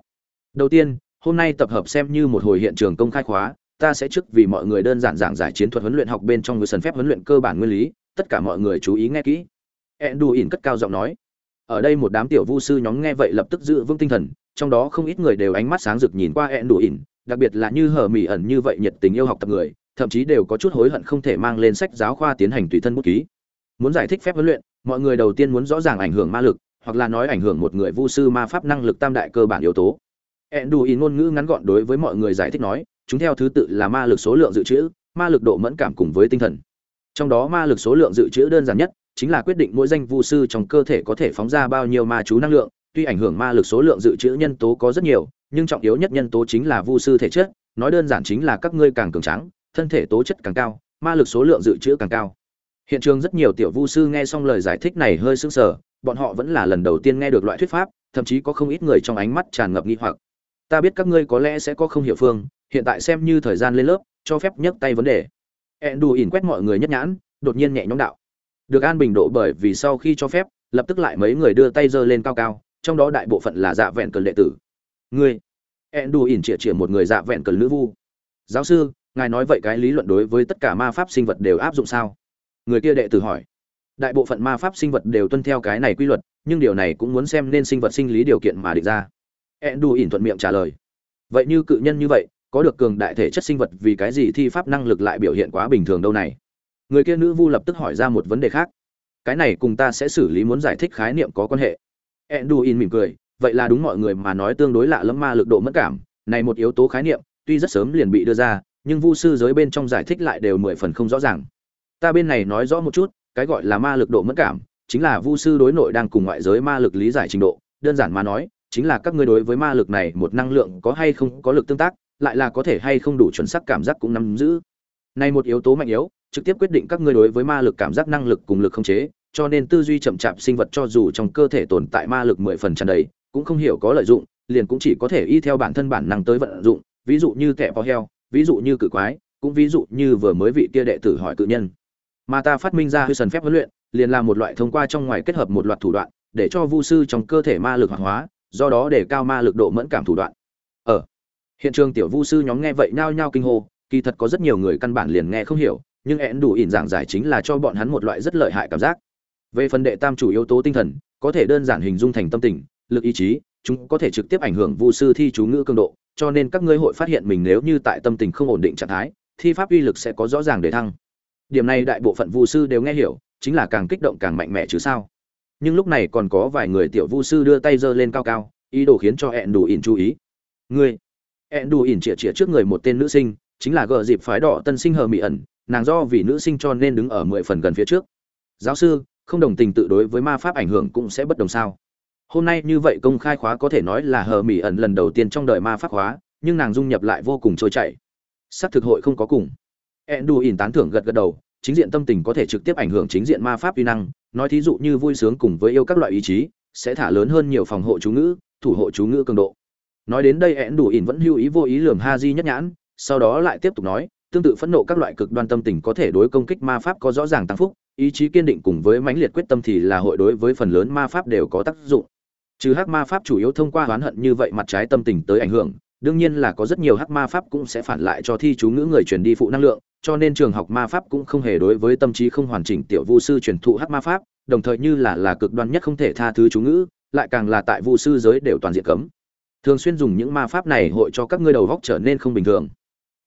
[SPEAKER 1] Đầu tiên hôm nay tập hợp xem như một hồi hiện trường công khai khóa ta sẽ trước vì mọi người đơn giản giảng giải chiến thuật huấn luyện học bên trong người sân phép huấn luyện cơ bản nguyên lý tất cả mọi người chú ý nghe kỹ. Enduin cất cao giọng nói ở đây một đám tiểu vu sư nhóm nghe vậy lập tức giữ vững tinh thần trong đó không ít người đều ánh mắt sáng rực nhìn qua endu ỉn đặc biệt là như hờ mỉ ẩn như vậy nhiệt tình yêu học tập người thậm chí đều có chút hối hận không thể mang lên sách giáo khoa tiến hành tùy thân bút ký muốn giải thích phép huấn luyện mọi người đầu tiên muốn rõ ràng ảnh hưởng ma lực hoặc là nói ảnh hưởng một người vu sư ma pháp năng lực tam đại cơ bản yếu tố Enduin ngôn ngữ ngắn gọn đối với mọi người giải thích nói, chúng theo thứ tự là ma lực số lượng dự trữ, ma lực độ mẫn cảm cùng với tinh thần. Trong đó ma lực số lượng dự trữ đơn giản nhất, chính là quyết định mỗi danh vu sư trong cơ thể có thể phóng ra bao nhiêu ma chú năng lượng, tuy ảnh hưởng ma lực số lượng dự trữ nhân tố có rất nhiều, nhưng trọng yếu nhất nhân tố chính là vu sư thể chất, nói đơn giản chính là các ngươi càng cường tráng, thân thể tố chất càng cao, ma lực số lượng dự trữ càng cao. Hiện trường rất nhiều tiểu vu sư nghe xong lời giải thích này hơi sững sờ, bọn họ vẫn là lần đầu tiên nghe được loại thuyết pháp, thậm chí có không ít người trong ánh mắt tràn ngập nghi hoặc. Ta biết các ngươi có lẽ sẽ có không hiểu phương hiện tại xem như thời gian lên lớp cho phép nhấc tay vấn đề. Ẹn đù ỉn quét mọi người nhất nhãn đột nhiên nhẹ nhõm đạo được an bình độ bởi vì sau khi cho phép, lập tức lại mấy người đưa tay giơ lên cao cao, trong đó đại bộ phận là dạ vẹn cần đệ tử. Ngươi ẹn đù ỉn chĩa chĩa một người dạ vẹn cần lữ vu. Giáo sư, ngài nói vậy cái lý luận đối với tất cả ma pháp sinh vật đều áp dụng sao? Người kia đệ tử hỏi. Đại bộ phận ma pháp sinh vật đều tuân theo cái này quy luật, nhưng điều này cũng muốn xem nên sinh vật sinh lý điều kiện mà định ra. Ẹn đù ỉn thuận miệng trả lời. Vậy như cự nhân như vậy, có được cường đại thể chất sinh vật vì cái gì thi pháp năng lực lại biểu hiện quá bình thường đâu này? Người kia nữ vu lập tức hỏi ra một vấn đề khác. Cái này cùng ta sẽ xử lý muốn giải thích khái niệm có quan hệ. Enduin mỉm cười, vậy là đúng mọi người mà nói tương đối lạ lẫm ma lực độ mất cảm, này một yếu tố khái niệm, tuy rất sớm liền bị đưa ra, nhưng vu sư giới bên trong giải thích lại đều mười phần không rõ ràng. Ta bên này nói rõ một chút, cái gọi là ma lực độ mất cảm, chính là vu sư đối nội đang cùng ngoại giới ma lực lý giải trình độ. Đơn giản mà nói, chính là các ngươi đối với ma lực này một năng lượng có hay không có lực tương tác, lại là có thể hay không đủ chuẩn xác cảm giác cũng nắm giữ. Này một yếu tố mạnh yếu trực tiếp quyết định các ngươi đối với ma lực cảm giác năng lực cùng lực không chế, cho nên tư duy chậm chạp sinh vật cho dù trong cơ thể tồn tại ma lực mười phần tràn đầy, cũng không hiểu có lợi dụng, liền cũng chỉ có thể y theo bản thân bản năng tới vận dụng, ví dụ như kẻ bò heo, ví dụ như cự quái, cũng ví dụ như vừa mới vị kia đệ tử hỏi cự nhân. Mà ta phát minh ra hư sần phép huấn luyện, liền là một loại thông qua trong ngoài kết hợp một loạt thủ đoạn, để cho vu sư trong cơ thể ma lực hoạt hóa, do đó để cao ma lực độ mẫn cảm thủ đoạn. Ở hiện trường tiểu vu sư nhóm nghe vậy nhao nhao kinh hô, kỳ thật có rất nhiều người căn bản liền nghe không hiểu nhưng én đủ ỉn giảng giải chính là cho bọn hắn một loại rất lợi hại cảm giác. Về phần đệ tam chủ yếu tố tinh thần, có thể đơn giản hình dung thành tâm tình, lực ý chí, chúng có thể trực tiếp ảnh hưởng vu sư thi chú ngữ cường độ, cho nên các ngươi hội phát hiện mình nếu như tại tâm tình không ổn định trạng thái, thi pháp uy lực sẽ có rõ ràng để thăng. Điểm này đại bộ phận vu sư đều nghe hiểu, chính là càng kích động càng mạnh mẽ chứ sao. Nhưng lúc này còn có vài người tiểu vu sư đưa tay giơ lên cao cao, ý đồ khiến cho hẹn đủ ỉn chú ý. Ngươi hẹn đủ ỉn chĩa chĩa trước người một tên nữ sinh, chính là gờ dịp phái đỏ tân sinh hờ mỹ ẩn nàng do vì nữ sinh cho nên đứng ở mười phần gần phía trước. Giáo sư, không đồng tình tự đối với ma pháp ảnh hưởng cũng sẽ bất đồng sao? Hôm nay như vậy công khai khóa có thể nói là hờ mỹ ẩn lần đầu tiên trong đời ma pháp khóa, nhưng nàng dung nhập lại vô cùng trôi chảy. Sắc thực hội không có cùng. Ẹn đù ỉn tán thưởng gật gật đầu, chính diện tâm tình có thể trực tiếp ảnh hưởng chính diện ma pháp uy năng, nói thí dụ như vui sướng cùng với yêu các loại ý chí, sẽ thả lớn hơn nhiều phòng hộ chú ngữ, thủ hộ chú ngữ cường độ. Nói đến đây ẹn đủ ỉn vẫn lưu ý vô ý lườm ha di nhất nhãn, sau đó lại tiếp tục nói tương tự phẫn nộ các loại cực đoan tâm tình có thể đối công kích ma pháp có rõ ràng tăng phúc, ý chí kiên định cùng với mãnh liệt quyết tâm thì là hội đối với phần lớn ma pháp đều có tác dụng. Trừ hắc ma pháp chủ yếu thông qua oán hận như vậy mặt trái tâm tình tới ảnh hưởng, đương nhiên là có rất nhiều hắc ma pháp cũng sẽ phản lại cho thi chú ngữ người truyền đi phụ năng lượng, cho nên trường học ma pháp cũng không hề đối với tâm trí không hoàn chỉnh tiểu vu sư truyền thụ hắc ma pháp, đồng thời như là là cực đoan nhất không thể tha thứ chú ngữ, lại càng là tại vu sư giới đều toàn diện cấm. Thường xuyên dùng những ma pháp này hội cho các ngươi đầu góc trở nên không bình thường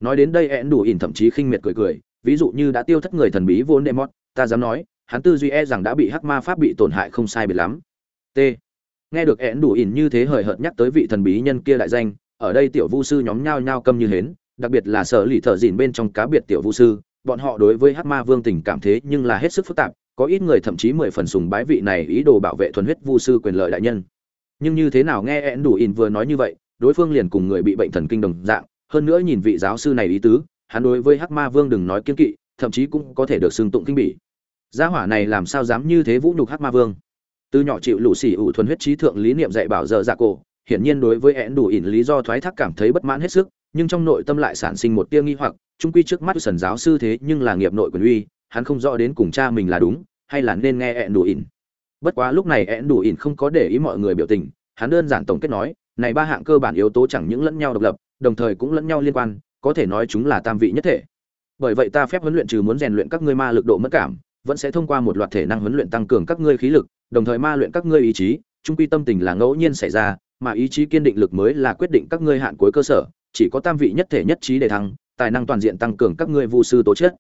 [SPEAKER 1] nói đến đây én đủ ỉn thậm chí khinh miệt cười cười, ví dụ như đã tiêu thất người thần bí vốn đệ mót ta dám nói, hắn tư duy e rằng đã bị hắc ma pháp bị tổn hại không sai biệt lắm. T. Nghe được én đủ ỉn như thế hời hợt nhắc tới vị thần bí nhân kia đại danh, ở đây tiểu vu sư nhóm nhao nhao câm như hến, đặc biệt là sở lì thợ dìn bên trong cá biệt tiểu vu sư, bọn họ đối với hắc ma vương tình cảm thế nhưng là hết sức phức tạp, có ít người thậm chí mười phần sùng bái vị này ý đồ bảo vệ thuần huyết vu sư quyền lợi đại nhân. Nhưng như thế nào nghe én đủ ỉn vừa nói như vậy, đối phương liền cùng người bị bệnh thần kinh đồng dạng hơn nữa nhìn vị giáo sư này ý tứ, hắn đối với hắc ma vương đừng nói kiên kỵ, thậm chí cũng có thể được xưng tụng kinh bỉ. Gia hỏa này làm sao dám như thế vũ nhục hắc ma vương? Từ nhỏ chịu lũ xỉ ủ thuần huyết trí thượng lý niệm dạy bảo giờ dạ cổ, hiển nhiên đối với én đủ ỉn lý do thoái thác cảm thấy bất mãn hết sức, nhưng trong nội tâm lại sản sinh một tia nghi hoặc trung quy trước mắt sần giáo sư thế nhưng là nghiệp nội quyền uy, hắn không rõ đến cùng cha mình là đúng, hay là nên nghe én đủ ỉn. Bất quá lúc này én đủ ỉn không có để ý mọi người biểu tình, hắn đơn giản tổng kết nói, này ba hạng cơ bản yếu tố chẳng những lẫn nhau độc lập đồng thời cũng lẫn nhau liên quan, có thể nói chúng là tam vị nhất thể. Bởi vậy ta phép huấn luyện trừ muốn rèn luyện các ngươi ma lực độ mất cảm, vẫn sẽ thông qua một loạt thể năng huấn luyện tăng cường các ngươi khí lực, đồng thời ma luyện các ngươi ý chí, trung quy tâm tình là ngẫu nhiên xảy ra, mà ý chí kiên định lực mới là quyết định các ngươi hạn cuối cơ sở, chỉ có tam vị nhất thể nhất trí để thăng, tài năng toàn diện tăng cường các ngươi vu sư tố chất.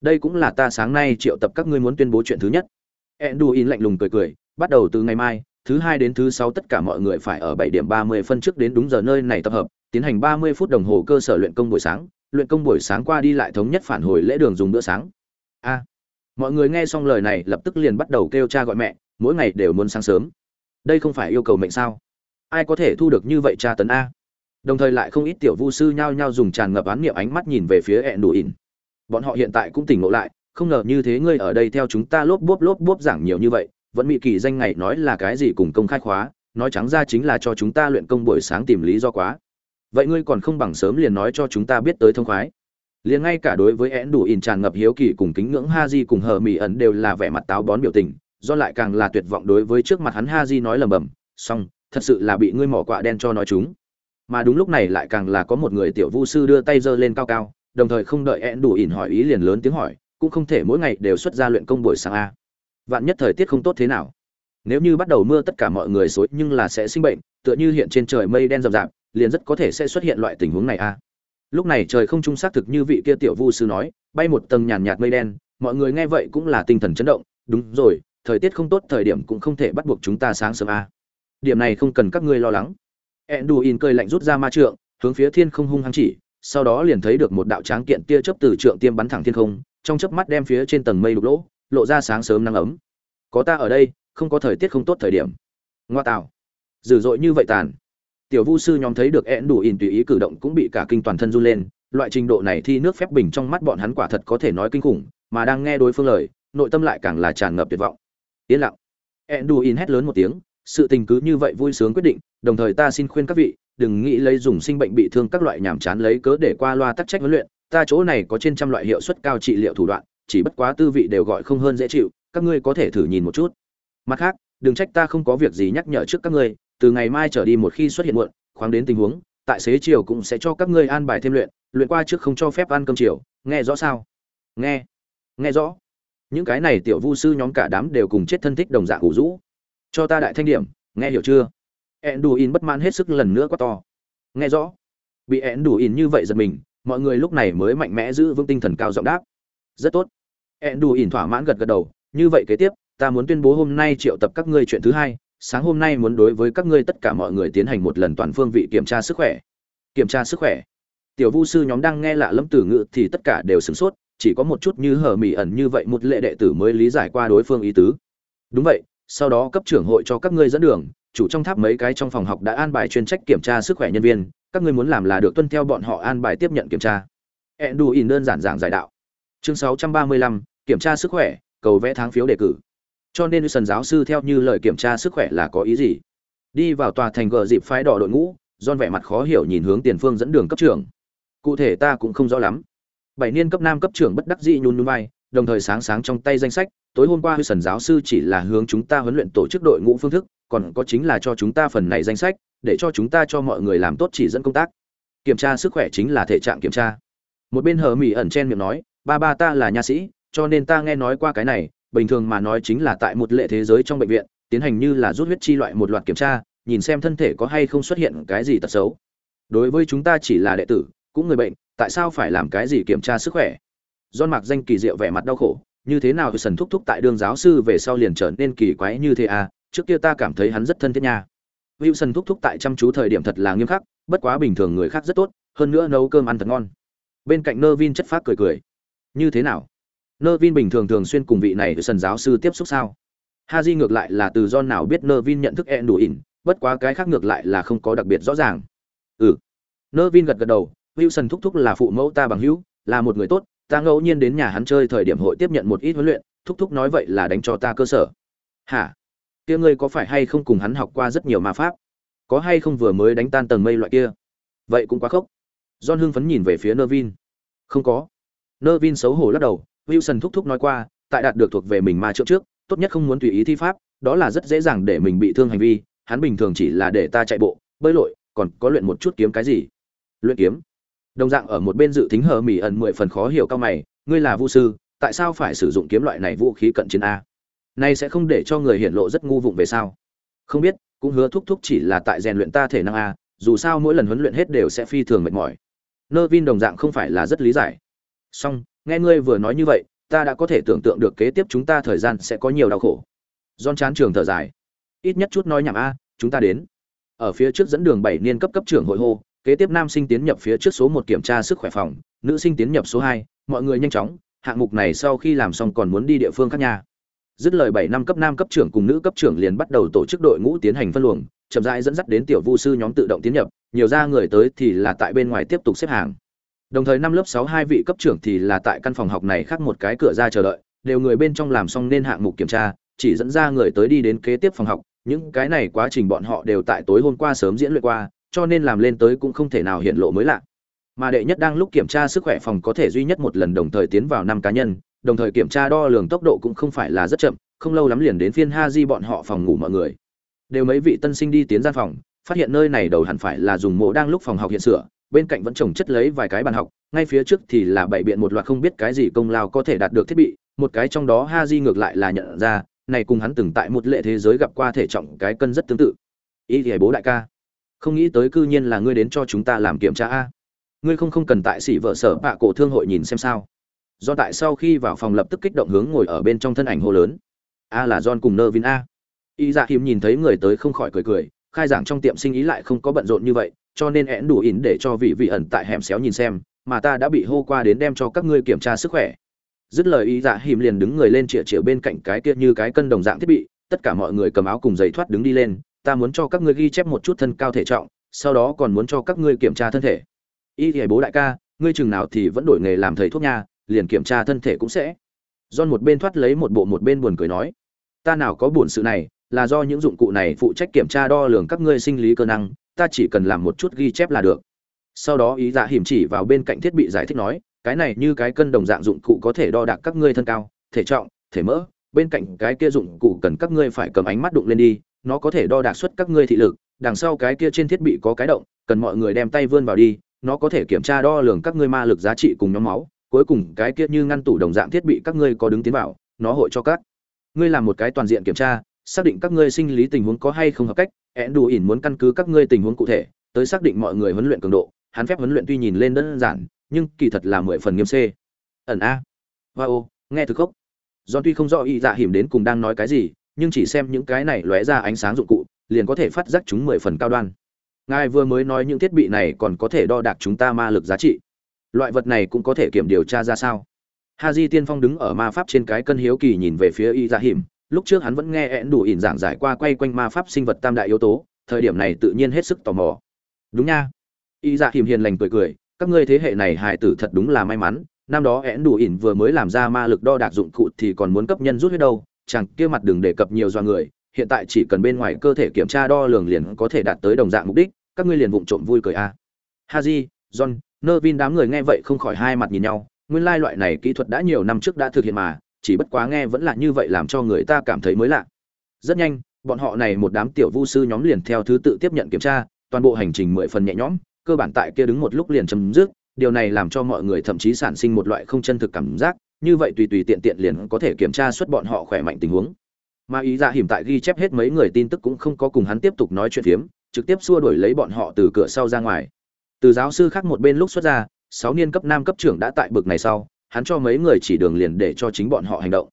[SPEAKER 1] Đây cũng là ta sáng nay triệu tập các ngươi muốn tuyên bố chuyện thứ nhất. Enduin lạnh lùng cười cười, bắt đầu từ ngày mai, thứ hai đến thứ sáu tất cả mọi người phải ở bảy điểm ba mươi phân trước đến đúng giờ nơi này tập hợp tiến hành ba mươi phút đồng hồ cơ sở luyện công buổi sáng, luyện công buổi sáng qua đi lại thống nhất phản hồi lễ đường dùng bữa sáng. A. Mọi người nghe xong lời này lập tức liền bắt đầu kêu cha gọi mẹ, mỗi ngày đều muốn sáng sớm. Đây không phải yêu cầu mệnh sao? Ai có thể thu được như vậy cha tấn a? Đồng thời lại không ít tiểu vu sư nhao nhao dùng tràn ngập án niệm ánh mắt nhìn về phía ẹn đủ ỉn. Bọn họ hiện tại cũng tỉnh ngộ lại, không ngờ như thế ngươi ở đây theo chúng ta lốp bốp lốp bốp giảng nhiều như vậy, vẫn bị kỳ danh ngày nói là cái gì cùng công khai khóa, nói trắng ra chính là cho chúng ta luyện công buổi sáng tìm lý do quá vậy ngươi còn không bằng sớm liền nói cho chúng ta biết tới thông khoái. Liền ngay cả đối với én đủ ỉn tràn ngập hiếu kỳ cùng kính ngưỡng ha di cùng hờ mỹ ẩn đều là vẻ mặt táo bón biểu tình, do lại càng là tuyệt vọng đối với trước mặt hắn ha di nói lầm bầm xong, thật sự là bị ngươi mỏ quạ đen cho nói chúng. Mà đúng lúc này lại càng là có một người tiểu vu sư đưa tay giơ lên cao cao, đồng thời không đợi én đủ ỉn hỏi ý liền lớn tiếng hỏi, cũng không thể mỗi ngày đều xuất ra luyện công buổi sáng a. Vạn nhất thời tiết không tốt thế nào? Nếu như bắt đầu mưa tất cả mọi người xối nhưng là sẽ sinh bệnh, tựa như hiện trên trời mây đen rậm rạp liền rất có thể sẽ xuất hiện loại tình huống này a lúc này trời không trung xác thực như vị kia tiểu vu sư nói, bay một tầng nhàn nhạt mây đen, mọi người nghe vậy cũng là tinh thần chấn động, đúng rồi, thời tiết không tốt thời điểm cũng không thể bắt buộc chúng ta sáng sớm a điểm này không cần các ngươi lo lắng. Enduin cơi lạnh rút ra ma trượng, hướng phía thiên không hung hăng chỉ, sau đó liền thấy được một đạo tráng kiện tia chớp từ trượng tiêm bắn thẳng thiên không, trong chớp mắt đem phía trên tầng mây đục lỗ, lộ ra sáng sớm nắng ấm. Có ta ở đây, không có thời tiết không tốt thời điểm. Ngoa tạo. Dữ dội như vậy tàn tiểu vu sư nhóm thấy được én đủ ỉn tùy ý cử động cũng bị cả kinh toàn thân run lên, loại trình độ này thi nước phép bình trong mắt bọn hắn quả thật có thể nói kinh khủng, mà đang nghe đối phương lời, nội tâm lại càng là tràn ngập tuyệt vọng. Yên lặng. Én đủ ỉn hét lớn một tiếng, sự tình cứ như vậy vui sướng quyết định, đồng thời ta xin khuyên các vị, đừng nghĩ lấy dùng sinh bệnh bị thương các loại nhảm chán lấy cớ để qua loa tắc trách huấn luyện, ta chỗ này có trên trăm loại hiệu suất cao trị liệu thủ đoạn, chỉ bất quá tư vị đều gọi không hơn dễ chịu, các ngươi có thể thử nhìn một chút. Mặt khác, đừng trách ta không có việc gì nhắc nhở trước các ngươi từ ngày mai trở đi một khi xuất hiện muộn, khoáng đến tình huống, tại xế chiều cũng sẽ cho các ngươi an bài thêm luyện luyện qua trước không cho phép ăn cơm chiều, nghe rõ sao? Nghe nghe rõ. Những cái này tiểu vu sư nhóm cả đám đều cùng chết thân thích đồng dạng ủ rũ. Cho ta đại thanh điểm, nghe hiểu chưa? Enduin bất mãn hết sức lần nữa quá to. Nghe rõ. Bị Enduin như vậy giật mình, mọi người lúc này mới mạnh mẽ giữ vững tinh thần cao giọng đáp. Rất tốt. Enduin thỏa mãn gật gật đầu, như vậy kế tiếp, ta muốn tuyên bố hôm nay triệu tập các ngươi chuyện thứ hai sáng hôm nay muốn đối với các ngươi tất cả mọi người tiến hành một lần toàn phương vị kiểm tra sức khỏe. Kiểm tra sức khỏe. Tiểu vu sư nhóm đang nghe lạ lẫm từ ngữ thì tất cả đều sửng sốt chỉ có một chút như hở mỉ ẩn như vậy một lệ đệ tử mới lý giải qua đối phương ý tứ. Đúng vậy sau đó cấp trưởng hội cho các ngươi dẫn đường chủ trong tháp mấy cái trong phòng học đã an bài chuyên trách kiểm tra sức khỏe nhân viên các ngươi muốn làm là được tuân theo bọn họ an bài tiếp nhận kiểm tra. Enduin đơn giản giảng giải đạo. Chương 635, kiểm tra sức khỏe cầu vẽ tháng phiếu đề cử cho nên sần giáo sư theo như lời kiểm tra sức khỏe là có ý gì? Đi vào tòa thành gờ dịp phái đỏ đội ngũ don vẻ mặt khó hiểu nhìn hướng tiền phương dẫn đường cấp trưởng. Cụ thể ta cũng không rõ lắm. Bảy niên cấp nam cấp trưởng bất đắc dĩ nhún nhún vai, đồng thời sáng sáng trong tay danh sách, tối hôm qua sần giáo sư chỉ là hướng chúng ta huấn luyện tổ chức đội ngũ phương thức, còn có chính là cho chúng ta phần này danh sách, để cho chúng ta cho mọi người làm tốt chỉ dẫn công tác. Kiểm tra sức khỏe chính là thể trạng kiểm tra. Một bên hờ mỹ ẩn chen miệng nói, ba ba ta là nha sĩ, cho nên ta nghe nói qua cái này bình thường mà nói chính là tại một lệ thế giới trong bệnh viện, tiến hành như là rút huyết chi loại một loạt kiểm tra, nhìn xem thân thể có hay không xuất hiện cái gì tật xấu. Đối với chúng ta chỉ là đệ tử, cũng người bệnh, tại sao phải làm cái gì kiểm tra sức khỏe? Don mạc danh kỳ diệu vẻ mặt đau khổ, như thế nào sần thúc thúc tại đường giáo sư về sau liền trở nên kỳ quái như thế à? Trước kia ta cảm thấy hắn rất thân thiết nha. Wilson thúc thúc tại chăm chú thời điểm thật là nghiêm khắc, bất quá bình thường người khác rất tốt, hơn nữa nấu cơm ăn thật ngon. Bên cạnh nơ vin chất phát cười cười. Như thế nào? Nơ vin bình thường thường xuyên cùng vị này sần giáo sư tiếp xúc sao? Ha di ngược lại là từ do nào biết nơ vin nhận thức e đủ ỉn, bất quá cái khác ngược lại là không có đặc biệt rõ ràng. Ừ. Nơ vin gật gật đầu, wilson thúc thúc là phụ mẫu ta bằng hữu, là một người tốt, ta ngẫu nhiên đến nhà hắn chơi thời điểm hội tiếp nhận một ít huấn luyện, thúc thúc nói vậy là đánh cho ta cơ sở. Hả? Kia ngươi có phải hay không cùng hắn học qua rất nhiều ma pháp? Có hay không vừa mới đánh tan tầng mây loại kia? Vậy cũng quá khốc. John hưng phấn nhìn về phía nơ vin không có. Nơ vin xấu hổ lắc đầu wilson thúc thúc nói qua, tại đạt được thuộc về mình ma trượng trước, tốt nhất không muốn tùy ý thi pháp, đó là rất dễ dàng để mình bị thương hành vi, hắn bình thường chỉ là để ta chạy bộ, bơi lội, còn có luyện một chút kiếm cái gì? Luyện kiếm? Đồng dạng ở một bên dự tính hờ mỉ ẩn mười phần khó hiểu cao mày, ngươi là Vu sư, tại sao phải sử dụng kiếm loại này vũ khí cận chiến a? Này sẽ không để cho người hiện lộ rất ngu vụng về sao? Không biết, cũng hứa thúc thúc chỉ là tại rèn luyện ta thể năng a, dù sao mỗi lần huấn luyện hết đều sẽ phi thường mệt mỏi. Nervin vin đồng dạng không phải là rất lý giải. Song nghe ngươi vừa nói như vậy, ta đã có thể tưởng tượng được kế tiếp chúng ta thời gian sẽ có nhiều đau khổ. Don chán trường thở dài. Ít nhất chút nói nhảm a, chúng ta đến. Ở phía trước dẫn đường bảy niên cấp cấp trưởng hội hô, kế tiếp nam sinh tiến nhập phía trước số một kiểm tra sức khỏe phòng, nữ sinh tiến nhập số hai, mọi người nhanh chóng, hạng mục này sau khi làm xong còn muốn đi địa phương khác nhà dứt lời bảy năm cấp nam cấp trưởng cùng nữ cấp trưởng liền bắt đầu tổ chức đội ngũ tiến hành phân luồng, chậm rãi dẫn dắt đến tiểu vu sư nhóm tự động tiến nhập, nhiều ra người tới thì là tại bên ngoài tiếp tục xếp hàng đồng thời năm lớp sáu hai vị cấp trưởng thì là tại căn phòng học này khác một cái cửa ra chờ đợi, đều người bên trong làm xong nên hạng mục kiểm tra, chỉ dẫn ra người tới đi đến kế tiếp phòng học. Những cái này quá trình bọn họ đều tại tối hôm qua sớm diễn luyện qua, cho nên làm lên tới cũng không thể nào hiện lộ mới lạ. Mà đệ nhất đang lúc kiểm tra sức khỏe phòng có thể duy nhất một lần đồng thời tiến vào năm cá nhân, đồng thời kiểm tra đo lường tốc độ cũng không phải là rất chậm, không lâu lắm liền đến phiên ha di bọn họ phòng ngủ mọi người. Đều mấy vị tân sinh đi tiến gian phòng phát hiện nơi này đầu hẳn phải là dùng mộ đang lúc phòng học hiện sửa, bên cạnh vẫn trồng chất lấy vài cái bàn học, ngay phía trước thì là bảy biện một loạt không biết cái gì công lao có thể đạt được thiết bị, một cái trong đó ha di ngược lại là nhận ra, này cùng hắn từng tại một lệ thế giới gặp qua thể trọng cái cân rất tương tự. Ý thì bố đại ca, không nghĩ tới cư nhiên là ngươi đến cho chúng ta làm kiểm tra a. Ngươi không không cần tại sĩ vợ sở bạ cổ thương hội nhìn xem sao. Do tại sau khi vào phòng lập tức kích động hướng ngồi ở bên trong thân ảnh hô lớn. A là john cùng nơ vin a. Y dạ hiếm nhìn thấy người tới không khỏi cười cười khai giảng trong tiệm sinh ý lại không có bận rộn như vậy, cho nên én đủ ỉn để cho vị vị ẩn tại hẻm xéo nhìn xem, mà ta đã bị hô qua đến đem cho các ngươi kiểm tra sức khỏe. Dứt lời y dạ hìm liền đứng người lên chĩa chĩa bên cạnh cái kia như cái cân đồng dạng thiết bị, tất cả mọi người cầm áo cùng giày thoát đứng đi lên, ta muốn cho các ngươi ghi chép một chút thân cao thể trọng, sau đó còn muốn cho các ngươi kiểm tra thân thể. Y thì bố đại ca, ngươi chừng nào thì vẫn đổi nghề làm thầy thuốc nha, liền kiểm tra thân thể cũng sẽ. John một bên thoát lấy một bộ một bên buồn cười nói, ta nào có buồn sự này là do những dụng cụ này phụ trách kiểm tra đo lường các ngươi sinh lý cơ năng, ta chỉ cần làm một chút ghi chép là được. Sau đó ý dạ hiểm chỉ vào bên cạnh thiết bị giải thích nói, cái này như cái cân đồng dạng dụng cụ có thể đo đạc các ngươi thân cao, thể trọng, thể mỡ, bên cạnh cái kia dụng cụ cần các ngươi phải cầm ánh mắt đụng lên đi, nó có thể đo đạc suất các ngươi thị lực, đằng sau cái kia trên thiết bị có cái động, cần mọi người đem tay vươn vào đi, nó có thể kiểm tra đo lường các ngươi ma lực giá trị cùng nhóm máu, cuối cùng cái kia như ngăn tủ đồng dạng thiết bị các ngươi có đứng tiến vào, nó hội cho các ngươi làm một cái toàn diện kiểm tra xác định các ngươi sinh lý tình huống có hay không hợp cách ẹn đủ ỉn muốn căn cứ các ngươi tình huống cụ thể, tới xác định mọi người huấn luyện cường độ, hắn phép huấn luyện tuy nhìn lên đơn giản, nhưng kỳ thật là mười phần nghiêm c ẩn a. Wow nghe thực khốc. Do tuy không rõ ý dạ hiểm đến cùng đang nói cái gì, nhưng chỉ xem những cái này lóe ra ánh sáng dụng cụ, liền có thể phát giác chúng mười phần cao đoan. Ngài vừa mới nói những thiết bị này còn có thể đo đạc chúng ta ma lực giá trị. Loại vật này cũng có thể kiểm điều tra ra sao? Ha di tiên phong đứng ở ma pháp trên cái cân hiếu kỳ nhìn về phía y dạ hiểm lúc trước hắn vẫn nghe ẹn đủ ỉn giảng giải qua quay quanh ma pháp sinh vật tam đại yếu tố, thời điểm này tự nhiên hết sức tò mò đúng nha y dạ hiểm hiền lành cười cười, các ngươi thế hệ này hài tử thật đúng là may mắn, năm đó én đủ ỉn vừa mới làm ra ma lực đo đạc dụng cụ thì còn muốn cấp nhân rút huyết đâu, chẳng kia mặt đừng đề cập nhiều do người, hiện tại chỉ cần bên ngoài cơ thể kiểm tra đo lường liền có thể đạt tới đồng dạng mục đích, các ngươi liền vụng trộm vui cười a à. haji, john nơ vin đám người nghe vậy không khỏi hai mặt nhìn nhau, nguyên lai loại này kỹ thuật đã nhiều năm trước đã thực hiện mà chỉ bất quá nghe vẫn là như vậy làm cho người ta cảm thấy mới lạ. Rất nhanh, bọn họ này một đám tiểu vu sư nhóm liền theo thứ tự tiếp nhận kiểm tra, toàn bộ hành trình mười phần nhẹ nhõm, cơ bản tại kia đứng một lúc liền chấm dứt. Điều này làm cho mọi người thậm chí sản sinh một loại không chân thực cảm giác, như vậy tùy tùy tiện tiện liền có thể kiểm tra xuất bọn họ khỏe mạnh tình huống. Mà ý dạ hiểm tại ghi chép hết mấy người tin tức cũng không có cùng hắn tiếp tục nói chuyện phiếm, trực tiếp xua đuổi lấy bọn họ từ cửa sau ra ngoài. Từ giáo sư khác một bên lúc xuất ra, sáu niên cấp nam cấp trưởng đã tại bực này sau hắn cho mấy người chỉ đường liền để cho chính bọn họ hành động.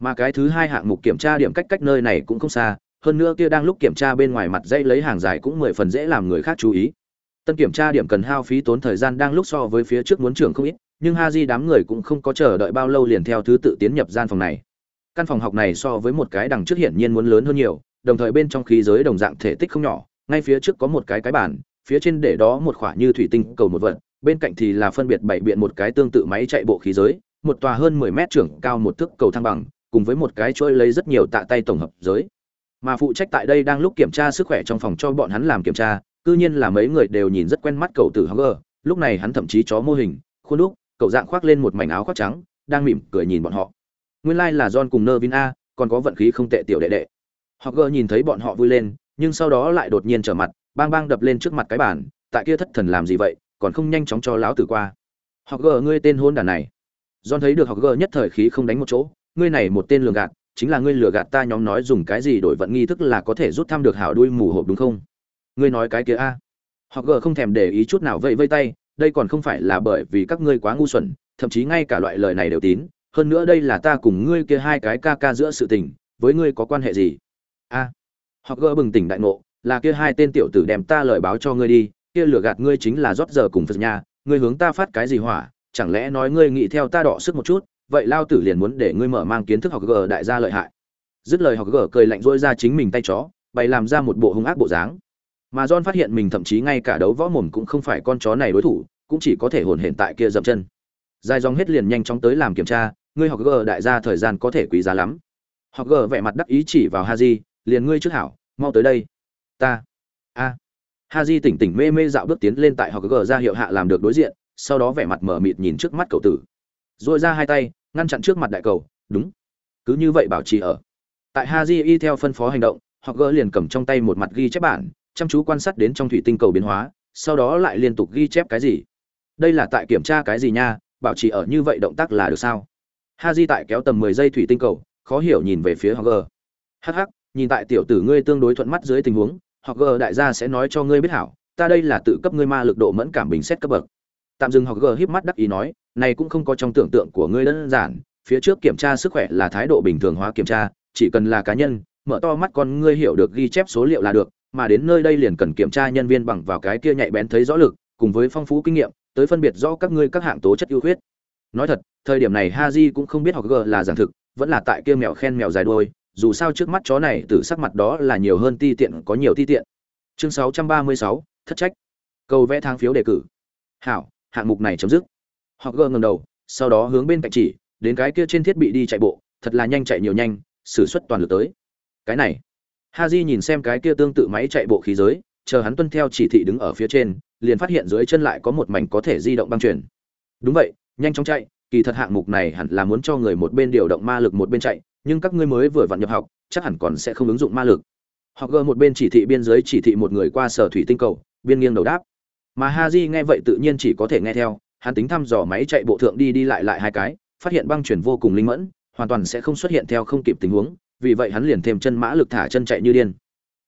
[SPEAKER 1] Mà cái thứ hai hạng mục kiểm tra điểm cách cách nơi này cũng không xa, hơn nữa kia đang lúc kiểm tra bên ngoài mặt dây lấy hàng dài cũng mười phần dễ làm người khác chú ý. Tân kiểm tra điểm cần hao phí tốn thời gian đang lúc so với phía trước muốn trưởng không ít, nhưng ha di đám người cũng không có chờ đợi bao lâu liền theo thứ tự tiến nhập gian phòng này. Căn phòng học này so với một cái đằng trước hiển nhiên muốn lớn hơn nhiều, đồng thời bên trong khí giới đồng dạng thể tích không nhỏ, ngay phía trước có một cái cái bàn, phía trên để đó một khoả như thủy tinh cầu một vật bên cạnh thì là phân biệt bảy biện một cái tương tự máy chạy bộ khí giới một tòa hơn 10 mét trưởng cao một thước cầu thang bằng cùng với một cái chuỗi lấy rất nhiều tạ tay tổng hợp giới mà phụ trách tại đây đang lúc kiểm tra sức khỏe trong phòng cho bọn hắn làm kiểm tra cư nhiên là mấy người đều nhìn rất quen mắt cậu tử Hager, lúc này hắn thậm chí chó mô hình, khuôn đúc, cậu dạng khoác lên một mảnh áo khoác trắng, đang mỉm cười nhìn bọn họ. Nguyên lai like là John cùng Nervin a, còn có vận khí không tệ tiểu đệ đệ. Hager nhìn thấy bọn họ vui lên, nhưng sau đó lại đột nhiên trở mặt, bang bang đập lên trước mặt cái bàn, tại kia thất thần làm gì vậy, còn không nhanh chóng cho lão tử qua. Hogger ngươi tên hôn đàn này. John thấy được Hogger nhất thời khí không đánh một chỗ, ngươi này một tên lừa gạt, chính là ngươi lừa gạt ta nhóm nói dùng cái gì đổi vận nghi thức là có thể rút thăm được hảo đuôi mù hộp đúng không? ngươi nói cái kia a họ gờ không thèm để ý chút nào vậy vây tay đây còn không phải là bởi vì các ngươi quá ngu xuẩn thậm chí ngay cả loại lời này đều tín hơn nữa đây là ta cùng ngươi kia hai cái ca ca giữa sự tình với ngươi có quan hệ gì a họ gờ bừng tỉnh đại ngộ là kia hai tên tiểu tử đem ta lời báo cho ngươi đi kia lừa gạt ngươi chính là rót giờ cùng phật nhà ngươi hướng ta phát cái gì hỏa chẳng lẽ nói ngươi nghĩ theo ta đọ sức một chút vậy lao tử liền muốn để ngươi mở mang kiến thức học gờ đại gia lợi hại dứt lời học gờ cười lạnh rỗi ra chính mình tay chó bày làm ra một bộ hung ác bộ dáng mà John phát hiện mình thậm chí ngay cả đấu võ mồm cũng không phải con chó này đối thủ, cũng chỉ có thể hồn hển tại kia dậm chân. Dài dòng hết liền nhanh chóng tới làm kiểm tra, ngươi học gờ đại gia thời gian có thể quý giá lắm. Học gờ vẻ mặt đắc ý chỉ vào Haji, liền ngươi trước hảo, mau tới đây ta ha di tỉnh tỉnh mê mê dạo bước tiến lên tại họ gờ ra hiệu hạ làm được đối diện, sau đó vẻ mặt mở mịt nhìn trước mắt cậu tử. Rồi ra hai tay, ngăn chặn trước mặt đại cầu, đúng. Cứ như vậy bảo trì ở. Tại ha di y theo phân phó hành động họ gỡ liền cầm trong tay một mặt ghi chép bản, chăm chú quan sát đến trong thủy tinh cầu biến hóa, sau đó lại liên tục ghi chép cái gì. Đây là tại kiểm tra cái gì nha? Bảo trì ở như vậy động tác là được sao? Ha di tại kéo tầm mười giây thủy tinh cầu, khó hiểu nhìn về phía họ gỡ hắc hắc, nhìn tại tiểu tử ngươi tương đối thuận mắt dưới tình huống họ Gờ đại gia sẽ nói cho ngươi biết hảo, ta đây là tự cấp ngươi ma lực độ mẫn cảm bình xét cấp bậc. Tạm dừng họ Gờ híp mắt đắc ý nói, này cũng không có trong tưởng tượng của ngươi đơn giản, phía trước kiểm tra sức khỏe là thái độ bình thường hóa kiểm tra, chỉ cần là cá nhân, mở to mắt con ngươi hiểu được ghi chép số liệu là được, mà đến nơi đây liền cần kiểm tra nhân viên bằng vào cái kia nhạy bén thấy rõ lực, cùng với phong phú kinh nghiệm, tới phân biệt rõ các ngươi các hạng tố chất ưu khuyết. Nói thật, thời điểm này Ha Di cũng không biết học g là giảng thực, vẫn là tại kia mèo khen mèo dài đuôi dù sao trước mắt chó này từ sắc mặt đó là nhiều hơn ti tiện có nhiều ti tiện. Chương 636, thất trách. Câu vẽ tháng phiếu đề cử. Hảo hạng mục này chấm dứt. Họ gơ ngẩng đầu sau đó hướng bên cạnh chỉ đến cái kia trên thiết bị đi chạy bộ thật là nhanh chạy nhiều nhanh sử xuất toàn lực tới. Cái này. Ha j nhìn xem cái kia tương tự máy chạy bộ khí giới chờ hắn tuân theo chỉ thị đứng ở phía trên liền phát hiện dưới chân lại có một mảnh có thể di động băng chuyển đúng vậy nhanh chóng chạy kỳ thật hạng mục này hẳn là muốn cho người một bên điều động ma lực một bên chạy nhưng các ngươi mới vừa vặn nhập học, chắc hẳn còn sẽ không ứng dụng ma lực. Họ gờ một bên chỉ thị biên giới chỉ thị một người qua sở thủy tinh cầu, biên nghiêng đầu đáp. Mà ha j nghe vậy tự nhiên chỉ có thể nghe theo, hắn tính thăm dò máy chạy bộ thượng đi đi lại lại hai cái, phát hiện băng chuyển vô cùng linh mẫn, hoàn toàn sẽ không xuất hiện theo không kịp tình huống, vì vậy hắn liền thêm chân mã lực thả chân chạy như điên.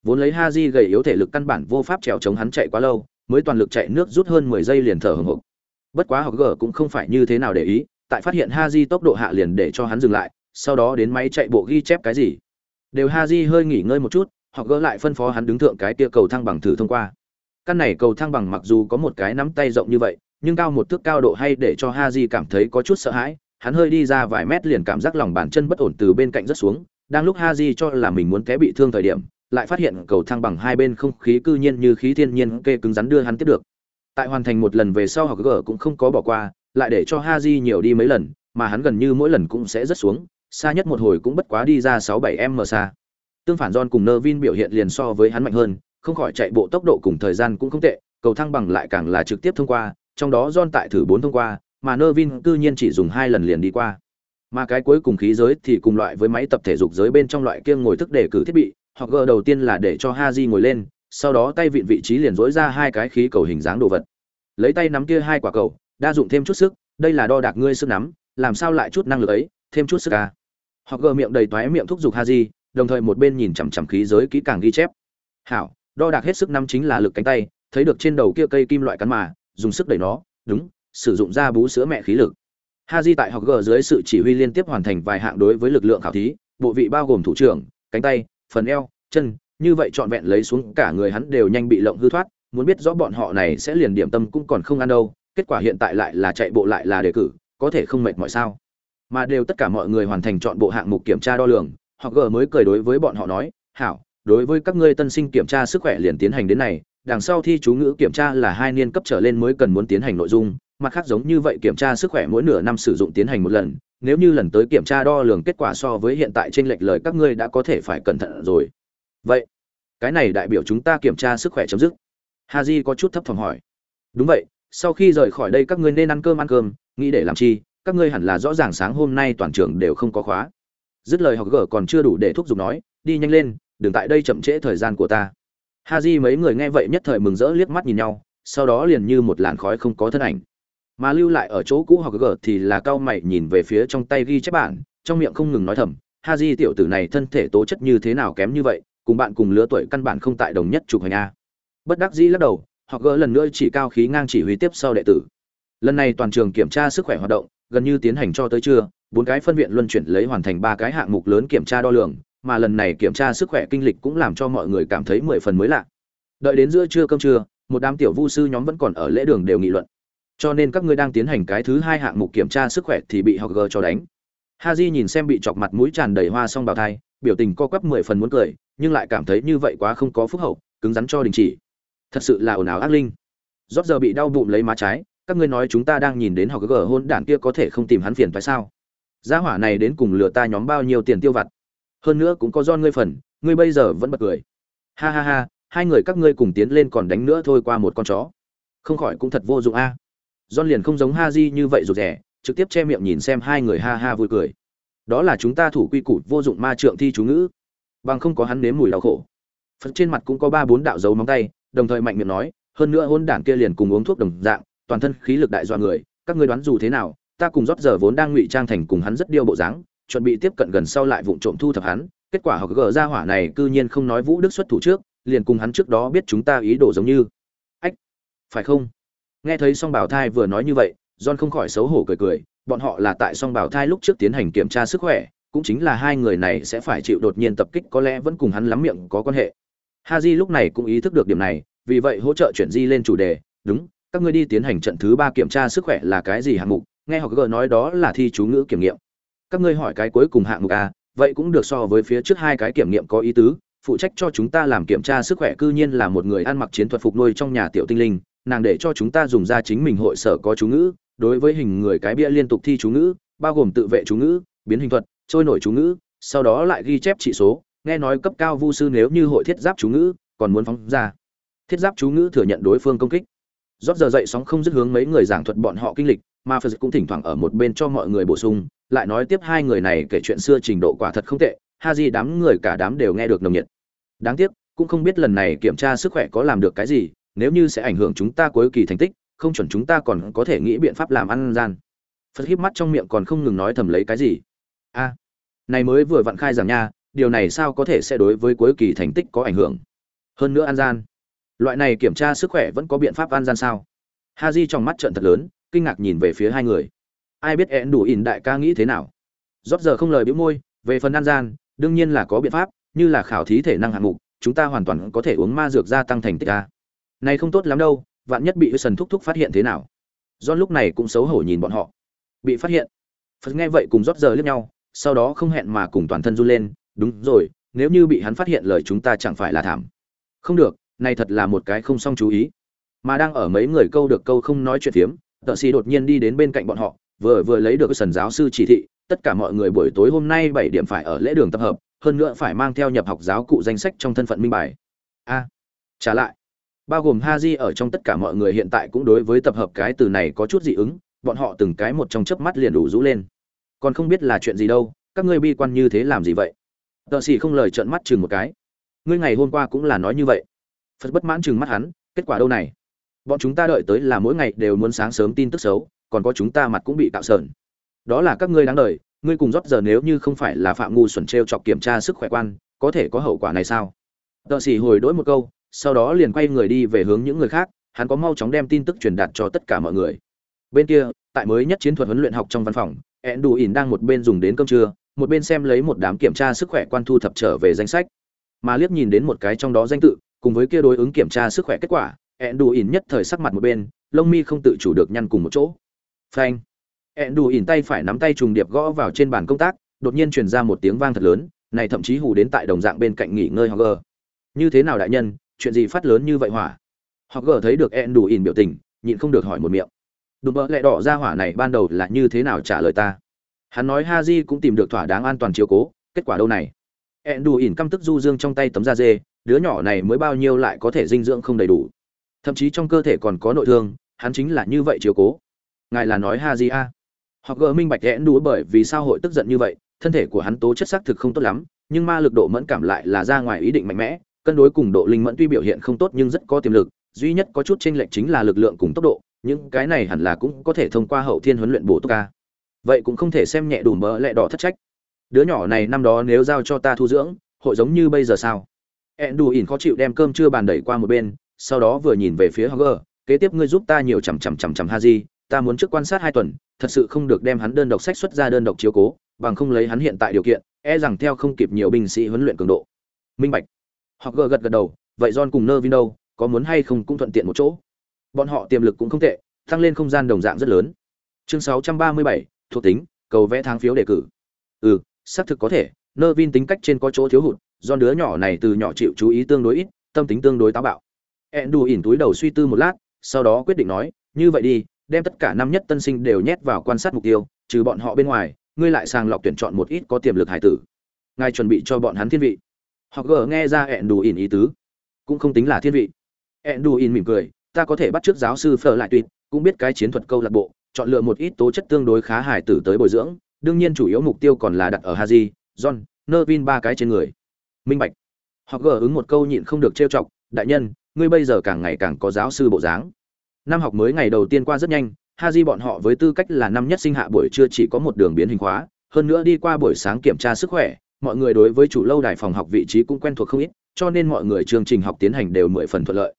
[SPEAKER 1] Vốn lấy ha di gầy yếu thể lực căn bản vô pháp trèo chống hắn chạy quá lâu, mới toàn lực chạy nước rút hơn mười giây liền thở hồng hộc. Bất quá họ gờ cũng không phải như thế nào để ý, tại phát hiện ha di tốc độ hạ liền để cho hắn dừng lại sau đó đến máy chạy bộ ghi chép cái gì đều ha di hơi nghỉ ngơi một chút họ gỡ lại phân phó hắn đứng thượng cái tia cầu thang bằng thử thông qua căn này cầu thang bằng mặc dù có một cái nắm tay rộng như vậy nhưng cao một thước cao độ hay để cho ha di cảm thấy có chút sợ hãi hắn hơi đi ra vài mét liền cảm giác lòng bàn chân bất ổn từ bên cạnh rất xuống đang lúc Haji cho là mình muốn té bị thương thời điểm, lại phát hiện cầu thang bằng hai bên không khí cư nhiên như khí thiên nhiên kê cứng rắn đưa hắn tiếp được. Tại hoàn thành một lần về sau họ gỡ cũng không có bỏ qua, lại để cho Haji nhiều đi mấy lần, mà hắn gần như mỗi lần cũng sẽ rất xuống, xa nhất một hồi cũng bất quá đi ra 6-7m xa. Tương phản John cùng Nervin biểu hiện liền so với hắn mạnh hơn, không khỏi chạy bộ tốc độ cùng thời gian cũng không tệ, cầu thăng bằng lại càng là trực tiếp thông qua, trong đó John tại thử 4 thông qua, mà Nervin cư nhiên chỉ dùng hai lần liền đi qua mà cái cuối cùng khí giới thì cùng loại với máy tập thể dục giới bên trong loại kia ngồi thức để cử thiết bị hoặc gờ đầu tiên là để cho ha di ngồi lên sau đó tay vịn vị trí liền dối ra hai cái khí cầu hình dáng đồ vật lấy tay nắm kia hai quả cầu đa dụng thêm chút sức đây là đo đạc ngươi sức nắm làm sao lại chút năng lực ấy thêm chút sức ca à. Họ gờ miệng đầy toái miệng thúc giục ha di đồng thời một bên nhìn chằm chằm khí giới kỹ càng ghi chép hảo đo đạc hết sức năm chính là lực cánh tay thấy được trên đầu kia cây kim loại cắn mà dùng sức đẩy nó đúng sử dụng ra bú sữa mẹ khí lực Haji tại học gờ dưới sự chỉ huy liên tiếp hoàn thành vài hạng đối với lực lượng khảo thí, bộ vị bao gồm thủ trưởng, cánh tay, phần eo, chân, như vậy trọn vẹn lấy xuống cả người hắn đều nhanh bị lộng hư thoát, muốn biết rõ bọn họ này sẽ liền điểm tâm cũng còn không ăn đâu, kết quả hiện tại lại là chạy bộ lại là đề cử, có thể không mệt mỏi sao? Mà đều tất cả mọi người hoàn thành chọn bộ hạng mục kiểm tra đo lường, họ G mới cười đối với bọn họ nói, "Hảo, đối với các ngươi tân sinh kiểm tra sức khỏe liền tiến hành đến này, đằng sau thi chú ngữ kiểm tra là hai niên cấp trở lên mới cần muốn tiến hành nội dung, mặt khác giống như vậy kiểm tra sức khỏe mỗi nửa năm sử dụng tiến hành một lần nếu như lần tới kiểm tra đo lường kết quả so với hiện tại trên lệch lời các ngươi đã có thể phải cẩn thận rồi. Vậy cái này đại biểu chúng ta kiểm tra sức khỏe chấm dứt. Ha j có chút thấp thỏm hỏi. Đúng vậy sau khi rời khỏi đây các ngươi nên ăn cơm ăn cơm nghĩ để làm chi các ngươi hẳn là rõ ràng sáng hôm nay toàn trường đều không có khóa. Dứt lời học gở còn chưa đủ để thúc giục nói, đi nhanh lên, đừng tại đây chậm trễ thời gian của ta. Ha di mấy người nghe vậy nhất thời mừng rỡ liếc mắt nhìn nhau, sau đó liền như một làn khói không có thân ảnh. Mà lưu lại ở chỗ cũ học gở thì là cao mày nhìn về phía trong tay ghi chép bản, trong miệng không ngừng nói thầm, ha di tiểu tử này thân thể tố chất như thế nào kém như vậy, cùng bạn cùng lứa tuổi căn bản không tại đồng nhất chụp hành a. Bất đắc dĩ lắc đầu họ gỡ lần nữa chỉ cao khí ngang chỉ huy tiếp sau đệ tử. Lần này toàn trường kiểm tra sức khỏe hoạt động gần như tiến hành cho tới trưa, bốn cái phân viện luân chuyển lấy hoàn thành ba cái hạng mục lớn kiểm tra đo lường, mà lần này kiểm tra sức khỏe kinh lịch cũng làm cho mọi người cảm thấy mười phần mới lạ. Đợi đến giữa trưa cơm trưa, một đám tiểu vu sư nhóm vẫn còn ở lễ đường đều nghị luận. Cho nên các ngươi đang tiến hành cái thứ hai hạng mục kiểm tra sức khỏe thì bị học g cho đánh. Ha j nhìn xem bị chọc mặt mũi tràn đầy hoa xong bào thai, biểu tình co quắp mười phần muốn cười, nhưng lại cảm thấy như vậy quá không có phúc hậu, cứng rắn cho đình chỉ. Thật sự là ồn ào ác linh. Rót giờ bị đau bụng lấy má trái các ngươi nói chúng ta đang nhìn đến họ g hôn đản kia có thể không tìm hắn phiền phải sao gia hỏa này đến cùng lừa ta nhóm bao nhiêu tiền tiêu vặt hơn nữa cũng có do ngươi phần ngươi bây giờ vẫn bật cười ha ha ha hai người các ngươi cùng tiến lên còn đánh nữa thôi qua một con chó không khỏi cũng thật vô dụng a John liền không giống ha di như vậy rụt rẻ, trực tiếp che miệng nhìn xem hai người ha ha vui cười. Đó là chúng ta thủ quy củ vô dụng ma trượng thi chú ngữ. Bằng không có hắn nếm mùi đau khổ. Phật trên mặt cũng có ba bốn đạo dấu móng tay, đồng thời mạnh miệng nói, hơn nữa hôn đản kia liền cùng uống thuốc đồng dạng, toàn thân khí lực đại dọa người, các ngươi đoán dù thế nào, ta cùng rót giờ vốn đang ngụy trang thành cùng hắn rất điêu bộ dáng, chuẩn bị tiếp cận gần sau lại vụng trộm thu thập hắn, kết quả họ gỡ ra hỏa này cư nhiên không nói Vũ Đức xuất thủ trước, liền cùng hắn trước đó biết chúng ta ý đồ giống như. Ách, phải không? nghe thấy song bảo thai vừa nói như vậy john không khỏi xấu hổ cười cười bọn họ là tại song bảo thai lúc trước tiến hành kiểm tra sức khỏe cũng chính là hai người này sẽ phải chịu đột nhiên tập kích có lẽ vẫn cùng hắn lắm miệng có quan hệ haji lúc này cũng ý thức được điểm này vì vậy hỗ trợ chuyển di lên chủ đề đúng các ngươi đi tiến hành trận thứ ba kiểm tra sức khỏe là cái gì hạng mục? Nghe họ gờ nói đó là thi chú ngữ kiểm nghiệm. Các ngươi hỏi cái cuối cùng hạng mục a vậy cũng được so với phía trước hai cái kiểm nghiệm có ý tứ. Phụ trách cho chúng ta làm kiểm tra sức khỏe cư nhiên là một người ăn mặc chiến thuật phục nuôi trong nhà tiểu tinh linh, nàng để cho chúng ta dùng ra chính mình hội sở có chú ngữ. Đối với hình người cái bia liên tục thi chú ngữ, bao gồm tự vệ chú ngữ, biến hình thuật, trôi nổi chú ngữ, sau đó lại ghi chép chỉ số. Nghe nói cấp cao vu sư nếu như hội thiết giáp chú ngữ, còn muốn phóng ra. Thiết giáp chú ngữ thừa nhận đối phương công kích rót giờ dậy sóng không dứt hướng mấy người giảng thuật bọn họ kinh lịch, mà phật cũng thỉnh thoảng ở một bên cho mọi người bổ sung, lại nói tiếp hai người này kể chuyện xưa trình độ quả thật không tệ, ha di đám người cả đám đều nghe được nồng nhiệt. Đáng tiếc, cũng không biết lần này kiểm tra sức khỏe có làm được cái gì, nếu như sẽ ảnh hưởng chúng ta cuối kỳ thành tích, không chuẩn chúng ta còn có thể nghĩ biện pháp làm ăn gian. Phật híp mắt trong miệng còn không ngừng nói thầm lấy cái gì. A, này mới vừa vặn khai giảng nha, điều này sao có thể sẽ đối với cuối kỳ thành tích có ảnh hưởng? Hơn nữa ăn gian loại này kiểm tra sức khỏe vẫn có biện pháp an gian sao? Ha di trong mắt trợn thật lớn, kinh ngạc nhìn về phía hai người. Ai biết én đủ ỉn đại ca nghĩ thế nào? Rót giờ không lời biễu môi, về phần an gian, đương nhiên là có biện pháp, như là khảo thí thể năng hạng mục, chúng ta hoàn toàn có thể uống ma dược gia tăng thành tích ca này không tốt lắm đâu, vạn nhất bị sần thúc thúc phát hiện thế nào? John lúc này cũng xấu hổ nhìn bọn họ. Bị phát hiện. Phật nghe vậy cùng rót giờ liếc nhau, sau đó không hẹn mà cùng toàn thân run lên, đúng rồi, nếu như bị hắn phát hiện lời chúng ta chẳng phải là thảm. Không được này thật là một cái không xong chú ý mà đang ở mấy người câu được câu không nói chuyện phiếm tợ xì đột nhiên đi đến bên cạnh bọn họ vừa vừa lấy được cái sần giáo sư chỉ thị tất cả mọi người buổi tối hôm nay bảy điểm phải ở lễ đường tập hợp hơn nữa phải mang theo nhập học giáo cụ danh sách trong thân phận minh bài a trả lại bao gồm Haji ở trong tất cả mọi người hiện tại cũng đối với tập hợp cái từ này có chút dị ứng, bọn họ từng cái một trong chớp mắt liền đủ rũ lên. Còn không biết là chuyện gì đâu, các ngươi bi quan như thế làm gì vậy? Tợ xì không lời trợn mắt chừng một cái. Ngươi ngày hôm qua cũng là nói như vậy. Phật bất mãn chừng mắt hắn, kết quả đâu này? Bọn chúng ta đợi tới là mỗi ngày đều muốn sáng sớm tin tức xấu, còn có chúng ta mặt cũng bị tạo sờn. Đó là các ngươi đáng đời, ngươi cùng rót giờ nếu như không phải là phạm ngu xuẩn trêu chọc kiểm tra sức khỏe quan, có thể có hậu quả này sao? Tợ sĩ hồi đối một câu, sau đó liền quay người đi về hướng những người khác hắn có mau chóng đem tin tức truyền đạt cho tất cả mọi người bên kia tại mới nhất chiến thuật huấn luyện học trong văn phòng ẹn đủ ỉn đang một bên dùng đến cơm trưa một bên xem lấy một đám kiểm tra sức khỏe quan thu thập trở về danh sách mà liếc nhìn đến một cái trong đó danh tự cùng với kia đối ứng kiểm tra sức khỏe kết quả ẹn đù ỉn nhất thời sắc mặt một bên, lông mi không tự chủ được nhăn cùng một chỗ. Phanh. Ẹn đù ỉn tay phải nắm tay trùng điệp gõ vào trên bàn công tác, đột nhiên truyền ra một tiếng vang thật lớn, này thậm chí hù đến tại đồng dạng bên cạnh nghỉ ngơi hoặc gờ như thế nào đại nhân, chuyện gì phát lớn như vậy hỏa? Họ gờ thấy được ẹn đù ỉn biểu tình, nhịn không được hỏi một miệng. Đùm bỡ lẹ đỏ ra hỏa này ban đầu là như thế nào trả lời ta? Hắn nói ha di cũng tìm được thỏa đáng an toàn chiếu cố, kết quả đâu này? Ẹn đù ỉn căm tức du dương trong tay tấm da dê đứa nhỏ này mới bao nhiêu lại có thể dinh dưỡng không đầy đủ thậm chí trong cơ thể còn có nội thương hắn chính là như vậy chiều cố ngài là nói ha gì a họ gỡ minh bạch en đủ bởi vì sao hội tức giận như vậy thân thể của hắn tố chất xác thực không tốt lắm nhưng ma lực độ mẫn cảm lại là ra ngoài ý định mạnh mẽ cân đối cùng độ linh mẫn tuy biểu hiện không tốt nhưng rất có tiềm lực, duy nhất có chút chênh lệch chính là lực lượng cùng tốc độ, những cái này hẳn là cũng có thể thông qua hậu thiên huấn luyện bổ túc ca. Vậy cũng không thể xem nhẹ đủ mỡ lẹ đỏ thất trách. Đứa nhỏ này năm đó nếu giao cho ta thu dưỡng, hội giống như bây giờ sao? Ỉn khó chịu đem cơm chưa bàn đẩy qua một bên, sau đó vừa nhìn về phía Hager, kế tiếp ngươi giúp ta nhiều chằm chằm chằm chằm Haji, ta muốn trước quan sát hai tuần, thật sự không được đem hắn đơn độc sách xuất ra đơn độc chiếu cố, bằng không lấy hắn hiện tại điều kiện, e rằng theo không kịp nhiều binh sĩ huấn luyện cường độ. Minh bạch. Hoặc gật gật đầu, vậy John cùng Nervin đâu, có muốn hay không cũng thuận tiện một chỗ. Bọn họ tiềm lực cũng không tệ, tăng lên không gian đồng dạng rất lớn. Chương 637, thuộc tính, cầu vẽ tháng phiếu đề cử. Ừ, xác thực có thể, Nơ Vin tính cách trên có chỗ thiếu hụt, do đứa nhỏ này từ nhỏ chịu chú ý tương đối ít, tâm tính tương đối táo bạo. Endu ỉn túi đầu suy tư một lát, sau đó quyết định nói, như vậy đi, đem tất cả năm nhất tân sinh đều nhét vào quan sát mục tiêu, trừ bọn họ bên ngoài, ngươi lại sàng lọc tuyển chọn một ít có tiềm lực hải tử. Ngài chuẩn bị cho bọn hắn thiên vị. họ gờ nghe ra ẹn đù ỉn ý tứ, cũng không tính là thiên vị enduin mỉm cười ta có thể bắt chước giáo sư phở lại tuyệt cũng biết cái chiến thuật câu lạc bộ chọn lựa một ít tố chất tương đối khá hải tử tới bồi dưỡng đương nhiên chủ yếu mục tiêu còn là đặt ở haji john nervin ba cái trên người. Minh bạch. Họ gở ứng một câu nhịn không được trêu chọc, đại nhân, ngươi bây giờ càng ngày càng có giáo sư bộ dáng. Năm học mới ngày đầu tiên qua rất nhanh haji bọn họ với tư cách là năm nhất sinh hạ buổi trưa chỉ có một đường biến hình khóa, hơn nữa đi qua buổi sáng kiểm tra sức khỏe, mọi người đối với chủ lâu đài phòng học vị trí cũng quen thuộc không ít, cho nên mọi người chương trình học tiến hành đều mười phần thuận lợi.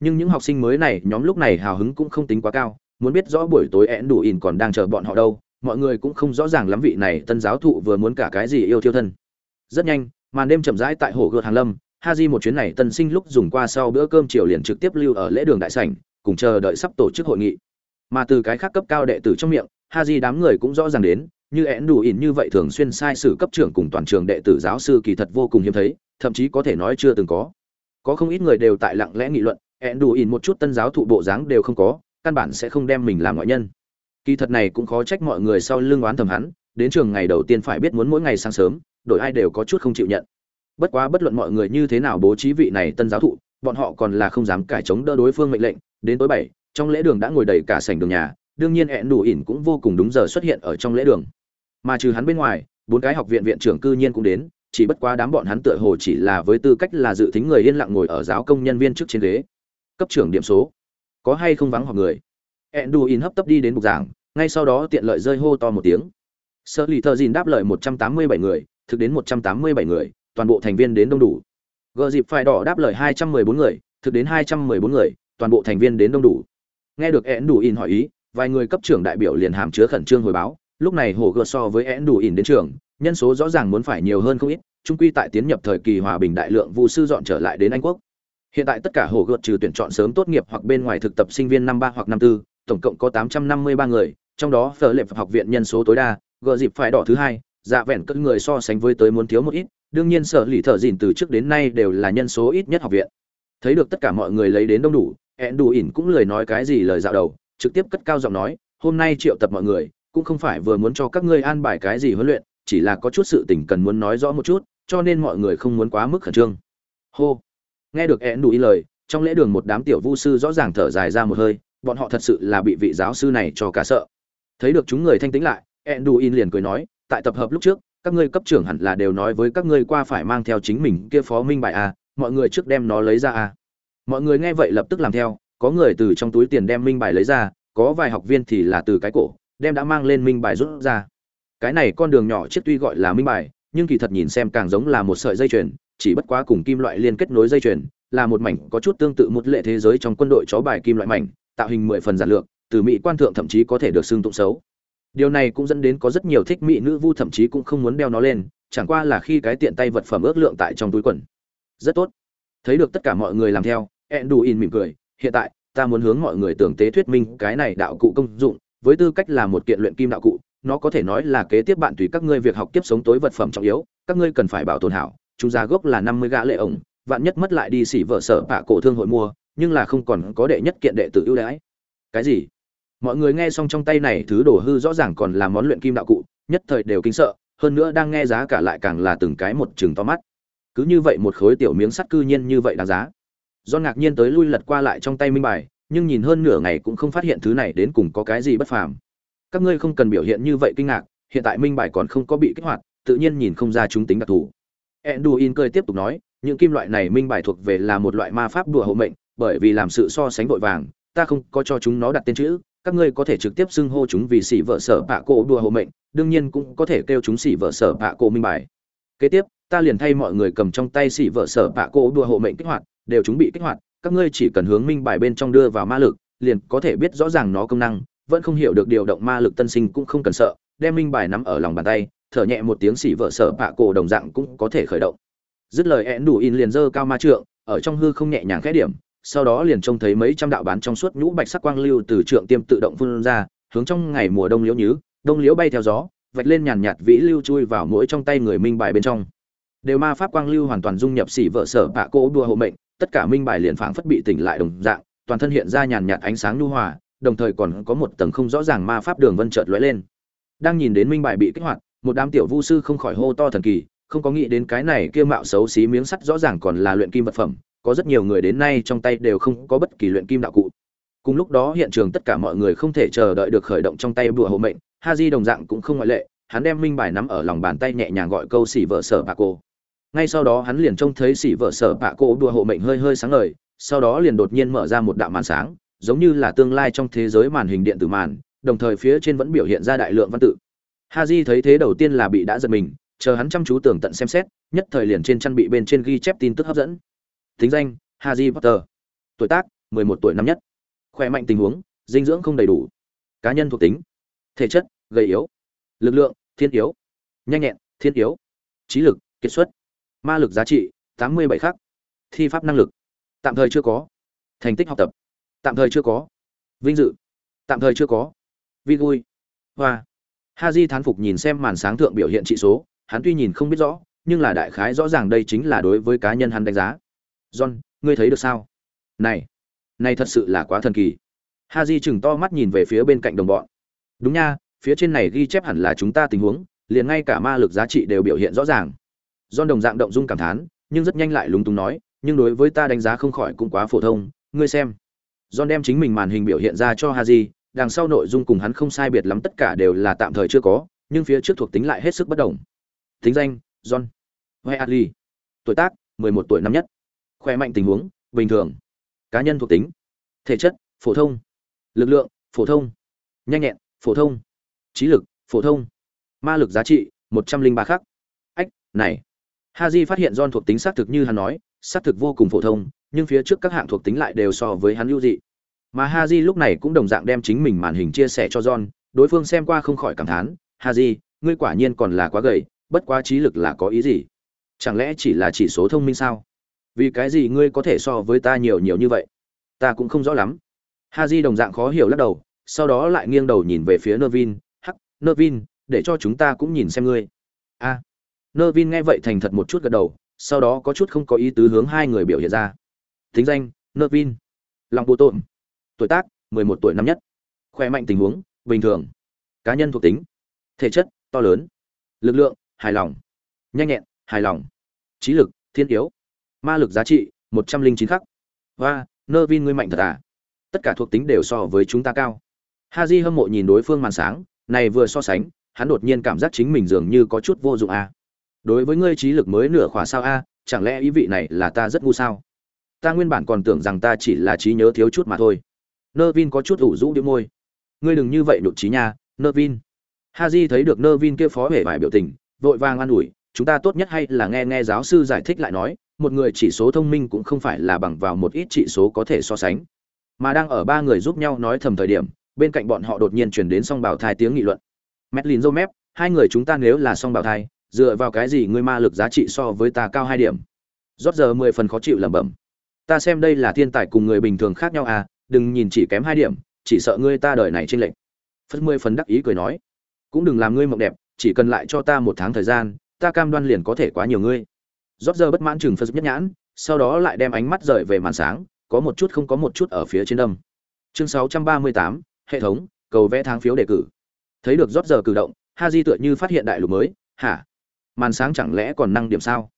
[SPEAKER 1] Nhưng những học sinh mới này, nhóm lúc này hào hứng cũng không tính quá cao, muốn biết rõ buổi tối én đủ ỉn còn đang chờ bọn họ đâu mọi người cũng không rõ ràng lắm vị này tân giáo thụ vừa muốn cả cái gì yêu thiêu thân. Rất nhanh, màn đêm chậm rãi tại hồ gợt hàng lâm, ha di một chuyến này tân sinh lúc dùng qua sau bữa cơm chiều liền trực tiếp lưu ở lễ đường đại sảnh, cùng chờ đợi sắp tổ chức hội nghị. Mà từ cái khác cấp cao đệ tử trong miệng, ha di đám người cũng rõ ràng đến, như én đủ ỉn như vậy thường xuyên sai sử cấp trưởng cùng toàn trường đệ tử giáo sư kỳ thật vô cùng hiếm thấy, thậm chí có thể nói chưa từng có. Có không ít người đều tại lặng lẽ nghị luận én đủ ỉn một chút tân giáo thụ bộ dáng đều không có, căn bản sẽ không đem mình làm ngoại nhân kỳ thật này cũng khó trách mọi người sau lưng oán thầm hắn, đến trường ngày đầu tiên phải biết muốn mỗi ngày sáng sớm đổi ai đều có chút không chịu nhận. Bất quá bất luận mọi người như thế nào bố trí vị này tân giáo thụ, bọn họ còn là không dám cải chống đỡ đối phương mệnh lệnh. Đến tối bảy, trong lễ đường đã ngồi đầy cả sảnh đường nhà, đương nhiên ẹn đủ ỉn cũng vô cùng đúng giờ xuất hiện ở trong lễ đường. Mà trừ hắn bên ngoài, bốn cái học viện viện trưởng cư nhiên cũng đến, chỉ bất quá đám bọn hắn tựa hồ chỉ là với tư cách là dự tính người yên lặng ngồi ở giáo công nhân viên trước trên ghế. Cấp trưởng điểm số. Có hay không vắng họp người? Enduin hấp tấp đi đến bục giảng, ngay sau đó tiện lợi rơi hô to một tiếng. Sơ Lý Thở dìn đáp lời 187 người, thực đến 187 người, toàn bộ thành viên đến đông đủ. Gờ dịp phải đỏ đáp lời 214 người, thực đến 214 người, toàn bộ thành viên đến đông đủ. Nghe được Enduin hỏi ý, vài người cấp trưởng đại biểu liền hàm chứa khẩn trương hồi báo, lúc này hồ gợt so với Enduin đến trường, nhân số rõ ràng muốn phải nhiều hơn không ít, trung quy tại tiến nhập thời kỳ hòa bình đại lượng vu sư dọn trở lại đến Anh quốc. Hiện tại tất cả hồ gợt trừ tuyển chọn sớm tốt nghiệp hoặc bên ngoài thực tập sinh viên năm ba hoặc năm tư, tổng cộng có 853 người, trong đó phở lệ học viện nhân số tối đa, gờ dịp phải đỏ thứ hai, dạ vẹn cất người so sánh với tới muốn thiếu một ít, đương nhiên sở lì thở dìn từ trước đến nay đều là nhân số ít nhất học viện. Thấy được tất cả mọi người lấy đến đông đủ, ẹn đủ ỉn cũng lời nói cái gì lời dạo đầu, trực tiếp cất cao giọng nói, hôm nay triệu tập mọi người, cũng không phải vừa muốn cho các ngươi an bài cái gì huấn luyện, chỉ là có chút sự tình cần muốn nói rõ một chút, cho nên mọi người không muốn quá mức khẩn trương. Hô. Nghe được ẹn đủ ý lời, trong lễ đường một đám tiểu vu sư rõ ràng thở dài ra một hơi, bọn họ thật sự là bị vị giáo sư này cho cả sợ thấy được chúng người thanh tĩnh lại, enduin liền cười nói, tại tập hợp lúc trước, các ngươi cấp trưởng hẳn là đều nói với các ngươi qua phải mang theo chính mình kia phó minh bài à? mọi người trước đem nó lấy ra à? mọi người nghe vậy lập tức làm theo, có người từ trong túi tiền đem minh bài lấy ra, có vài học viên thì là từ cái cổ, đem đã mang lên minh bài rút ra cái này con đường nhỏ chiếc tuy gọi là minh bài, nhưng kỳ thật nhìn xem càng giống là một sợi dây chuyền, chỉ bất quá cùng kim loại liên kết nối dây chuyền, là một mảnh có chút tương tự một lệ thế giới trong quân đội chó bài kim loại mảnh tạo hình mười phần giản lược, từ mỹ quan thượng thậm chí có thể được xưng tụng xấu. Điều này cũng dẫn đến có rất nhiều thích mỹ nữ vu thậm chí cũng không muốn đeo nó lên, chẳng qua là khi cái tiện tay vật phẩm ước lượng tại trong túi quần. Rất tốt. Thấy được tất cả mọi người làm theo, enduin mỉm cười, hiện tại, ta muốn hướng mọi người tưởng tế thuyết minh cái này đạo cụ công dụng, với tư cách là một kiện luyện kim đạo cụ, nó có thể nói là kế tiếp bạn tùy các ngươi việc học tiếp sống tối vật phẩm trọng yếu, các ngươi cần phải bảo tồn hảo, chúng giá gốc là năm mươi gã lệ ổng, vạn nhất mất lại đi xỉ vợ sở bạ cổ thương hội mua nhưng là không còn có đệ nhất kiện đệ tử ưu đãi. Cái gì? Mọi người nghe xong trong tay này thứ đồ hư rõ ràng còn là món luyện kim đạo cụ, nhất thời đều kinh sợ, hơn nữa đang nghe giá cả lại càng là từng cái một chừng to mắt. Cứ như vậy một khối tiểu miếng sắt cư nhiên như vậy đáng giá. Do ngạc nhiên tới lui lật qua lại trong tay minh bài, nhưng nhìn hơn nửa ngày cũng không phát hiện thứ này đến cùng có cái gì bất phàm. Các ngươi không cần biểu hiện như vậy kinh ngạc, hiện tại minh bài còn không có bị kích hoạt, tự nhiên nhìn không ra chúng tính đặc thù. Enduin cười tiếp tục nói, những kim loại này minh bài thuộc về là một loại ma pháp đùa hộ mệnh bởi vì làm sự so sánh vội vàng, ta không có cho chúng nó đặt tên chữ, các ngươi có thể trực tiếp xưng hô chúng vì xỉ vợ sở bạ cổ đùa hộ mệnh, đương nhiên cũng có thể kêu chúng xỉ vợ sở bạ cổ minh bài. Kế tiếp, ta liền thay mọi người cầm trong tay xỉ vợ sở bạ cổ đùa hộ mệnh kích hoạt, đều chúng bị kích hoạt, các ngươi chỉ cần hướng minh bài bên trong đưa vào ma lực, liền có thể biết rõ ràng nó công năng, vẫn không hiểu được điều động ma lực tân sinh cũng không cần sợ, đem minh bài nắm ở lòng bàn tay, thở nhẹ một tiếng xỉ vợ sở bạ cổ đồng dạng cũng có thể khởi động. Dứt lời én đủ in liền dơ cao ma trượng, ở trong hư không nhẹ nhàng khẽ điểm sau đó liền trông thấy mấy trăm đạo bán trong suốt nhũ bạch sắc quang lưu từ trượng tiêm tự động phun ra, hướng trong ngày mùa đông liễu nhứ, đông liễu bay theo gió, vạch lên nhàn nhạt vĩ lưu chui vào mỗi trong tay người minh bài bên trong. Đều ma pháp quang lưu hoàn toàn dung nhập sĩ vợ sở bạ cô đua hộ mệnh, tất cả minh bài liền phảng phất bị tỉnh lại đồng dạng, toàn thân hiện ra nhàn nhạt ánh sáng nhu hòa, đồng thời còn có một tầng không rõ ràng ma pháp đường vân chợt lóe lên. Đang nhìn đến minh bài bị kích hoạt, một đám tiểu vu sư không khỏi hô to thần kỳ, không có nghĩ đến cái này kia mạo xấu xí miếng sắt rõ ràng còn là luyện kim vật phẩm có rất nhiều người đến nay trong tay đều không có bất kỳ luyện kim đạo cụ. Cùng lúc đó, hiện trường tất cả mọi người không thể chờ đợi được khởi động trong tay bùa hộ mệnh ha di đồng dạng cũng không ngoại lệ, hắn đem minh bài nắm ở lòng bàn tay nhẹ nhàng gọi câu xỉ vợ sở bà cô ngay sau đó, hắn liền trông thấy xỉ vợ sở bà cô đùa hộ mệnh hơi hơi sáng ngời, sau đó liền đột nhiên mở ra một đạo màn sáng, giống như là tương lai trong thế giới màn hình điện tử màn, đồng thời phía trên vẫn biểu hiện ra đại lượng văn tự. Ha di thấy thế đầu tiên là bị đã giật mình, chờ hắn chăm chú tưởng tận xem xét, nhất thời liền trên chăn bị bên trên ghi chép tin tức hấp dẫn thính danh, harry potter. Tuổi tác 11 tuổi năm nhất. Khỏe mạnh tình huống, dinh dưỡng không đầy đủ. Cá nhân thuộc tính, thể chất, gầy yếu. Lực lượng, thiên yếu. Nhanh nhẹn, thiên yếu. Trí lực, kiệt xuất. Ma lực giá trị 87 khắc. Thi pháp năng lực, tạm thời chưa có. Thành tích học tập, tạm thời chưa có. Vinh dự, tạm thời chưa có. Vi vui, hoa. Haji thán phục nhìn xem màn sáng thượng biểu hiện trị số, hắn tuy nhìn không biết rõ, nhưng là đại khái rõ ràng đây chính là đối với cá nhân hắn đánh giá john ngươi thấy được sao này này thật sự là quá thần kỳ ha di chừng to mắt nhìn về phía bên cạnh đồng bọn đúng nha phía trên này ghi chép hẳn là chúng ta tình huống liền ngay cả ma lực giá trị đều biểu hiện rõ ràng John đồng dạng động dung cảm thán nhưng rất nhanh lại lúng túng nói nhưng đối với ta đánh giá không khỏi cũng quá phổ thông ngươi xem John đem chính mình màn hình biểu hiện ra cho Haji, đằng sau nội dung cùng hắn không sai biệt lắm tất cả đều là tạm thời chưa có, nhưng phía trước thuộc tính lại hết sức bất đồng. Tính danh: John. Weasley. Tuổi tác: 11 tuổi năm nhất. Khỏe mạnh tình huống: bình thường. Cá nhân thuộc tính: Thể chất: phổ thông. Lực lượng: phổ thông. Nhanh nhẹn: phổ thông. Trí lực: phổ thông. Ma lực giá trị: 103 khắc. Ách, này. Haji phát hiện John thuộc tính xác thực như hắn nói, xác thực vô cùng phổ thông, nhưng phía trước các hạng thuộc tính lại đều so với hắn ưu dị. Mà Haji lúc này cũng đồng dạng đem chính mình màn hình chia sẻ cho John, đối phương xem qua không khỏi cảm thán, "Haji, ngươi quả nhiên còn là quá gầy, bất quá trí lực là có ý gì? Chẳng lẽ chỉ là chỉ số thông minh sao? Vì cái gì ngươi có thể so với ta nhiều nhiều như vậy? Ta cũng không rõ lắm." ha di đồng dạng khó hiểu lắc đầu, sau đó lại nghiêng đầu nhìn về phía nơ vin, "Hắc, vin, để cho chúng ta cũng nhìn xem ngươi." A. À. vin nghe vậy thành thật một chút gật đầu, sau đó có chút không có ý tứ hướng hai người biểu hiện ra thính danh nơ vin lòng bộ tộn tuổi tác 11 tuổi năm nhất khỏe mạnh tình huống bình thường cá nhân thuộc tính thể chất to lớn lực lượng hài lòng nhanh nhẹn hài lòng trí lực thiên yếu ma lực giá trị 109 khắc. Và nơ vin ngươi mạnh thật à? Tất cả thuộc tính đều so với chúng ta cao. Ha di hâm mộ nhìn đối phương màn sáng, này vừa so sánh, hắn đột nhiên cảm giác chính mình dường như có chút vô dụng à. đối với ngươi trí lực mới nửa khỏa sao a chẳng lẽ ý vị này là ta rất ngu sao? Ta nguyên bản còn tưởng rằng ta chỉ là trí nhớ thiếu chút mà thôi. Nơ vin có chút ủ rũ đĩu môi. Ngươi đừng như vậy nhụt trí nha nơ vin ha j thấy được nơ vin kia phó hể vải biểu tình, vội vàng an ủi, chúng ta tốt nhất hay là nghe nghe giáo sư giải thích lại nói một người chỉ số thông minh cũng không phải là bằng vào một ít chỉ số có thể so sánh. Mà đang ở ba người giúp nhau nói thầm thời điểm, bên cạnh bọn họ đột nhiên chuyển đến song bảo thai tiếng nghị luận. Medlin dâu mép, hai người chúng ta nếu là song bảo thai, dựa vào cái gì ngươi ma lực giá trị so với ta cao hai điểm? Rót giờ mười phần khó chịu lẩm bẩm. Ta xem đây là thiên tài cùng người bình thường khác nhau à đừng nhìn chỉ kém hai điểm, chỉ sợ ngươi ta đời này trên lệnh phất mười phần đắc ý cười nói. Cũng đừng làm ngươi mộng đẹp, chỉ cần lại cho ta một tháng thời gian, ta cam đoan liền có thể quá nhiều ngươi rót giờ bất mãn chừng phật nhất nhãn sau đó lại đem ánh mắt rời về màn sáng có một chút không có một chút ở phía trên đâm chương 638, hệ thống cầu vẽ tháng phiếu đề cử. Thấy được rót giờ cử động ha di tựa như phát hiện đại lục mới hả? Màn sáng chẳng lẽ còn năng điểm sao?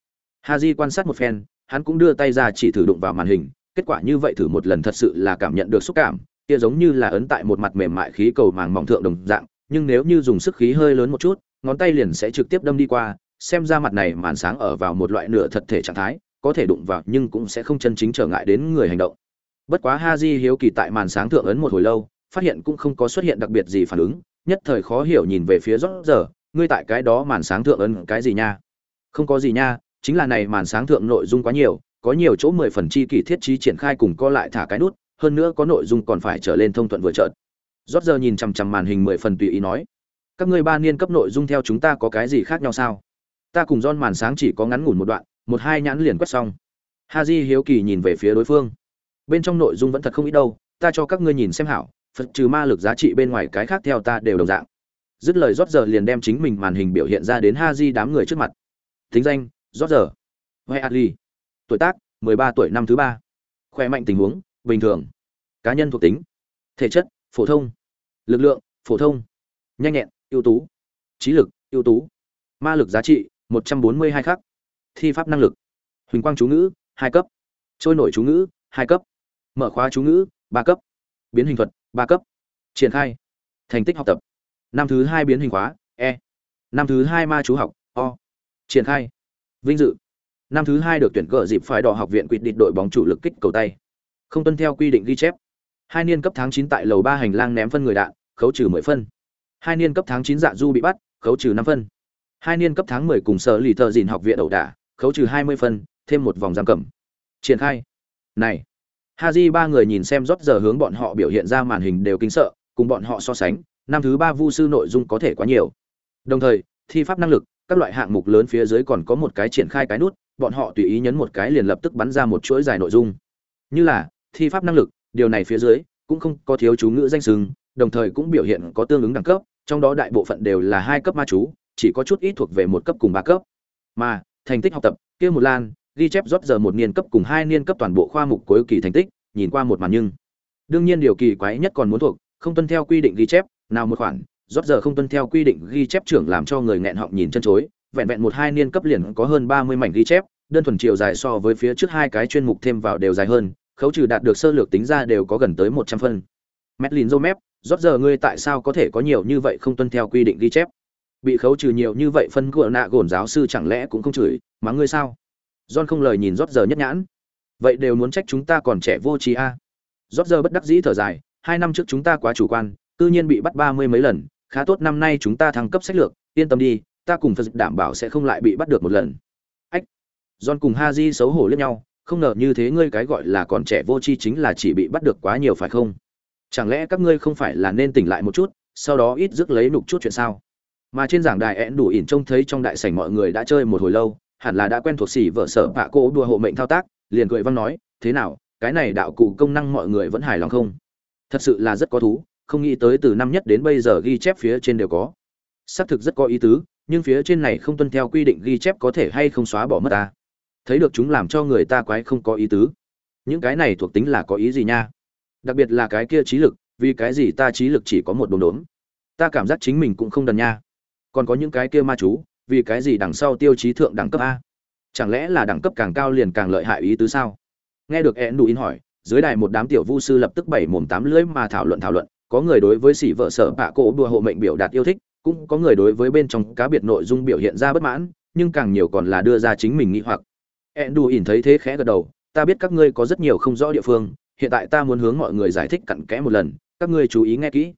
[SPEAKER 1] Ha di quan sát một phen hắn cũng đưa tay ra chỉ thử đụng vào màn hình kết quả như vậy thử một lần thật sự là cảm nhận được xúc cảm kia giống như là ấn tại một mặt mềm mại khí cầu màng mỏng thượng đồng dạng nhưng nếu như dùng sức khí hơi lớn một chút ngón tay liền sẽ trực tiếp đâm đi qua xem ra mặt này màn sáng ở vào một loại nửa thật thể trạng thái có thể đụng vào nhưng cũng sẽ không chân chính trở ngại đến người hành động. Bất quá ha di hiếu kỳ tại màn sáng thượng ấn một hồi lâu phát hiện cũng không có xuất hiện đặc biệt gì phản ứng nhất thời khó hiểu nhìn về phía rót giờ ngươi tại cái đó màn sáng thượng ấn cái gì nha? Không có gì nha chính là này màn sáng thượng nội dung quá nhiều, có nhiều chỗ mười phần chi kỳ thiết trí triển khai cùng co lại thả cái nút, hơn nữa có nội dung còn phải trở lên thông thuận vừa trợn rót giờ nhìn chằm chằm màn hình mười phần tùy ý nói: "Các ngươi ba niên cấp nội dung theo chúng ta có cái gì khác nhau sao? Ta cùng John màn sáng chỉ có ngắn ngủn một đoạn, một hai nhãn liền quét xong." Haji hiếu kỳ nhìn về phía đối phương. Bên trong nội dung vẫn thật không ít đâu, ta cho các ngươi nhìn xem hảo, Phật trừ ma lực giá trị bên ngoài cái khác theo ta đều đồng dạng. Dứt lời rót giờ liền đem chính mình màn hình biểu hiện ra đến Haji đám người trước mặt. Tính danh: rót giờ. Huệ adli. Tuổi tác 13 tuổi năm thứ ba. Khỏe mạnh tình huống bình thường. Cá nhân thuộc tính. Thể chất phổ thông. Lực lượng phổ thông. Nhanh nhẹn ưu tú. Trí lực ưu tú. Ma lực giá trị 142 khắc. Thi pháp năng lực. Huỳnh quang chú ngữ, hai cấp. Trôi nổi chú ngữ, hai cấp. Mở khóa chú ngữ, ba cấp. Biến hình thuật, ba cấp. Triển khai. Thành tích học tập. Năm thứ hai biến hình khóa e. Năm thứ hai ma chú học, o. Triển khai. Vinh dự. Năm thứ hai được tuyển cờ dịp phải đỏ học viện quyết định đội bóng chủ lực kích cầu tay. Không tuân theo quy định ghi chép. Hai niên cấp tháng chín tại lầu ba hành lang ném phân người đạn, khấu trừ mười phân. Hai niên cấp tháng chín dạ du bị bắt, khấu trừ năm phân hai niên cấp tháng mười cùng sở lì thợ dìn học viện ẩu đả khấu trừ hai mươi phân thêm một vòng giam cầm triển khai này Haji ba người nhìn xem rót giờ hướng bọn họ biểu hiện ra màn hình đều kinh sợ, cùng bọn họ so sánh, năm thứ ba vu sư nội dung có thể quá nhiều. Đồng thời, thi pháp năng lực, các loại hạng mục lớn phía dưới còn có một cái triển khai cái nút, bọn họ tùy ý nhấn một cái liền lập tức bắn ra một chuỗi dài nội dung. Như là thi pháp năng lực, điều này phía dưới cũng không có thiếu chú ngữ danh sừng đồng thời cũng biểu hiện có tương ứng đẳng cấp, trong đó đại bộ phận đều là hai cấp ma chú, chỉ có chút ít thuộc về một cấp cùng ba cấp. Mà, thành tích học tập, kia một lan, ghi chép rót giờ một niên cấp cùng hai niên cấp toàn bộ khoa mục cuối kỳ thành tích, nhìn qua một màn nhưng đương nhiên điều kỳ quái nhất còn muốn thuộc, không tuân theo quy định ghi chép, nào một khoản, rót giờ không tuân theo quy định ghi chép trưởng làm cho người nghẹn họng nhìn chân chối, vẹn vẹn một hai niên cấp liền có hơn ba mươi mảnh ghi chép, đơn thuần chiều dài so với phía trước hai cái chuyên mục thêm vào đều dài hơn, khấu trừ đạt được sơ lược tính ra đều có gần tới một trăm phân. Medlin mép rót giờ ngươi tại sao có thể có nhiều như vậy không tuân theo quy định ghi chép? Bị khấu trừ nhiều như vậy phân của nạ gồn giáo sư chẳng lẽ cũng không chửi, mắng ngươi sao? John không lời nhìn rót giờ nhất nhãn. Vậy đều muốn trách chúng ta còn trẻ vô trí a. À. Rót giờ bất đắc dĩ thở dài, hai năm trước chúng ta quá chủ quan, tự nhiên bị bắt ba mươi mấy lần, khá tốt năm nay chúng ta thăng cấp sách lược, yên tâm đi, ta cùng Phật đảm bảo sẽ không lại bị bắt được một lần. Ách. John cùng Haji xấu hổ lẫn nhau, không ngờ như thế ngươi cái gọi là còn trẻ vô tri chính là chỉ bị bắt được quá nhiều phải không? Chẳng lẽ các ngươi không phải là nên tỉnh lại một chút, sau đó ít rước lấy nục chút chuyện sao? Mà trên giảng đài ẹn đủ ỉn trông thấy trong đại sảnh mọi người đã chơi một hồi lâu, hẳn là đã quen thuộc xỉ vợ sở bạ cô đua hộ mệnh thao tác liền cười văn nói thế nào cái này đạo cụ công năng mọi người vẫn hài lòng không? Thật sự là rất có thú không nghĩ tới từ năm nhất đến bây giờ ghi chép phía trên đều có. Xác thực rất có ý tứ nhưng phía trên này không tuân theo quy định ghi chép có thể hay không xóa bỏ mất ta? Thấy được chúng làm cho người ta quái không có ý tứ. Những cái này thuộc tính là có ý gì nha? Đặc biệt là cái kia trí lực vì cái gì ta trí lực chỉ có một đốm đốm? Ta cảm giác chính mình cũng không đần nha còn có những cái kia ma chú, vì cái gì đằng sau tiêu chí thượng đẳng cấp a? Chẳng lẽ là đẳng cấp càng cao liền càng lợi hại ý tứ sao? Nghe được ẹn đủ in hỏi, dưới đài một đám tiểu vu sư lập tức bảy mồm tám lưỡi mà thảo luận thảo luận, có người đối với sĩ vợ sở bạ cổ đùa hộ mệnh biểu đạt yêu thích, cũng có người đối với bên trong cá biệt nội dung biểu hiện ra bất mãn, nhưng càng nhiều còn là đưa ra chính mình nghĩ hoặc. Ẹn đủ in thấy thế khẽ gật đầu, ta biết các ngươi có rất nhiều không rõ địa phương, hiện tại ta muốn hướng mọi người giải thích cặn kẽ một lần, các ngươi chú ý nghe kỹ.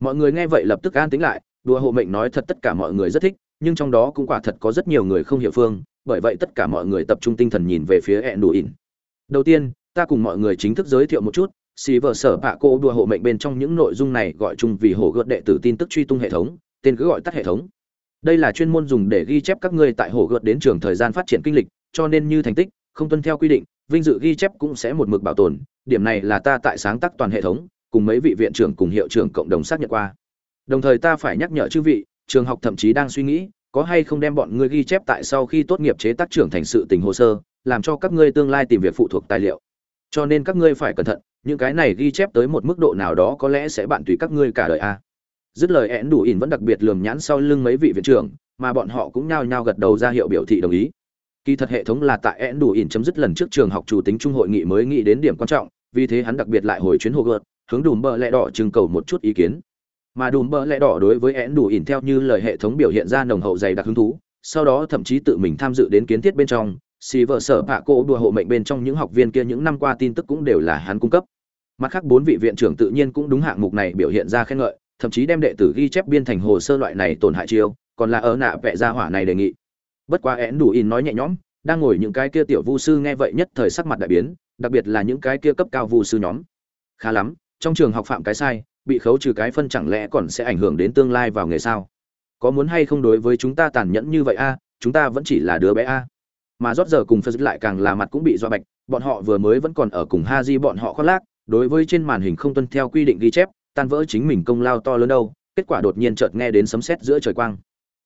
[SPEAKER 1] Mọi người nghe vậy lập tức an tính lại đùa hộ mệnh nói thật tất cả mọi người rất thích, nhưng trong đó cũng quả thật có rất nhiều người không hiểu phương, bởi vậy tất cả mọi người tập trung tinh thần nhìn về phía ẹn đủ ỉn. Đầu tiên, ta cùng mọi người chính thức giới thiệu một chút, xì vợ sở bạ cô đùa hộ mệnh bên trong những nội dung này gọi chung vì hồ gợt đệ tử tin tức truy tung hệ thống, tên cứ gọi tắt hệ thống. Đây là chuyên môn dùng để ghi chép các ngươi tại hồ gợt đến trường thời gian phát triển kinh lịch, cho nên như thành tích, không tuân theo quy định, vinh dự ghi chép cũng sẽ một mực bảo tồn, điểm này là ta tại sáng tác toàn hệ thống, cùng mấy vị viện trưởng cùng hiệu trưởng cộng đồng xác nhận qua đồng thời ta phải nhắc nhở chư vị, trường học thậm chí đang suy nghĩ, có hay không đem bọn ngươi ghi chép tại sau khi tốt nghiệp chế tác trưởng thành sự tình hồ sơ, làm cho các ngươi tương lai tìm việc phụ thuộc tài liệu. Cho nên các ngươi phải cẩn thận, những cái này ghi chép tới một mức độ nào đó có lẽ sẽ bạn tùy các ngươi cả đời a. Dứt lời én đủ ỉn vẫn đặc biệt lườm nhãn sau lưng mấy vị viện trưởng, mà bọn họ cũng nhao nhao gật đầu ra hiệu biểu thị đồng ý. Kỳ thật hệ thống là tại én đủ ỉn chấm dứt lần trước trường học chủ tính trung hội nghị mới nghĩ đến điểm quan trọng, vì thế hắn đặc biệt lại hồi chuyến hồ gợt hướng đùm bờ lẹ đỏ trưng cầu một chút ý kiến mà đùm bơ lẽ đỏ đối với én đủ ỉn theo như lời hệ thống biểu hiện ra nồng hậu dày đặc hứng thú, sau đó thậm chí tự mình tham dự đến kiến thiết bên trong, xì vợ sở bạ cô đùa hộ mệnh bên trong những học viên kia những năm qua tin tức cũng đều là hắn cung cấp. Mặt khác bốn vị viện trưởng tự nhiên cũng đúng hạng mục này biểu hiện ra khen ngợi, thậm chí đem đệ tử ghi chép biên thành hồ sơ loại này tổn hại chiêu, còn là ở nạ vẽ ra hỏa này đề nghị. Bất quá én đủ in nói nhẹ nhõm, đang ngồi những cái kia tiểu vu sư nghe vậy nhất thời sắc mặt đại biến, đặc biệt là những cái kia cấp cao vu sư nhóm. Khá lắm, trong trường học phạm cái sai bị khấu trừ cái phân chẳng lẽ còn sẽ ảnh hưởng đến tương lai vào nghề sao? Có muốn hay không đối với chúng ta tàn nhẫn như vậy a? Chúng ta vẫn chỉ là đứa bé a. Mà rót giờ cùng phật lại càng là mặt cũng bị dọa bạch, bọn họ vừa mới vẫn còn ở cùng ha di bọn họ khoác lác, đối với trên màn hình không tuân theo quy định ghi chép, tan vỡ chính mình công lao to lớn đâu, kết quả đột nhiên chợt nghe đến sấm sét giữa trời quang.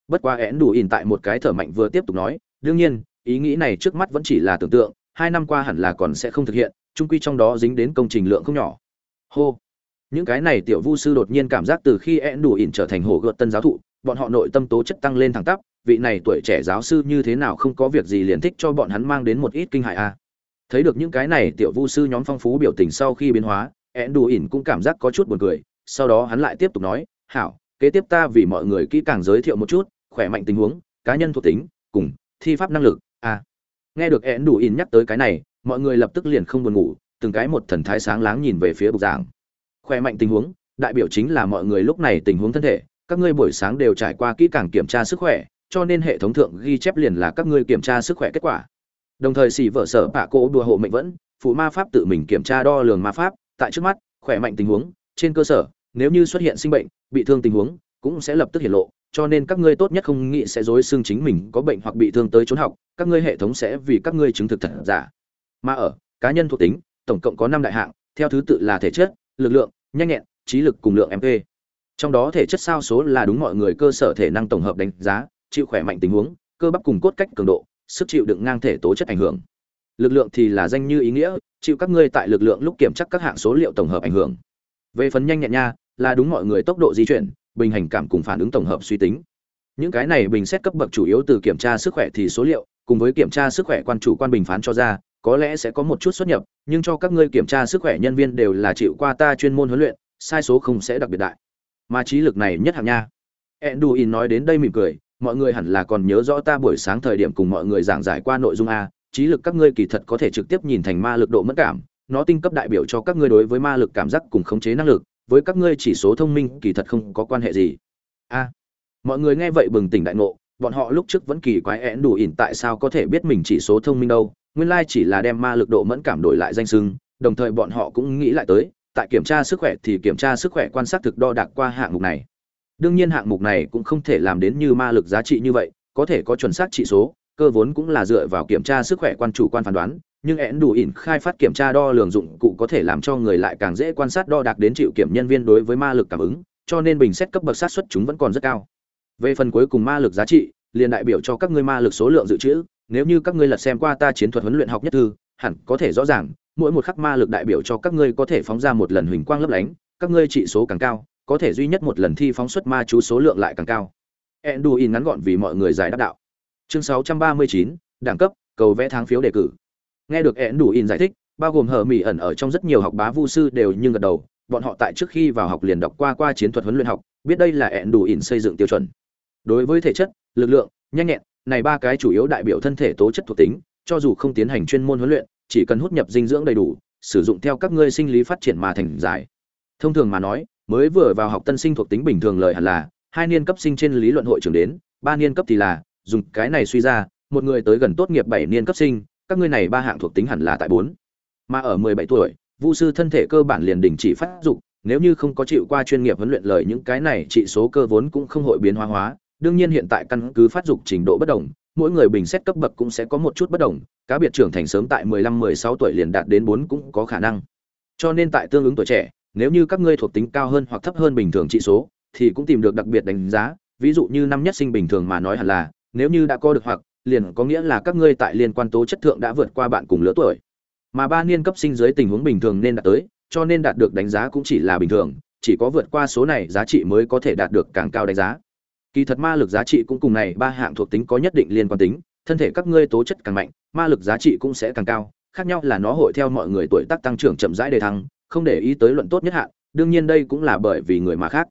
[SPEAKER 1] Bất quá én đủ ỉn tại một cái thở mạnh vừa tiếp tục nói, đương nhiên, ý nghĩ này trước mắt vẫn chỉ là tưởng tượng, hai năm qua hẳn là còn sẽ không thực hiện trung quy trong đó dính đến công trình lượng không nhỏ. Hô những cái này tiểu vu sư đột nhiên cảm giác từ khi én đủ ỉn trở thành hổ gợt tân giáo thụ, bọn họ nội tâm tố chất tăng lên thẳng tắp, vị này tuổi trẻ giáo sư như thế nào không có việc gì liền thích cho bọn hắn mang đến một ít kinh hại a. À. Thấy được những cái này tiểu vu sư nhóm phong phú biểu tình sau khi biến hóa ẹn đủ ỉn cũng cảm giác có chút buồn cười, sau đó hắn lại tiếp tục nói, hảo, kế tiếp ta vì mọi người kỹ càng giới thiệu một chút, khỏe mạnh tình huống, cá nhân thuộc tính, cùng thi pháp năng lực à. nghe được ẹn đủ ỉn nhắc tới cái này, mọi người lập tức liền không buồn ngủ, từng cái một thần thái sáng láng nhìn về phía bục giảng khỏe mạnh tình huống, đại biểu chính là mọi người lúc này tình huống thân thể, các ngươi buổi sáng đều trải qua kỹ càng kiểm tra sức khỏe, cho nên hệ thống thượng ghi chép liền là các ngươi kiểm tra sức khỏe kết quả. Đồng thời xỉ vợ sở bạ cỗ đùa hộ mệnh vẫn, phụ ma pháp tự mình kiểm tra đo lường ma pháp, tại trước mắt khỏe mạnh tình huống, trên cơ sở, nếu như xuất hiện sinh bệnh, bị thương tình huống, cũng sẽ lập tức hiện lộ, cho nên các ngươi tốt nhất không nghĩ sẽ dối xương chính mình có bệnh hoặc bị thương tới trốn học, các ngươi hệ thống sẽ vì các ngươi chứng thực thật giả. Mà ở, cá nhân thuộc tính, tổng cộng có năm đại hạng, theo thứ tự là thể chất lực lượng, nhanh nhẹn, trí lực cùng lượng mp trong đó thể chất sao số là đúng mọi người cơ sở thể năng tổng hợp đánh giá, chịu khỏe mạnh tình huống, cơ bắp cùng cốt cách cường độ, sức chịu đựng ngang thể tố chất ảnh hưởng. Lực lượng thì là danh như ý nghĩa, chịu các ngươi tại lực lượng lúc kiểm tra các hạng số liệu tổng hợp ảnh hưởng. Về phần nhanh nhẹn nha, là đúng mọi người tốc độ di chuyển, bình hành cảm cùng phản ứng tổng hợp suy tính. Những cái này bình xét cấp bậc chủ yếu từ kiểm tra sức khỏe thì số liệu, cùng với kiểm tra sức khỏe quan chủ quan bình phán cho ra có lẽ sẽ có một chút xuất nhập, nhưng cho các ngươi kiểm tra sức khỏe nhân viên đều là chịu qua ta chuyên môn huấn luyện, sai số không sẽ đặc biệt đại. Mà trí lực này nhất hạng nha. Enduin nói đến đây mỉm cười, mọi người hẳn là còn nhớ rõ ta buổi sáng thời điểm cùng mọi người giảng giải qua nội dung a, trí lực các ngươi kỳ thật có thể trực tiếp nhìn thành ma lực độ mất cảm, nó tinh cấp đại biểu cho các ngươi đối với ma lực cảm giác cùng khống chế năng lực, với các ngươi chỉ số thông minh kỳ thật không có quan hệ gì. A. Mọi người nghe vậy bừng tỉnh đại ngộ, bọn họ lúc trước vẫn kỳ quái én đủ ỉn tại sao có thể biết mình chỉ số thông minh đâu nguyên lai chỉ là đem ma lực độ mẫn cảm đổi lại danh sưng đồng thời bọn họ cũng nghĩ lại tới, tại kiểm tra sức khỏe thì kiểm tra sức khỏe quan sát thực đo đạc qua hạng mục này. Đương nhiên hạng mục này cũng không thể làm đến như ma lực giá trị như vậy, có thể có chuẩn xác trị số, cơ vốn cũng là dựa vào kiểm tra sức khỏe quan chủ quan phán đoán, nhưng én đủ ỉn khai phát kiểm tra đo lường dụng cụ có thể làm cho người lại càng dễ quan sát đo đạc đến chịu kiểm nhân viên đối với ma lực cảm ứng, cho nên bình xét cấp bậc sát xuất chúng vẫn còn rất cao. Về phần cuối cùng ma lực giá trị, liền đại biểu cho các ngươi ma lực số lượng dự trữ nếu như các ngươi lật xem qua ta chiến thuật huấn luyện học nhất thư hẳn có thể rõ ràng mỗi một khắc ma lực đại biểu cho các ngươi có thể phóng ra một lần huỳnh quang lấp lánh các ngươi trị số càng cao có thể duy nhất một lần thi phóng xuất ma chú số lượng lại càng cao. Enduin ngắn gọn vì mọi người giải đáp đạo. Chương 639, đẳng cấp cầu vẽ tháng phiếu đề cử. Nghe được enduin giải thích bao gồm hờ mỹ ẩn ở trong rất nhiều học bá vu sư đều nhưng gật đầu bọn họ tại trước khi vào học liền đọc qua qua chiến thuật huấn luyện học biết đây là enduin xây dựng tiêu chuẩn. Đối với thể chất lực lượng nhanh nhẹn này ba cái chủ yếu đại biểu thân thể tố chất thuộc tính, cho dù không tiến hành chuyên môn huấn luyện, chỉ cần hút nhập dinh dưỡng đầy đủ, sử dụng theo các ngươi sinh lý phát triển mà thành giải. Thông thường mà nói, mới vừa vào học tân sinh thuộc tính bình thường lời hẳn là, hai niên cấp sinh trên lý luận hội trưởng đến, ba niên cấp thì là, dùng cái này suy ra, một người tới gần tốt nghiệp bảy niên cấp sinh, các ngươi này ba hạng thuộc tính hẳn là tại bốn. Mà ở mười bảy tuổi, vu sư thân thể cơ bản liền đình chỉ phát dụng nếu như không có chịu qua chuyên nghiệp huấn luyện lời, những cái này trị số cơ vốn cũng không hội biến hóa hóa đương nhiên hiện tại căn cứ phát dục trình độ bất đồng, mỗi người bình xét cấp bậc cũng sẽ có một chút bất đồng, cá biệt trưởng thành sớm tại 15-16 tuổi liền đạt đến 4 cũng có khả năng. Cho nên tại tương ứng tuổi trẻ, nếu như các ngươi thuộc tính cao hơn hoặc thấp hơn bình thường trị số, thì cũng tìm được đặc biệt đánh giá, ví dụ như năm nhất sinh bình thường mà nói hẳn là, nếu như đã có được hoặc, liền có nghĩa là các ngươi tại liên quan tố chất thượng đã vượt qua bạn cùng lứa tuổi. Mà ba niên cấp sinh dưới tình huống bình thường nên đạt tới, cho nên đạt được đánh giá cũng chỉ là bình thường, chỉ có vượt qua số này giá trị mới có thể đạt được càng cao đánh giá kỳ thật ma lực giá trị cũng cùng này ba hạng thuộc tính có nhất định liên quan tính, thân thể các ngươi tố chất càng mạnh, ma lực giá trị cũng sẽ càng cao, khác nhau là nó hội theo mọi người tuổi tác tăng trưởng chậm rãi đề thăng, không để ý tới luận tốt nhất hạn, đương nhiên đây cũng là bởi vì người mà khác.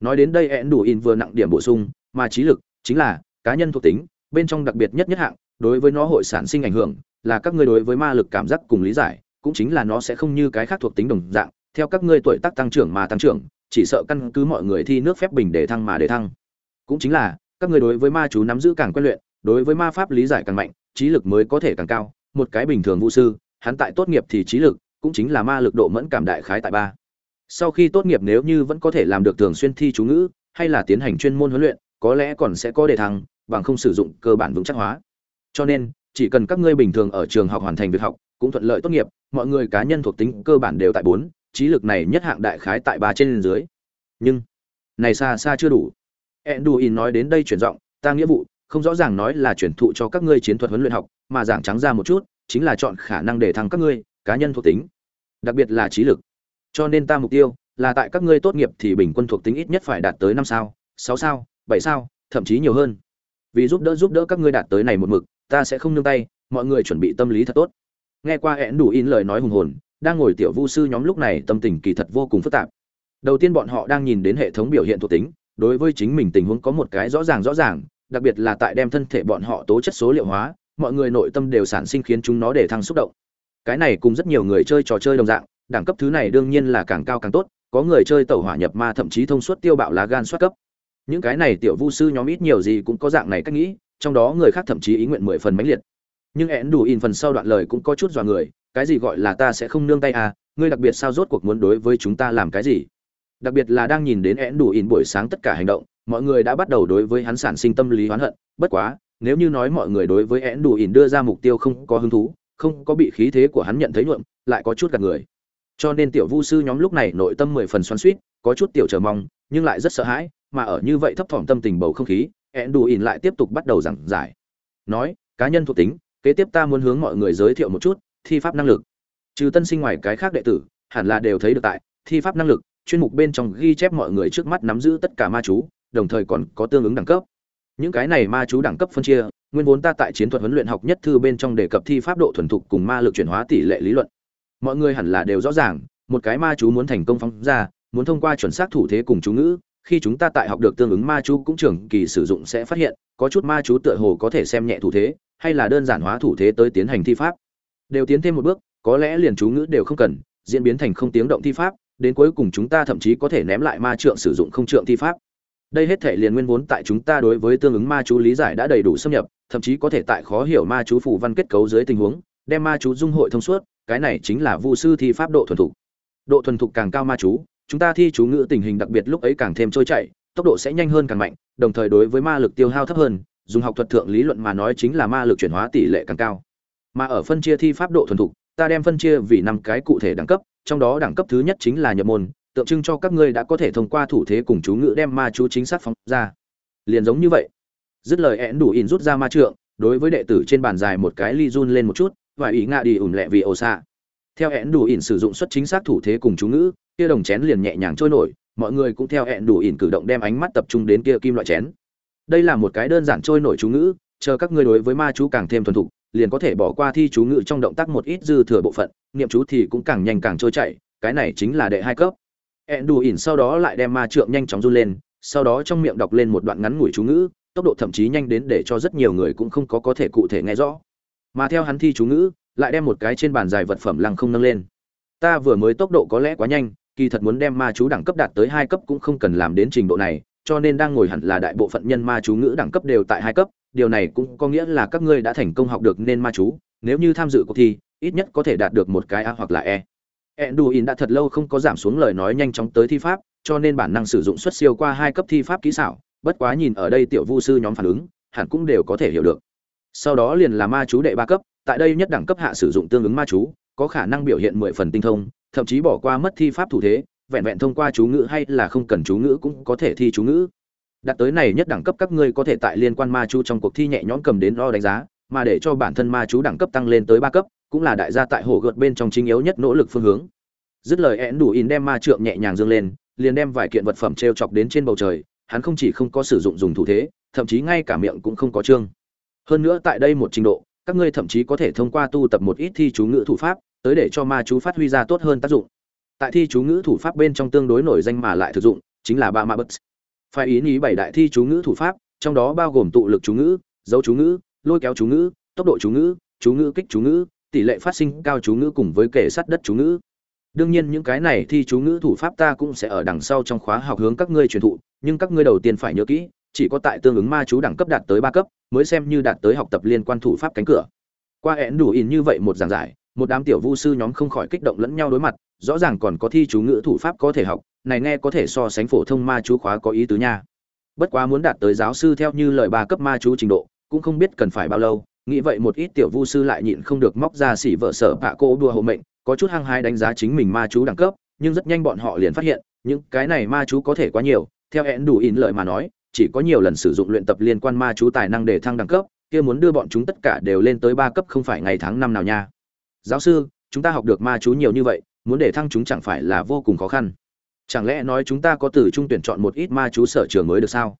[SPEAKER 1] Nói đến đây én đủ in vừa nặng điểm bổ sung, mà trí lực chính là cá nhân thuộc tính, bên trong đặc biệt nhất nhất hạng, đối với nó hội sản sinh ảnh hưởng, là các ngươi đối với ma lực cảm giác cùng lý giải, cũng chính là nó sẽ không như cái khác thuộc tính đồng dạng, theo các ngươi tuổi tác tăng trưởng mà tăng trưởng, chỉ sợ căn cứ mọi người thi nước phép bình để thăng mà để thăng cũng chính là, các người đối với ma chú nắm giữ càng quen luyện, đối với ma pháp lý giải càng mạnh, trí lực mới có thể càng cao. Một cái bình thường vũ sư, hắn tại tốt nghiệp thì trí lực, cũng chính là ma lực độ mẫn cảm đại khái tại ba. Sau khi tốt nghiệp nếu như vẫn có thể làm được thường xuyên thi chú ngữ, hay là tiến hành chuyên môn huấn luyện, có lẽ còn sẽ có đề thăng, bằng không sử dụng cơ bản vững chắc hóa. Cho nên, chỉ cần các ngươi bình thường ở trường học hoàn thành việc học, cũng thuận lợi tốt nghiệp, mọi người cá nhân thuộc tính cơ bản đều tại bốn, trí lực này nhất hạng đại khái tại ba trên dưới. Nhưng, này xa xa chưa đủ. Enduin nói đến đây chuyển giọng, ta nghĩa vụ, không rõ ràng nói là chuyển thụ cho các ngươi chiến thuật huấn luyện học, mà giảng trắng ra một chút, chính là chọn khả năng để thăng các ngươi cá nhân thuộc tính, đặc biệt là trí lực. Cho nên ta mục tiêu là tại các ngươi tốt nghiệp thì bình quân thuộc tính ít nhất phải đạt tới 5 sao, 6 sao, 7 sao, thậm chí nhiều hơn. Vì giúp đỡ giúp đỡ các ngươi đạt tới này một mực, ta sẽ không nương tay, mọi người chuẩn bị tâm lý thật tốt. nghe qua hẹn đủ in lời nói hùng hồn đang ngồi tiểu vu sư nhóm lúc này tâm tình kỳ thật vô cùng phức tạp đầu tiên bọn họ đang nhìn đến hệ thống biểu hiện thuộc tính đối với chính mình tình huống có một cái rõ ràng rõ ràng, đặc biệt là tại đem thân thể bọn họ tố chất số liệu hóa, mọi người nội tâm đều sản sinh khiến chúng nó để thăng xúc động. Cái này cùng rất nhiều người chơi trò chơi đồng dạng, đẳng cấp thứ này đương nhiên là càng cao càng tốt, có người chơi tẩu hỏa nhập ma thậm chí thông suốt tiêu bạo lá gan soát cấp. Những cái này tiểu vu sư nhóm ít nhiều gì cũng có dạng này cách nghĩ, trong đó người khác thậm chí ý nguyện mười phần mãnh liệt. Nhưng én đủ in phần sau đoạn lời cũng có chút dọa người, cái gì gọi là ta sẽ không nương tay à ngươi đặc biệt sao rốt cuộc muốn đối với chúng ta làm cái gì? Đặc biệt là đang nhìn đến én đủ in buổi sáng tất cả hành động, mọi người đã bắt đầu đối với hắn sản sinh tâm lý oán hận. Bất quá, nếu như nói mọi người đối với én đủ in đưa ra mục tiêu không có hứng thú, không có bị khí thế của hắn nhận thấy nhuộm, lại có chút gạt người. Cho nên tiểu vu sư nhóm lúc này nội tâm mười phần xoắn suýt có chút tiểu chờ mong, nhưng lại rất sợ hãi, mà ở như vậy thấp thỏm tâm tình bầu không khí én đủ in lại tiếp tục bắt đầu giảng giải. Nói, cá nhân thuộc tính, kế tiếp ta muốn hướng mọi người giới thiệu một chút, thi pháp năng lực. Trừ tân sinh ngoài cái khác đệ tử, hẳn là đều thấy được tại, thi pháp năng lực chuyên mục bên trong ghi chép mọi người trước mắt nắm giữ tất cả ma chú, đồng thời còn có tương ứng đẳng cấp. Những cái này ma chú đẳng cấp phân chia, nguyên vốn ta tại chiến thuật huấn luyện học nhất thư bên trong đề cập thi pháp độ thuần thục cùng ma lực chuyển hóa tỷ lệ lý luận. Mọi người hẳn là đều rõ ràng, một cái ma chú muốn thành công phóng ra, muốn thông qua chuẩn xác thủ thế cùng chú ngữ, khi chúng ta tại học được tương ứng ma chú cũng trường kỳ sử dụng sẽ phát hiện, có chút ma chú tựa hồ có thể xem nhẹ thủ thế, hay là đơn giản hóa thủ thế tới tiến hành thi pháp. Đều tiến thêm một bước, có lẽ liền chú ngữ đều không cần, diễn biến thành không tiếng động thi pháp đến cuối cùng chúng ta thậm chí có thể ném lại ma trượng sử dụng không trượng thi pháp. Đây hết thể liền nguyên vốn tại chúng ta đối với tương ứng ma chú lý giải đã đầy đủ xâm nhập, thậm chí có thể tại khó hiểu ma chú phù văn kết cấu dưới tình huống, đem ma chú dung hội thông suốt, cái này chính là vu sư thi pháp độ thuần thục. Độ thuần thục càng cao ma chú, chúng ta thi chú ngữ tình hình đặc biệt lúc ấy càng thêm trôi chảy, tốc độ sẽ nhanh hơn càng mạnh, đồng thời đối với ma lực tiêu hao thấp hơn, dùng học thuật thượng lý luận mà nói chính là ma lực chuyển hóa tỷ lệ càng cao. Mà ở phân chia thi pháp độ thuần thục, ta đem phân chia vì năm cái cụ thể đẳng cấp trong đó đẳng cấp thứ nhất chính là nhập môn, tượng trưng cho các ngươi đã có thể thông qua thủ thế cùng chú ngữ đem ma chú chính xác phóng ra. Liền giống như vậy. Dứt lời én đủ in rút ra ma trượng, đối với đệ tử trên bàn dài một cái ly run lên một chút, và ý ngạ đi ủn lẹ vì ồ xạ. Theo én đủ in sử dụng xuất chính xác thủ thế cùng chú ngữ, kia đồng chén liền nhẹ nhàng trôi nổi, mọi người cũng theo én đủ ỉn cử động đem ánh mắt tập trung đến kia kim loại chén. Đây là một cái đơn giản trôi nổi chú ngữ chờ các ngươi đối với ma chú càng thêm thuần thục, liền có thể bỏ qua thi chú ngữ trong động tác một ít dư thừa bộ phận, niệm chú thì cũng càng nhanh càng trôi chảy, cái này chính là đệ hai cấp. Hẹn đủ ỉn sau đó lại đem ma trượng nhanh chóng run lên, sau đó trong miệng đọc lên một đoạn ngắn ngủi chú ngữ, tốc độ thậm chí nhanh đến để cho rất nhiều người cũng không có có thể cụ thể nghe rõ. Mà theo hắn thi chú ngữ, lại đem một cái trên bàn dài vật phẩm lăng không nâng lên. Ta vừa mới tốc độ có lẽ quá nhanh, kỳ thật muốn đem ma chú đẳng cấp đạt tới hai cấp cũng không cần làm đến trình độ này, cho nên đang ngồi hẳn là đại bộ phận nhân ma chú ngữ đẳng cấp đều tại hai cấp điều này cũng có nghĩa là các ngươi đã thành công học được nên ma chú nếu như tham dự cuộc thi ít nhất có thể đạt được một cái a hoặc là e Enduin đã thật lâu không có giảm xuống lời nói nhanh chóng tới thi pháp, cho nên bản năng sử dụng xuất siêu qua hai cấp thi pháp kỹ xảo, bất quá nhìn ở đây tiểu vu sư nhóm phản ứng, hẳn cũng đều có thể hiểu được. Sau đó liền là ma chú đệ ba cấp, tại đây nhất đẳng cấp hạ sử dụng tương ứng ma chú, có khả năng biểu hiện mười phần tinh thông, thậm chí bỏ qua mất thi pháp thủ thế, vẹn vẹn thông qua chú ngữ hay là không cần chú ngữ cũng có thể thi chú ngữ. Đạt tới này nhất đẳng cấp các ngươi có thể tại liên quan ma chú trong cuộc thi nhẹ nhõm cầm đến lo đánh giá, mà để cho bản thân ma chú đẳng cấp tăng lên tới ba cấp, cũng là đại gia tại hồ gợt bên trong chính yếu nhất nỗ lực phương hướng. Dứt lời én đủ in đem ma trượng nhẹ nhàng dương lên, liền đem vài kiện vật phẩm treo chọc đến trên bầu trời, hắn không chỉ không có sử dụng dùng thủ thế, thậm chí ngay cả miệng cũng không có trương. Hơn nữa tại đây một trình độ, các ngươi thậm chí có thể thông qua tu tập một ít thi chú ngữ thủ pháp, tới để cho ma chú phát huy ra tốt hơn tác dụng tại thi chú ngữ thủ pháp bên trong tương đối nổi danh mà lại thực dụng chính là ba ma bất phải ý nghĩ bảy đại thi chú ngữ thủ pháp, trong đó bao gồm tụ lực chú ngữ, dấu chú ngữ, lôi kéo chú ngữ, tốc độ chú ngữ chú ngữ kích chú ngữ, tỷ lệ phát sinh cao chú ngữ cùng với kể sát đất chú ngữ. Đương nhiên những cái này thi chú ngữ thủ pháp ta cũng sẽ ở đằng sau trong khóa học hướng các ngươi truyền thụ, nhưng các ngươi đầu tiên phải nhớ kỹ, chỉ có tại tương ứng ma chú đẳng cấp đạt tới ba cấp, mới xem như đạt tới học tập liên quan thủ pháp cánh cửa. Qua hẹn đủ in như vậy một giảng giải một đám tiểu vu sư nhóm không khỏi kích động lẫn nhau đối mặt, rõ ràng còn có thi chú ngữ thủ pháp có thể học, này nghe có thể so sánh phổ thông ma chú khóa có ý tứ nha. Bất quá muốn đạt tới giáo sư theo như lời ba cấp ma chú trình độ, cũng không biết cần phải bao lâu, nghĩ vậy một ít tiểu vu sư lại nhịn không được móc ra xỉ vợ sở bạ cô đùa hộ mệnh, có chút hăng hái đánh giá chính mình ma chú đẳng cấp, nhưng rất nhanh bọn họ liền phát hiện, những cái này ma chú có thể quá nhiều, theo hẹn đủ in lợi mà nói, chỉ có nhiều lần sử dụng luyện tập liên quan ma chú tài năng để thăng đẳng cấp, kia muốn đưa bọn chúng tất cả đều lên tới ba cấp không phải ngày tháng năm nào nha giáo sư, chúng ta học được ma chú nhiều như vậy, muốn để thăng chúng chẳng phải là vô cùng khó khăn. Chẳng lẽ nói chúng ta có từ trung tuyển chọn một ít ma chú sở trường mới được sao?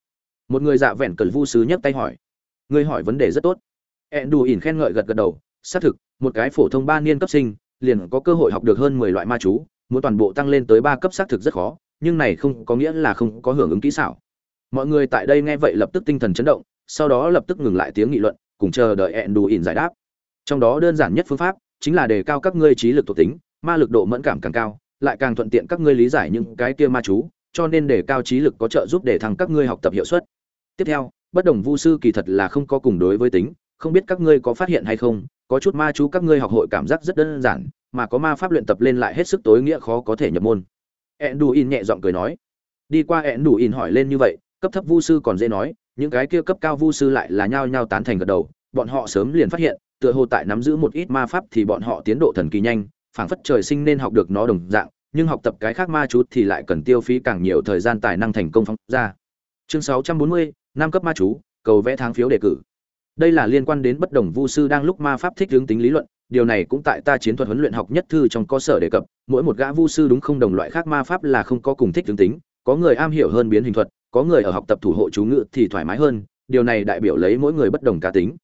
[SPEAKER 1] Một người dạ vẹn cần vu sứ nhấc tay hỏi. Ngươi hỏi vấn đề rất tốt. Ẹn đù ỉn khen ngợi gật gật đầu, xác thực, một cái phổ thông ba niên cấp sinh, liền có cơ hội học được hơn mười loại ma chú, muốn toàn bộ tăng lên tới ba cấp xác thực rất khó, nhưng này không có nghĩa là không có hưởng ứng kỹ xảo. Mọi người tại đây nghe vậy lập tức tinh thần chấn động, sau đó lập tức ngừng lại tiếng nghị luận, cùng chờ đợi ẹn đù ỉn giải đáp. Trong đó đơn giản nhất phương pháp chính là đề cao các ngươi trí lực thuộc tính, ma lực độ mẫn cảm càng cao, lại càng thuận tiện các ngươi lý giải những cái kia ma chú, cho nên đề cao trí lực có trợ giúp để thăng các ngươi học tập hiệu suất. Tiếp theo, bất đồng vu sư kỳ thật là không có cùng đối với tính, không biết các ngươi có phát hiện hay không, có chút ma chú các ngươi học hội cảm giác rất đơn giản, mà có ma pháp luyện tập lên lại hết sức tối nghĩa khó có thể nhập môn. Enduin nhẹ giọng cười nói. Đi qua Enduin hỏi lên như vậy, cấp thấp vu sư còn dễ nói, những cái kia cấp cao vu sư lại là nhao nhao tán thành gật đầu, bọn họ sớm liền phát hiện tựa hồ tại nắm giữ một ít ma pháp thì bọn họ tiến độ thần kỳ nhanh phảng phất trời sinh nên học được nó đồng dạng nhưng học tập cái khác ma chú thì lại cần tiêu phí càng nhiều thời gian tài năng thành công phóng ra. Chương 640, năm cấp ma chú cầu vẽ tháng phiếu đề cử. Đây là liên quan đến bất đồng vu sư đang lúc ma pháp thích hướng tính lý luận điều này cũng tại ta chiến thuật huấn luyện học nhất thư trong cơ sở đề cập mỗi một gã vu sư đúng không đồng loại khác ma pháp là không có cùng thích hướng tính có người am hiểu hơn biến hình thuật có người ở học tập thủ hộ chú ngữ thì thoải mái hơn điều này đại biểu lấy mỗi người bất đồng cá tính.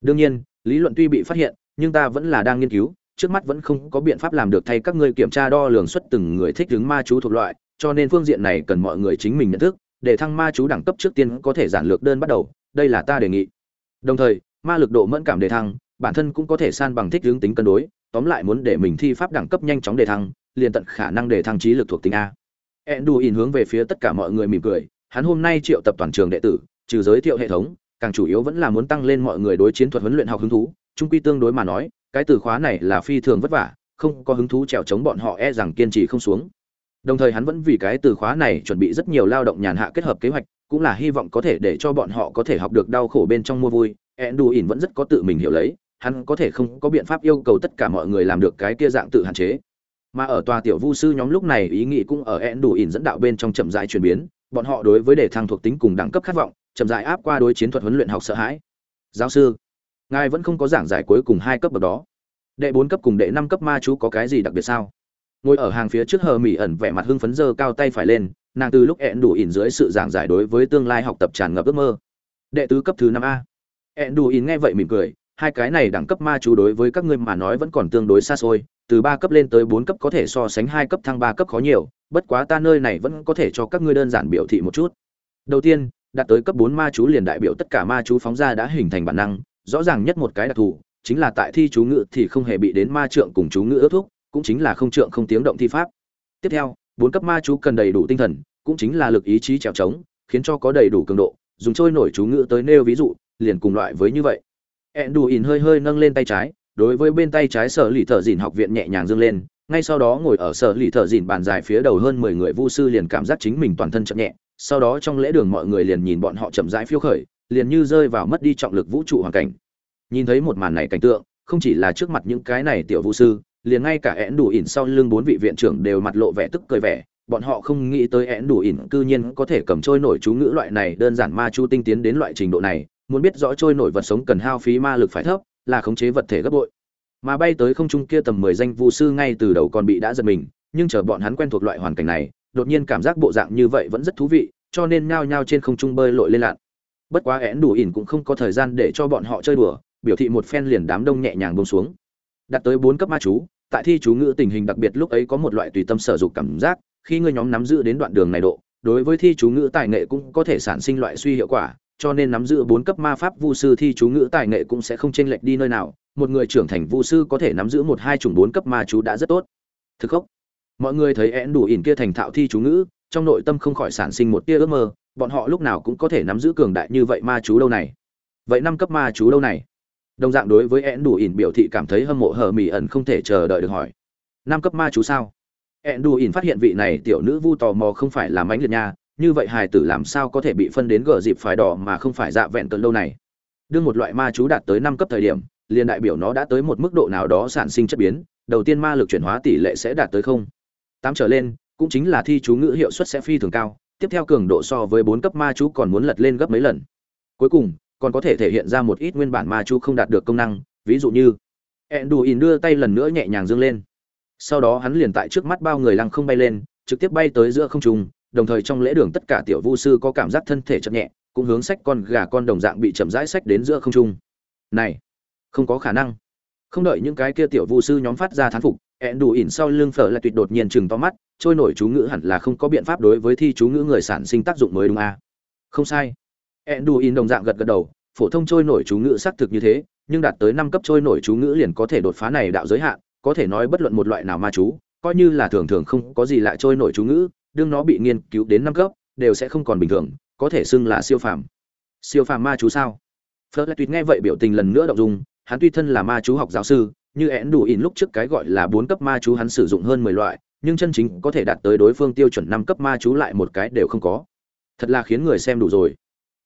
[SPEAKER 1] Đương nhiên lý luận tuy bị phát hiện, nhưng ta vẫn là đang nghiên cứu, trước mắt vẫn không có biện pháp làm được thay các ngươi kiểm tra đo lường suất từng người thích ứng ma chú thuộc loại, cho nên phương diện này cần mọi người chính mình nhận thức, để thăng ma chú đẳng cấp trước tiên có thể giản lược đơn bắt đầu, đây là ta đề nghị. Đồng thời, ma lực độ mẫn cảm đề thăng, bản thân cũng có thể san bằng thích hướng tính cân đối, tóm lại muốn để mình thi pháp đẳng cấp nhanh chóng đề thăng, liền tận khả năng đề thăng trí lực thuộc tính a. Enduin hướng về phía tất cả mọi người mỉm cười, hắn hôm nay triệu tập toàn trường đệ tử, trừ giới thiệu hệ thống càng chủ yếu vẫn là muốn tăng lên mọi người đối chiến thuật huấn luyện học hứng thú. Trung quy tương đối mà nói, cái từ khóa này là phi thường vất vả, không có hứng thú trèo chống bọn họ e rằng kiên trì không xuống. Đồng thời hắn vẫn vì cái từ khóa này chuẩn bị rất nhiều lao động nhàn hạ kết hợp kế hoạch, cũng là hy vọng có thể để cho bọn họ có thể học được đau khổ bên trong mua vui. Enduin vẫn rất có tự mình hiểu lấy, hắn có thể không có biện pháp yêu cầu tất cả mọi người làm được cái kia dạng tự hạn chế. Mà ở tòa tiểu vu sư nhóm lúc này ý nghĩ cũng ở Enduin dẫn đạo bên trong chậm rãi chuyển biến, bọn họ đối với đề thăng thuộc tính cùng đẳng cấp khát vọng chậm rãi áp qua đối chiến thuật huấn luyện học sợ hãi. Giáo sư, ngài vẫn không có giảng giải cuối cùng hai cấp bậc đó. Đệ bốn cấp cùng đệ năm cấp ma chú có cái gì đặc biệt sao? Ngồi ở hàng phía trước hờ mỹ ẩn vẻ mặt hưng phấn dơ cao tay phải lên, nàng từ lúc ẹn đủ ỉn dưới sự giảng giải đối với tương lai học tập tràn ngập ước mơ. Đệ tứ cấp thứ năm a. Ẹn đủ ỉn nghe vậy mỉm cười, hai cái này đẳng cấp ma chú đối với các ngươi mà nói vẫn còn tương đối xa xôi, từ ba cấp lên tới bốn cấp có thể so sánh hai cấp thăng ba cấp khó nhiều, bất quá ta nơi này vẫn có thể cho các ngươi đơn giản biểu thị một chút. Đầu tiên đạt tới cấp bốn ma chú liền đại biểu tất cả ma chú phóng ra đã hình thành bản năng, rõ ràng nhất một cái đặc thù, chính là tại thi chú ngữ thì không hề bị đến ma trượng cùng chú ngữ ước thúc, cũng chính là không trượng không tiếng động thi pháp. Tiếp theo, bốn cấp ma chú cần đầy đủ tinh thần, cũng chính là lực ý chí trèo trống, khiến cho có đầy đủ cường độ, dùng trôi nổi chú ngữ tới nêu ví dụ, liền cùng loại với như vậy. Enduin hơi hơi nâng lên tay trái, đối với bên tay trái sở lì thợ dìn học viện nhẹ nhàng dương lên, ngay sau đó ngồi ở sở lì thợ dìn bàn dài phía đầu hơn mười người vu sư liền cảm giác chính mình toàn thân chậm nhẹ sau đó trong lễ đường mọi người liền nhìn bọn họ chậm rãi phiêu khởi, liền như rơi vào mất đi trọng lực vũ trụ hoàn cảnh. Nhìn thấy một màn này cảnh tượng, không chỉ là trước mặt những cái này tiểu vũ sư, liền ngay cả én đủ ỉn sau lưng bốn vị viện trưởng đều mặt lộ vẻ tức cười vẻ. Bọn họ không nghĩ tới én đủ ỉn cư nhiên có thể cầm trôi nổi chú ngữ loại này, đơn giản ma chú tinh tiến đến loại trình độ này, muốn biết rõ trôi nổi vật sống cần hao phí ma lực phải thấp, là khống chế vật thể gấp bội. Mà bay tới không trung kia tầm mười danh vũ sư ngay từ đầu còn bị đã giật mình, nhưng chờ bọn hắn quen thuộc loại hoàn cảnh này đột nhiên cảm giác bộ dạng như vậy vẫn rất thú vị, cho nên nhao nhao trên không trung bơi lội lên lặn. Bất quá én đủ ỉn cũng không có thời gian để cho bọn họ chơi đùa, biểu thị một phen liền đám đông nhẹ nhàng bông xuống. Đặt tới bốn cấp ma chú, tại thi chú ngữ tình hình đặc biệt lúc ấy có một loại tùy tâm sở dục cảm giác, khi ngươi nhóm nắm giữ đến đoạn đường này độ, đối với thi chú ngữ tài nghệ cũng có thể sản sinh loại suy hiệu quả, cho nên nắm giữ bốn cấp ma pháp vu sư thi chú ngữ tài nghệ cũng sẽ không chênh lệch đi nơi nào, một người trưởng thành vu sư có thể nắm giữ một hai chủng bốn cấp ma chú đã rất tốt. Thực khốc mọi người thấy én đủ ỉn kia thành thạo thi chú ngữ, trong nội tâm không khỏi sản sinh một tia ước mơ, bọn họ lúc nào cũng có thể nắm giữ cường đại như vậy ma chú đâu này. Vậy năm cấp ma chú đâu này? Đồng dạng đối với én đủ ỉn biểu thị cảm thấy hâm mộ hờ mỹ ẩn không thể chờ đợi được hỏi. Năm cấp ma chú sao? Én đủ ỉn phát hiện vị này tiểu nữ vu tò mò không phải là mánh liệt nha, như vậy hài tử làm sao có thể bị phân đến gờ dịp phải đỏ mà không phải dạ vẹn cận lâu này? Đương một loại ma chú đạt tới năm cấp thời điểm, liền đại biểu nó đã tới một mức độ nào đó sản sinh chất biến, đầu tiên ma lực chuyển hóa tỷ lệ sẽ đạt tới không tám trở lên, cũng chính là thi chú ngữ hiệu suất sẽ phi thường cao, tiếp theo cường độ so với bốn cấp ma chú còn muốn lật lên gấp mấy lần. Cuối cùng, còn có thể thể hiện ra một ít nguyên bản ma chú không đạt được công năng, ví dụ như, Enduin đưa tay lần nữa nhẹ nhàng dương lên. Sau đó hắn liền tại trước mắt bao người lăng không bay lên, trực tiếp bay tới giữa không trung, đồng thời trong lễ đường tất cả tiểu vu sư có cảm giác thân thể chậm nhẹ, cũng hướng sách con gà con đồng dạng bị chậm rãi sách đến giữa không trung. Này, không có khả năng. Không đợi những cái kia tiểu vu sư nhóm phát ra thán phục ẹn đủ ỉn sau lưng phở là tuyệt đột nhiên chừng to mắt, trôi nổi chú ngữ hẳn là không có biện pháp đối với thi chú ngữ người sản sinh tác dụng mới đúng à. không sai. Ẹn đủ ỉn đồng dạng gật gật đầu, phổ thông trôi nổi chú ngữ xác thực như thế, nhưng đạt tới năm cấp trôi nổi chú ngữ liền có thể đột phá này đạo giới hạn, có thể nói bất luận một loại nào ma chú, coi như là thường thường không có gì lạ trôi nổi chú ngữ, đương nó bị nghiên cứu đến năm cấp, đều sẽ không còn bình thường, có thể xưng là siêu phàm. Siêu phàm ma chú sao? Phớt lại tuyệt nghe vậy biểu tình lần nữa động dung, hắn tuy thân là ma chú học giáo sư như én đủ in lúc trước cái gọi là bốn cấp ma chú hắn sử dụng hơn mười loại nhưng chân chính có thể đạt tới đối phương tiêu chuẩn năm cấp ma chú lại một cái đều không có. Thật là khiến người xem đủ rồi.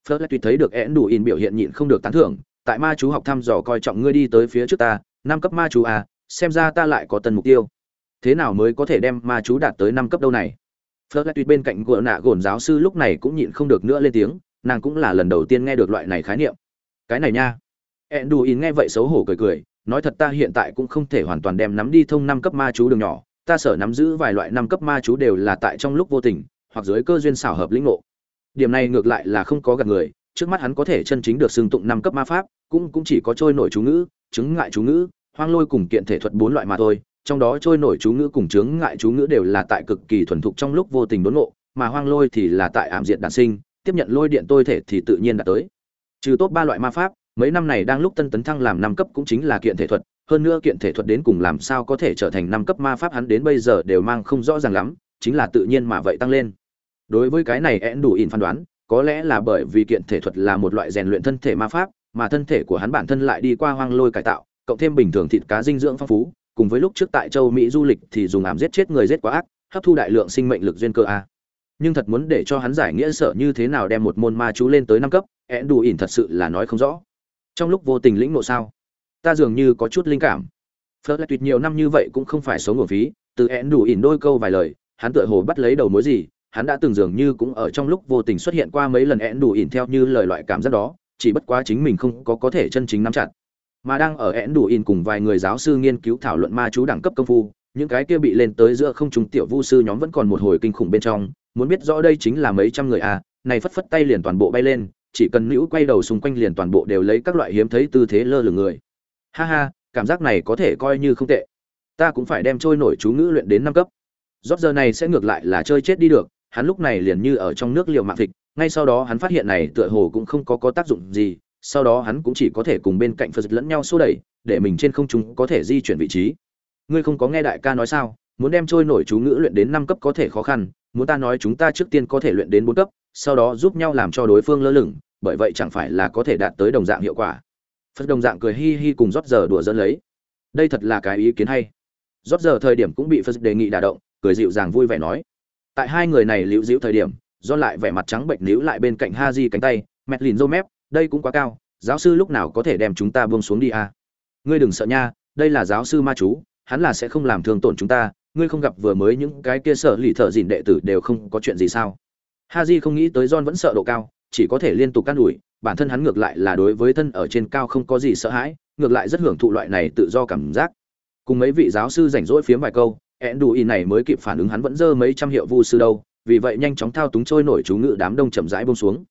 [SPEAKER 1] Phớt lại thấy được én đủ in biểu hiện nhịn không được tán thưởng tại ma chú học thăm dò coi trọng ngươi đi tới phía trước ta năm cấp ma chú à xem ra ta lại có tần mục tiêu. Thế nào mới có thể đem ma chú đạt tới năm cấp đâu này? Phớt lại bên cạnh gỡ nạ gồn giáo sư lúc này cũng nhịn không được nữa lên tiếng nàng cũng là lần đầu tiên nghe được loại này khái niệm. Cái này nha. Enduin nghe vậy xấu hổ cười cười, nói thật ta hiện tại cũng không thể hoàn toàn đem nắm đi thông năm cấp ma chú đường nhỏ, ta sở nắm giữ vài loại năm cấp ma chú đều là tại trong lúc vô tình, hoặc dưới cơ duyên xảo hợp lĩnh ngộ. Điểm này ngược lại là không có gặp người, trước mắt hắn có thể chân chính được xưng tụng năm cấp ma pháp, cũng cũng chỉ có trôi nổi chú ngữ, chứng ngại chú ngữ, hoang lôi cùng kiện thể thuật bốn loại mà thôi, trong đó trôi nổi chú ngữ cùng chứng ngại chú ngữ đều là tại cực kỳ thuần thục trong lúc vô tình đốn ngộ, mà hoang lôi thì là tại ảm diện đản sinh, tiếp nhận lôi điện tôi thể thì tự nhiên đã tới. Trừ tốt ba loại ma pháp, mấy năm này đang lúc tân tấn thăng làm năm cấp cũng chính là kiện thể thuật, hơn nữa kiện thể thuật đến cùng làm sao có thể trở thành năm cấp ma pháp hắn đến bây giờ đều mang không rõ ràng lắm, chính là tự nhiên mà vậy tăng lên. Đối với cái này én đủ in phán đoán, có lẽ là bởi vì kiện thể thuật là một loại rèn luyện thân thể ma pháp, mà thân thể của hắn bản thân lại đi qua hoang lôi cải tạo, cộng thêm bình thường thịt cá dinh dưỡng phong phú, cùng với lúc trước tại châu mỹ du lịch thì dùng ảm giết chết người giết quá ác, hấp thu đại lượng sinh mệnh lực duyên cơ a. Nhưng thật muốn để cho hắn giải nghĩa sợ như thế nào đem một môn ma chú lên tới năm cấp én đủ ỉn thật sự là nói không rõ trong lúc vô tình lĩnh ngộ sao? Ta dường như có chút linh cảm. Phớt lại tuyệt nhiều năm như vậy cũng không phải số nguồn phí, từ én đủ ỉn đôi câu vài lời, hắn tựa hồ bắt lấy đầu mối gì, hắn đã từng dường như cũng ở trong lúc vô tình xuất hiện qua mấy lần én đủ ỉn theo như lời loại cảm giác đó, chỉ bất quá chính mình không có có thể chân chính nắm chặt. Mà đang ở én đủ ỉn cùng vài người giáo sư nghiên cứu thảo luận ma chú đẳng cấp công phu, những cái kia bị lên tới giữa không trung tiểu vu sư nhóm vẫn còn một hồi kinh khủng bên trong, muốn biết rõ đây chính là mấy trăm người à này phất phất tay liền toàn bộ bay lên chỉ cần nữ quay đầu xung quanh liền toàn bộ đều lấy các loại hiếm thấy tư thế lơ lửng người. Ha ha, cảm giác này có thể coi như không tệ. Ta cũng phải đem trôi nổi chú ngữ luyện đến năm cấp. Rót giờ này sẽ ngược lại là chơi chết đi được, hắn lúc này liền như ở trong nước liều mạng thịt, ngay sau đó hắn phát hiện này tựa hồ cũng không có có tác dụng gì, sau đó hắn cũng chỉ có thể cùng bên cạnh phật lẫn nhau xô đẩy, để mình trên không trung có thể di chuyển vị trí. Ngươi không có nghe đại ca nói sao? Muốn đem trôi nổi chú ngữ luyện đến năm cấp có thể khó khăn, muốn ta nói chúng ta trước tiên có thể luyện đến bốn cấp sau đó giúp nhau làm cho đối phương lơ lửng, bởi vậy chẳng phải là có thể đạt tới đồng dạng hiệu quả. Phật đồng dạng cười hi hi cùng rót giờ đùa dẫn lấy. Đây thật là cái ý kiến hay. Rót giờ thời điểm cũng bị phật đề nghị đả động, cười dịu dàng vui vẻ nói. Tại hai người này liễu dĩu thời điểm, do lại vẻ mặt trắng bệnh níu lại bên cạnh ha di cánh tay, mẹt lìn rô mép, đây cũng quá cao, giáo sư lúc nào có thể đem chúng ta buông xuống đi à? ngươi đừng sợ nha, đây là giáo sư ma chú, hắn là sẽ không làm thương tổn chúng ta, ngươi không gặp vừa mới những cái kia sợ lì thợ dìn đệ tử đều không có chuyện gì sao? Ha không nghĩ tới john vẫn sợ độ cao, chỉ có thể liên tục can ủi, bản thân hắn ngược lại là đối với thân ở trên cao không có gì sợ hãi, ngược lại rất hưởng thụ loại này tự do cảm giác. Cùng mấy vị giáo sư rảnh rỗi phiếm vài câu ẹn đủ này mới kịp phản ứng hắn vẫn dơ mấy trăm hiệu vu sư đâu, vì vậy nhanh chóng thao túng trôi nổi chú ngự đám đông chậm rãi buông xuống.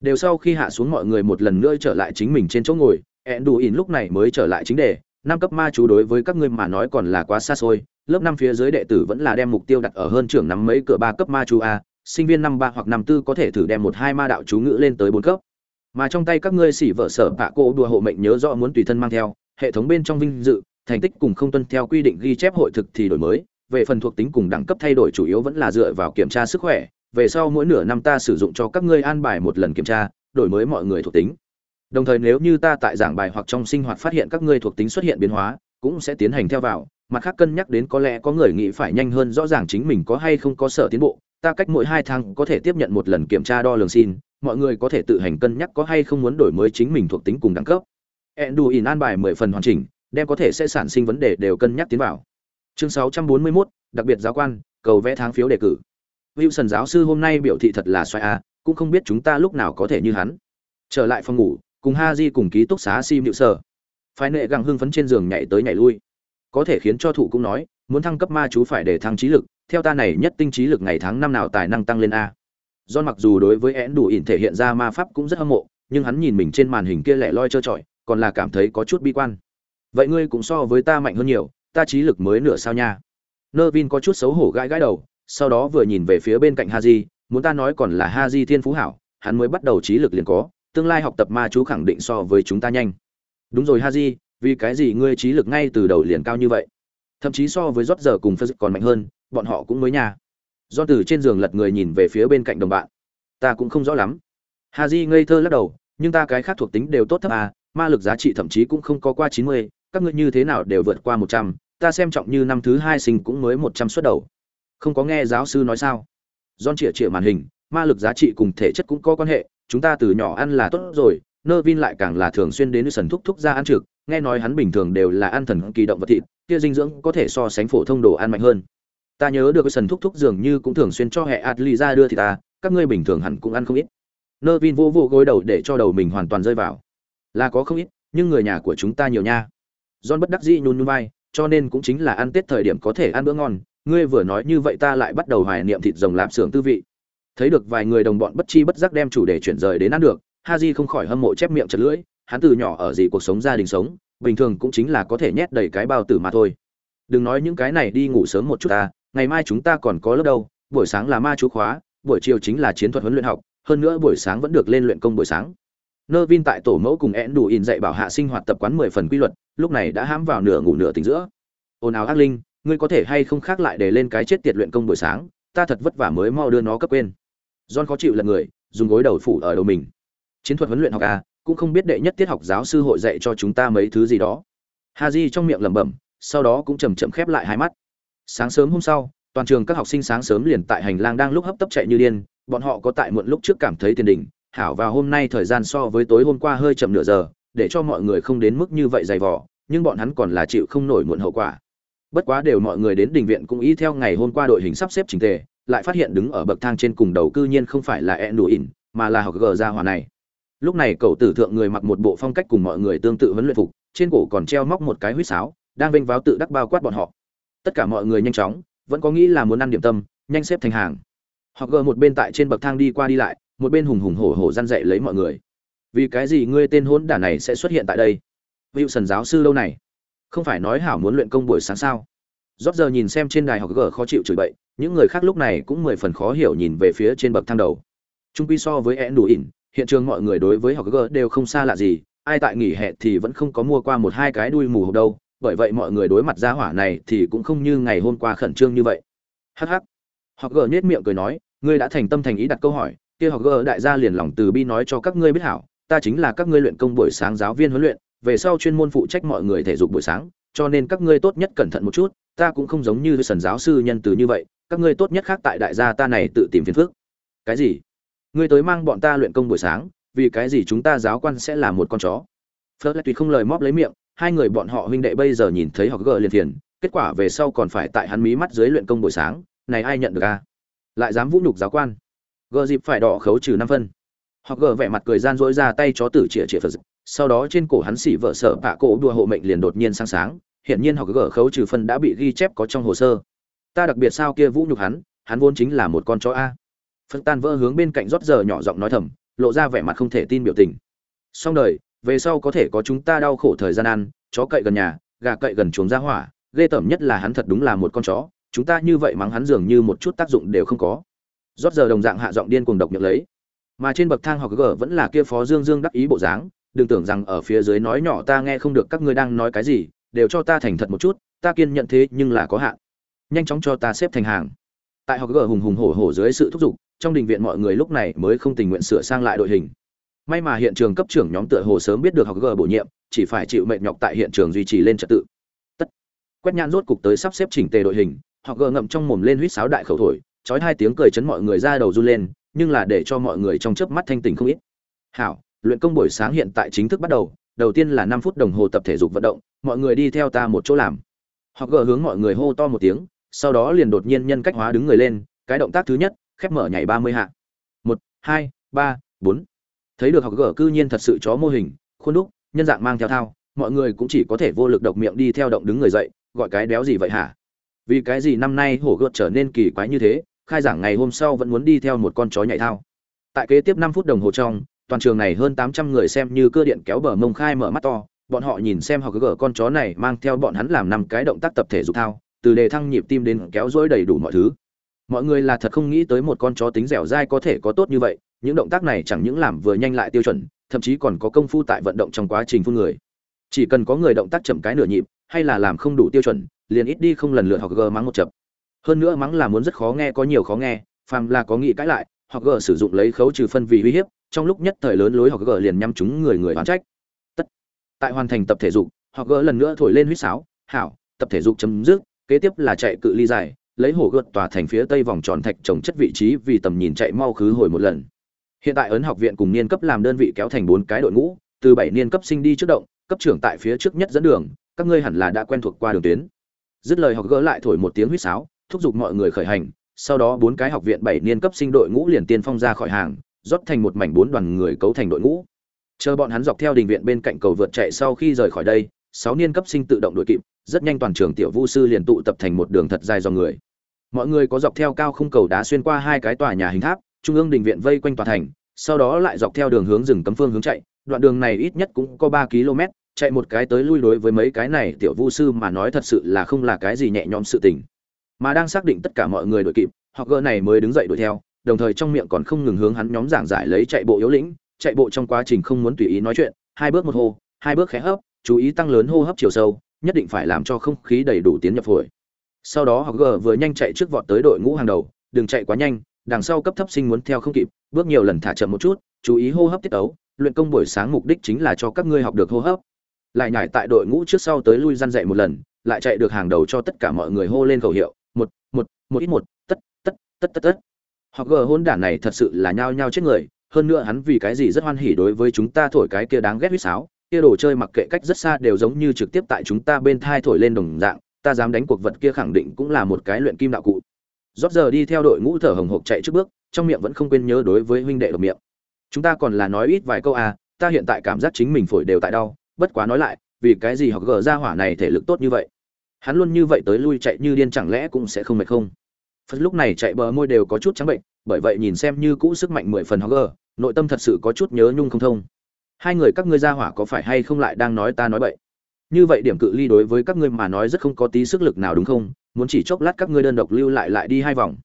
[SPEAKER 1] Đều sau khi hạ xuống mọi người một lần nữa trở lại chính mình trên chỗ ngồi ẹn đủ lúc này mới trở lại chính đề, năm cấp ma chú đối với các ngươi mà nói còn là quá xa xôi, lớp năm phía dưới đệ tử vẫn là đem mục tiêu đặt ở hơn trưởng nắm mấy cửa ba cấp ma chú a sinh viên năm ba hoặc năm tư có thể thử đem một hai ma đạo chú ngữ lên tới bốn cấp. Mà trong tay các ngươi xỉ vợ sở bạ cô đùa hộ mệnh nhớ rõ muốn tùy thân mang theo, hệ thống bên trong vinh dự, thành tích cùng không tuân theo quy định ghi chép hội thực thì đổi mới, về phần thuộc tính cùng đẳng cấp thay đổi chủ yếu vẫn là dựa vào kiểm tra sức khỏe, về sau mỗi nửa năm ta sử dụng cho các ngươi an bài một lần kiểm tra, đổi mới mọi người thuộc tính. Đồng thời nếu như ta tại giảng bài hoặc trong sinh hoạt phát hiện các ngươi thuộc tính xuất hiện biến hóa, cũng sẽ tiến hành theo vào, mặt khác cân nhắc đến có lẽ có người nghĩ phải nhanh hơn rõ ràng chính mình có hay không có sở tiến bộ ta cách mỗi hai tháng có thể tiếp nhận một lần kiểm tra đo lường xin mọi người có thể tự hành cân nhắc có hay không muốn đổi mới chính mình thuộc tính cùng đẳng cấp. Enduin an bài mười phần hoàn chỉnh đem có thể sẽ sản sinh vấn đề đều cân nhắc tiến vào. Chương sáu trăm bốn mươi 641, đặc biệt giáo quan cầu vẽ tháng phiếu đề cử. Wilson giáo sư hôm nay biểu thị thật là xoay a cũng không biết chúng ta lúc nào có thể như hắn. Trở lại phòng ngủ cùng ha di cùng ký túc xá sim nhự sơ phái nệ gặng hưng phấn trên giường nhảy tới nhảy lui. Có thể khiến cho thủ cũng nói muốn thăng cấp ma chú phải để thăng trí lực theo ta này nhất tinh trí lực ngày tháng năm nào tài năng tăng lên a. John mặc dù đối với én đủ ỉn thể hiện ra ma pháp cũng rất hâm mộ, nhưng hắn nhìn mình trên màn hình kia lẻ loi trơ trọi, còn là cảm thấy có chút bi quan. Vậy ngươi cũng so với ta mạnh hơn nhiều, ta trí lực mới nửa sao nha? Nơ vin có chút xấu hổ gãi gãi đầu, sau đó vừa nhìn về phía bên cạnh ha muốn ta nói còn là ha thiên phú hảo, hắn mới bắt đầu trí lực liền có, tương lai học tập ma chú khẳng định so với chúng ta nhanh. Đúng rồi ha vì cái gì ngươi trí lực ngay từ đầu liền cao như vậy? Thậm chí so với rót giờ cùng phật còn mạnh hơn, bọn họ cũng mới nhà. Do từ trên giường lật người nhìn về phía bên cạnh đồng bạn. Ta cũng không rõ lắm. Hà di ngây thơ lắc đầu, nhưng ta cái khác thuộc tính đều tốt thấp à ma lực giá trị thậm chí cũng không có qua chín mươi, các ngươi như thế nào đều vượt qua một trăm, ta xem trọng như năm thứ hai sinh cũng mới một trăm suất đầu. Không có nghe giáo sư nói sao? Don chĩa chĩa màn hình, ma lực giá trị cùng thể chất cũng có quan hệ, chúng ta từ nhỏ ăn là tốt rồi nơ vin lại càng là thường xuyên đến sần thúc thúc ra ăn trực nghe nói hắn bình thường đều là ăn thần kỳ động vật thịt, kia dinh dưỡng có thể so sánh phổ thông đồ ăn mạnh hơn. Ta nhớ được sần thúc thúc dường như cũng thường xuyên cho hệ adli ra đưa thì ta, các ngươi bình thường hẳn cũng ăn không ít. Nơ vin vô vô gối đầu để cho đầu mình hoàn toàn rơi vào. Là có không ít, nhưng người nhà của chúng ta nhiều nha. John bất đắc dĩ nhún nhún vai, cho nên cũng chính là ăn tết thời điểm có thể ăn bữa ngon. Ngươi vừa nói như vậy ta lại bắt đầu hoài niệm thịt rồng lạp xưởng tư vị. Thấy được vài người đồng bọn bất chi bất giác đem chủ đề chuyển rời đến ăn được, Haji không khỏi hâm mộ chép miệng chật lưỡi hắn từ nhỏ ở gì cuộc sống gia đình sống, bình thường cũng chính là có thể nhét đầy cái bao tử mà thôi. Đừng nói những cái này đi ngủ sớm một chút ta, ngày mai chúng ta còn có lớp đâu, buổi sáng là ma chú khóa, buổi chiều chính là chiến thuật huấn luyện học, hơn nữa buổi sáng vẫn được lên luyện công buổi sáng. Nơ vin tại tổ mẫu cùng én đủ in dạy bảo hạ sinh hoạt tập quán mười phần quy luật, lúc này đã hãm vào nửa ngủ nửa tỉnh giữa. Ồn ào ác linh, ngươi có thể hay không khác lại để lên cái chết tiệt luyện công buổi sáng, ta thật vất vả mới mau đưa nó cấp quên. John khó chịu lật người, dùng gối đầu phủ ở đầu mình. Chiến thuật huấn luyện học à cũng không biết đệ nhất tiết học giáo sư hội dạy cho chúng ta mấy thứ gì đó. Ha di trong miệng lẩm bẩm, sau đó cũng chầm chậm khép lại hai mắt. Sáng sớm hôm sau, toàn trường các học sinh sáng sớm liền tại hành lang đang lúc hấp tấp chạy như điên, bọn họ có tại muộn lúc trước cảm thấy tiền đình, hảo vào hôm nay thời gian so với tối hôm qua hơi chậm nửa giờ, để cho mọi người không đến mức như vậy dày vò, nhưng bọn hắn còn là chịu không nổi muộn hậu quả. Bất quá đều mọi người đến đình viện cũng ý theo ngày hôm qua đội hình sắp xếp trình tề, lại phát hiện đứng ở bậc thang trên cùng đầu cư nhiên không phải là e nụ ỉn mà là học gờ ra hòa này lúc này cậu tử thượng người mặc một bộ phong cách cùng mọi người tương tự huấn luyện phục, trên cổ còn treo móc một cái huýt sáo, đang vênh váo tự đắc bao quát bọn họ. Tất cả mọi người nhanh chóng, vẫn có nghĩ là muốn ăn điểm tâm, nhanh xếp thành hàng. Họ gờ một bên tại trên bậc thang đi qua đi lại, một bên hùng hùng hổ hổ răn dậy lấy mọi người. Vì cái gì ngươi tên hỗn đản này sẽ xuất hiện tại đây? Wilson giáo sư lâu này, không phải nói hảo muốn luyện công buổi sáng sao? Rót giờ nhìn xem trên đài học gờ khó chịu chửi bậy, những người khác lúc này cũng mười phần khó hiểu nhìn về phía trên bậc thang đầu. Trung quy so với e đủ ỉn hiện trường mọi người đối với học gờ đều không xa lạ gì, ai tại nghỉ hè thì vẫn không có mua qua một hai cái đuôi mù hộp đâu, bởi vậy mọi người đối mặt ra hỏa này thì cũng không như ngày hôm qua khẩn trương như vậy. Hh học gờ nhếch miệng cười nói, ngươi đã thành tâm thành ý đặt câu hỏi, kia học gờ đại gia liền lòng từ bi nói cho các ngươi biết hảo, ta chính là các ngươi luyện công buổi sáng giáo viên huấn luyện, về sau chuyên môn phụ trách mọi người thể dục buổi sáng, cho nên các ngươi tốt nhất cẩn thận một chút, ta cũng không giống như sần giáo sư nhân từ như vậy, các ngươi tốt nhất khác tại đại gia ta này tự tìm phiền phức. Cái gì? Ngươi tới mang bọn ta luyện công buổi sáng, vì cái gì chúng ta giáo quan sẽ là một con chó? Phớt lại tùy không lời móp lấy miệng, hai người bọn họ huynh đệ bây giờ nhìn thấy họ gờ liền thiền kết quả về sau còn phải tại hắn mí mắt dưới luyện công buổi sáng, này ai nhận được a lại dám vũ nhục giáo quan. Gờ dịp phải đỏ khấu trừ năm phân. Họ gờ vẻ mặt cười gian dỗi ra tay chó tử chĩa chĩa phật sau đó trên cổ hắn xỉ vợ sợ bạ cổ đùa hộ mệnh liền đột nhiên sáng sáng hiện nhiên họ gờ khấu trừ phân đã bị ghi chép có trong hồ sơ. Ta đặc biệt sao kia vũ nhục hắn hắn vốn chính là một con chó a. Phân tan vỡ hướng bên cạnh rót giờ nhỏ giọng nói thầm, lộ ra vẻ mặt không thể tin biểu tình. Xong đời, về sau có thể có chúng ta đau khổ thời gian ăn, chó cậy gần nhà, gà cậy gần chuồng ra hỏa, ghê tởm nhất là hắn thật đúng là một con chó, chúng ta như vậy mắng hắn dường như một chút tác dụng đều không có. Rót giờ đồng dạng hạ giọng điên cuồng độc nhược lấy. Mà trên bậc thang học gờ vẫn là kia phó dương dương đắc ý bộ dáng, đừng tưởng rằng ở phía dưới nói nhỏ ta nghe không được các ngươi đang nói cái gì, đều cho ta thành thật một chút, ta kiên nhận thế nhưng là có hạn. Nhanh chóng cho ta xếp thành hàng. Tại học gờ hùng hùng hổ hổ dưới sự thúc giục trong đình viện mọi người lúc này mới không tình nguyện sửa sang lại đội hình. May mà hiện trường cấp trưởng nhóm tựa hồ sớm biết được học g bổ nhiệm, chỉ phải chịu mệnh nhọc tại hiện trường duy trì lên trật tự. Tất. Quét nhãn rốt cục tới sắp xếp chỉnh tề đội hình, học gờ ngậm trong mồm lên huýt sáo đại khẩu thổi, chói hai tiếng cười chấn mọi người ra đầu run lên, nhưng là để cho mọi người trong chớp mắt thanh tỉnh không ít. Hảo, luyện công buổi sáng hiện tại chính thức bắt đầu đầu tiên là năm phút đồng hồ tập thể dục vận động, mọi người đi theo ta một chỗ làm. Học gờ hướng mọi người hô to một tiếng, sau đó liền đột nhiên nhân cách hóa đứng người lên, cái động tác thứ nhất khép mở nhảy ba mươi hạ. Một, hai, ba, bốn. Thấy được học gở cư nhiên thật sự chó mô hình, khuôn đúc, nhân dạng mang theo thao, mọi người cũng chỉ có thể vô lực độc miệng đi theo động đứng người dậy, gọi cái đéo gì vậy hả? Vì cái gì năm nay hổ gợt trở nên kỳ quái như thế, khai giảng ngày hôm sau vẫn muốn đi theo một con chó nhảy thao. Tại kế tiếp năm phút đồng hồ trong, toàn trường này hơn tám trăm người xem như cơ điện kéo bờ mông khai mở mắt to, bọn họ nhìn xem học gở con chó này mang theo bọn hắn làm năm cái động tác tập thể dục thao, từ đề thăng nhịp tim đến kéo dối đầy đủ mọi thứ mọi người là thật không nghĩ tới một con chó tính dẻo dai có thể có tốt như vậy, những động tác này chẳng những làm vừa nhanh lại tiêu chuẩn, thậm chí còn có công phu tại vận động trong quá trình phun người. Chỉ cần có người động tác chậm cái nửa nhịp, hay là làm không đủ tiêu chuẩn, liền ít đi không lần lượt học g mắng một chập. Hơn nữa mắng là muốn rất khó nghe, có nhiều khó nghe, phàm là có nghĩ cãi lại học g sử dụng lấy khấu trừ phân vì uy hiếp, trong lúc nhất thời lớn lối học g liền nhắm chúng người người oán trách. Tất, tại hoàn thành tập thể dục học g lần nữa thổi lên huýt sáo, hảo, tập thể dục chấm dứt, kế tiếp là chạy cự ly dài lấy hồ gợt tòa thành phía tây vòng tròn thạch trồng chất vị trí vì tầm nhìn chạy mau khứ hồi một lần. Hiện tại ấn học viện cùng niên cấp làm đơn vị kéo thành bốn cái đội ngũ, từ bảy niên cấp sinh đi trước động, cấp trưởng tại phía trước nhất dẫn đường, các ngươi hẳn là đã quen thuộc qua đường tuyến. Dứt lời học gỡ lại thổi một tiếng huýt sáo, thúc giục mọi người khởi hành, sau đó bốn cái học viện bảy niên cấp sinh đội ngũ liền tiên phong ra khỏi hàng, rót thành một mảnh bốn đoàn người cấu thành đội ngũ. Chờ bọn hắn dọc theo đình viện bên cạnh cầu vượt chạy sau khi rời khỏi đây, sáu niên cấp sinh tự động đội kịp, rất nhanh toàn trường tiểu vu sư liền tụ tập thành một đường thật dài dòng người mọi người có dọc theo cao không cầu đá xuyên qua hai cái tòa nhà hình tháp, trung ương đình viện vây quanh tòa thành, sau đó lại dọc theo đường hướng rừng cấm phương hướng chạy, đoạn đường này ít nhất cũng có ba km, chạy một cái tới lui đối với mấy cái này tiểu vu sư mà nói thật sự là không là cái gì nhẹ nhõm sự tình. Mà đang xác định tất cả mọi người đội kịp, họ gỡ này mới đứng dậy đuổi theo, đồng thời trong miệng còn không ngừng hướng hắn nhóm giảng giải lấy chạy bộ yếu lĩnh, chạy bộ trong quá trình không muốn tùy ý nói chuyện, hai bước một hô, hai bước khẽ hấp, chú ý tăng lớn hô hấp chiều sâu, nhất định phải làm cho không khí đầy đủ tiến nhập phổi sau đó họ gỡ vừa nhanh chạy trước vọt tới đội ngũ hàng đầu, đừng chạy quá nhanh, đằng sau cấp thấp sinh muốn theo không kịp, bước nhiều lần thả chậm một chút, chú ý hô hấp tiết ấu luyện công buổi sáng mục đích chính là cho các ngươi học được hô hấp. Lại nhảy tại đội ngũ trước sau tới lui răn dậy một lần, lại chạy được hàng đầu cho tất cả mọi người hô lên khẩu hiệu, một một một ít một, tất tất tất tất tất. Họ gờ hôn đản này thật sự là nhao nhao chết người, hơn nữa hắn vì cái gì rất hoan hỉ đối với chúng ta thổi cái kia đáng ghét huýt sáo, kia đồ chơi mặc kệ cách rất xa đều giống như trực tiếp tại chúng ta bên thai thổi lên đồng dạng ta dám đánh cuộc vật kia khẳng định cũng là một cái luyện kim đạo cụ. Rót giờ đi theo đội ngũ thở hồng hộc chạy trước bước, trong miệng vẫn không quên nhớ đối với huynh đệ độc miệng. Chúng ta còn là nói ít vài câu à ta hiện tại cảm giác chính mình phổi đều tại đau, bất quá nói lại, vì cái gì học gờ ra hỏa này thể lực tốt như vậy? Hắn luôn như vậy tới lui chạy như điên chẳng lẽ cũng sẽ không mệt không? Phật lúc này chạy bờ môi đều có chút trắng bệnh, bởi vậy nhìn xem như cũ sức mạnh mười phần học gờ, nội tâm thật sự có chút nhớ nhung không thông. Hai người các ngươi ra hỏa có phải hay không lại đang nói ta nói bậy? Như vậy điểm cự ly đối với các ngươi mà nói rất không có tí sức lực nào đúng không? Muốn chỉ chốc lát các ngươi đơn độc lưu lại lại đi hai vòng.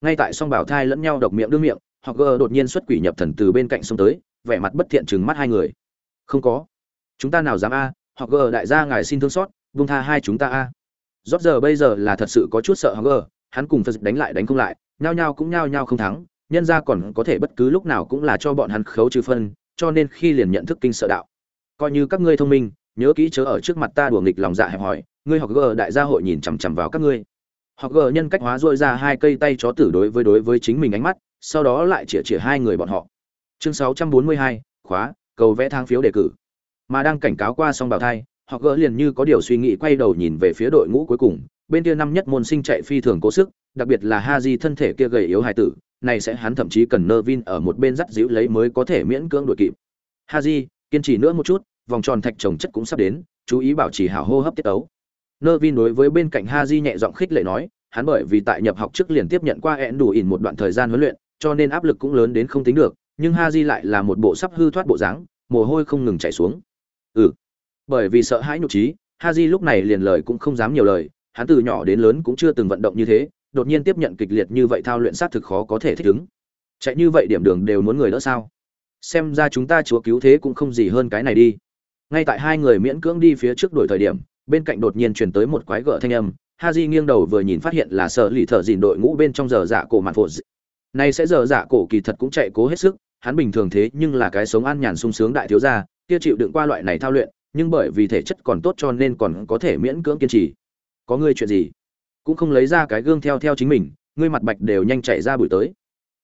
[SPEAKER 1] Ngay tại song bảo thai lẫn nhau độc miệng đương miệng họ gờ đột nhiên xuất quỷ nhập thần từ bên cạnh sông tới, vẻ mặt bất thiện chừng mắt hai người. Không có. Chúng ta nào dám a? Họ gờ đại gia ngài xin thương xót vung tha hai chúng ta a. Rót giờ bây giờ là thật sự có chút sợ họ gờ hắn cùng phật đánh lại đánh không lại, nhao nhao cũng nhao nhao không thắng, nhân ra còn có thể bất cứ lúc nào cũng là cho bọn hắn khấu trừ phân, cho nên khi liền nhận thức kinh sợ đạo. Coi như các ngươi thông minh nhớ kỹ chớ ở trước mặt ta đùa nghịch lòng dạ hẹp hỏi ngươi học gờ đại gia hội nhìn chằm chằm vào các ngươi. Học gờ nhân cách hóa dôi ra hai cây tay chó tử đối với đối với chính mình ánh mắt sau đó lại chĩa chĩa hai người bọn họ. Chương 642, khóa cầu vẽ thang phiếu đề cử. Mà đang cảnh cáo qua xong bảo thai họ gỡ liền như có điều suy nghĩ quay đầu nhìn về phía đội ngũ cuối cùng bên kia năm nhất môn sinh chạy phi thường cố sức đặc biệt là ha di thân thể kia gầy yếu hài tử này sẽ hắn thậm chí cần nơ vin ở một bên dắt dĩu lấy mới có thể miễn cưỡng đội kịp. Ha di kiên trì nữa một chút vòng tròn thạch trồng chất cũng sắp đến, chú ý bảo trì hảo hô hấp tiết ấu nơ đối với bên cạnh ha nhẹ giọng khích lệ nói, hắn bởi vì tại nhập học trước liền tiếp nhận qua ẹn đủ ỉn một đoạn thời gian huấn luyện, cho nên áp lực cũng lớn đến không tính được, nhưng ha lại là một bộ sắp hư thoát bộ dáng, mồ hôi không ngừng chảy xuống. Ừ. Bởi vì sợ hãi nhục trí ha lúc này liền lời cũng không dám nhiều lời, hắn từ nhỏ đến lớn cũng chưa từng vận động như thế, đột nhiên tiếp nhận kịch liệt như vậy thao luyện sát thực khó có thể thích ứng. Chạy như vậy điểm đường đều muốn người đỡ sao? Xem ra chúng ta chúa cứu thế cũng không gì hơn cái này đi ngay tại hai người miễn cưỡng đi phía trước đổi thời điểm, bên cạnh đột nhiên truyền tới một quái gở thanh âm. Ha di nghiêng đầu vừa nhìn phát hiện là sợ lì thợ dìn đội ngũ bên trong giờ dạ cổ mạn phột nay sẽ giờ dạ cổ kỳ thật cũng chạy cố hết sức, hắn bình thường thế nhưng là cái sống an nhàn sung sướng đại thiếu gia, kia chịu đựng qua loại này thao luyện, nhưng bởi vì thể chất còn tốt cho nên còn có thể miễn cưỡng kiên trì. Có ngươi chuyện gì? Cũng không lấy ra cái gương theo theo chính mình, ngươi mặt bạch đều nhanh chạy ra buổi tới.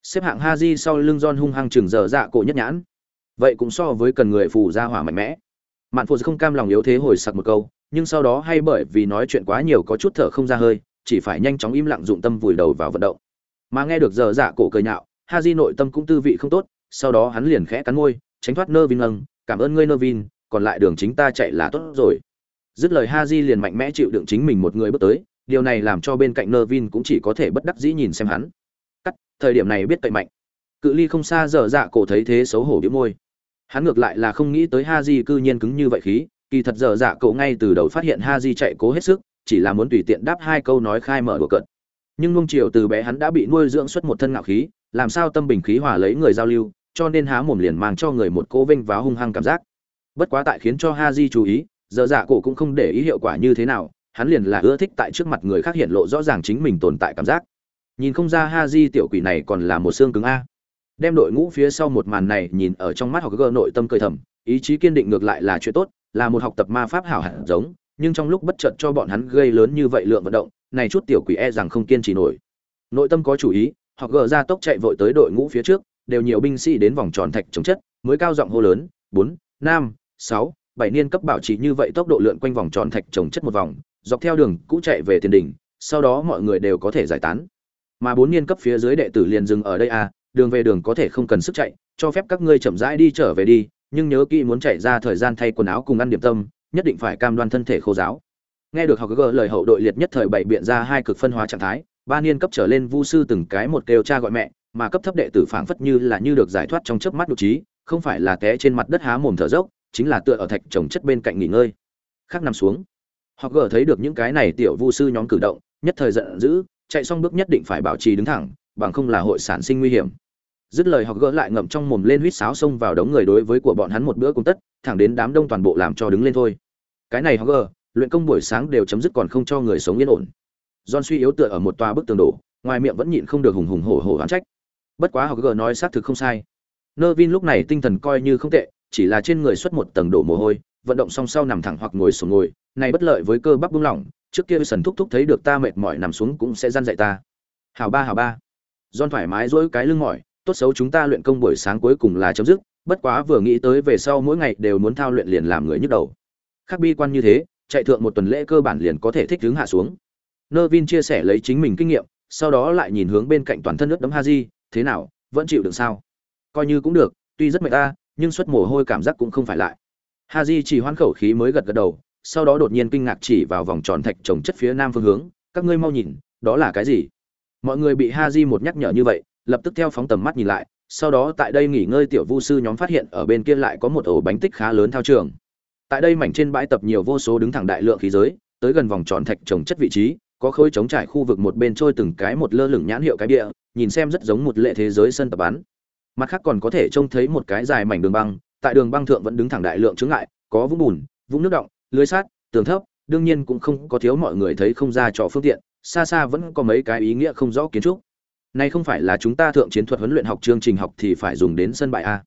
[SPEAKER 1] Xếp hạng ha di sau lưng don hung hăng chừng giờ dạ cổ nhất nhãn. Vậy cũng so với cần người phù ra hỏa mạnh mẽ mạn phụ không cam lòng yếu thế hồi sặc một câu, nhưng sau đó hay bởi vì nói chuyện quá nhiều có chút thở không ra hơi, chỉ phải nhanh chóng im lặng dụng tâm vùi đầu vào vận động. Mà nghe được giờ dạ cổ cười nhạo, ha di nội tâm cũng tư vị không tốt, sau đó hắn liền khẽ cắn môi, tránh thoát nơ vin lâng cảm ơn ngươi nơ vin còn lại đường chính ta chạy là tốt rồi. Dứt lời ha di liền mạnh mẽ chịu đựng chính mình một người bước tới, điều này làm cho bên cạnh nơ vin cũng chỉ có thể bất đắc dĩ nhìn xem hắn. Cắt, thời điểm này biết cậy mạnh. Cự ly không xa dở dạ cổ thấy thế xấu hổ biếu môi hắn ngược lại là không nghĩ tới ha di cư nhiên cứng như vậy khí, kỳ thật giờ dạ cậu ngay từ đầu phát hiện ha di chạy cố hết sức, chỉ là muốn tùy tiện đáp hai câu nói khai mở đùa cợt. Nhưng nung triều từ bé hắn đã bị nuôi dưỡng xuất một thân ngạo khí, làm sao tâm bình khí hòa lấy người giao lưu, cho nên há mồm liền mang cho người một cố vinh và hung hăng cảm giác. Bất quá tại khiến cho ha di chú ý, giờ dạ cổ cũng không để ý hiệu quả như thế nào, hắn liền là ưa thích tại trước mặt người khác hiện lộ rõ ràng chính mình tồn tại cảm giác. Nhìn không ra ha di tiểu quỷ này còn là một xương cứng a đem đội ngũ phía sau một màn này nhìn ở trong mắt học gơ nội tâm cười thầm, ý chí kiên định ngược lại là chuyện tốt, là một học tập ma pháp hảo hẳn giống, nhưng trong lúc bất chợt cho bọn hắn gây lớn như vậy lượng vận động, này chút tiểu quỷ e rằng không kiên trì nổi. Nội tâm có chủ ý họ gờ ra tốc chạy vội tới đội ngũ phía trước, đều nhiều binh sĩ đến vòng tròn thạch chống chất, mới cao giọng hô lớn, bốn, năm, sáu, bảy niên cấp bảo trì như vậy tốc độ lượn quanh vòng tròn thạch chống chất một vòng, dọc theo đường, cũ chạy về tiền đỉnh, sau đó mọi người đều có thể giải tán. Mà bốn niên cấp phía dưới đệ tử liền dừng ở đây à đường về đường có thể không cần sức chạy, cho phép các ngươi chậm rãi đi trở về đi, nhưng nhớ kỹ muốn chạy ra thời gian thay quần áo cùng ăn điểm tâm, nhất định phải cam đoan thân thể khô giáo nghe được học gỡ lời hậu đội liệt nhất thời bảy biện ra hai cực phân hóa trạng thái, ba niên cấp trở lên vu sư từng cái một kêu cha gọi mẹ, mà cấp thấp đệ tử phảng phất như là như được giải thoát trong chớp mắt đột trí, không phải là té trên mặt đất há mồm thở dốc, chính là tựa ở thạch trồng chất bên cạnh nghỉ ngơi. Khác nằm xuống. Họ gỡ thấy được những cái này tiểu vu sư nhóm cử động, nhất thời giận dữ, chạy xong bước nhất định phải bảo trì đứng thẳng, bằng không là hội sản sinh nguy hiểm dứt lời họ gỡ lại ngậm trong mồm lên huýt sáo xông vào đống người đối với của bọn hắn một bữa cùng tất thẳng đến đám đông toàn bộ làm cho đứng lên thôi cái này họ gỡ luyện công buổi sáng đều chấm dứt còn không cho người sống yên ổn John suy yếu tựa ở một tòa bức tường đổ, ngoài miệng vẫn nhịn không được hùng hùng hổ hổ oán trách. Bất quá họ gỡ nói xác thực không sai. nơ vin lúc này tinh thần coi như không tệ, chỉ là trên người xuất một tầng đổ mồ hôi, vận động song sau nằm thẳng hoặc ngồi xuống ngồi, này bất lợi với cơ bắp buông lỏng, trước kia sần thúc thúc thấy được ta mệt mỏi nằm xuống cũng sẽ gian dạy ta. Hảo ba hảo ba. John thoải mái duỗi cái lưng mỏi, tốt xấu chúng ta luyện công buổi sáng cuối cùng là chấm dứt, bất quá vừa nghĩ tới về sau mỗi ngày đều muốn thao luyện liền làm người nhức đầu. Khác bi quan như thế, chạy thượng một tuần lễ cơ bản liền có thể thích hướng hạ xuống. Nơ Vin chia sẻ lấy chính mình kinh nghiệm, sau đó lại nhìn hướng bên cạnh toàn thân nước đấm Haji, thế nào, vẫn chịu được sao? Coi như cũng được, tuy rất mệt ta, nhưng suất mồ hôi cảm giác cũng không phải lại. ha di chỉ hoan khẩu khí mới gật gật đầu, sau đó đột nhiên kinh ngạc chỉ vào vòng tròn thạch trồng chất phía nam phương hướng, các ngươi mau nhìn, đó là cái gì? Mọi người bị ha di một nhắc nhở như vậy, lập tức theo phóng tầm mắt nhìn lại, sau đó tại đây nghỉ ngơi tiểu vu sư nhóm phát hiện ở bên kia lại có một ổ bánh tích khá lớn thao trường. Tại đây mảnh trên bãi tập nhiều vô số đứng thẳng đại lượng khí giới, tới gần vòng tròn thạch trồng chất vị trí, có khối chống trải khu vực một bên trôi từng cái một lơ lửng nhãn hiệu cái địa nhìn xem rất giống một lệ thế giới sân tập bắn mặt khác còn có thể trông thấy một cái dài mảnh đường băng tại đường băng thượng vẫn đứng thẳng đại lượng chướng ngại có vũng bùn vũng nước động lưới sát tường thấp đương nhiên cũng không có thiếu mọi người thấy không ra trò phương tiện xa xa vẫn có mấy cái ý nghĩa không rõ kiến trúc này không phải là chúng ta thượng chiến thuật huấn luyện học chương trình học thì phải dùng đến sân bãi a.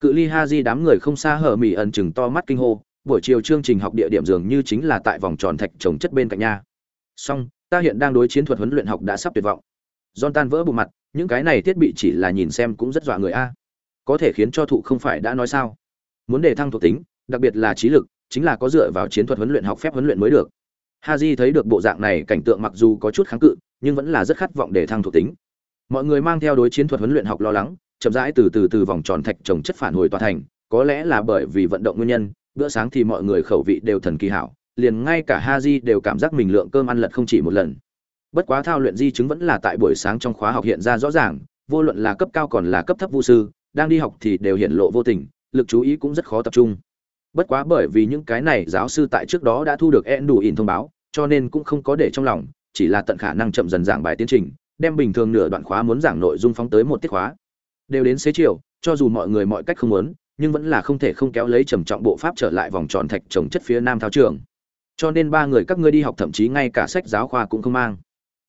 [SPEAKER 1] Cự ly ha đám người không xa hở mỉ ẩn chừng to mắt kinh hô, buổi chiều chương trình học địa điểm dường như chính là tại vòng tròn thạch trồng chất bên cạnh nha song ta hiện đang đối chiến thuật huấn luyện học đã sắp tuyệt vọng. John tan vỡ bộ mặt, những cái này thiết bị chỉ là nhìn xem cũng rất dọa người a. Có thể khiến cho thụ không phải đã nói sao? Muốn đề thăng thuộc tính, đặc biệt là trí lực, chính là có dựa vào chiến thuật huấn luyện học phép huấn luyện mới được. Haji thấy được bộ dạng này, cảnh tượng mặc dù có chút kháng cự, nhưng vẫn là rất khát vọng để thăng thuộc tính mọi người mang theo đối chiến thuật huấn luyện học lo lắng chậm rãi từ từ từ vòng tròn thạch trồng chất phản hồi tòa thành có lẽ là bởi vì vận động nguyên nhân bữa sáng thì mọi người khẩu vị đều thần kỳ hảo liền ngay cả ha di đều cảm giác mình lượng cơm ăn lật không chỉ một lần. Bất quá thao luyện di chứng vẫn là tại buổi sáng trong khóa học hiện ra rõ ràng, vô luận là cấp cao còn là cấp thấp vu sư, đang đi học thì đều hiện lộ vô tình, lực chú ý cũng rất khó tập trung. Bất quá bởi vì những cái này giáo sư tại trước đó đã thu được e đủ ỉn thông báo, cho nên cũng không có để trong lòng, chỉ là tận khả năng chậm dần giảng bài tiến trình, đem bình thường nửa đoạn khóa muốn giảng nội dung phóng tới một tiết khóa. Đều đến xế chiều, cho dù mọi người mọi cách không muốn, nhưng vẫn là không thể không kéo lấy trầm trọng bộ pháp trở lại vòng tròn thạch trồng chất phía nam thao trường. Cho nên ba người các ngươi đi học thậm chí ngay cả sách giáo khoa cũng không mang.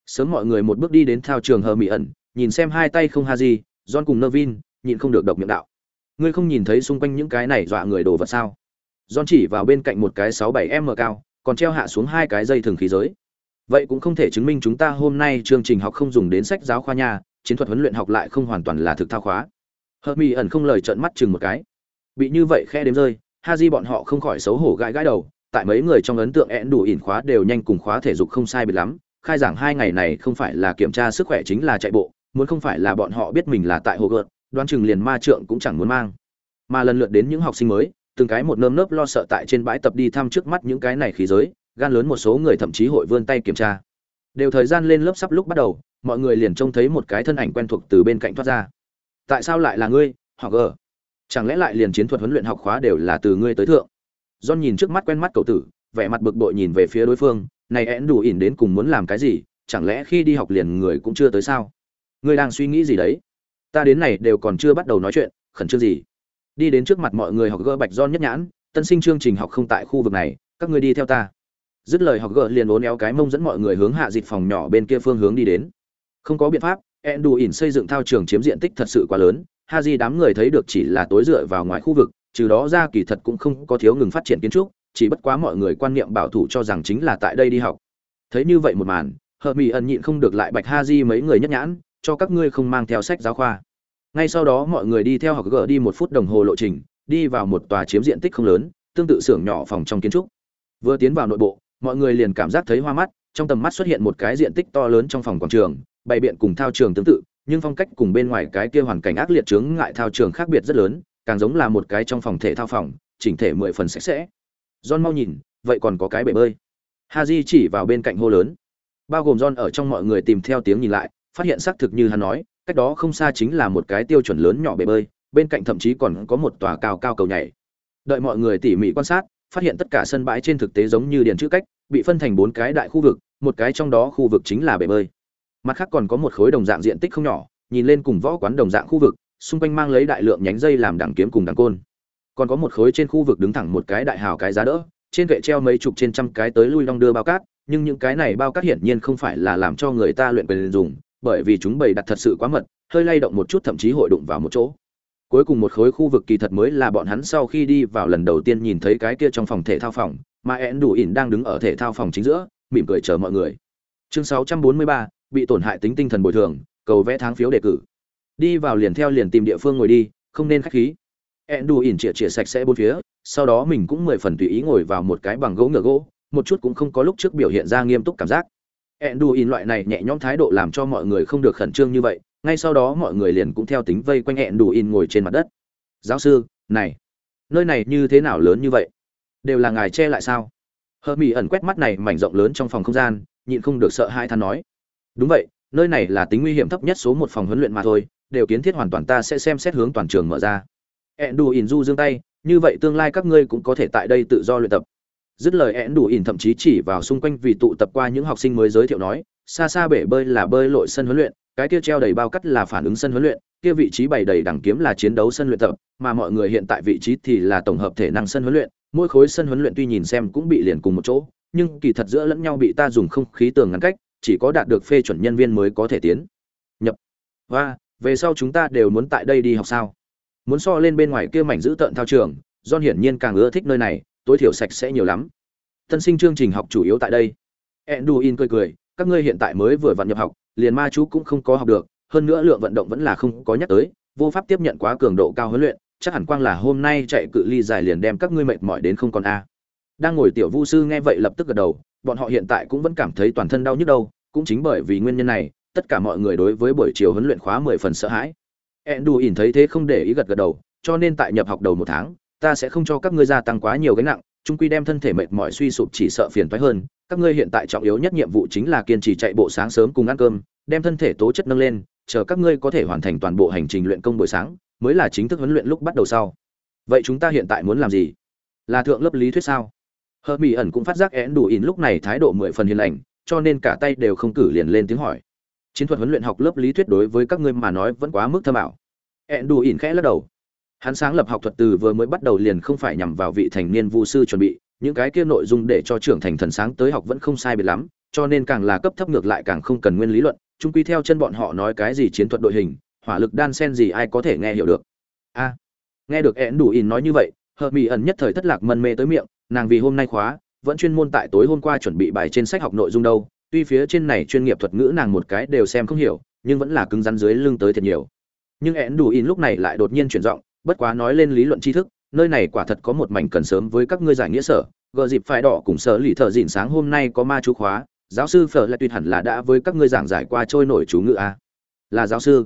[SPEAKER 1] Sớm mọi người một bước đi đến thao trường hờ mỹ ẩn nhìn xem hai tay không ha gì john cùng nơ vin nhịn không được độc miệng đạo. Ngươi không nhìn thấy xung quanh những cái này dọa người đồ vật sao? John chỉ vào bên cạnh một cái sáu bảy m cao còn treo hạ xuống hai cái dây thường khí giới vậy cũng không thể chứng minh chúng ta hôm nay chương trình học không dùng đến sách giáo khoa nhà chiến thuật huấn luyện học lại không hoàn toàn là thực thao khóa. Hờ mỹ ẩn không lời trợn mắt chừng một cái. Bị như vậy khe đếm rơi ha di bọn họ không khỏi xấu hổ gãi gãi đầu, tại mấy người trong ấn tượng én đủ ỉn khóa đều nhanh cùng khóa thể dục không sai biệt lắm, khai giảng hai ngày này không phải là kiểm tra sức khỏe chính là chạy bộ, muốn không phải là bọn họ biết mình là tại hồ gợt, đoán chừng liền ma trượng cũng chẳng muốn mang. Mà lần lượt đến những học sinh mới, từng cái một nơm nớp lo sợ tại trên bãi tập đi thăm trước mắt những cái này khí giới gan lớn một số người thậm chí hội vươn tay kiểm tra. Đều thời gian lên lớp sắp lúc bắt đầu, mọi người liền trông thấy một cái thân ảnh quen thuộc từ bên cạnh thoát ra. Tại sao lại là ngươi họ gờ? Chẳng lẽ lại liền chiến thuật huấn luyện học khóa đều là từ ngươi tới thượng? John nhìn trước mắt quen mắt cậu tử, vẻ mặt bực bội nhìn về phía đối phương, này én đủ ỉn đến cùng muốn làm cái gì, chẳng lẽ khi đi học liền người cũng chưa tới sao? Ngươi đang suy nghĩ gì đấy? Ta đến này đều còn chưa bắt đầu nói chuyện, khẩn trương gì? Đi đến trước mặt mọi người học gỡ bạch John nhất nhãn, tân sinh chương trình học không tại khu vực này, các ngươi đi theo ta dứt lời học gờ liền uốn éo cái mông dẫn mọi người hướng hạ dịch phòng nhỏ bên kia phương hướng đi đến. Không có biện pháp ẹn đù ỉn xây dựng thao trường chiếm diện tích thật sự quá lớn ha di đám người thấy được chỉ là tối dựa vào ngoài khu vực, trừ đó ra kỳ thật cũng không có thiếu ngừng phát triển kiến trúc, chỉ bất quá mọi người quan niệm bảo thủ cho rằng chính là tại đây đi học. Thấy như vậy một màn hờ mỹ ẩn nhịn không được lại bạch ha di mấy người nhất nhãn, cho các ngươi không mang theo sách giáo khoa. Ngay sau đó mọi người đi theo học gỡ đi một phút đồng hồ lộ trình, đi vào một tòa chiếm diện tích không lớn, tương tự xưởng nhỏ phòng trong kiến trúc. Vừa tiến vào nội bộ mọi người liền cảm giác thấy hoa mắt, trong tầm mắt xuất hiện một cái diện tích to lớn trong phòng quảng trường, bày biện cùng thao trường tương tự, nhưng phong cách cùng bên ngoài cái kia hoàn cảnh ác liệt chướng ngại thao trường khác biệt rất lớn, càng giống là một cái trong phòng thể thao phòng, chỉnh thể mười phần sạch sẽ. John mau nhìn, vậy còn có cái bể bơi. Haji chỉ vào bên cạnh hô lớn. Bao gồm john ở trong mọi người tìm theo tiếng nhìn lại, phát hiện xác thực như hắn nói, cách đó không xa chính là một cái tiêu chuẩn lớn nhỏ bể bơi, bên cạnh thậm chí còn có một tòa cao cao cầu nhảy. Đợi mọi người tỉ mỉ quan sát phát hiện tất cả sân bãi trên thực tế giống như điền chữ cách, bị phân thành bốn cái đại khu vực, một cái trong đó khu vực chính là bể bơi. Mặt khác còn có một khối đồng dạng diện tích không nhỏ, nhìn lên cùng võ quán đồng dạng khu vực, xung quanh mang lấy đại lượng nhánh dây làm đằng kiếm cùng đằng côn. Còn có một khối trên khu vực đứng thẳng một cái đại hào cái giá đỡ, trên kệ treo mấy chục trên trăm cái tới lui long đưa bao cát, nhưng những cái này bao cát hiển nhiên không phải là làm cho người ta luyện quyền dùng, bởi vì chúng bày đặt thật sự quá mật, hơi lay động một chút thậm chí hội đụng vào một chỗ cuối cùng một khối khu vực kỳ thật mới là bọn hắn sau khi đi vào lần đầu tiên nhìn thấy cái kia trong phòng thể thao phòng mà én đủ ỉn đang đứng ở thể thao phòng chính giữa mỉm cười chờ mọi người. Chương 643, bị tổn hại tính tinh thần bồi thường cầu vẽ tháng phiếu đề cử. Đi vào liền theo liền tìm địa phương ngồi đi không nên khách khí. Én đủ ỉn chĩa chĩa sạch sẽ bốn phía sau đó mình cũng mười phần tùy ý ngồi vào một cái bằng gỗ ngựa gỗ một chút cũng không có lúc trước biểu hiện ra nghiêm túc cảm giác. Én đủ ỉn loại này nhẹ nhõm thái độ làm cho mọi người không được khẩn trương như vậy ngay sau đó mọi người liền cũng theo tính vây quanh hẹn đủ in ngồi trên mặt đất. Giáo sư, này, nơi này như thế nào lớn như vậy? Đều là ngài che lại sao? Hờ mỹ ẩn quét mắt này mảnh rộng lớn trong phòng không gian, nhịn không được sợ hai than nói. Đúng vậy, nơi này là tính nguy hiểm thấp nhất số một phòng huấn luyện mà thôi, đều kiến thiết hoàn toàn ta sẽ xem xét hướng toàn trường mở ra. Hẹn đủ in du dương tay, như vậy tương lai các ngươi cũng có thể tại đây tự do luyện tập. Dứt lời hẹn đủ in thậm chí chỉ vào xung quanh vì tụ tập qua những học sinh mới giới thiệu nói xa xa bể bơi là bơi lội sân huấn luyện, cái kia treo đầy bao cắt là phản ứng sân huấn luyện, kia vị trí bày đầy đẳng kiếm là chiến đấu sân luyện tập, mà mọi người hiện tại vị trí thì là tổng hợp thể năng sân huấn luyện, mỗi khối sân huấn luyện tuy nhìn xem cũng bị liền cùng một chỗ, nhưng kỳ thật giữa lẫn nhau bị ta dùng không khí tường ngăn cách, chỉ có đạt được phê chuẩn nhân viên mới có thể tiến. Nhập. Và về sau chúng ta đều muốn tại đây đi học sao? Muốn so lên bên ngoài kia mảnh giữ tận thao trường do hiển nhiên càng ưa thích nơi này, tối thiểu sạch sẽ nhiều lắm. Tân sinh chương trình học chủ yếu tại đây. Enduin cười cười các ngươi hiện tại mới vừa vặn nhập học liền ma chú cũng không có học được, hơn nữa lượng vận động vẫn là không có nhắc tới, vô pháp tiếp nhận quá cường độ cao huấn luyện, chắc hẳn quang là hôm nay chạy cự ly dài liền đem các ngươi mệt mỏi đến không còn a. Đang ngồi tiểu Vu sư nghe vậy lập tức gật đầu, bọn họ hiện tại cũng vẫn cảm thấy toàn thân đau nhức đâu, cũng chính bởi vì nguyên nhân này, tất cả mọi người đối với buổi chiều huấn luyện khóa mười phần sợ hãi. Endu ỉn thấy thế không để ý gật gật đầu, cho nên tại nhập học đầu một tháng, ta sẽ không cho các ngươi gia tăng quá nhiều gánh nặng, chung quy đem thân thể mệt mỏi suy sụp chỉ sợ phiền toái hơn, các ngươi hiện tại trọng yếu nhất nhiệm vụ chính là kiên trì chạy bộ sáng sớm cùng ăn cơm, đem thân thể tố chất nâng lên, chờ các ngươi có thể hoàn thành toàn bộ hành trình luyện công buổi sáng, mới là chính thức huấn luyện lúc bắt đầu sau. Vậy chúng ta hiện tại muốn làm gì? Là thượng lớp lý thuyết sao? Hợp Mỹ ẩn cũng phát giác én đủ ỉn lúc này thái độ mười phần hiền lành, cho nên cả tay đều không cử liền lên tiếng hỏi. Chiến thuật huấn luyện học lớp lý thuyết đối với các ngươi mà nói vẫn quá mức thâm ảo. én đủ ỉn khẽ lắc đầu. Hắn sáng lập học thuật từ vừa mới bắt đầu liền không phải nhằm vào vị thành niên vu sư chuẩn bị, những cái kia nội dung để cho trưởng thành thần sáng tới học vẫn không sai biệt lắm, cho nên càng là cấp thấp ngược lại càng không cần nguyên lý luận, chung quy theo chân bọn họ nói cái gì chiến thuật đội hình, hỏa lực đan sen gì ai có thể nghe hiểu được. A. nghe được én đủ in nói như vậy, Hợp Mỹ ẩn nhất thời thất lạc mân mê tới miệng, nàng vì hôm nay khóa, vẫn chuyên môn tại tối hôm qua chuẩn bị bài trên sách học nội dung đâu, tuy phía trên này chuyên nghiệp thuật ngữ nàng một cái đều xem không hiểu, nhưng vẫn là cứng rắn dưới lưng tới thật nhiều. Nhưng én đủ in lúc này lại đột nhiên chuyển giọng, bất quá nói lên lý luận tri thức, nơi này quả thật có một mảnh cần sớm với các ngươi giải nghĩa sở gờ dịp phải đỏ cùng sở lì thợ dịn sáng hôm nay có ma chú khóa giáo sư phở lại tuyệt hẳn là đã với các ngươi giảng giải qua trôi nổi chú ngữ a. À? là giáo sư.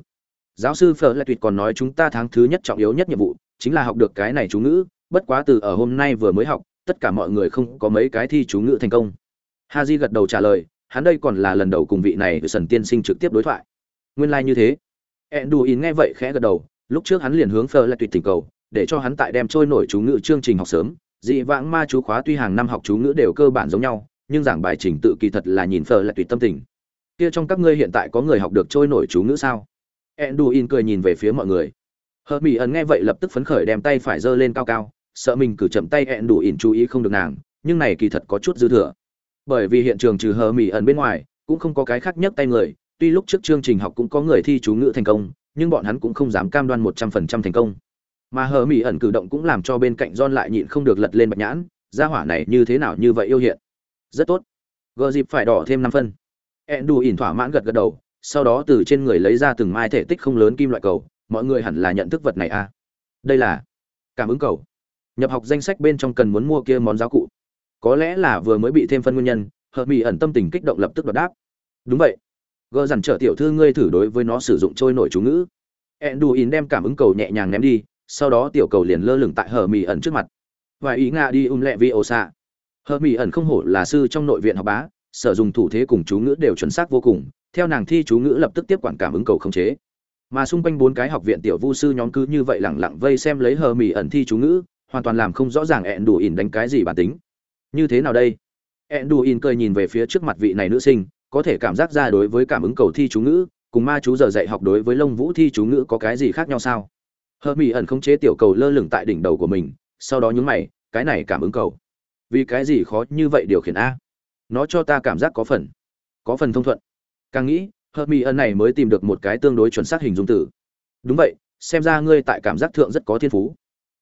[SPEAKER 1] Giáo sư phở lại tuyệt còn nói chúng ta tháng thứ nhất trọng yếu nhất nhiệm vụ chính là học được cái này chú ngữ bất quá từ ở hôm nay vừa mới học tất cả mọi người không có mấy cái thi chú ngữ thành công. Ha di gật đầu trả lời hắn đây còn là lần đầu cùng vị này sần tiên sinh trực tiếp đối thoại. Nguyên lai、like、như thế. Enduin nghe vậy khẽ gật đầu lúc trước hắn liền hướng phờ lại tùy tình cầu, để cho hắn tại đem trôi nổi chú ngữ chương trình học sớm. Dị vãng ma chú khóa tuy hàng năm học chú ngữ đều cơ bản giống nhau, nhưng giảng bài trình tự kỳ thật là nhìn phờ là tùy tâm tình. Kia trong các ngươi hiện tại có người học được trôi nổi chú ngữ sao? Enduin cười nhìn về phía mọi người. Hờ mỹ ẩn nghe vậy lập tức phấn khởi đem tay phải giơ lên cao cao, sợ mình cử chậm tay enduin chú ý không được nàng, nhưng này kỳ thật có chút dư thừa. Bởi vì hiện trường trừ hờ mỹ ẩn bên ngoài, cũng không có cái khác nhất tay người, tuy lúc trước chương trình học cũng có người thi chú ngữ thành công nhưng bọn hắn cũng không dám cam đoan một trăm phần trăm thành công. Mà hờ mỹ ẩn cử động cũng làm cho bên cạnh don lại nhịn không được lật lên bạch nhãn, gia hỏa này như thế nào như vậy yêu hiện? Rất tốt. Gờ dịp phải đỏ thêm năm phân. Ẹn đù ỉn thỏa mãn gật gật đầu, sau đó từ trên người lấy ra từng mai thể tích không lớn kim loại cầu, mọi người hẳn là nhận thức vật này à? Đây là cảm ứng cầu. Nhập học danh sách bên trong cần muốn mua kia món giáo cụ. Có lẽ là vừa mới bị thêm phân nguyên nhân hợp mỹ ẩn tâm tình kích động lập tức đột đáp. Đúng vậy gờ dằn trở tiểu thư ngươi thử đối với nó sử dụng trôi nổi chú ngữ. Ẹn đù ỉn đem cảm ứng cầu nhẹ nhàng ném đi, sau đó tiểu cầu liền lơ lửng tại hờ mỹ ẩn trước mặt. Và ý nga đi um lẹ vi ô xạ hờ mỹ ẩn không hổ là sư trong nội viện học bá, sở dùng thủ thế cùng chú ngữ đều chuẩn xác vô cùng, theo nàng thi chú ngữ lập tức tiếp quản cảm ứng cầu khống chế. Mà xung quanh bốn cái học viện tiểu vu sư nhóm cứ như vậy lẳng lặng vây xem lấy hờ mỹ ẩn thi chú ngữ, hoàn toàn làm không rõ ràng ẹn đủ ỉn đánh cái gì bản tính. Như thế nào đây? Ẹn đủ ỉn cười nhìn về phía trước mặt vị này nữ sinh có thể cảm giác ra đối với cảm ứng cầu thi chú ngữ, cùng ma chú giờ dạy học đối với lông vũ thi chú ngữ có cái gì khác nhau sao? Hơ mỹ ẩn không chế tiểu cầu lơ lửng tại đỉnh đầu của mình, sau đó nhúng mày, cái này cảm ứng cầu. Vì cái gì khó như vậy điều khiển a? Nó cho ta cảm giác có phần có phần thông thuận. Càng nghĩ, hợp mỹ ẩn này mới tìm được một cái tương đối chuẩn xác hình dung tử đúng vậy, xem ra ngươi tại cảm giác thượng rất có thiên phú.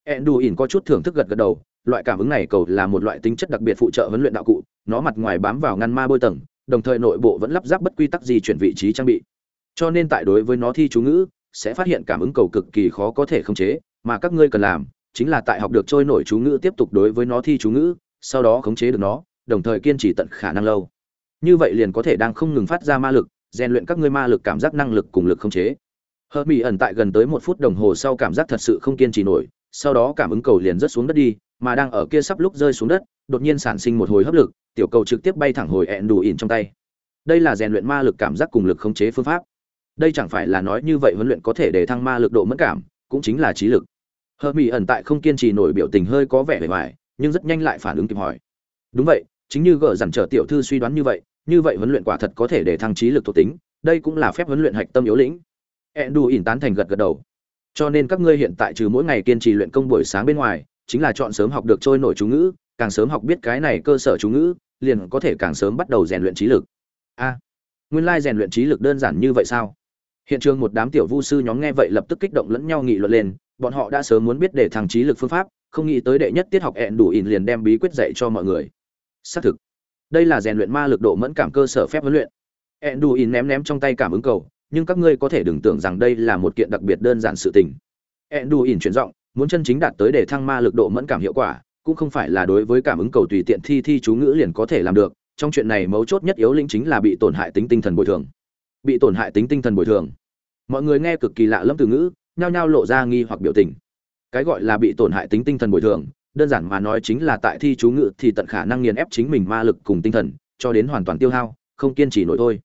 [SPEAKER 1] Ẹn đù ỉn có chút thưởng thức gật gật đầu, loại cảm ứng này cầu là một loại tính chất đặc biệt phụ trợ huấn luyện đạo cụ, nó mặt ngoài bám vào ngăn ma bôi tầng đồng thời nội bộ vẫn lắp ráp bất quy tắc gì chuyển vị trí trang bị. Cho nên tại đối với nó thi chú ngữ, sẽ phát hiện cảm ứng cầu cực kỳ khó có thể khống chế, mà các ngươi cần làm chính là tại học được trôi nổi chú ngữ tiếp tục đối với nó thi chú ngữ, sau đó khống chế được nó, đồng thời kiên trì tận khả năng lâu. Như vậy liền có thể đang không ngừng phát ra ma lực, rèn luyện các ngươi ma lực cảm giác năng lực cùng lực khống chế. Hờ mỹ ẩn tại gần tới một phút đồng hồ sau cảm giác thật sự không kiên trì nổi, sau đó cảm ứng cầu liền rớt xuống đất đi, mà đang ở kia sắp lúc rơi xuống đất, đột nhiên sản sinh một hồi hấp lực tiểu cầu trực tiếp bay thẳng hồi ẹn đủ ỉn trong tay. Đây là rèn luyện ma lực cảm giác cùng lực khống chế phương pháp. Đây chẳng phải là nói như vậy huấn luyện có thể để thăng ma lực độ mẫn cảm, cũng chính là trí lực. Hờ mỹ ẩn tại không kiên trì nổi biểu tình hơi có vẻ bề ngoài, nhưng rất nhanh lại phản ứng kịp hỏi. Đúng vậy, chính như gỡ dằn trở tiểu thư suy đoán như vậy như vậy huấn luyện quả thật có thể để thăng trí lực thuộc tính, đây cũng là phép huấn luyện hạch tâm yếu lĩnh. Ẹn đù ỉn tán thành gật gật đầu. Cho nên các ngươi hiện tại trừ mỗi ngày kiên trì luyện công buổi sáng bên ngoài, chính là chọn sớm học được trôi nổi chú ngữ càng sớm học biết cái này cơ sở chú ngữ, liền có thể càng sớm bắt đầu rèn luyện trí lực. A, nguyên lai rèn luyện trí lực đơn giản như vậy sao? Hiện trường một đám tiểu vu sư nhóm nghe vậy lập tức kích động lẫn nhau nghị luận lên, bọn họ đã sớm muốn biết để thăng trí lực phương pháp, không nghĩ tới đệ nhất tiết học ẹn đủ ỉn liền đem bí quyết dạy cho mọi người. Xác thực, đây là rèn luyện ma lực độ mẫn cảm cơ sở phép huấn luyện. Ẹn đủ ỉn ném ném trong tay cảm ứng cầu, nhưng các ngươi có thể đừng tưởng rằng đây là một kiện đặc biệt đơn giản sự tình. Ẹn đủ ỉn chuyển giọng, muốn chân chính đạt tới để thăng ma lực độ mẫn cảm hiệu quả cũng không phải là đối với cảm ứng cầu tùy tiện thi thi chú ngữ liền có thể làm được, trong chuyện này mấu chốt nhất yếu lĩnh chính là bị tổn hại tính tinh thần bồi thường. Bị tổn hại tính tinh thần bồi thường. Mọi người nghe cực kỳ lạ lẫm từ ngữ, nhao nhao lộ ra nghi hoặc biểu tình. Cái gọi là bị tổn hại tính tinh thần bồi thường, đơn giản mà nói chính là tại thi chú ngữ thì tận khả năng nghiền ép chính mình ma lực cùng tinh thần, cho đến hoàn toàn tiêu hao, không kiên trì nổi thôi.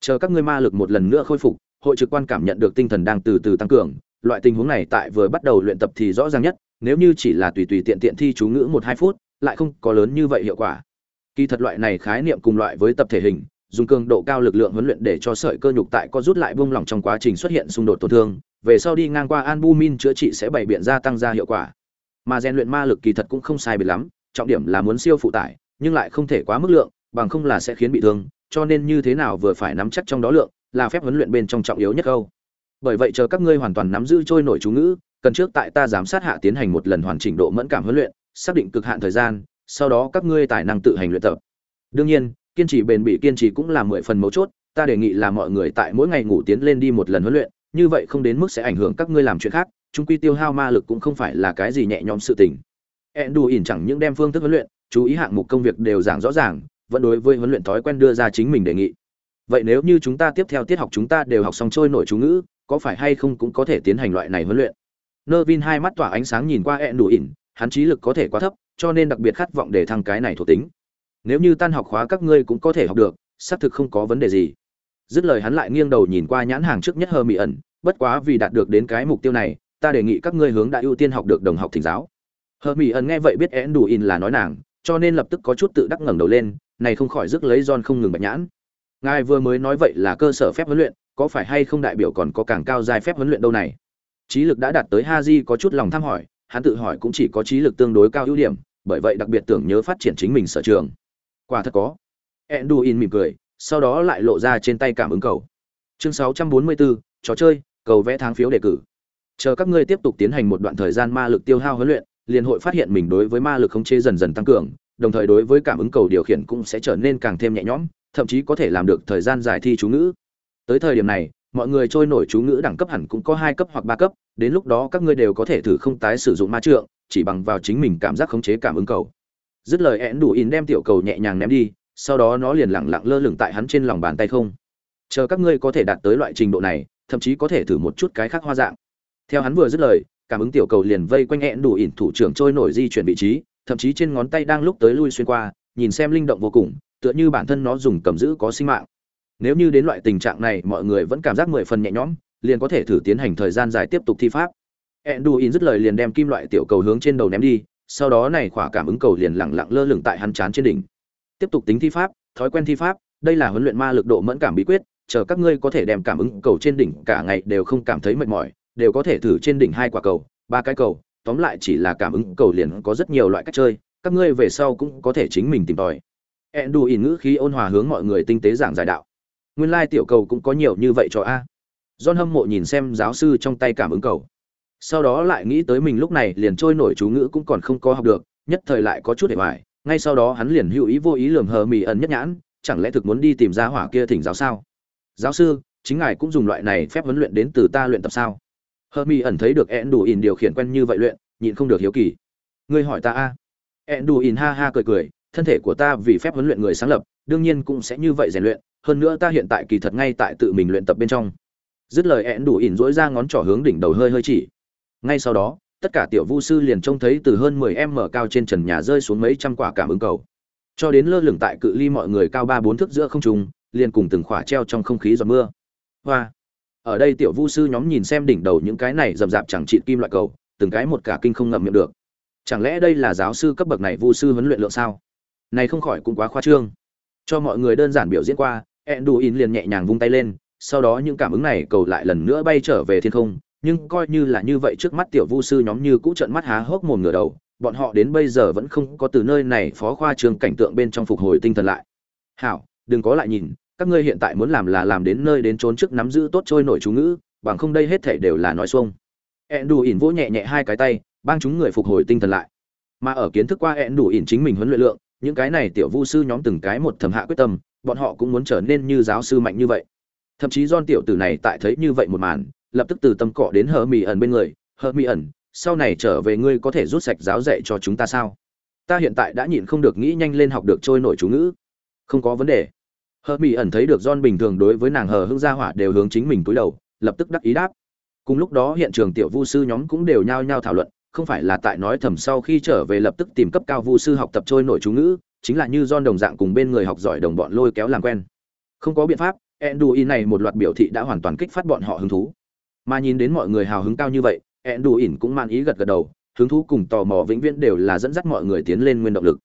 [SPEAKER 1] Chờ các ngươi ma lực một lần nữa khôi phục, hội trực quan cảm nhận được tinh thần đang từ từ tăng cường, loại tình huống này tại vừa bắt đầu luyện tập thì rõ ràng nhất nếu như chỉ là tùy tùy tiện tiện thi chú ngữ một hai phút, lại không có lớn như vậy hiệu quả. Kỳ thật loại này khái niệm cùng loại với tập thể hình, dùng cường độ cao lực lượng huấn luyện để cho sợi cơ nhục tại có rút lại buông lỏng trong quá trình xuất hiện xung đột tổn thương, về sau đi ngang qua albumin chữa trị sẽ bày biện ra tăng ra hiệu quả. Mà rèn luyện ma lực kỳ thật cũng không sai biệt lắm, trọng điểm là muốn siêu phụ tải, nhưng lại không thể quá mức lượng, bằng không là sẽ khiến bị thương, cho nên như thế nào vừa phải nắm chắc trong đó lượng, là phép huấn luyện bên trong trọng yếu nhất câu. Bởi vậy chờ các ngươi hoàn toàn nắm giữ trôi nổi chú ngữ cần trước tại ta giám sát hạ tiến hành một lần hoàn chỉnh độ mẫn cảm huấn luyện, xác định cực hạn thời gian, sau đó các ngươi tài năng tự hành luyện tập. Đương nhiên, kiên trì bền bỉ kiên trì cũng là mười phần mấu chốt, ta đề nghị là mọi người tại mỗi ngày ngủ tiến lên đi một lần huấn luyện, như vậy không đến mức sẽ ảnh hưởng các ngươi làm chuyện khác, Chung quy tiêu hao ma lực cũng không phải là cái gì nhẹ nhõm sự tình. Endu ỉn chẳng những đem phương thức huấn luyện, chú ý hạng mục công việc đều giảng rõ ràng, vẫn đối với huấn luyện thói quen đưa ra chính mình đề nghị. Vậy nếu như chúng ta tiếp theo tiết học chúng ta đều học xong trôi nổi chú ngữ, có phải hay không cũng có thể tiến hành loại này huấn luyện? Nơ vin hai mắt tỏa ánh sáng nhìn qua endu ỉn, hắn trí lực có thể quá thấp, cho nên đặc biệt khát vọng để thăng cái này thuộc tính. Nếu như tan học khóa các ngươi cũng có thể học được, xác thực không có vấn đề gì. Dứt lời hắn lại nghiêng đầu nhìn qua nhãn hàng trước nhất hơ mị ẩn bất quá vì đạt được đến cái mục tiêu này, ta đề nghị các ngươi hướng đã ưu tiên học được đồng học thỉnh giáo. Hơ mị ẩn nghe vậy biết én đủ in là nói nàng, cho nên lập tức có chút tự đắc ngẩng đầu lên, này không khỏi rước lấy John không ngừng bạch nhãn. Ngài vừa mới nói vậy là cơ sở phép huấn luyện, có phải hay không đại biểu còn có càng cao giai phép huấn luyện đâu này? Trí lực đã đạt tới ha di có chút lòng tham hỏi hắn tự hỏi cũng chỉ có trí lực tương đối cao ưu điểm bởi vậy đặc biệt tưởng nhớ phát triển chính mình sở trường. Quả thật có. Enduin mỉm cười sau đó lại lộ ra trên tay cảm ứng cầu. Chương 644, trò chơi cầu vẽ tháng phiếu đề cử. Chờ các ngươi tiếp tục tiến hành một đoạn thời gian ma lực tiêu hao huấn luyện liền hội phát hiện mình đối với ma lực khống chế dần dần tăng cường đồng thời đối với cảm ứng cầu điều khiển cũng sẽ trở nên càng thêm nhẹ nhõm thậm chí có thể làm được thời gian dài thi chú ngữ. Tới thời điểm này mọi người trôi nổi chú ngữ đẳng cấp hẳn cũng có hai cấp hoặc ba cấp, đến lúc đó các ngươi đều có thể thử không tái sử dụng ma trượng, chỉ bằng vào chính mình cảm giác khống chế cảm ứng cầu. Dứt lời én đủ in đem tiểu cầu nhẹ nhàng ném đi, sau đó nó liền lẳng lặng lơ lửng tại hắn trên lòng bàn tay không. Chờ các ngươi có thể đạt tới loại trình độ này, thậm chí có thể thử một chút cái khác hoa dạng. Theo hắn vừa dứt lời, cảm ứng tiểu cầu liền vây quanh én đủ ỉn thủ trưởng trôi nổi di chuyển vị trí, thậm chí trên ngón tay đang lúc tới lui xuyên qua, nhìn xem linh động vô cùng, tựa như bản thân nó dùng cầm giữ có sinh mạng nếu như đến loại tình trạng này mọi người vẫn cảm giác mười phần nhẹ nhõm liền có thể thử tiến hành thời gian dài tiếp tục thi pháp edduin dứt lời liền đem kim loại tiểu cầu hướng trên đầu ném đi, sau đó này khỏa cảm ứng cầu liền lặng lặng lơ lửng tại hắn chán trên đỉnh. Tiếp tục tính thi pháp, thói quen thi pháp, đây là huấn luyện ma lực độ mẫn cảm bí quyết, chờ các ngươi có thể đem cảm ứng cầu trên đỉnh cả ngày đều không cảm thấy mệt mỏi, đều có thể thử trên đỉnh hai quả cầu, ba cái cầu, tóm lại chỉ là cảm ứng cầu liền có rất nhiều loại cách chơi, các ngươi về sau cũng có thể chính mình tìm tòi. Enduin ngữ khí ôn hòa hướng mọi người tinh tế giảng giải đạo. Nguyên lai tiểu cầu cũng có nhiều như vậy cho a. John hâm mộ nhìn xem giáo sư trong tay cảm ứng cầu. Sau đó lại nghĩ tới mình lúc này liền trôi nổi chú ngữ cũng còn không có học được, nhất thời lại có chút để hoài, ngay sau đó hắn liền hữu ý vô ý lường hờ mì ẩn nhất nhãn, chẳng lẽ thực muốn đi tìm ra hỏa kia thỉnh giáo sao? Giáo sư, chính ngài cũng dùng loại này phép huấn luyện đến từ ta luyện tập sao? Hờ mì ẩn thấy được ẹn đủ ỉn điều khiển quen như vậy luyện, nhịn không được hiếu kỳ. Ngươi hỏi ta a. Ẹn đủ ỉn ha ha cười cười thân thể của ta vì phép huấn luyện người sáng lập, đương nhiên cũng sẽ như vậy rèn luyện, hơn nữa ta hiện tại kỳ thật ngay tại tự mình luyện tập bên trong. Dứt lời ẹn đủ ỉn dỗi ra ngón trỏ hướng đỉnh đầu hơi hơi chỉ. Ngay sau đó, tất cả tiểu vu sư liền trông thấy từ hơn 10 m cao trên trần nhà rơi xuống mấy trăm quả cảm ứng cầu. Cho đến lơ lửng tại cự ly mọi người cao ba bốn thước giữa không trung, liền cùng từng khỏa treo trong không khí giọt mưa. Hoa! Ở đây tiểu vu sư nhóm nhìn xem đỉnh đầu những cái này rậm rạp chẳng trị kim loại cầu, từng cái một cả kinh không ngậm miệng được. Chẳng lẽ đây là giáo sư cấp bậc này vu sư huấn luyện lượng sao? Này không khỏi cũng quá khoa trương. Cho mọi người đơn giản biểu diễn qua, Enduin liền nhẹ nhàng vung tay lên, sau đó những cảm ứng này cầu lại lần nữa bay trở về thiên không, nhưng coi như là như vậy trước mắt tiểu vu sư nhóm như cũ trợn mắt há hốc mồm ngửa đầu, bọn họ đến bây giờ vẫn không có từ nơi này phó khoa trường cảnh tượng bên trong phục hồi tinh thần lại. Hảo, đừng có lại nhìn, các ngươi hiện tại muốn làm là làm đến nơi đến trốn trước nắm giữ tốt trôi nổi chú ngữ, bằng không đây hết thể đều là nói xuông. Ẹn đủ ỉn vỗ nhẹ nhẹ hai cái tay, bang chúng người phục hồi tinh thần lại. Mà ở kiến thức qua ẹn đủ ỉn chính mình huấn luyện lượng những cái này tiểu vu sư nhóm từng cái một thầm hạ quyết tâm, bọn họ cũng muốn trở nên như giáo sư mạnh như vậy. Thậm chí don tiểu tử này tại thấy như vậy một màn, lập tức từ tâm cọ đến hờ mỹ ẩn bên người, hờ mỹ ẩn, sau này trở về ngươi có thể rút sạch giáo dạy cho chúng ta sao? Ta hiện tại đã nhịn không được nghĩ nhanh lên học được trôi nổi chú ngữ. Không có vấn đề. Hờ mỹ ẩn thấy được don bình thường đối với nàng hờ hưng gia hỏa đều hướng chính mình túi đầu, lập tức đắc ý đáp. Cùng lúc đó hiện trường tiểu vu sư nhóm cũng đều nhao nhao thảo luận không phải là tại nói thầm sau khi trở về lập tức tìm cấp cao vu sư học tập trôi nổi chú ngữ, chính là như don đồng dạng cùng bên người học giỏi đồng bọn lôi kéo làm quen. Không có biện pháp enduy này một loạt biểu thị đã hoàn toàn kích phát bọn họ hứng thú. Mà nhìn đến mọi người hào hứng cao như vậy enduy cũng man ý gật gật đầu, hứng thú cùng tò mò vĩnh viễn đều là dẫn dắt mọi người tiến lên nguyên động lực.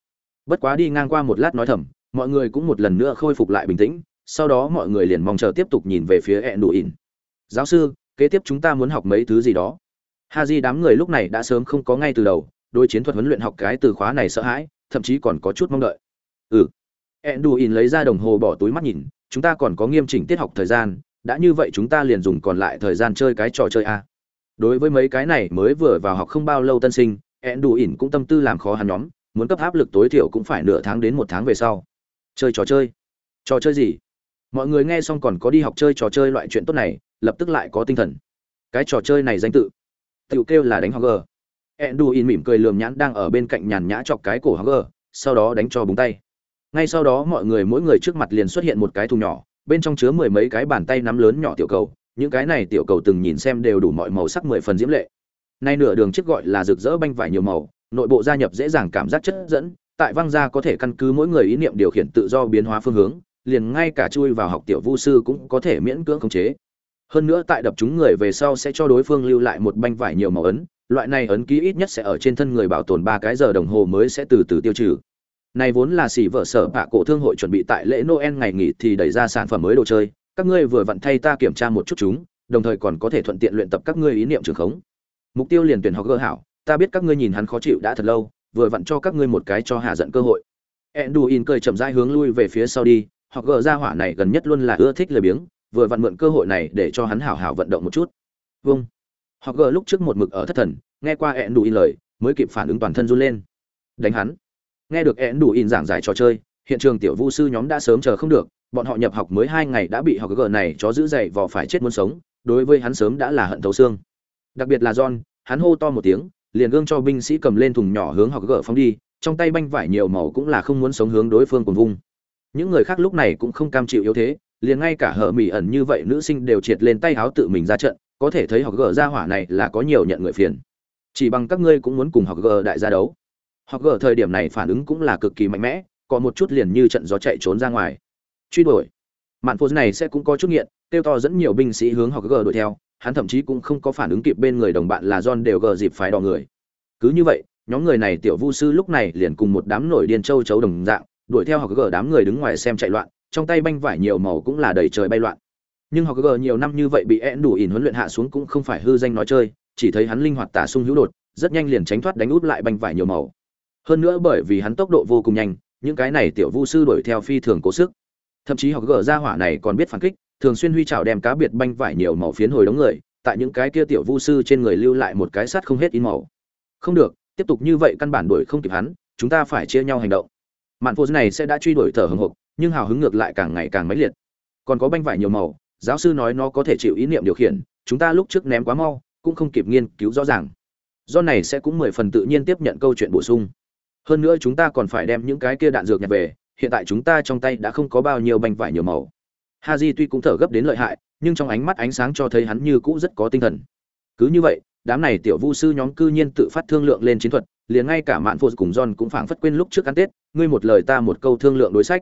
[SPEAKER 1] Bất quá đi ngang qua một lát nói thầm, mọi người cũng một lần nữa khôi phục lại bình tĩnh, sau đó mọi người liền mong chờ tiếp tục nhìn về phía ẹn đủ ỉn giáo sư, kế tiếp chúng ta muốn học mấy thứ gì đó? Ha di đám người lúc này đã sớm không có ngay từ đầu đôi chiến thuật huấn luyện học cái từ khóa này sợ hãi, thậm chí còn có chút mong đợi. Ừ. Ẹn ỉn lấy ra đồng hồ bỏ túi mắt nhìn, chúng ta còn có nghiêm chỉnh tiết học thời gian, đã như vậy chúng ta liền dùng còn lại thời gian chơi cái trò chơi a. Đối với mấy cái này mới vừa vào học không bao lâu tân sinh ẹn ỉn cũng tâm tư làm khó hắn nhóm, muốn cấp áp lực tối thiểu cũng phải nửa tháng đến một tháng về sau. Chơi trò chơi. Trò chơi gì? Mọi người nghe xong còn có đi học chơi trò chơi loại chuyện tốt này, lập tức lại có tinh thần. Cái trò chơi này danh tự tựu kêu là đánh hogger. Enduin mỉm cười lườm nhãn đang ở bên cạnh nhàn nhã chọc cái cổ hogger, sau đó đánh cho búng tay. Ngay sau đó mọi người mỗi người trước mặt liền xuất hiện một cái thùng nhỏ, bên trong chứa mười mấy cái bàn tay nắm lớn nhỏ tiểu cầu, những cái này tiểu cầu từng nhìn xem đều đủ mọi màu sắc mười phần diễm lệ. Nay nửa đường chiếc gọi là rực rỡ banh vải nhiều màu, nội bộ gia nhập dễ dàng cảm giác chất dẫn, tại văng ra có thể căn cứ mỗi người ý niệm điều khiển tự do biến hóa phương hướng, liền ngay cả chui vào học tiểu vu sư cũng có thể miễn cưỡng khống chế hơn nữa tại đập chúng người về sau sẽ cho đối phương lưu lại một banh vải nhiều màu ấn loại này ấn ký ít nhất sẽ ở trên thân người bảo tồn ba cái giờ đồng hồ mới sẽ từ từ tiêu trừ. Này vốn là xỉ vợ sở bạ cổ thương hội chuẩn bị tại lễ noel ngày nghỉ thì đẩy ra sản phẩm mới đồ chơi các ngươi vừa vặn thay ta kiểm tra một chút chúng đồng thời còn có thể thuận tiện luyện tập các ngươi ý niệm trường khống. Mục tiêu liền tuyển học gỡ hảo ta biết các ngươi nhìn hắn khó chịu đã thật lâu vừa vặn cho các ngươi một cái cho hạ giận cơ hội. Enduin cười chậm rãi hướng lui về phía sau đi, học gỡ ra hỏa này gần nhất luôn là ưa thích lời biếng, vừa vặn mượn cơ hội này để cho hắn hảo hảo vận động một chút. Vâng. Hoặc gỡ lúc trước một mực ở thất thần, nghe qua eãn đủ in lời, mới kịp phản ứng toàn thân run lên. Đánh hắn. Nghe được eãn đủ in giảng giải trò chơi, hiện trường tiểu vu sư nhóm đã sớm chờ không được, bọn họ nhập học mới hai ngày đã bị họ gỡ này chó giữ dậy vò phải chết muốn sống, đối với hắn sớm đã là hận thấu xương. Đặc biệt là John, hắn hô to một tiếng, liền gương cho binh sĩ cầm lên thùng nhỏ hướng họ gỡ phóng đi, trong tay banh vải nhiều màu cũng là không muốn sống hướng đối phương cùng vung những người khác lúc này cũng không cam chịu yếu thế liền ngay cả hở mỹ ẩn như vậy nữ sinh đều triệt lên tay háo tự mình ra trận, có thể thấy học gờ ra hỏa này là có nhiều nhận người phiền. Chỉ bằng các ngươi cũng muốn cùng học gờ đại gia đấu. Học gờ thời điểm này phản ứng cũng là cực kỳ mạnh mẽ, có một chút liền như trận gió chạy trốn ra ngoài. Truy đuổi. Mạn phô này sẽ cũng có chút nghiện tiêu to dẫn nhiều binh sĩ hướng học gờ đuổi theo, hắn thậm chí cũng không có phản ứng kịp bên người đồng bạn là john đều gờ dịp phái đỏ người. Cứ như vậy, nhóm người này tiểu vu sư lúc này liền cùng một đám nổi điên châu chấu đồng dạng, đuổi theo học gờ đám người đứng ngoài xem chạy loạn trong tay banh vải nhiều màu cũng là đầy trời bay loạn. Nhưng họ gờ nhiều năm như vậy bị én đủ ỉn huấn luyện hạ xuống cũng không phải hư danh nói chơi, chỉ thấy hắn linh hoạt tả sung hữu đột, rất nhanh liền tránh thoát đánh út lại banh vải nhiều màu. Hơn nữa bởi vì hắn tốc độ vô cùng nhanh, những cái này tiểu vu sư đuổi theo phi thường cố sức. Thậm chí họ gờ ra hỏa này còn biết phản kích, thường xuyên huy trào đem cá biệt banh vải nhiều màu phiến hồi đống người, tại những cái kia tiểu vu sư trên người lưu lại một cái sắt không hết in màu. Không được, tiếp tục như vậy căn bản đuổi không kịp hắn, chúng ta phải chia nhau hành động. Mạn phô này sẽ đã truy đuổi thở hồng hộc nhưng hào hứng ngược lại càng ngày càng mãnh liệt. Còn có banh vải nhiều màu giáo sư nói nó có thể chịu ý niệm điều khiển chúng ta lúc trước ném quá mau cũng không kịp nghiên cứu rõ ràng. Do này sẽ cũng mười phần tự nhiên tiếp nhận câu chuyện bổ sung. Hơn nữa chúng ta còn phải đem những cái kia đạn dược nhặt về hiện tại chúng ta trong tay đã không có bao nhiêu banh vải nhiều màu. Ha di tuy cũng thở gấp đến lợi hại nhưng trong ánh mắt ánh sáng cho thấy hắn như cũ rất có tinh thần. Cứ như vậy đám này tiểu vu sư nhóm cư nhiên tự phát thương lượng lên chiến thuật, liền ngay cả Mạn phụ cùng John cũng phảng phất quên lúc trước ăn Tết, ngươi một lời ta một câu thương lượng đối sách.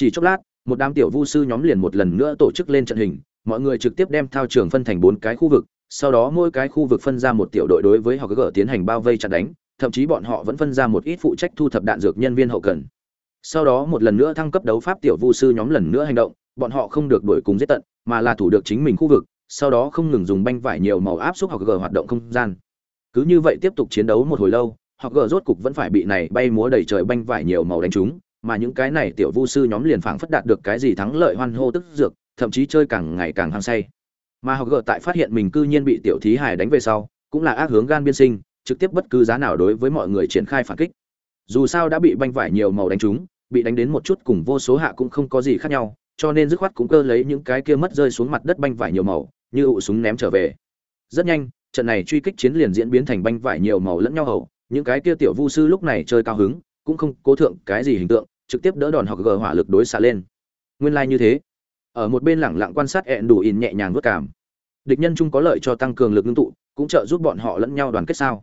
[SPEAKER 1] Chỉ chốc lát, một đám tiểu vu sư nhóm liền một lần nữa tổ chức lên trận hình, mọi người trực tiếp đem thao trường phân thành bốn cái khu vực, sau đó mỗi cái khu vực phân ra một tiểu đội đối với họ gỡ tiến hành bao vây chặn đánh, thậm chí bọn họ vẫn phân ra một ít phụ trách thu thập đạn dược nhân viên hậu cần. Sau đó một lần nữa thăng cấp đấu pháp tiểu vu sư nhóm lần nữa hành động, bọn họ không được đuổi cùng giết tận, mà là thủ được chính mình khu vực, sau đó không ngừng dùng banh vải nhiều màu áp suất hoặc g hoạt động không gian cứ như vậy tiếp tục chiến đấu một hồi lâu hoặc g rốt cục vẫn phải bị này bay múa đầy trời banh vải nhiều màu đánh trúng mà những cái này tiểu vu sư nhóm liền phảng phất đạt được cái gì thắng lợi hoan hô tức dược, thậm chí chơi càng ngày càng hăng say. Mà họ g tại phát hiện mình cư nhiên bị tiểu thí hải đánh về sau, cũng là ác hướng gan biên sinh, trực tiếp bất cứ giá nào đối với mọi người triển khai phản kích. Dù sao đã bị banh vải nhiều màu đánh trúng, bị đánh đến một chút cùng vô số hạ cũng không có gì khác nhau, cho nên dứt khoát cũng cơ lấy những cái kia mất rơi xuống mặt đất banh vải nhiều màu, như ụ súng ném trở về. Rất nhanh, trận này truy kích chiến liền diễn biến thành banh vải nhiều màu lẫn nhau hậu những cái kia tiểu vu sư lúc này chơi cao hứng cũng không cố thượng cái gì hình tượng, trực tiếp đỡ đòn hoặc gờ hỏa lực đối xạ lên. Nguyên lai như thế. Ở một bên lẳng lặng quan sát ẹn đủ in nhẹ nhàng vất cảm. Địch nhân chung có lợi cho tăng cường lực ngưng tụ, cũng trợ giúp bọn họ lẫn nhau đoàn kết sao.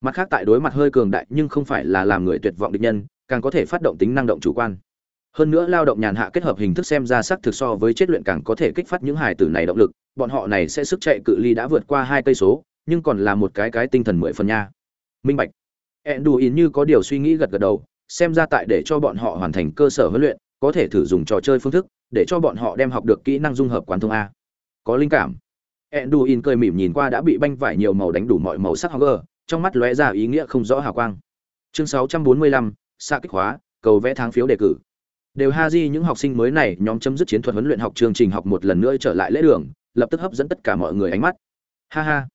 [SPEAKER 1] Mặt khác tại đối mặt hơi cường đại nhưng không phải là làm người tuyệt vọng địch nhân, càng có thể phát động tính năng động chủ quan. Hơn nữa lao động nhàn hạ kết hợp hình thức xem ra sắc thực so với chết luyện càng có thể kích phát những hài tử này động lực, bọn họ này sẽ sức chạy cự ly đã vượt qua hai cây số, nhưng còn là một cái cái tinh thần mười phần nha. Minh bạch. Enduin như có điều suy nghĩ gật gật đầu xem ra tại để cho bọn họ hoàn thành cơ sở huấn luyện có thể thử dùng trò chơi phương thức để cho bọn họ đem học được kỹ năng dung hợp quán thông a có linh cảm Enduin cười mỉm nhìn qua đã bị banh vải nhiều màu đánh đủ mọi màu sắc Hogger, trong mắt lóe ra ý nghĩa không rõ hào quang. Chương 645, xa kích hóa, cầu vẽ tháng phiếu đề cử. Đều Haji những học sinh mới này nhóm chấm dứt chiến thuật huấn luyện học chương trình học một lần nữa trở lại lễ đường, lập tức hấp dẫn tất cả mọi người ánh mắt. Ha ha,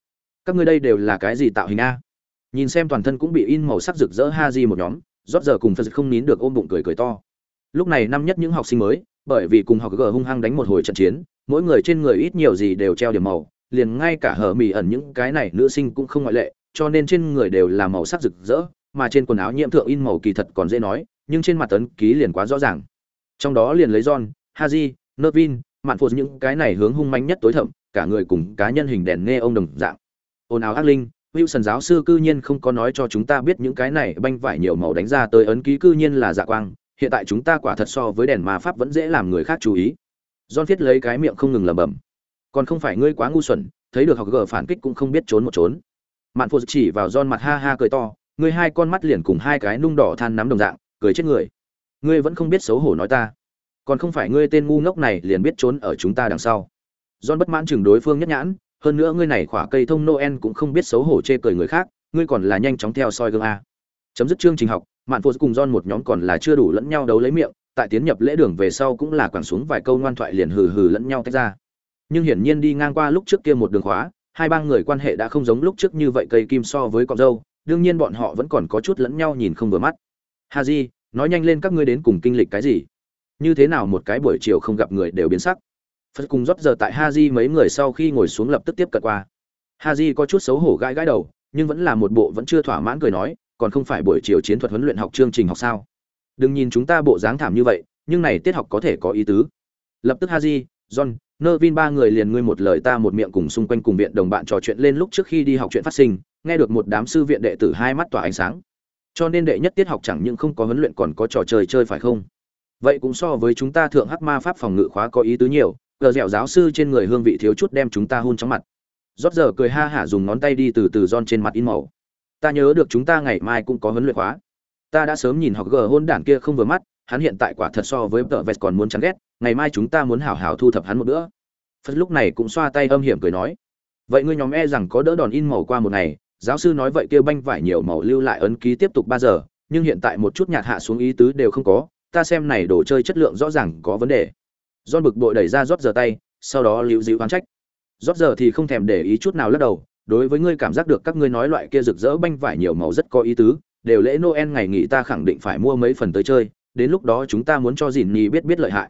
[SPEAKER 1] các ngươi đây đều là cái gì tạo hình a? Nhìn xem toàn thân cũng bị in màu sắc rực rỡ ha di một nhóm, rót giờ cùng Phật không nín được ôm bụng cười cười to. Lúc này năm nhất những học sinh mới, bởi vì cùng học G hung hăng đánh một hồi trận chiến, mỗi người trên người ít nhiều gì đều treo điểm màu, liền ngay cả hở Mì ẩn những cái này nữ sinh cũng không ngoại lệ, cho nên trên người đều là màu sắc rực rỡ, mà trên quần áo nhiễm thượng in màu kỳ thật còn dễ nói, nhưng trên mặt tấn ký liền quá rõ ràng. Trong đó liền lấy John, Haji, Nervin, mạn phụ những cái này hướng hung manh nhất tối thậm, cả người cùng cá nhân hình đèn nghe ông đồng dạng. ồn áo ác linh, Wilson giáo sư cư nhiên không có nói cho chúng ta biết những cái này banh vải nhiều màu đánh ra tới ấn ký cư nhiên là dạ quang, hiện tại chúng ta quả thật so với đèn ma pháp vẫn dễ làm người khác chú ý. John thiết lấy cái miệng không ngừng lẩm bẩm. Còn không phải ngươi quá ngu xuẩn, thấy được học gở phản kích cũng không biết trốn một trốn. mạn phụ chỉ vào John mặt ha ha cười to ngươi hai con mắt liền cùng hai cái nung đỏ than nắm đồng dạng cười chết người ngươi vẫn không biết xấu hổ nói ta còn không phải ngươi tên ngu ngốc này liền biết trốn ở chúng ta đằng sau John bất mãn chừng đối phương nhất nhãn hơn nữa ngươi này khỏa cây thông Noel cũng không biết xấu hổ chê cười người khác, ngươi còn là nhanh chóng theo soi gương a. Chấm dứt chương trình học, mạn phụ cùng don một nhóm còn là chưa đủ lẫn nhau đấu lấy miệng, tại tiến nhập lễ đường về sau cũng là quẳng xuống vài câu ngoan thoại liền hừ hừ lẫn nhau tách ra. Nhưng hiển nhiên đi ngang qua lúc trước kia một đường khóa, hai ba người quan hệ đã không giống lúc trước như vậy cây kim so với cọng dâu đương nhiên bọn họ vẫn còn có chút lẫn nhau nhìn không vừa mắt. Ha di, nói nhanh lên các ngươi đến cùng kinh lịch cái gì? Như thế nào một cái buổi chiều không gặp người đều biến sắc? Phật cùng rót giờ tại ha di mấy người sau khi ngồi xuống lập tức tiếp cận qua. Ha di có chút xấu hổ gãi gãi đầu, nhưng vẫn là một bộ vẫn chưa thỏa mãn cười nói, còn không phải buổi chiều chiến thuật huấn luyện học chương trình học sao? Đừng nhìn chúng ta bộ dáng thảm như vậy, nhưng này tiết học có thể có ý tứ. Lập tức haji john nơ vin ba người liền ngươi một lời ta một miệng cùng xung quanh cùng viện đồng bạn trò chuyện lên lúc trước khi đi học chuyện phát sinh, nghe được một đám sư viện đệ tử hai mắt tỏa ánh sáng. Cho nên đệ nhất tiết học chẳng những không có huấn luyện còn có trò chơi chơi phải không? Vậy cũng so với chúng ta thượng hắc ma pháp phòng ngự khóa có ý tứ nhiều gờ dẻo giáo sư trên người hương vị thiếu chút đem chúng ta hôn chóng mặt. Rót giờ cười ha hả dùng ngón tay đi từ từ giòn trên mặt in màu. Ta nhớ được chúng ta ngày mai cũng có huấn luyện khóa. Ta đã sớm nhìn học gờ hôn đản kia không vừa mắt, hắn hiện tại quả thật so với tờ vest còn muốn chán ghét, ngày mai chúng ta muốn hảo hảo thu thập hắn một bữa. Phật lúc này cũng xoa tay âm hiểm cười nói, vậy ngươi nhóm e rằng có đỡ đòn in màu qua một ngày. Giáo sư nói vậy kia banh vải nhiều màu lưu lại ấn ký tiếp tục ba giờ, nhưng hiện tại một chút nhạt hạ xuống ý tứ đều không có, ta xem này đồ chơi chất lượng rõ ràng có vấn đề. John bực bội đẩy ra rót giờ tay, sau đó liễu dịu oán trách. Rót giờ thì không thèm để ý chút nào lắc đầu, đối với ngươi cảm giác được các ngươi nói loại kia rực rỡ banh vải nhiều màu rất có ý tứ, đều lễ noel ngày nghỉ ta khẳng định phải mua mấy phần tới chơi, đến lúc đó chúng ta muốn cho Dĩn Nhi biết biết lợi hại.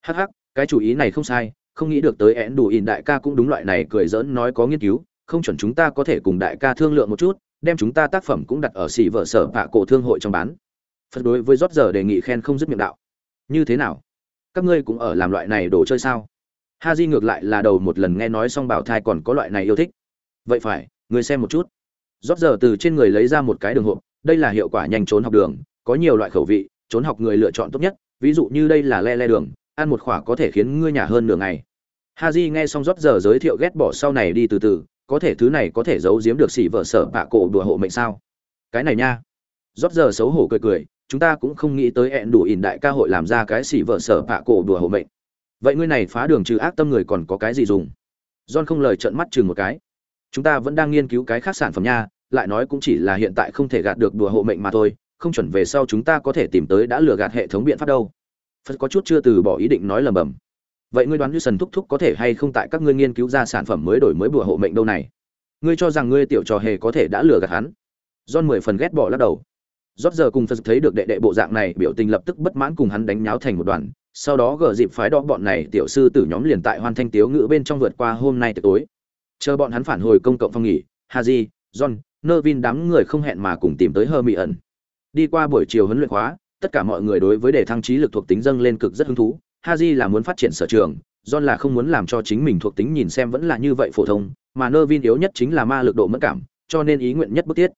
[SPEAKER 1] Hắc hắc, cái chủ ý này không sai, không nghĩ được tới én đủ in đại ca cũng đúng loại này cười giỡn nói có nghiên cứu, không chuẩn chúng ta có thể cùng đại ca thương lượng một chút, đem chúng ta tác phẩm cũng đặt ở xỉ vợ sở bạ cổ thương hội trong bán. Phật đối với rót giờ đề nghị khen không dứt miệng đạo. Như thế nào? Các ngươi cũng ở làm loại này đồ chơi sao? Ha di ngược lại là đầu một lần nghe nói xong bảo thai còn có loại này yêu thích. Vậy phải, người xem một chút. Rót giờ từ trên người lấy ra một cái đường hộp, đây là hiệu quả nhanh trốn học đường, có nhiều loại khẩu vị, trốn học người lựa chọn tốt nhất, ví dụ như đây là le le đường, ăn một khỏa có thể khiến ngươi nhà hơn nửa ngày. Ha di nghe xong rót giờ giới thiệu ghét bỏ sau này đi từ từ, có thể thứ này có thể giấu giếm được xỉ vợ sở bạ cổ đùa hộ mệnh sao? Cái này nha. Rót giờ xấu hổ cười cười chúng ta cũng không nghĩ tới hẹn đủ ỉn đại ca hội làm ra cái xỉ vợ sở bạ cổ đùa hộ mệnh. Vậy ngươi này phá đường trừ ác tâm người còn có cái gì dùng? John không lời trợn mắt chừng một cái. Chúng ta vẫn đang nghiên cứu cái khác sản phẩm nha, lại nói cũng chỉ là hiện tại không thể gạt được đùa hộ mệnh mà thôi, không chuẩn về sau chúng ta có thể tìm tới đã lừa gạt hệ thống biện pháp đâu. Phật có chút chưa từ bỏ ý định nói lầm bầm. Vậy ngươi đoán như sần thúc thúc có thể hay không tại các ngươi nghiên cứu ra sản phẩm mới đổi mới bùa hộ mệnh đâu này? Ngươi cho rằng ngươi tiểu trò hề có thể đã lừa gạt hắn? John mười phần ghét bỏ lắc đầu rót giờ cùng phật thấy được đệ đệ bộ dạng này, biểu tình lập tức bất mãn cùng hắn đánh nháo thành một đoàn. Sau đó gờ dịp phái đo bọn này tiểu sư tử nhóm liền tại hoàn thanh tiếu ngữ bên trong vượt qua hôm nay tới tối. Chờ bọn hắn phản hồi công cộng phong nghỉ haji john, nơ vin đám người không hẹn mà cùng tìm tới hơ mỹ ẩn. Đi qua buổi chiều huấn luyện khóa, tất cả mọi người đối với đề thăng trí lực thuộc tính dâng lên cực rất hứng thú. Haji là muốn phát triển sở trường, john là không muốn làm cho chính mình thuộc tính nhìn xem vẫn là như vậy phổ thông, mà nơ vin yếu nhất chính là ma lực độ mất cảm, cho nên ý nguyện nhất bức thiết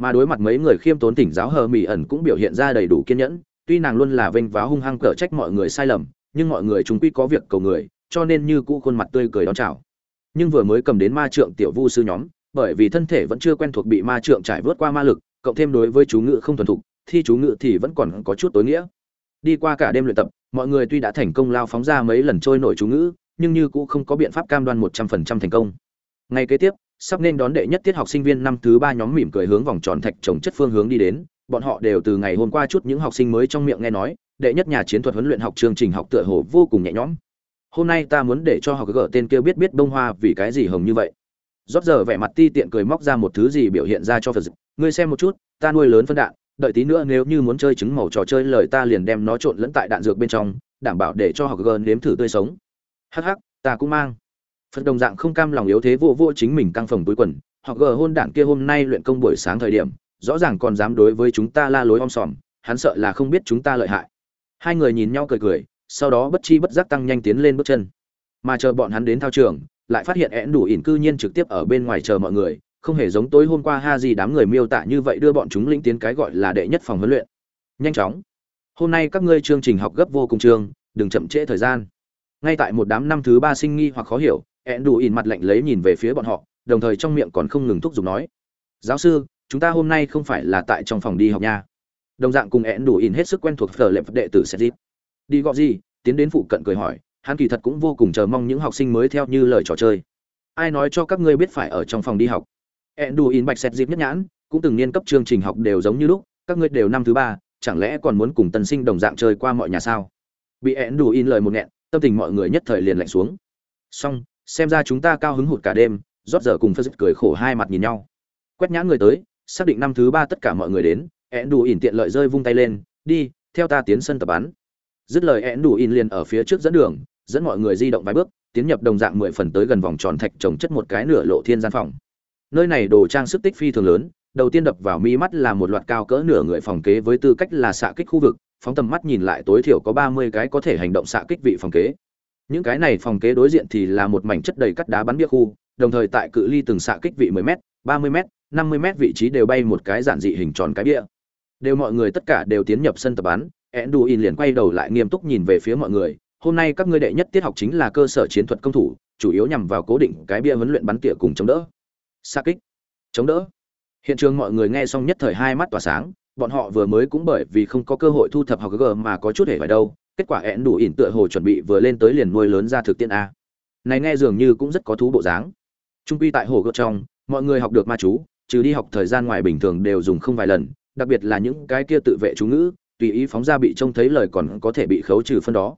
[SPEAKER 1] mà đối mặt mấy người khiêm tốn tỉnh giáo hờ mỹ ẩn cũng biểu hiện ra đầy đủ kiên nhẫn. Tuy nàng luôn là vênh váo hung hăng cở trách mọi người sai lầm, nhưng mọi người chúng quy có việc cầu người, cho nên như cũ khuôn mặt tươi cười đón chào. Nhưng vừa mới cầm đến ma trượng tiểu vu sư nhóm, bởi vì thân thể vẫn chưa quen thuộc bị ma trượng trải vớt qua ma lực, cộng thêm đối với chú ngự không thuần thục, thi chú ngự thì vẫn còn có chút tối nghĩa. Đi qua cả đêm luyện tập, mọi người tuy đã thành công lao phóng ra mấy lần trôi nổi chú ngữ, nhưng như cũ không có biện pháp cam đoan một trăm phần trăm thành công. Ngay kế tiếp sắp nên đón đệ nhất tiết học sinh viên năm thứ ba nhóm mỉm cười hướng vòng tròn thạch trồng chất phương hướng đi đến. Bọn họ đều từ ngày hôm qua chút những học sinh mới trong miệng nghe nói, đệ nhất nhà chiến thuật huấn luyện học chương trình học tựa hồ vô cùng nhẹ nhõm. Hôm nay ta muốn để cho học gỡ tên kia biết biết bông hoa vì cái gì hồng như vậy. Rót giờ vẻ mặt ti tiện cười móc ra một thứ gì biểu hiện ra cho phật ngươi xem một chút, ta nuôi lớn phân đạn, đợi tí nữa nếu như muốn chơi trứng màu trò chơi lời ta liền đem nó trộn lẫn tại đạn dược bên trong, đảm bảo để cho học gỡ nếm thử tươi sống. Hắc hắc, ta cũng mang phật đồng dạng không cam lòng yếu thế vô vô chính mình căng phòng túi quần, họ gờ hôn đảng kia hôm nay luyện công buổi sáng thời điểm, rõ ràng còn dám đối với chúng ta la lối om sòm, hắn sợ là không biết chúng ta lợi hại. Hai người nhìn nhau cười cười, sau đó bất chi bất giác tăng nhanh tiến lên bước chân. Mà chờ bọn hắn đến thao trường, lại phát hiện én đủ ỉn cư nhiên trực tiếp ở bên ngoài chờ mọi người, không hề giống tối hôm qua ha gì đám người miêu tả như vậy đưa bọn chúng lĩnh tiến cái gọi là đệ nhất phòng huấn luyện. Nhanh chóng. Hôm nay các ngươi chương trình học gấp vô cùng trường đừng chậm trễ thời gian. Ngay tại một đám năm thứ ba sinh nghi hoặc khó hiểu ẹn đủ ỉn mặt lạnh lấy nhìn về phía bọn họ, đồng thời trong miệng còn không ngừng thúc giục nói, giáo sư, chúng ta hôm nay không phải là tại trong phòng đi học nha. Đồng dạng cùng ẹn đủ ỉn hết sức quen thuộc phở lệm đệ tử sẽ dịp đi gọi gì? Tiến đến phụ cận cười hỏi, hắn kỳ thật cũng vô cùng chờ mong những học sinh mới theo như lời trò chơi. Ai nói cho các ngươi biết phải ở trong phòng đi học? Ẹn đủ ỉn bạch xét dịp nhất nhãn, cũng từng niên cấp chương trình học đều giống như lúc, các ngươi đều năm thứ ba, chẳng lẽ còn muốn cùng tân sinh đồng dạng chơi qua mọi nhà sao? Bị ẹn đủ ỉn lời một nghẹn, tâm tình mọi người nhất thời liền lạnh xuống. Xong xem ra chúng ta cao hứng hụt cả đêm, rót giờ cùng phật cười khổ hai mặt nhìn nhau. Quét nhãn người tới, xác định năm thứ ba tất cả mọi người đến, ẹn đủ ỉn tiện lợi rơi vung tay lên, đi, theo ta tiến sân tập bắn. Dứt lời, ẹn đủ ỉn liền ở phía trước dẫn đường, dẫn mọi người di động vài bước, tiến nhập đồng dạng mười phần tới gần vòng tròn thạch trồng chất một cái nửa lộ thiên gian phòng. Nơi này đồ trang sức tích phi thường lớn, đầu tiên đập vào mi mắt là một loạt cao cỡ nửa người phòng kế với tư cách là xạ kích khu vực, phóng tầm mắt nhìn lại tối thiểu có ba mươi cái có thể hành động xạ kích vị phòng kế những cái này phòng kế đối diện thì là một mảnh chất đầy cắt đá bắn bia khu, đồng thời tại cự ly từng xạ kích vị 10 m 30 m 50 m vị trí đều bay một cái giản dị hình tròn cái bia. Đều mọi người tất cả đều tiến nhập sân tập bắn, Enduin liền quay đầu lại nghiêm túc nhìn về phía mọi người, hôm nay các ngươi đệ nhất tiết học chính là cơ sở chiến thuật công thủ, chủ yếu nhằm vào cố định cái bia huấn luyện bắn tỉa cùng chống đỡ. Xạ kích. Chống đỡ. Hiện trường mọi người nghe xong nhất thời hai mắt tỏa sáng, bọn họ vừa mới cũng bởi vì không có cơ hội thu thập học g mà có chút hề phải đâu kết quả ẹn đủ ỉn tựa hồ chuẩn bị vừa lên tới liền nuôi lớn ra thực tiễn a. Này nghe dường như cũng rất có thú bộ dáng. Trung quy tại hồ gợt trong, mọi người học được ma chú, trừ đi học thời gian ngoài bình thường đều dùng không vài lần, đặc biệt là những cái kia tự vệ chú ngữ, tùy ý phóng ra bị trông thấy lời còn có thể bị khấu trừ phân đó.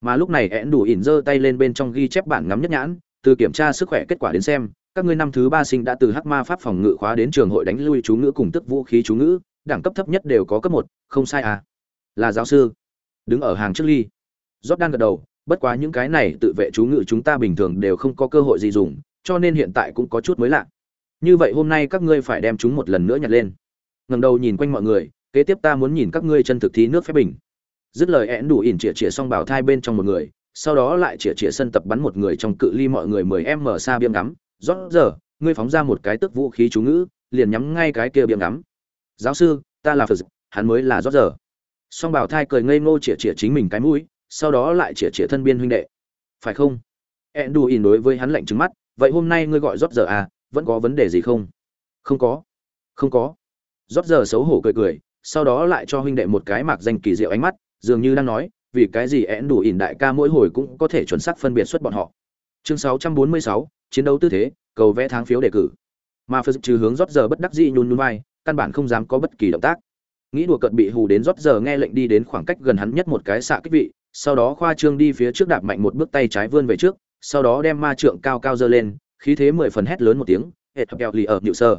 [SPEAKER 1] Mà lúc này ẹn đủ ỉn giơ tay lên bên trong ghi chép bản ngắm nhất nhãn, từ kiểm tra sức khỏe kết quả đến xem, các ngươi năm thứ ba sinh đã từ hắc ma pháp phòng ngự khóa đến trường hội đánh lui chú ngữ cùng tức vũ khí chú ngữ, đẳng cấp thấp nhất đều có cấp một, không sai à. Là giáo sư đứng ở hàng trước ly. Jordan gật đầu, bất quá những cái này tự vệ chú ngự chúng ta bình thường đều không có cơ hội gì dùng, cho nên hiện tại cũng có chút mới lạ. Như vậy hôm nay các ngươi phải đem chúng một lần nữa nhặt lên. Ngẩng đầu nhìn quanh mọi người, kế tiếp ta muốn nhìn các ngươi chân thực thi nước phép bình. Dứt lời én đủ ỉn chĩa chĩa xong bảo thai bên trong một người, sau đó lại chĩa chĩa sân tập bắn một người trong cự ly mọi người mười em mở xa biêm ngắm. Rót giờ, ngươi phóng ra một cái tức vũ khí chú ngữ, liền nhắm ngay cái kia biêm ngắm. Giáo sư, ta là phật hắn mới là rót giờ song bảo thai cười ngây ngô chĩa chĩa chính mình cái mũi sau đó lại chĩa chĩa thân biên huynh đệ. Phải không? E ẹn đù ỉn đối với hắn lạnh trứng mắt vậy hôm nay ngươi gọi rót giờ à vẫn có vấn đề gì không? Không có. Không có. Rót giờ xấu hổ cười cười sau đó lại cho huynh đệ một cái mạc danh kỳ diệu ánh mắt dường như đang nói vì cái gì e ẹn đủ ỉn đại ca mỗi hồi cũng có thể chuẩn xác phân biệt xuất bọn họ. Chương 646, chiến đấu tư thế cầu vẽ tháng phiếu đề cử. Mà phật trừ hướng rót giờ bất đắc dĩ nhún nhún vai căn bản không dám có bất kỳ động tác nghĩ đùa cợt bị hù đến rót giờ nghe lệnh đi đến khoảng cách gần hắn nhất một cái xạ kích vị, sau đó khoa trương đi phía trước đạp mạnh một bước tay trái vươn về trước, sau đó đem ma trượng cao cao dơ lên, khí thế mười phần hét lớn một tiếng, hệt kẹo lì ở nhự sơ.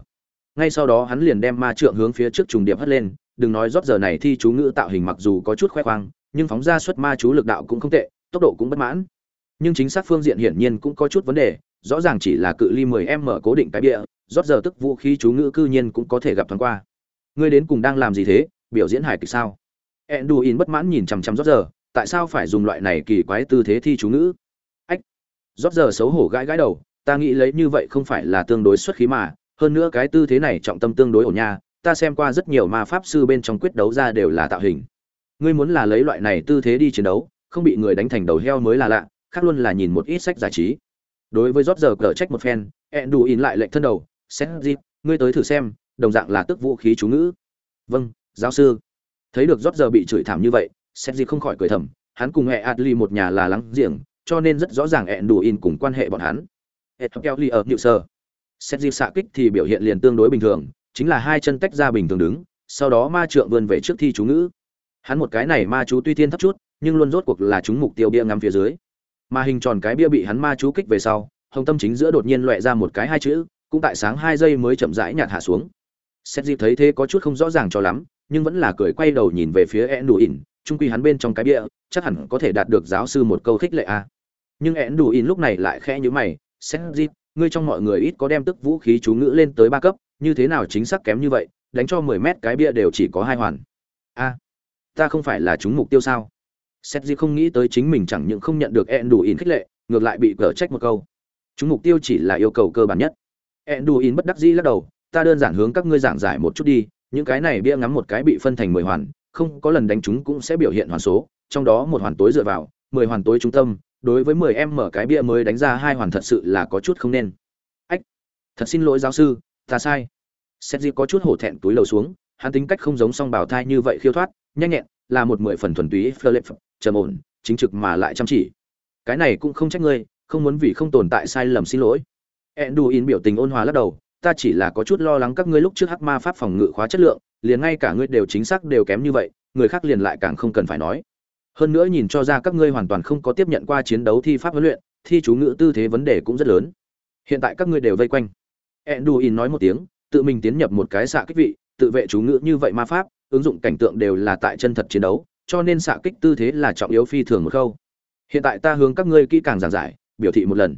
[SPEAKER 1] Ngay sau đó hắn liền đem ma trượng hướng phía trước trùng điệp hất lên, đừng nói rót giờ này thi chú ngữ tạo hình mặc dù có chút khoe khoang, nhưng phóng ra xuất ma chú lực đạo cũng không tệ, tốc độ cũng bất mãn. Nhưng chính xác phương diện hiển nhiên cũng có chút vấn đề, rõ ràng chỉ là cự ly 10 m cố định cái bịa, rót giờ tức vũ khí chú ngữ cư nhiên cũng có thể gặp thoáng qua ngươi đến cùng đang làm gì thế, biểu diễn hài kịch sao? Enduin bất mãn nhìn chằm chằm rót giờ tại sao phải dùng loại này kỳ quái tư thế thi chú ngữ? Ách rót giờ xấu hổ gãi gãi đầu, ta nghĩ lấy như vậy không phải là tương đối xuất khí mà, hơn nữa cái tư thế này trọng tâm tương đối ổn nha, ta xem qua rất nhiều ma pháp sư bên trong quyết đấu ra đều là tạo hình. Ngươi muốn là lấy loại này tư thế đi chiến đấu, không bị người đánh thành đầu heo mới là lạ, khác luôn là nhìn một ít sách giải trí. Đối với rót giờ cờ trách một phen ẹn đủ in lại lệnh thân đầu xét dịp ngươi tới thử xem đồng dạng là tức vũ khí chú ngữ. Vâng giáo sư. Thấy được rót giờ bị chửi thảm như vậy xét gì không khỏi cười thầm, hắn cùng hệ adli một nhà là lắng giềng, cho nên rất rõ ràng ẹn đủ in cùng quan hệ bọn hắn. Hệ ở nhự sơ xét gì xạ kích thì biểu hiện liền tương đối bình thường, chính là hai chân tách ra bình thường đứng, sau đó ma trượng vươn về trước thi chú ngữ. Hắn một cái này ma chú tuy thiên thấp chút, nhưng luôn rốt cuộc là chúng mục tiêu bia ngắm phía dưới. Mà hình tròn cái bia bị hắn ma chú kích về sau, hồng tâm chính giữa đột nhiên loẹ ra một cái hai chữ, cũng tại sáng hai giây mới chậm rãi nhạt hạ xuống xét dịp thấy thế có chút không rõ ràng cho lắm nhưng vẫn là cười quay đầu nhìn về phía én đủ ỉn trung quy hắn bên trong cái bia chắc hẳn có thể đạt được giáo sư một câu khích lệ a à. nhưng én đủ ỉn lúc này lại khẽ nhíu mày xét dịp ngươi trong mọi người ít có đem tức vũ khí chú ngữ lên tới ba cấp như thế nào chính xác kém như vậy đánh cho mười mét cái bia đều chỉ có hai hoàn. A ta không phải là chúng mục tiêu sao? Xét dịp không nghĩ tới chính mình chẳng những không nhận được én đủ ỉn khích lệ ngược lại bị cở trách một câu. Chúng mục tiêu chỉ là yêu cầu cơ bản nhất. Enduin bất đắc dĩ lắc đầu, ta đơn giản hướng các ngươi giảng giải một chút đi, những cái này bia ngắm một cái bị phân thành 10 hoàn, không có lần đánh chúng cũng sẽ biểu hiện hoàn số, trong đó một hoàn tối dựa vào, 10 hoàn tối trung tâm, đối với 10 em mở cái bia mới đánh ra hai hoàn thật sự là có chút không nên. Ách, thật xin lỗi giáo sư, ta sai. xét dịp có chút hổ thẹn túi lầu xuống hắn tính cách không giống song bảo thai như vậy khiêu thoát nhanh nhẹn là một mười phần thuần túy philip trầm ổn chính trực mà lại chăm chỉ cái này cũng không trách ngươi không muốn vì không tồn tại sai lầm xin lỗi enduin biểu tình ôn hòa lắc đầu ta chỉ là có chút lo lắng các ngươi lúc trước hắc ma pháp phòng ngự khóa chất lượng, liền ngay cả ngươi đều chính xác đều kém như vậy, người khác liền lại càng không cần phải nói. Hơn nữa nhìn cho ra các ngươi hoàn toàn không có tiếp nhận qua chiến đấu thi pháp huấn luyện, thi chú ngữ tư thế vấn đề cũng rất lớn. Hiện tại các ngươi đều vây quanh. Enduin nói một tiếng, tự mình tiến nhập một cái xạ kích vị, tự vệ chú ngữ như vậy ma pháp, ứng dụng cảnh tượng đều là tại chân thật chiến đấu, cho nên xạ kích tư thế là trọng yếu phi thường một khâu. Hiện tại ta hướng các ngươi kỹ càng giảng giải, biểu thị một lần.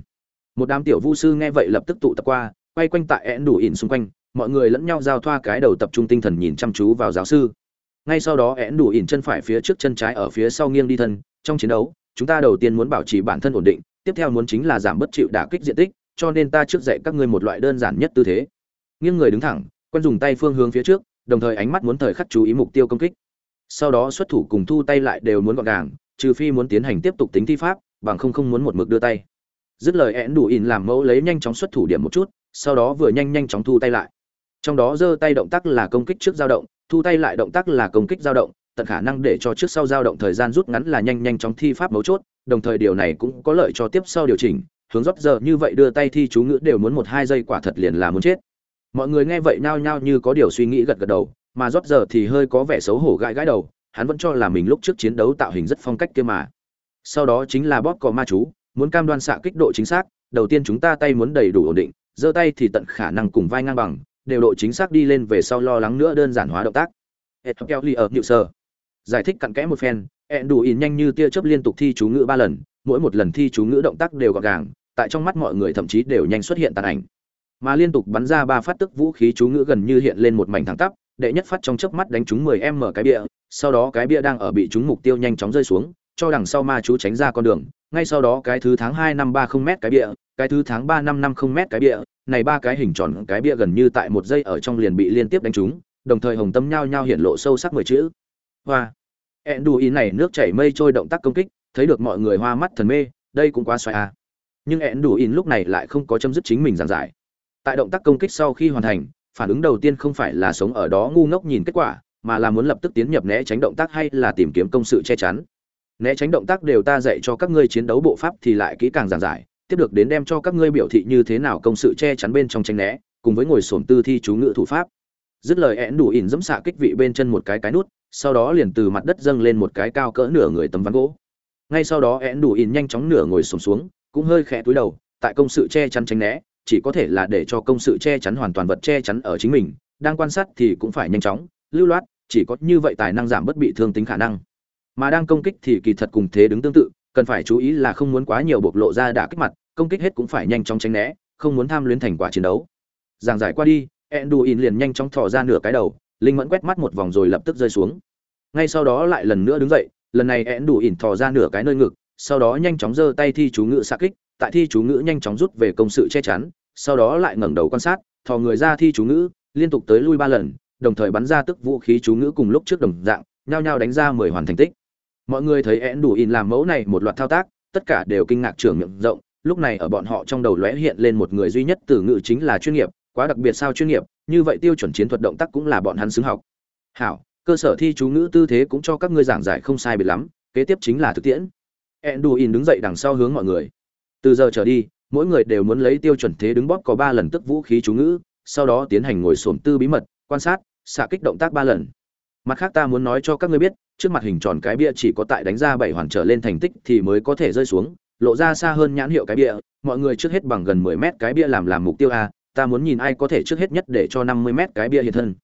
[SPEAKER 1] Một đám tiểu vu sư nghe vậy lập tức tụ tập qua quay quanh tại én đủ ỉn xung quanh, mọi người lẫn nhau giao thoa cái đầu tập trung tinh thần nhìn chăm chú vào giáo sư. Ngay sau đó én đủ ỉn chân phải phía trước chân trái ở phía sau nghiêng đi thân, trong chiến đấu, chúng ta đầu tiên muốn bảo trì bản thân ổn định, tiếp theo muốn chính là giảm bất chịu đả kích diện tích, cho nên ta trước dạy các ngươi một loại đơn giản nhất tư thế. Nghiêng người đứng thẳng, quen dùng tay phương hướng phía trước, đồng thời ánh mắt muốn thời khắc chú ý mục tiêu công kích. Sau đó xuất thủ cùng thu tay lại đều muốn gọn gàng, trừ phi muốn tiến hành tiếp tục tính thi pháp, bằng không không muốn một mực đưa tay. Dứt lời én đủ ỉn làm mẫu lấy nhanh chóng xuất thủ điểm một chút sau đó vừa nhanh nhanh chóng thu tay lại. Trong đó giơ tay động tác là công kích trước dao động, thu tay lại động tác là công kích dao động, tận khả năng để cho trước sau dao động thời gian rút ngắn là nhanh nhanh chóng thi pháp mấu chốt, đồng thời điều này cũng có lợi cho tiếp sau điều chỉnh, hướng rót giờ như vậy đưa tay thi chú ngữ đều muốn một hai giây quả thật liền là muốn chết. Mọi người nghe vậy nao nhao như có điều suy nghĩ gật gật đầu, mà rót giờ thì hơi có vẻ xấu hổ gãi gãi đầu, hắn vẫn cho là mình lúc trước chiến đấu tạo hình rất phong cách kia mà. Sau đó chính là bóp cò ma chú, muốn cam đoan xạ kích độ chính xác, đầu tiên chúng ta tay muốn đầy đủ ổn định giơ tay thì tận khả năng cùng vai ngang bằng, đều độ chính xác đi lên về sau lo lắng nữa đơn giản hóa động tác. Kelly ở nhự sơ giải thích cặn kẽ một phen ẹn đủ in nhanh như tia chớp liên tục thi chú ngữ ba lần, mỗi một lần thi chú ngữ động tác đều gọn gàng, tại trong mắt mọi người thậm chí đều nhanh xuất hiện tàn ảnh. Mà liên tục bắn ra ba phát tức vũ khí chú ngữ gần như hiện lên một mảnh thẳng tắp, đệ nhất phát trong chớp mắt đánh trúng 10 m cái bia sau đó cái bia đang ở bị trúng mục tiêu nhanh chóng rơi xuống, cho đằng sau ma chú tránh ra con đường ngay sau đó cái thứ tháng hai năm ba không m cái bia cái thứ tháng ba năm năm không m cái bia này ba cái hình tròn cái bia gần như tại một giây ở trong liền bị liên tiếp đánh trúng, đồng thời hồng tâm nhao nhao hiện lộ sâu sắc mười chữ. Hoa. Ẹn đù ý này nước chảy mây trôi động tác công kích, thấy được mọi người hoa mắt thần mê, đây cũng quá xoài à. nhưng ẹn đù in lúc này lại không có chấm dứt chính mình giảng giải. Tại động tác công kích sau khi hoàn thành, phản ứng đầu tiên không phải là sống ở đó ngu ngốc nhìn kết quả, mà là muốn lập tức tiến nhập né tránh động tác hay là tìm kiếm công sự che chắn né tránh động tác đều ta dạy cho các ngươi chiến đấu bộ pháp thì lại kỹ càng giản giải, tiếp được đến đem cho các ngươi biểu thị như thế nào công sự che chắn bên trong tranh né, cùng với ngồi sổm tư thi chú ngữ thủ pháp. Dứt lời én đủ ỉn dẫm xạ kích vị bên chân một cái cái nút, sau đó liền từ mặt đất dâng lên một cái cao cỡ nửa người tấm ván gỗ. Ngay sau đó én đủ ỉn nhanh chóng nửa ngồi sổm xuống, cũng hơi khẽ túi đầu, tại công sự che chắn tranh né, chỉ có thể là để cho công sự che chắn hoàn toàn vật che chắn ở chính mình, đang quan sát thì cũng phải nhanh chóng, lưu loát, chỉ có như vậy tài năng giảm bất bị thương tính khả năng mà đang công kích thì kỳ thật cùng thế đứng tương tự, cần phải chú ý là không muốn quá nhiều bộc lộ ra đả kích mặt, công kích hết cũng phải nhanh chóng tránh né, không muốn tham luyến thành quả chiến đấu. Giảng giải qua đi, enduin liền nhanh chóng thò ra nửa cái đầu, linh mẫn quét mắt một vòng rồi lập tức rơi xuống. Ngay sau đó lại lần nữa đứng dậy, lần này enduin thò ra nửa cái nơi ngực, sau đó nhanh chóng giơ tay thi chú ngữ xạ kích, tại thi chú ngữ nhanh chóng rút về công sự che chắn, sau đó lại ngẩng đầu quan sát, thò người ra thi chú ngữ, liên tục tới lui ba lần, đồng thời bắn ra tức vũ khí chú ngữ cùng lúc trước đồng dạng, nhao nhao đánh ra mười hoàn thành tích mọi người thấy én đủ in làm mẫu này một loạt thao tác, tất cả đều kinh ngạc trưởng miệng rộng. Lúc này ở bọn họ trong đầu lóe hiện lên một người duy nhất từ ngữ chính là chuyên nghiệp, quá đặc biệt sao chuyên nghiệp, như vậy tiêu chuẩn chiến thuật động tác cũng là bọn hắn xứng học. Hảo, cơ sở thi chú ngữ tư thế cũng cho các ngươi giảng giải không sai biệt lắm, kế tiếp chính là thực tiễn. Enduin đứng dậy đằng sau hướng mọi người. Từ giờ trở đi, mỗi người đều muốn lấy tiêu chuẩn thế đứng bóp có ba lần tức vũ khí chú ngữ, sau đó tiến hành ngồi xổm tư bí mật, quan sát, xạ kích động tác ba lần. Mặt khác ta muốn nói cho các ngươi biết trước mặt hình tròn cái bia chỉ có tại đánh ra bảy hoàn trở lên thành tích thì mới có thể rơi xuống, lộ ra xa hơn nhãn hiệu cái bia. Mọi người trước hết bằng gần mười mét cái bia làm làm mục tiêu a, ta muốn nhìn ai có thể trước hết nhất để cho năm mươi mét cái bia hiện thân.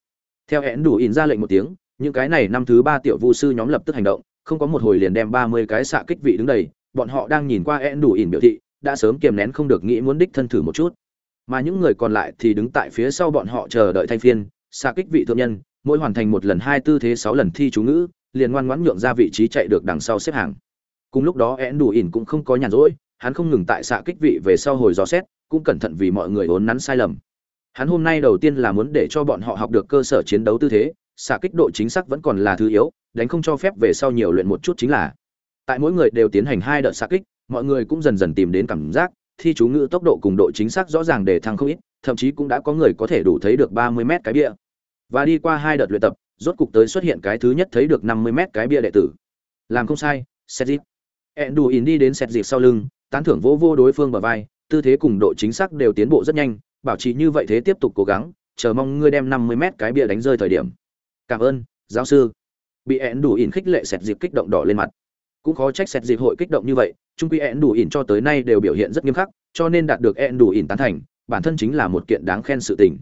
[SPEAKER 1] Theo hẹn đủ in ra lệnh một tiếng, những cái này năm thứ ba tiểu vu sư nhóm lập tức hành động, không có một hồi liền đem ba mươi cái xạ kích vị đứng đầy. Bọn họ đang nhìn qua hẹn đủ in biểu thị, đã sớm kiềm nén không được nghĩ muốn đích thân thử một chút. Mà những người còn lại thì đứng tại phía sau bọn họ chờ đợi thay phiên, xạ kích vị thượng nhân, mỗi hoàn thành một lần hai tư thế sáu lần thi chú ngữ liền ngoan ngoãn nhượng ra vị trí chạy được đằng sau xếp hàng. Cùng lúc đó én đủ ỉn cũng không có nhàn rỗi hắn không ngừng tại xạ kích vị về sau hồi dò xét cũng cẩn thận vì mọi người vốn nắn sai lầm. Hắn hôm nay đầu tiên là muốn để cho bọn họ học được cơ sở chiến đấu tư thế xạ kích độ chính xác vẫn còn là thứ yếu đánh không cho phép về sau nhiều luyện một chút chính là. Tại mỗi người đều tiến hành hai đợt xạ kích mọi người cũng dần dần tìm đến cảm giác thi chú ngữ tốc độ cùng độ chính xác rõ ràng để thăng không ít thậm chí cũng đã có người có thể đủ thấy được 30 mét cái bia. Và đi qua hai đợt luyện tập, rốt cục tới xuất hiện cái thứ nhất thấy được 50 mét cái bia đệ tử. Làm không sai, Sezip. Enduin đi đến Sezip sau lưng, tán thưởng vô vô đối phương bờ vai, tư thế cùng độ chính xác đều tiến bộ rất nhanh, bảo trì như vậy thế tiếp tục cố gắng, chờ mong ngươi đem 50 mét cái bia đánh rơi thời điểm. Cảm ơn, giáo sư. Bị Enduin khích lệ Sezip kích động đỏ lên mặt. Cũng khó trách Sezip hội kích động như vậy, trung quy Enduin cho tới nay đều biểu hiện rất nghiêm khắc, cho nên đạt được Enduin tán thành, bản thân chính là một kiện đáng khen sự tình.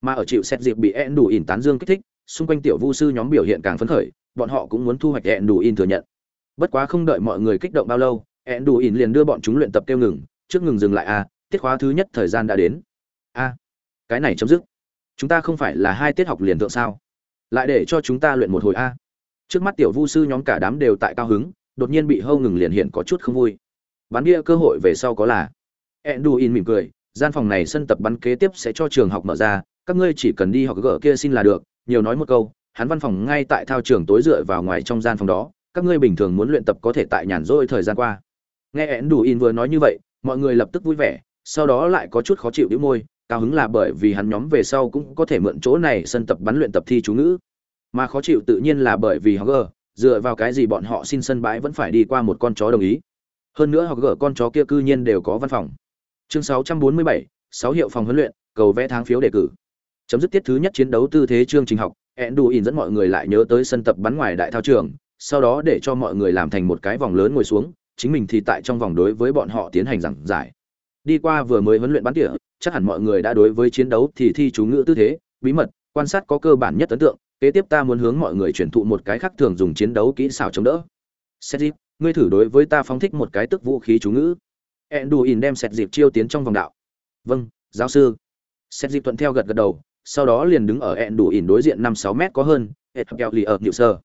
[SPEAKER 1] Mà ở chịu Sezip bị Enduin tán dương kích thích, xung quanh tiểu vu sư nhóm biểu hiện càng phấn khởi, bọn họ cũng muốn thu hoạch eãn đủ in thừa nhận. Bất quá không đợi mọi người kích động bao lâu, eãn đủ in liền đưa bọn chúng luyện tập kêu ngừng, trước ngừng dừng lại a, à, tiết khóa thứ nhất thời gian đã đến. A, cái này chấm dứt. Chúng ta không phải là hai tiết học liền thượng sao? Lại để cho chúng ta luyện một hồi a. Trước mắt tiểu vu sư nhóm cả đám đều tại cao hứng, đột nhiên bị hâu ngừng liền hiện có chút không vui. Bắn bia cơ hội về sau có là. Enduin mỉm cười, gian phòng này sân tập bắn kế tiếp sẽ cho trường học mở ra, các ngươi chỉ cần đi học gỡ kia xin là được, nhiều nói một câu, hắn văn phòng ngay tại thao trường tối dựa vào ngoài trong gian phòng đó, các ngươi bình thường muốn luyện tập có thể tại nhàn rỗi thời gian qua. Nghe én đủ in vừa nói như vậy, mọi người lập tức vui vẻ, sau đó lại có chút khó chịu đĩu môi, cao hứng là bởi vì hắn nhóm về sau cũng có thể mượn chỗ này sân tập bắn luyện tập thi chú ngữ. Mà khó chịu tự nhiên là bởi vì họ gờ dựa vào cái gì bọn họ xin sân bãi vẫn phải đi qua một con chó đồng ý. Hơn nữa họ gờ con chó kia cư nhiên đều có văn phòng. Chương 647, 6 hiệu phòng huấn luyện, cầu vẽ tháng phiếu đề cử chấm dứt tiết thứ nhất chiến đấu tư thế chương trình học, enduin dẫn mọi người lại nhớ tới sân tập bắn ngoài đại thao trường, sau đó để cho mọi người làm thành một cái vòng lớn ngồi xuống, chính mình thì tại trong vòng đối với bọn họ tiến hành giảng giải. Đi qua vừa mới huấn luyện bắn tỉa, chắc hẳn mọi người đã đối với chiến đấu thì thi chú ngữ tư thế, bí mật, quan sát có cơ bản nhất ấn tượng, kế tiếp ta muốn hướng mọi người truyền thụ một cái khác thường dùng chiến đấu kỹ xảo chống đỡ. Xét dịp ngươi thử đối với ta phóng thích một cái tức vũ khí chú ngữ. Enduin đem xét dịp chiêu tiến trong vòng đạo. Vâng giáo sư. Xét dịp thuận theo gật gật đầu sau đó liền đứng ở ẹn đủ ỉn đối diện năm sáu mét có hơn hết kẹo lì ở nhự sơ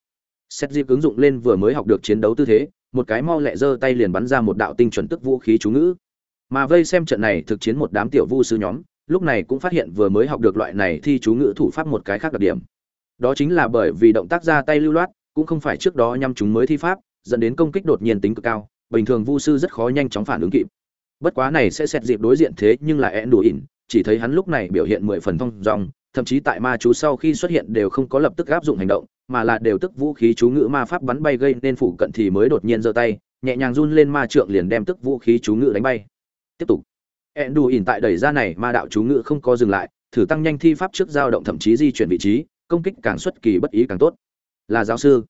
[SPEAKER 1] xét dịp ứng dụng lên vừa mới học được chiến đấu tư thế, một cái mau lẹ giơ tay liền bắn ra một đạo tinh chuẩn tức vũ khí chú ngữ. Mà vây xem trận này thực chiến một đám tiểu vu sư nhóm, lúc này cũng phát hiện vừa mới học được loại này thi chú ngữ thủ pháp một cái khác đặc điểm. Đó chính là bởi vì động tác ra tay lưu loát, cũng không phải trước đó nhằm chúng mới thi pháp, dẫn đến công kích đột nhiên tính cực cao, bình thường vu sư rất khó nhanh chóng phản ứng kịp. Bất quá này sẽ xét dịp đối diện thế nhưng là ẹn đủ ỉn chỉ thấy hắn lúc này biểu hiện mười phần thông dong, thậm chí tại ma chú sau khi xuất hiện đều không có lập tức áp dụng hành động, mà là đều tức vũ khí chú ngữ ma pháp bắn bay gây nên phụ cận thì mới đột nhiên giơ tay, nhẹ nhàng run lên ma trượng liền đem tức vũ khí chú ngữ đánh bay. Tiếp tục. Endu ỉn tại đẩy ra này ma đạo chú ngữ không có dừng lại, thử tăng nhanh thi pháp trước dao động thậm chí di chuyển vị trí, công kích càng xuất kỳ bất ý càng tốt. Là giáo sư.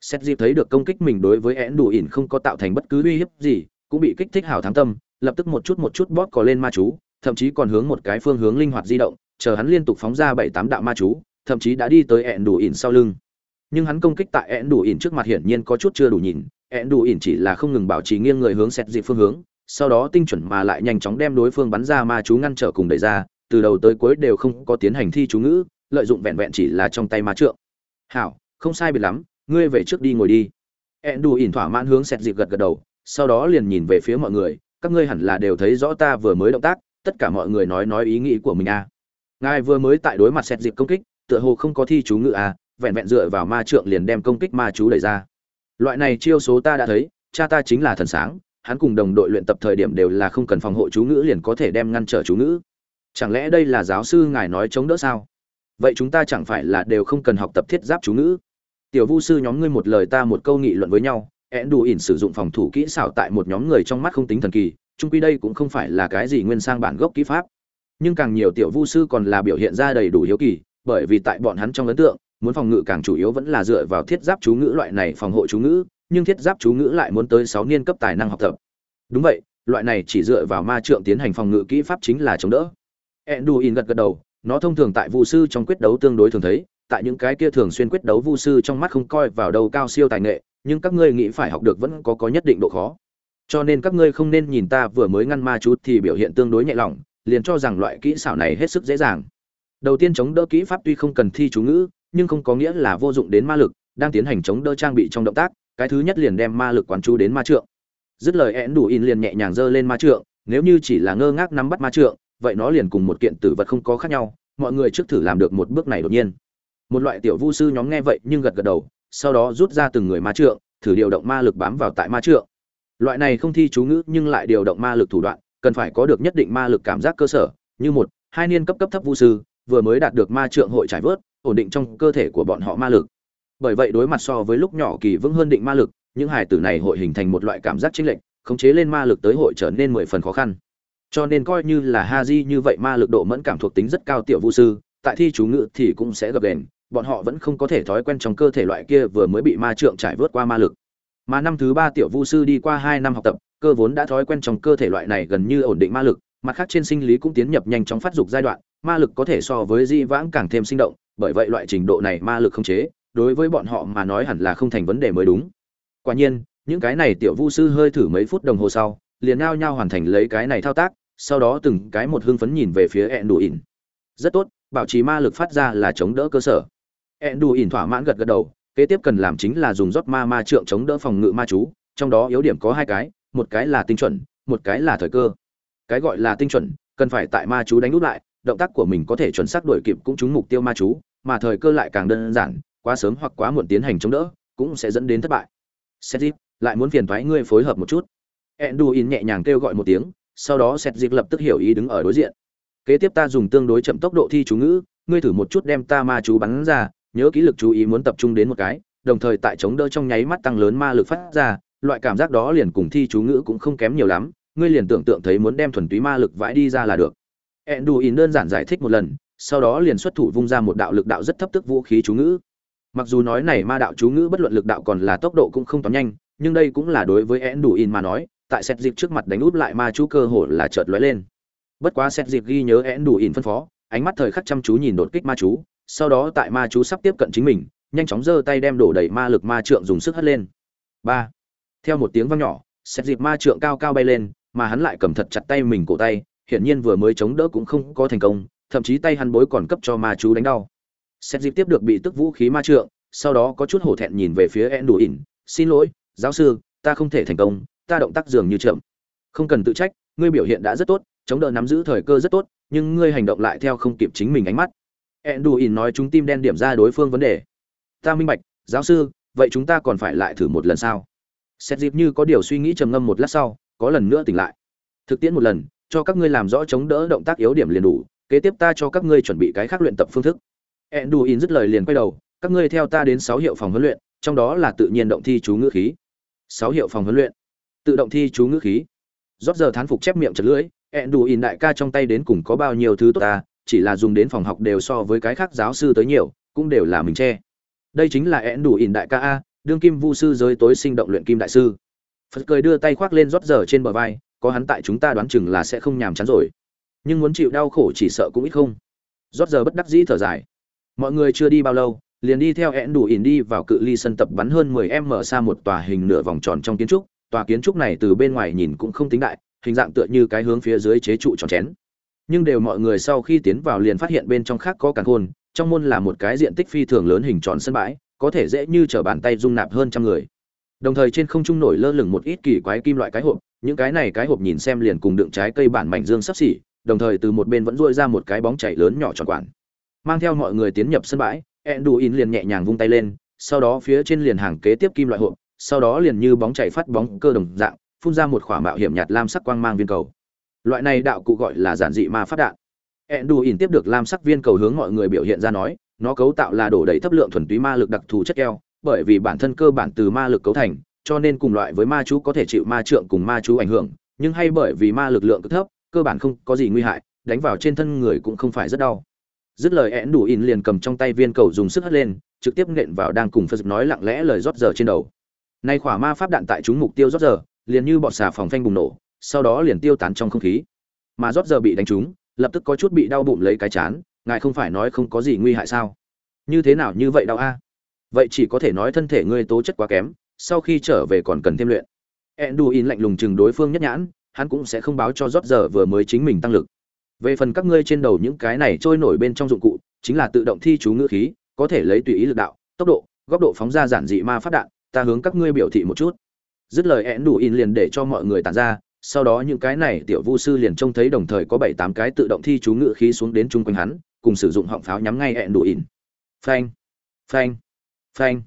[SPEAKER 1] Sét Dịp thấy được công kích mình đối với Endu ỉn không có tạo thành bất cứ uy hiếp gì, cũng bị kích thích hảo thắng tâm, lập tức một chút một chút bóp cò lên ma chú, thậm chí còn hướng một cái phương hướng linh hoạt di động, chờ hắn liên tục phóng ra bảy tám đạo ma chú, thậm chí đã đi tới ẹn đủ ỉn sau lưng. Nhưng hắn công kích tại ẹn đủ ỉn trước mặt hiển nhiên có chút chưa đủ nhìn ẹn đủ ỉn chỉ là không ngừng bảo trì nghiêng người hướng xét dịp phương hướng, sau đó tinh chuẩn mà lại nhanh chóng đem đối phương bắn ra ma chú ngăn trở cùng đẩy ra, từ đầu tới cuối đều không có tiến hành thi chú ngữ, lợi dụng vẹn vẹn chỉ là trong tay ma trượng. Hảo, không sai biệt lắm, ngươi về trước đi ngồi đi. Ẹn đủ ỉn thỏa mãn hướng xét dịp gật gật đầu, sau đó liền nhìn về phía mọi người, các ngươi hẳn là đều thấy rõ ta vừa mới động tác tất cả mọi người nói nói ý nghĩ của mình a à. ngài vừa mới tại đối mặt xét dịp công kích tựa hồ không có thi chú ngự a à, vẹn vẹn dựa vào ma trượng liền đem công kích ma chú đẩy ra. Loại này chiêu số ta đã thấy cha ta chính là thần sáng hắn cùng đồng đội luyện tập thời điểm đều là không cần phòng hộ chú ngữ liền có thể đem ngăn trở chú ngữ. Chẳng lẽ đây là giáo sư ngài nói chống đỡ sao? Vậy chúng ta chẳng phải là đều không cần học tập thiết giáp chú ngữ? Tiểu vu sư nhóm ngươi một lời ta một câu nghị luận với nhau ẹn đủ ỉn sử dụng phòng thủ kỹ xảo tại một nhóm người trong mắt không tính thần kỳ chung quy đây cũng không phải là cái gì nguyên sang bản gốc kỹ pháp. Nhưng càng nhiều tiểu vu sư còn là biểu hiện ra đầy đủ hiếu kỳ, bởi vì tại bọn hắn trong ấn tượng, muốn phòng ngự càng chủ yếu vẫn là dựa vào thiết giáp chú ngữ loại này phòng hộ chú ngữ, nhưng thiết giáp chú ngữ lại muốn tới sáu niên cấp tài năng học tập. Đúng vậy, loại này chỉ dựa vào ma trượng tiến hành phòng ngự kỹ pháp chính là chống đỡ. Enduin gật gật đầu, nó thông thường tại vu sư trong quyết đấu tương đối thường thấy, tại những cái kia thường xuyên quyết đấu vu sư trong mắt không coi vào đâu cao siêu tài nghệ, nhưng các ngươi nghĩ phải học được vẫn có có nhất định độ khó cho nên các ngươi không nên nhìn ta vừa mới ngăn ma chút thì biểu hiện tương đối nhẹ lòng, liền cho rằng loại kỹ xảo này hết sức dễ dàng. Đầu tiên chống đỡ kỹ pháp tuy không cần thi chú ngữ, nhưng không có nghĩa là vô dụng đến ma lực, đang tiến hành chống đỡ trang bị trong động tác, cái thứ nhất liền đem ma lực quán chú đến ma trượng. Dứt lời én đủ in liền nhẹ nhàng giơ lên ma trượng, nếu như chỉ là ngơ ngác nắm bắt ma trượng, vậy nó liền cùng một kiện tử vật không có khác nhau, mọi người trước thử làm được một bước này đột nhiên. Một loại tiểu vu sư nhóm nghe vậy nhưng gật gật đầu, sau đó rút ra từng người ma trượng, thử điều động ma lực bám vào tại ma trượng loại này không thi chú ngữ nhưng lại điều động ma lực thủ đoạn, cần phải có được nhất định ma lực cảm giác cơ sở, như một, hai niên cấp cấp thấp vu sư, vừa mới đạt được ma trượng hội trải vớt, ổn định trong cơ thể của bọn họ ma lực. Bởi vậy đối mặt so với lúc nhỏ kỳ vững hơn định ma lực, những hải tử này hội hình thành một loại cảm giác chênh lệch, khống chế lên ma lực tới hội trở nên mười phần khó khăn. Cho nên coi như là ha di như vậy ma lực độ mẫn cảm thuộc tính rất cao tiểu Vu sư, tại thi chú ngữ thì cũng sẽ gập đền, bọn họ vẫn không có thể thói quen trong cơ thể loại kia vừa mới bị ma trượng trải vớt qua ma lực mà năm thứ ba tiểu Vu sư đi qua hai năm học tập, cơ vốn đã thói quen trong cơ thể loại này gần như ổn định ma lực, mặt khác trên sinh lý cũng tiến nhập nhanh chóng phát dục giai đoạn, ma lực có thể so với di vãng càng thêm sinh động, bởi vậy loại trình độ này ma lực không chế, đối với bọn họ mà nói hẳn là không thành vấn đề mới đúng. Quả nhiên, những cái này tiểu vu sư hơi thử mấy phút đồng hồ sau, liền nao nhau hoàn thành lấy cái này thao tác, sau đó từng cái một hưng phấn nhìn về phía ẹn đủ ỉn rất tốt, bảo trì ma lực phát ra là chống đỡ cơ sở. Ẹn đủ ỉn thỏa mãn gật gật đầu kế tiếp cần làm chính là dùng rót ma ma trượng chống đỡ phòng ngự ma chú, trong đó yếu điểm có hai cái, một cái là tinh chuẩn, một cái là thời cơ. Cái gọi là tinh chuẩn, cần phải tại ma chú đánh nút lại, động tác của mình có thể chuẩn xác đuổi kịp cũng trúng mục tiêu ma chú, mà thời cơ lại càng đơn giản, quá sớm hoặc quá muộn tiến hành chống đỡ, cũng sẽ dẫn đến thất bại. Seth lại muốn phiền thoái ngươi phối hợp một chút. Edduin nhẹ nhàng kêu gọi một tiếng, sau đó Seth lập tức hiểu ý đứng ở đối diện. Kế tiếp ta dùng tương đối chậm tốc độ thi chú ngữ, ngươi thử một chút đem ta ma chú bắn ra nhớ kỹ lực chú ý muốn tập trung đến một cái, đồng thời tại chống đỡ trong nháy mắt tăng lớn ma lực phát ra, loại cảm giác đó liền cùng thi chú ngữ cũng không kém nhiều lắm, ngươi liền tưởng tượng thấy muốn đem thuần túy ma lực vãi đi ra là được. Enduin đơn giản giải thích một lần, sau đó liền xuất thủ vung ra một đạo lực đạo rất thấp tức vũ khí chú ngữ. Mặc dù nói này ma đạo chú ngữ bất luận lực đạo còn là tốc độ cũng không toán nhanh, nhưng đây cũng là đối với Enduin mà nói, tại xét dịp trước mặt đánh út lại ma chú cơ hồ là chợt lóe lên. Bất quá xét dịp ghi nhớ Enduin phân phó ánh mắt thời khắc chăm chú nhìn đột kích ma chú, sau đó tại ma chú sắp tiếp cận chính mình, nhanh chóng giơ tay đem đổ đầy ma lực ma trượng dùng sức hất lên. Ba. Theo một tiếng vang nhỏ xét dịp ma trượng cao cao bay lên, mà hắn lại cầm thật chặt tay mình cổ tay, hiển nhiên vừa mới chống đỡ cũng không có thành công, thậm chí tay hắn bối còn cấp cho ma chú đánh đau. Xét dịp tiếp được bị tức vũ khí ma trượng, sau đó có chút hổ thẹn nhìn về phía ẹn đủ ỉn, xin lỗi, giáo sư, ta không thể thành công, ta động tác dường như chậm. Không cần tự trách, ngươi biểu hiện đã rất tốt, chống đỡ nắm giữ thời cơ rất tốt nhưng ngươi hành động lại theo không kịp chính mình ánh mắt. Enduin nói chúng tim đen điểm ra đối phương vấn đề. Ta minh bạch giáo sư vậy chúng ta còn phải lại thử một lần sao? Xét dịp như có điều suy nghĩ trầm ngâm một lát sau có lần nữa tỉnh lại. Thực tiễn một lần cho các ngươi làm rõ chống đỡ động tác yếu điểm liền đủ kế tiếp ta cho các ngươi chuẩn bị cái khác luyện tập phương thức. Enduin dứt lời liền quay đầu, các ngươi theo ta đến 6 hiệu phòng huấn luyện, trong đó là tự nhiên động thi chú ngữ khí. 6 hiệu phòng huấn luyện, tự động thi chú ngữ khí. Rốt giờ thán phục chép miệng chật lưỡi, ẹn đủ ỉn đại ca trong tay đến cùng có bao nhiêu thứ tốt ta, chỉ là dùng đến phòng học đều so với cái khác giáo sư tới nhiều, cũng đều là mình che. Đây chính là ẹn đủ ỉn đại ca a, đương kim vu sư giới tối sinh động luyện kim đại sư. Phật cười đưa tay khoác lên rót giờ trên bờ vai, có hắn tại chúng ta đoán chừng là sẽ không nhàm chán rồi. Nhưng muốn chịu đau khổ chỉ sợ cũng ít không. rót giờ bất đắc dĩ thở dài mọi người chưa đi bao lâu liền đi theo ẹn đủ ỉn đi vào cự ly sân tập bắn hơn 10 m xa một tòa hình nửa vòng tròn trong kiến trúc tòa kiến trúc này từ bên ngoài nhìn cũng không tính đại hình dạng tựa như cái hướng phía dưới chế trụ tròn chén. Nhưng đều mọi người sau khi tiến vào liền phát hiện bên trong khác có càng khôn, trong môn là một cái diện tích phi thường lớn hình tròn sân bãi, có thể dễ như trở bàn tay dung nạp hơn trăm người. Đồng thời trên không trung nổi lơ lửng một ít kỳ quái kim loại cái hộp, những cái này cái hộp nhìn xem liền cùng đựng trái cây bản mảnh dương sắp xỉ, đồng thời từ một bên vẫn duỗi ra một cái bóng chảy lớn nhỏ tròn quản mang theo mọi người tiến nhập sân bãi, enduin liền nhẹ nhàng vung tay lên, sau đó phía trên liền hàng kế tiếp kim loại hộp, sau đó liền như bóng chảy phát bóng cơ đồng dạng phun ra một khỏa mạo hiểm nhạt lam sắc quang mang viên cầu. Loại này đạo cụ gọi là giản dị ma phát đạn. Enduin tiếp được lam sắc viên cầu hướng mọi người biểu hiện ra nói, nó cấu tạo là đổ đầy thấp lượng thuần túy ma lực đặc thù chất keo, bởi vì bản thân cơ bản từ ma lực cấu thành, cho nên cùng loại với ma chú có thể chịu ma trượng cùng ma chú ảnh hưởng, nhưng hay bởi vì ma lực lượng cực thấp, cơ bản không có gì nguy hại, đánh vào trên thân người cũng không phải rất đau. Dứt lời én đủ in liền cầm trong tay viên cầu dùng sức hất lên, trực tiếp nện vào đang cùng phật nói lặng lẽ lời rót giờ trên đầu. Nay khỏa ma pháp đạn tại chúng mục tiêu rót giờ liền như bọt xà phòng phanh bùng nổ, sau đó liền tiêu tán trong không khí. Mà rót giờ bị đánh trúng, lập tức có chút bị đau bụng lấy cái chán, ngài không phải nói không có gì nguy hại sao? Như thế nào như vậy đau a? Vậy chỉ có thể nói thân thể ngươi tố chất quá kém, sau khi trở về còn cần thêm luyện. In lạnh lùng chừng đối phương nhất nhãn, hắn cũng sẽ không báo cho rót giờ vừa mới chính mình tăng lực. Về phần các ngươi trên đầu những cái này trôi nổi bên trong dụng cụ, chính là tự động thi chú ngữ khí, có thể lấy tùy ý lực đạo, tốc độ, góc độ phóng ra giản dị ma phát đạn, ta hướng các ngươi biểu thị một chút dứt lời én đủ in liền để cho mọi người tàn ra sau đó những cái này tiểu vu sư liền trông thấy đồng thời có bảy tám cái tự động thi chú ngự khí xuống đến chung quanh hắn cùng sử dụng họng pháo nhắm ngay én đủ in. Phanh phanh phanh.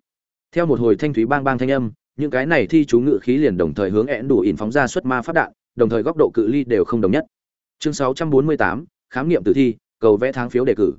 [SPEAKER 1] Theo một hồi thanh thúy bang bang thanh âm những cái này thi chú ngự khí liền đồng thời hướng én đủ in phóng ra xuất ma phát đạn đồng thời góc độ cự ly đều không đồng nhất. Chương 648, khám nghiệm tử thi cầu vẽ tháng phiếu đề cử.